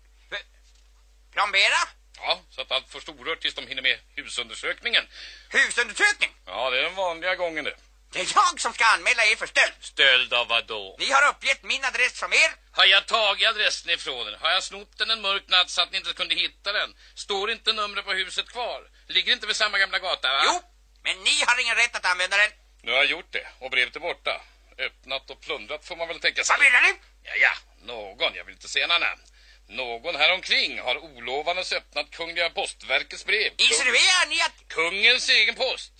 Plombera? Ja, så att allt får storrört tills de hinner med husundersökningen. Husundersökning? Ja, det är den vanliga gången det. Det är jag som ska anmäla er för stöld. Stöld av vad då? Ni har uppgett min adress som er. Har jag tagit adressen ifrån den? Har jag snott den en mörk natt så att ni inte kunde hitta den? Står inte numret på huset kvar? Ligger inte vid samma gamla gata, va? Jo, men ni har ingen rätt att använda den. Nu har jag gjort det och brevet är borta. Öppnat och plundrat får man väl tänka sig. Vad menar du? Ja, ja, någon, jag vill inte säga några namn. Någon här omkring har olovandes öppnat Kungliga postverkets brev. Insinuerar ni att... Kungens egen post.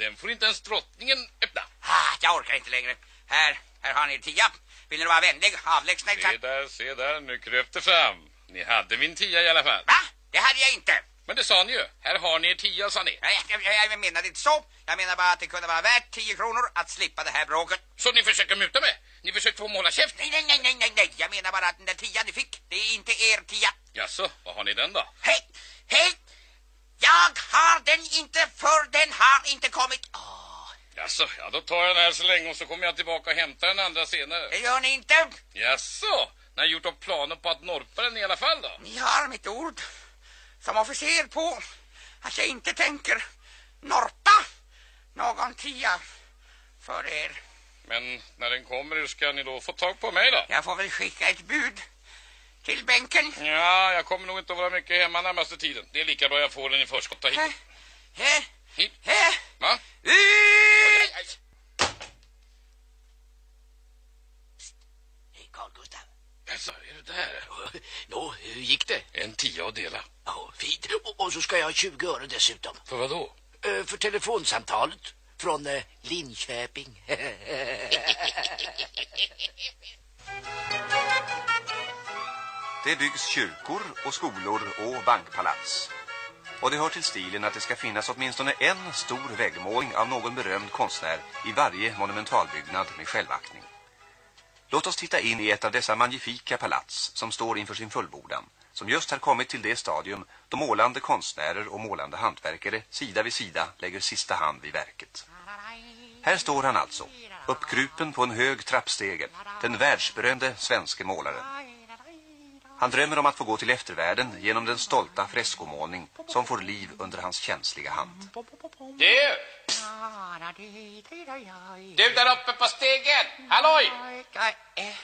Den får inte ens drottningen öppna. Ah, jag orkar inte längre. Här, här har ni tia. Vill ni vara vänlig, avlägsna. Se där, se där, nu kröp det fram. Ni hade min tia i alla fall. Va? Det hade jag inte. Men det sa ni ju. Här har ni er tia, sa ni. Nej, jag, jag, jag menade inte så. Jag menar bara att det kunde vara värt 10 kronor att slippa det här bråket. Så ni försöker muta mig? Ni försöker få måla käft? Nej, nej, nej, nej, nej, nej. Jag menar bara att den där tian ni fick, det är inte er tia. Jaså, vad har ni den då? Hej, hej! Jag har den inte för den har inte kommit. Oh. Jaså, ja då tar jag den här så länge och så kommer jag tillbaka och hämtar den andra senare. Det gör ni inte. Jaså, ni har gjort upp planer på att norpa den i alla fall då? Ni har mitt ord som officer på att jag inte tänker norpa någon tia för er. Men när den kommer, hur ska ni då få tag på mig då? Jag får väl skicka ett bud till bänken. Ja, jag kommer nog inte att vara mycket hemma närmaste tiden. Det är lika bra jag får den i förskott hit. Här, Här! Här! Va? Ut! Carl Gustav. Jaså, är du där? Nå, hur gick det? En tia att dela. Ja, fint. Och, och så ska jag ha 20 öre dessutom. För vad då? Eh, för telefonsamtalet från eh, Linköping. Det byggs kyrkor och skolor och bankpalats. Och det hör till stilen att det ska finnas åtminstone en stor väggmålning av någon berömd konstnär i varje monumentalbyggnad med självaktning. Låt oss titta in i ett av dessa magnifika palats som står inför sin fullbordan, som just har kommit till det stadium då målande konstnärer och målande hantverkare sida vid sida lägger sista hand vid verket. Här står han alltså, uppkrupen på en hög trappstege, den världsberömde svenske målaren. Han drömmer om att få gå till eftervärlden genom den stolta freskomålning som får liv under hans känsliga hand. Du! Du där uppe på stegen! Halloj!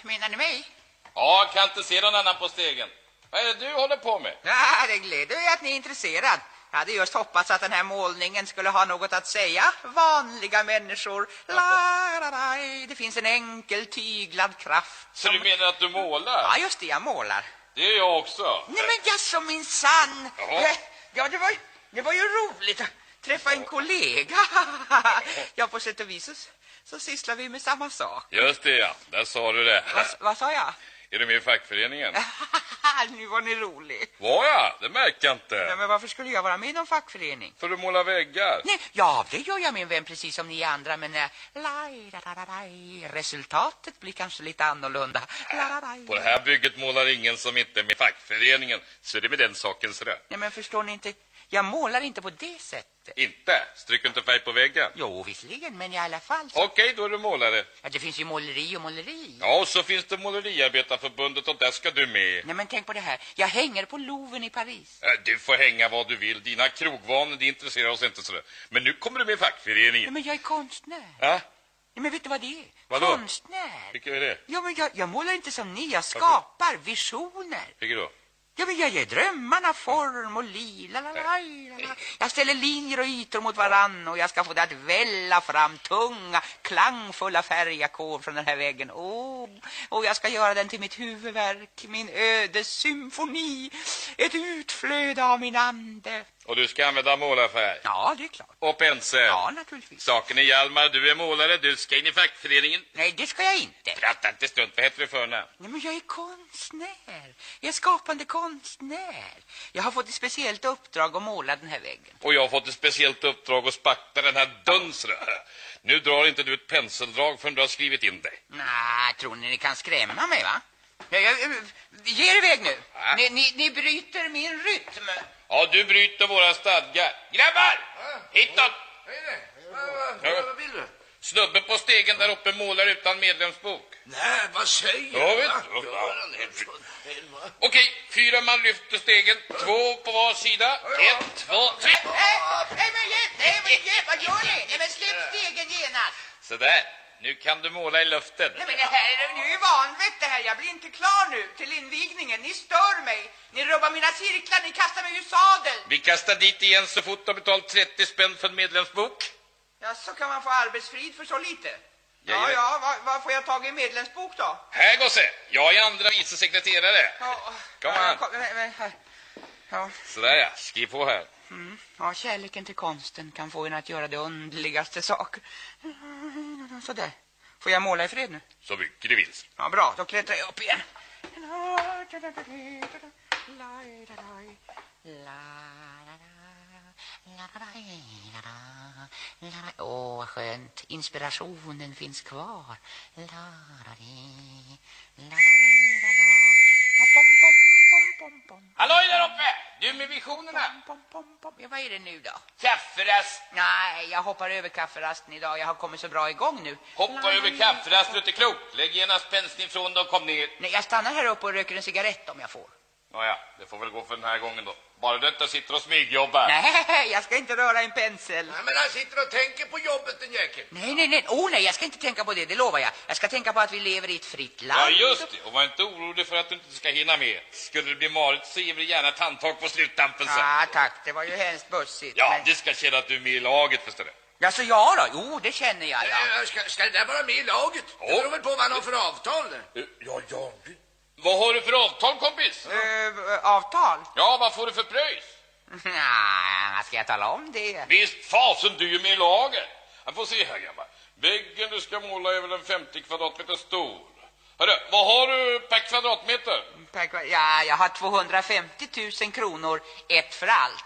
Menar ni mig? Ja, jag kan inte se någon annan på stegen. Vad är det du håller på med? Ja, det gläder mig att ni är intresserad. Jag hade just hoppats att den här målningen skulle ha något att säga. Vanliga människor. La, la, la, det finns en enkel tyglad kraft. Så du menar att du målar? Ja, just det, jag målar. Det är jag också. Nej, men jag som min sann. Jaha. Ja, det var, det var ju roligt att träffa en kollega. Ja, på sätt och vis så, så sysslar vi med samma sak. Just det, ja. Där sa du det. Vad, vad sa jag? Är du med i fackföreningen? nu var ni rolig. Var jag? Det märker jag inte. Ja, men varför skulle jag vara med i någon fackförening? För du målar väggar. Nej, ja, det gör jag min vän precis som ni andra, men eh, laj, la, la, la, resultatet blir kanske lite annorlunda. På det här bygget målar ingen som inte är med i fackföreningen. Så det är med den sakens rätt. Nej, men förstår ni inte? Jag målar inte på det sättet. Inte? Stryker inte färg på väggen? Jo, visserligen, men i alla fall. Så... Okej, då är du målare. Ja, det finns ju måleri och måleri. Ja, och så finns det Måleriarbetarförbundet och där ska du med. Nej, men tänk på det här. Jag hänger på Louvren i Paris. Äh, Du får hänga vad du vill. Dina krogvanor, det intresserar oss inte sådär. Men nu kommer du med i Nej, fackföreningen. men jag är konstnär. Ja? Nej, men vet du vad det är? Vadå? Konstnär. Vilka är det? Ja, men jag, jag målar inte som ni. Jag skapar visioner. Vilka då? Ja, men jag ger drömmarna form och liv. La, la, la, la. Jag ställer linjer och ytor mot varann och jag ska få det att välla fram tunga, klangfulla färgackord från den här väggen. Oh, och jag ska göra den till mitt huvudverk, min ödessymfoni, ett utflöde av min ande. Och du ska använda målarfärg? Ja, det är klart. Och pensel? Ja, naturligtvis. Saken är Hjalmar, du är målare, du ska in i fackföreningen. Nej, det ska jag inte. Prata inte strunt, vad heter du för namn? Nej, men jag är konstnär. Jag är skapande konstnär. Jag har fått ett speciellt uppdrag att måla den här väggen. Och jag har fått ett speciellt uppdrag att spakta den här dönsren. Nu drar inte du ett penseldrag förrän du har skrivit in dig. Nej, tror ni ni kan skrämma mig, va? Jag, jag, ge er iväg nu. Ni, ni, ni bryter min rytm. Ja, du bryter våra stadgar. Grabbar! Hitåt! Vad vill du? Snubben på stegen där uppe målar utan medlemsbok. Nej, vad säger du? vet va? du. Okej, fyra man lyfter stegen. Två på var sida. Ett, två, tre. Nej, men hjälp! Nej, men hjälp! Vad gör ni? Nej, men släpp stegen genast. Sådär. Nu kan du måla i luften. Nej, men det här är nu är vanvett det här. Jag blir inte klar nu till invigningen. Ni stör mig. Ni rubbar mina cirklar. Ni kastar mig ur sadeln. Vi kastar dit igen så fort har betalt 30 spänn för en medlemsbok. Ja, så kan man få arbetsfrid för så lite. Ja, ja, vad, vad får jag tag i medlemsbok då? Här gosse, jag är andra vice sekreterare. Ja, Kom här. men. Ja, Sådär ja, skriv på här. mm. ja, kärleken till konsten kan få en att göra det underligaste saker. Sådär. Får jag måla i fred nu? Så mycket du vill. Ja, bra. Då klättrar jag upp igen. Åh, vad skönt. Inspirationen finns kvar. Halloj där uppe! Du med visionerna. Ja, vad är det nu då? Kafferast. Nej, jag hoppar över kafferasten idag. Jag har kommit så bra igång nu. Hoppa över kafferast, du är inte klok. Lägg genast penseln ifrån dig och kom ner. Nej, jag stannar här uppe och röker en cigarett om jag får. Nåja, det får väl gå för den här gången då. Bara du inte sitter och smygjobbar. Nej, jag ska inte röra en pensel. Ja, men han sitter och tänker på jobbet den jäkeln. Nej, nej, nej. Oh, nej, jag ska inte tänka på det, det lovar jag. Jag ska tänka på att vi lever i ett fritt land. Ja, just det. Och var inte orolig för att du inte ska hinna med. Skulle det bli marigt så ger vi gärna ett handtag på sluttampen sen. Ja, tack. Det var ju hemskt bussigt. Ja, men... det ska känna att du är med i laget, förstår du. Ja, så jag då? Jo, det känner jag, ja. Ska, ska det där vara med i laget? Det beror väl på vad han har för avtal. Ja, ja. Vad har du för avtal, kompis? Eh, avtal? Ja, vad får du för pröjs? Nej, ska jag tala om det? Visst fasen, du är ju med i laget. Jag får se här, grabbar. Väggen du ska måla är väl en 50 kvadratmeter stor. Hörru, vad har du per kvadratmeter? Per kva- Ja, jag har 250 000 kronor, ett för allt.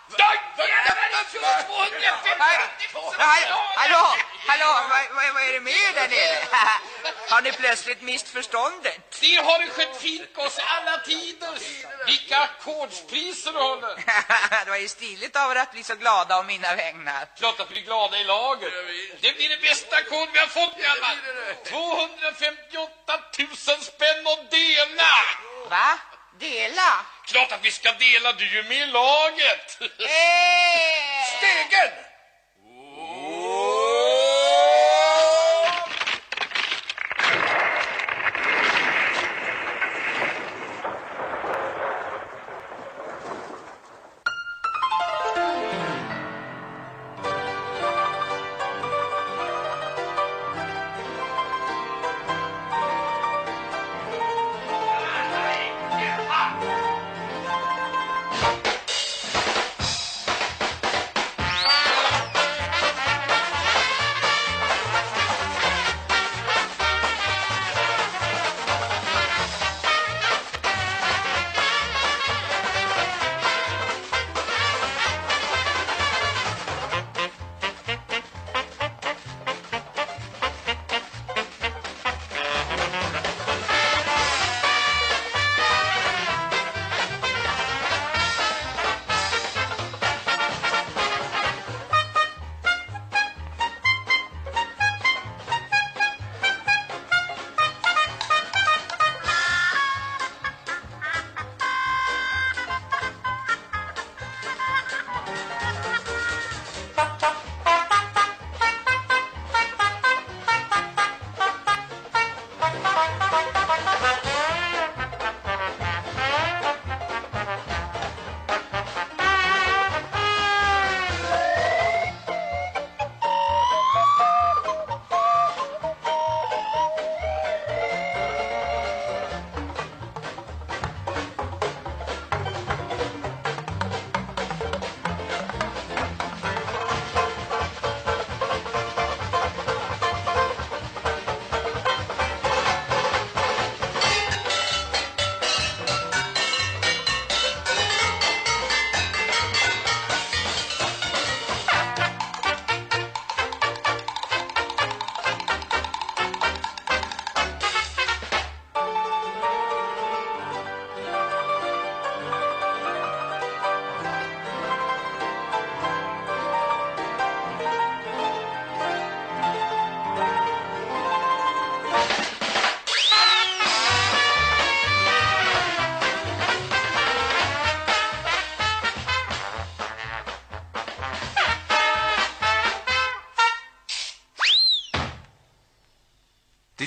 Hallå, hallå, hallå vad, vad, vad är det med er där nere? Har ni plötsligt mist förståndet? Det har du skött fikos i alla tider. Vilka ackordspriser du håller. det var ju stiligt av er att bli så glada om mina vägnar. Klart att vi är glada i laget. Det blir det bästa ackord vi har fått, grabbar. 258 000 spänn att dela. Va? Dela? Klart att vi ska dela, du är ju med i laget. Stegen! De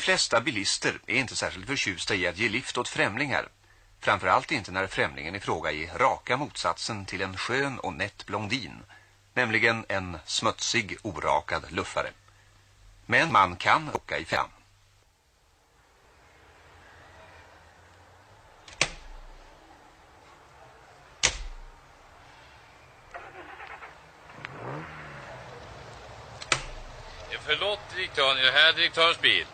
flesta bilister är inte särskilt förtjusta i att ge lift åt främlingar. Framförallt inte när främlingen i fråga är raka motsatsen till en skön och nätt blondin. Nämligen en smutsig, orakad luffare. Men man kan åka i fram. Förlåt direktören, är det här direktörens bil?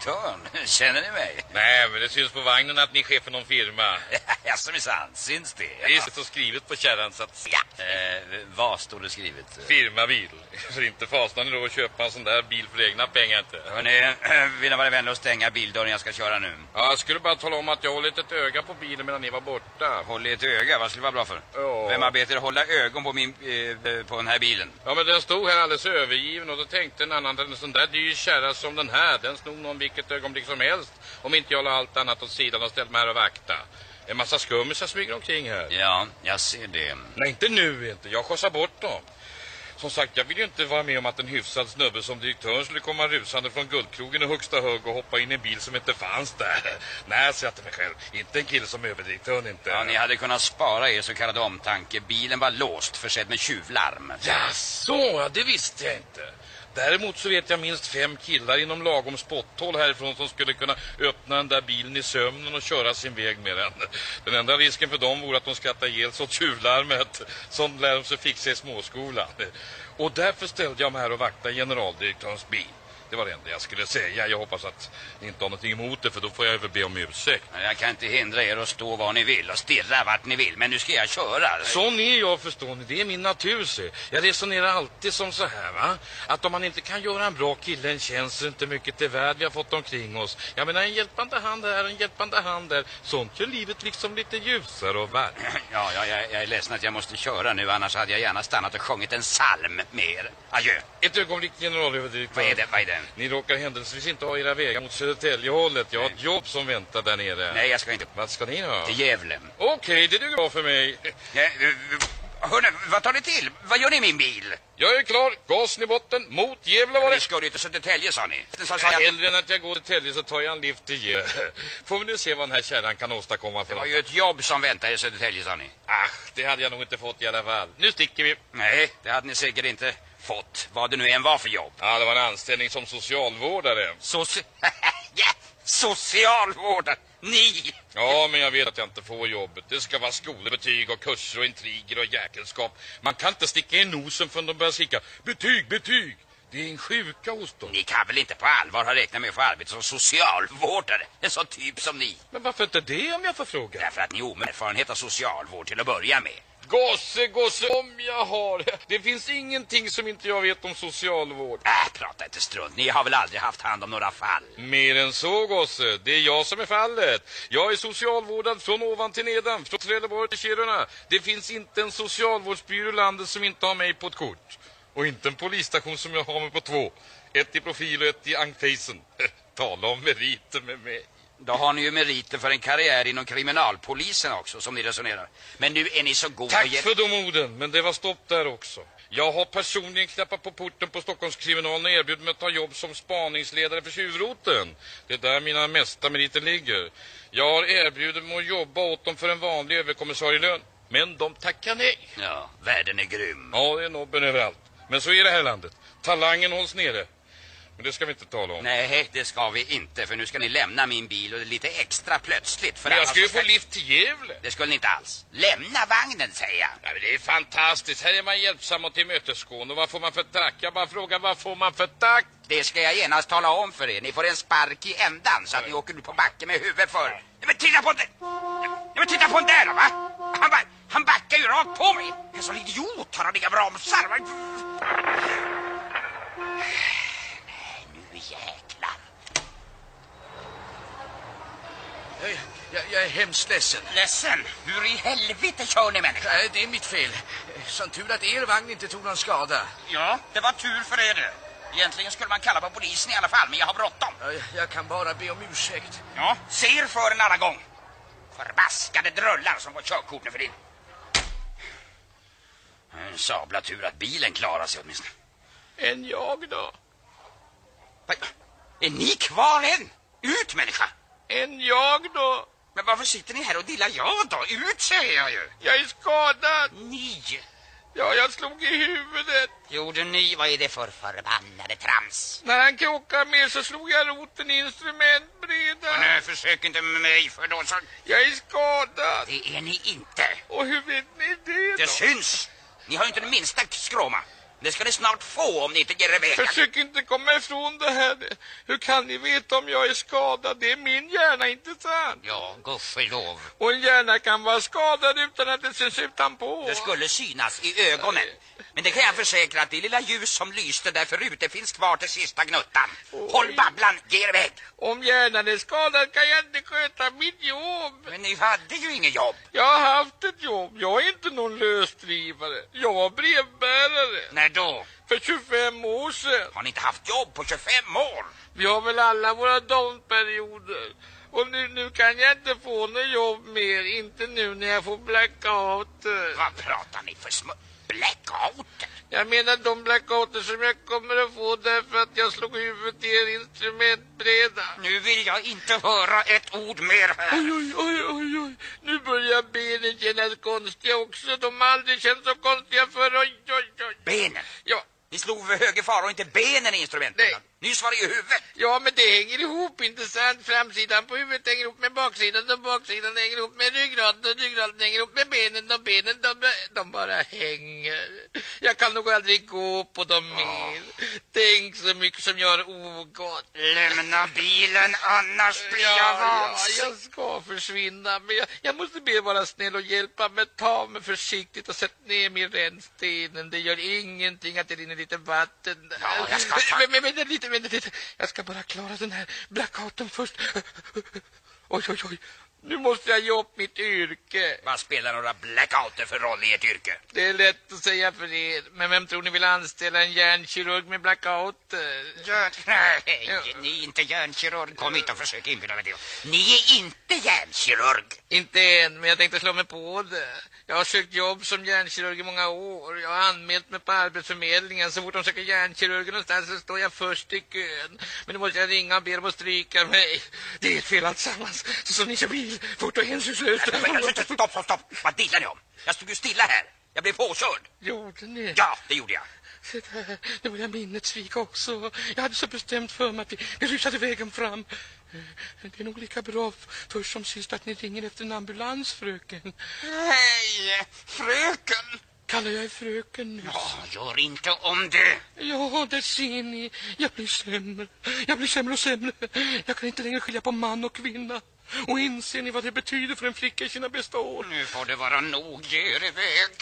Direktören, känner ni mig? Nej, men det syns på vagnen att ni är chef för någon firma. Jaså minsann, syns det? Det är så skrivet på kärran så att... Ja. Vad står det skrivet? Firmabil. För inte fastnar ni då att köpa en sån där bil för egna pengar inte. Hörrni, vill ni vara vänliga och stänga bildörren jag ska köra nu? Ja, jag skulle bara tala om att jag hållit ett öga på bilen medan ni var borta. Håll ett öga, vad skulle det vara bra för? Ja. Vem er hålla ögon på, min, eh, på den här bilen? Ja, men den stod här alldeles övergiven och då tänkte en annan, en sån där dyr kärra som den här, den snor någon vilket ögonblick som helst. Om inte jag la allt annat åt sidan och ställde mig här och vakta. En massa skummisar smyger omkring här. Ja, jag ser det. Nej, inte nu inte. Jag skjutsar bort dem. Som sagt, jag vill ju inte vara med om att en hyfsad snubbe som direktören skulle komma rusande från guldkrogen i högsta hög och hoppa in i en bil som inte fanns där. Nej, säger jag till mig själv. Inte en kille som överdirektören inte. Ja, ni hade kunnat spara er så kallade omtanke. Bilen var låst, försedd med tjuvlarm. Ja, så, det visste jag inte. Däremot så vet jag minst fem killar inom lagom spotthåll härifrån som skulle kunna öppna den där bilen i sömnen och köra sin väg med den. Den enda risken för dem vore att de skrattar ihjäl sig åt tjuvlarmet. Sånt lär de sig fixa i småskolan. Och därför ställde jag mig här och vaktade generaldirektörens bil. Det var det enda jag skulle säga. Jag hoppas att ni inte har någonting emot det för då får jag väl be om ursäkt. Jag kan inte hindra er att stå var ni vill och stirra vart ni vill, men nu ska jag köra. Sån är jag förstår ni, det är min natur se. Jag resonerar alltid som så här va. Att om man inte kan göra en bra kille en tjänst inte mycket till värld vi har fått omkring oss. Jag menar en hjälpande hand här, en hjälpande hand där. Sånt gör livet liksom lite ljusare och varmt. Ja, ja jag, jag är ledsen att jag måste köra nu, annars hade jag gärna stannat och sjungit en psalm med er. Adjö. Ett ögonblick generalöverdirektör. Vad är det, vad är det? Ni råkar händelsevis inte ha era vägar mot Södertäljehållet. Jag har ett jobb som väntar där nere. Nej, jag ska inte. Vad ska ni ha? Till Gävle. Okej, det duger bra för mig. Ja, eh, hörni, vad tar ni till? Vad gör ni i min bil? Jag är klar. Gasen i botten. Mot Gävle var det. Ni ska ju till Södertälje, sa ni. Så, så, Ja, hellre än att jag går till Tälje så tar jag en lift till Gävle. Får vi nu se vad den här kärran kan åstadkomma för Det var något. ju ett jobb som väntade i Södertälje, sa ni. Ach, det hade jag nog inte fått i alla fall. Nu sticker vi. Nej, det hade ni säkert inte fått. Vad det nu än var för jobb. Ja, det var en anställning som socialvårdare. Soci... ja, socialvårdare. Ni! Ja, men jag vet att jag inte får jobbet. Det ska vara skolbetyg och kurser och intriger och jäkelskap. Man kan inte sticka i nosen förrän de börjar skrika betyg, betyg. Det är en sjuka hos dem. Ni kan väl inte på allvar ha räknat med att få arbete som socialvårdare? En sån typ som ni. Men varför inte det om jag får fråga? Därför att ni har erfarenhet av socialvård till att börja med. Gosse, gosse, om jag har. Det finns ingenting som inte jag vet om socialvård. Äh, prata inte strunt. Ni har väl aldrig haft hand om några fall? Mer än så, gosse. Det är jag som är fallet. Jag är socialvårdad från ovan till nedan, från Trelleborg till Kiruna. Det finns inte en socialvårdsbyrå i landet som inte har mig på ett kort. Och inte en polisstation som jag har mig på två. Ett i profil och ett i ankfacen. Tala om meriter med mig. Då har ni ju meriter för en karriär inom kriminalpolisen också, som ni resonerar. Men nu är ni så goda Tack för de orden, men det var stopp där också. Jag har personligen knappat på porten på Stockholmskriminalen och erbjudit mig att ta jobb som spaningsledare för tjuvroten. Det är där mina mesta meriter ligger. Jag har erbjudit mig att jobba åt dem för en vanlig överkommissarielön. Men de tackar nej. Ja, världen är grym. Ja, det är nobben överallt. Men så är det här landet. Talangen hålls nere. Men det ska vi inte tala om. Nej, det ska vi inte, för nu ska ni lämna min bil och det är lite extra plötsligt. För Men jag ska ju så få lift till Gävle. Det skulle ni inte alls. Lämna vagnen, säger jag. Ja, det är fantastiskt. Här är man hjälpsam och tillmötesgående. Vad får man för tack? Jag bara frågar, vad får man för tack? Det ska jag genast tala om för er. Ni får en spark i ändan så att ni åker ut på backen med huvudet för. Nej, men titta på den! Nej, men titta på den där va? Han, ba han backar ju rakt på mig. En sån idiot har han inga bromsar. Va? Jäklar. Jag, jag, jag är hemskt ledsen. Ledsen? Hur i helvete kör ni människa? Nej, det är mitt fel. Som tur att er vagn inte tog någon skada. Ja, det var tur för er det. Egentligen skulle man kalla på polisen i alla fall, men jag har bråttom. Jag, jag kan bara be om ursäkt. Ja, se er för en annan gång. Förbaskade drullar som får körkort nu för din. En sabla tur att bilen klarar sig åtminstone. En jag då? Va? Är ni kvar än? Ut människa! En jag då? Men varför sitter ni här och dillar jag då? Ut säger jag ju! Jag är skadad. Ni? Ja, jag slog i huvudet. Gjorde ni? Vad är det för förbannade trams? När han krockade med så slog jag roten i instrumentbrädan. Nu försök inte med mig för då så... Jag är skadad. Det är ni inte. Och hur vet ni det då? Det syns. Ni har ju inte den minsta skråma. Det ska ni snart få om ni inte ger er vägen. Försök inte komma ifrån det här. Hur kan ni veta om jag är skadad? Det är min hjärna, inte sant? Ja, gudskelov. Och en hjärna kan vara skadad utan att det syns utanpå. Det skulle synas i ögonen. Men det kan jag försäkra att det lilla ljus som lyste där förut, det finns kvar till sista gnuttan. Håll babblan, ge er iväg. Om hjärnan är skadad kan jag inte sköta mitt jobb. Men ni hade ju inget jobb. Jag har haft ett jobb. Jag är inte någon lösdrivare. Jag var brevbärare. När då? För 25 år sedan. Har ni inte haft jobb på 25 år? Vi har väl alla våra downperioder. Och nu, nu kan jag inte få något jobb mer. Inte nu när jag får blackout. Vad pratar ni för små... Blackout? Jag menar de blackouter som jag kommer att få därför att jag slog huvudet i er instrumentbräda. Nu vill jag inte höra ett ord mer här. Oj, oj, oj, oj, oj. Nu börjar benen kännas konstiga också. De har aldrig känts så konstiga förr. Oj, oj, oj. Benen? Ja. Ni slog för höger fara och inte benen i instrumenten. Nej. Nyss var det ju huvudet. Ja, men det hänger ihop, inte sant? Framsidan på huvudet hänger ihop med baksidan och baksidan hänger ihop med ryggraden och ryggraden hänger ihop med benen och benen, de, de bara hänger. Jag kan nog aldrig gå på dem mer. Tänk så mycket som gör ogott. Lämna bilen, annars blir jag Ja, ja, vansinnig. jag ska försvinna, men jag, jag måste be vara snäll och hjälpa mig. Ta mig försiktigt och sätt ner mig i rännstenen. Det gör ingenting att det rinner lite vatten. Ja, jag ska ta- Men, men, vänta lite, vänta lite. Jag ska bara klara den här blackouten först. Oj, oj, oj. Nu måste jag ge upp mitt yrke. Vad spelar några blackouter för roll i ert yrke? Det är lätt att säga för er. Men vem tror ni vill anställa en hjärnkirurg med blackout? Hjärn... Nej, ni är inte hjärnkirurg. Kom hit och försök inbilla mig det. Ni är inte hjärnkirurg. Inte än, men jag tänkte slå mig på det. Jag har sökt jobb som hjärnkirurg i många år. Jag har anmält mig på Arbetsförmedlingen. Så fort de söker hjärnkirurger någonstans så står jag först i kön. Men nu måste jag ringa och be dem att stryka mig. Det är ett fel alltsammans. Så som ni kör bil, fort och hänsynslöst. Stopp, stopp, stopp. Vad dillar ni om? Jag stod ju stilla här. Jag blev påkörd. Gjorde ni? Ja, det gjorde jag. Se där, det var jag minnet svika också. Jag hade så bestämt för mig att vi, vi rusade vägen fram. Det är nog lika bra först som sist att ni ringer efter en ambulans, fröken. Hej, fröken. Kallar jag er fröken nu? Ja, gör inte om det. Ja, där ser ni. Jag blir sämre. Jag blir sämre och sämre. Jag kan inte längre skilja på man och kvinna. Och inser ni vad det betyder för en flicka i sina bästa år? Nu får det vara nog. Ge er iväg.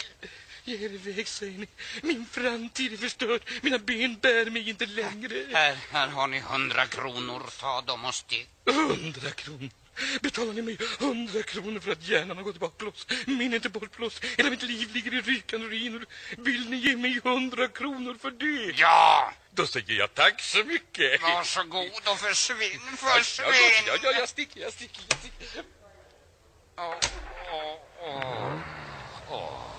Ge er iväg, säger ni. Min framtid är förstörd. Mina ben bär mig inte längre. Här, här har ni hundra kronor. Ta dem och stick. Hundra kronor. Betalar ni mig hundra kronor för att hjärnan har gått baklås, minnet är bortblåst, hela mitt liv ligger i rykande ruiner. Vill ni ge mig hundra kronor för det? Ja! Då säger jag tack så mycket. Varsågod och försvinn, Ja, försvinn. ja, ja, jag sticker, jag sticker, jag sticker. Åh, åh, åh.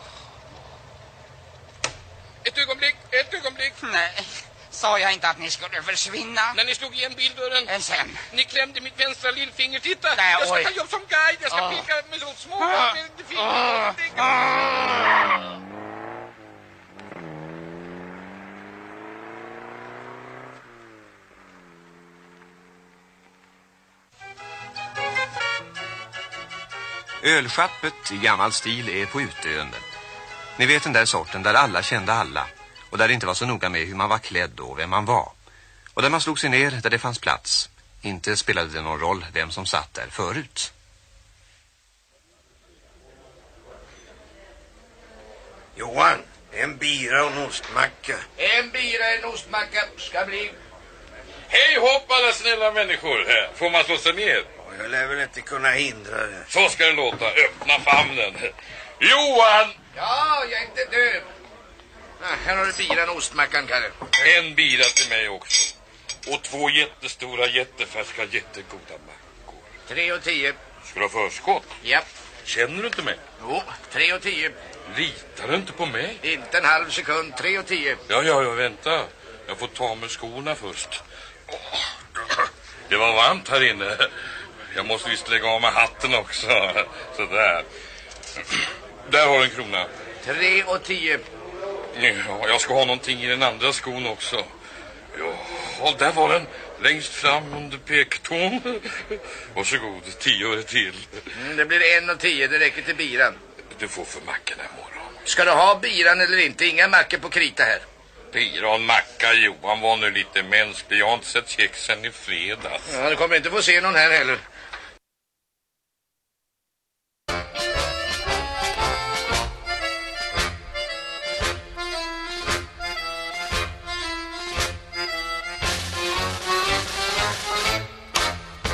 Ett ögonblick, ett ögonblick. Nej, sa jag inte att ni skulle försvinna? När ni slog igen bildörren. Men sen? Ni klämde mitt vänstra lillfinger. Titta, Nej, jag ska oj. ta jobb som guide. Jag ska Ah. peka med så små Ah. med fingret. Ah. Ölschappet i gammal stil är på utdöende. Ni vet den där sorten där alla kände alla och där det inte var så noga med hur man var klädd och vem man var. Och där man slog sig ner där det fanns plats. Inte spelade det någon roll vem som satt där förut. Johan, en bira och en ostmacka. En bira, en ostmacka ska bli. Hej hopp alla snälla människor här. Får man slå sig ner? Jag lär väl inte kunna hindra det. Så ska det låta. Öppna famnen. Johan! Ja, jag är inte död. Ah, här har du biran och ostmackan, Kalle. En bira till mig också. Och två jättestora, jättefärska, jättegoda mackor. Tre och tio. Ska du ha förskott? Ja. Känner du inte mig? Jo, tre och tio. Litar du inte på mig? Inte en halv sekund, tre och tio. Ja, ja, ja, vänta. Jag får ta med skorna först. Det var varmt här inne. Jag måste visst lägga av med hatten också. Sådär. Där har du en krona. Tre och tio. Ja, jag ska ha någonting i den andra skon också. Ja, och där var den. Längst fram under pektån. Varsågod, tio öre till. Mm, det blir en och tio, det räcker till biran. Du får för mackorna imorgon. Ska du ha biran eller inte? Inga mackor på krita här. En macka, Johan var nu lite mänsklig. Jag har inte sett kexen i fredags. Ja, du kommer inte få se någon här heller.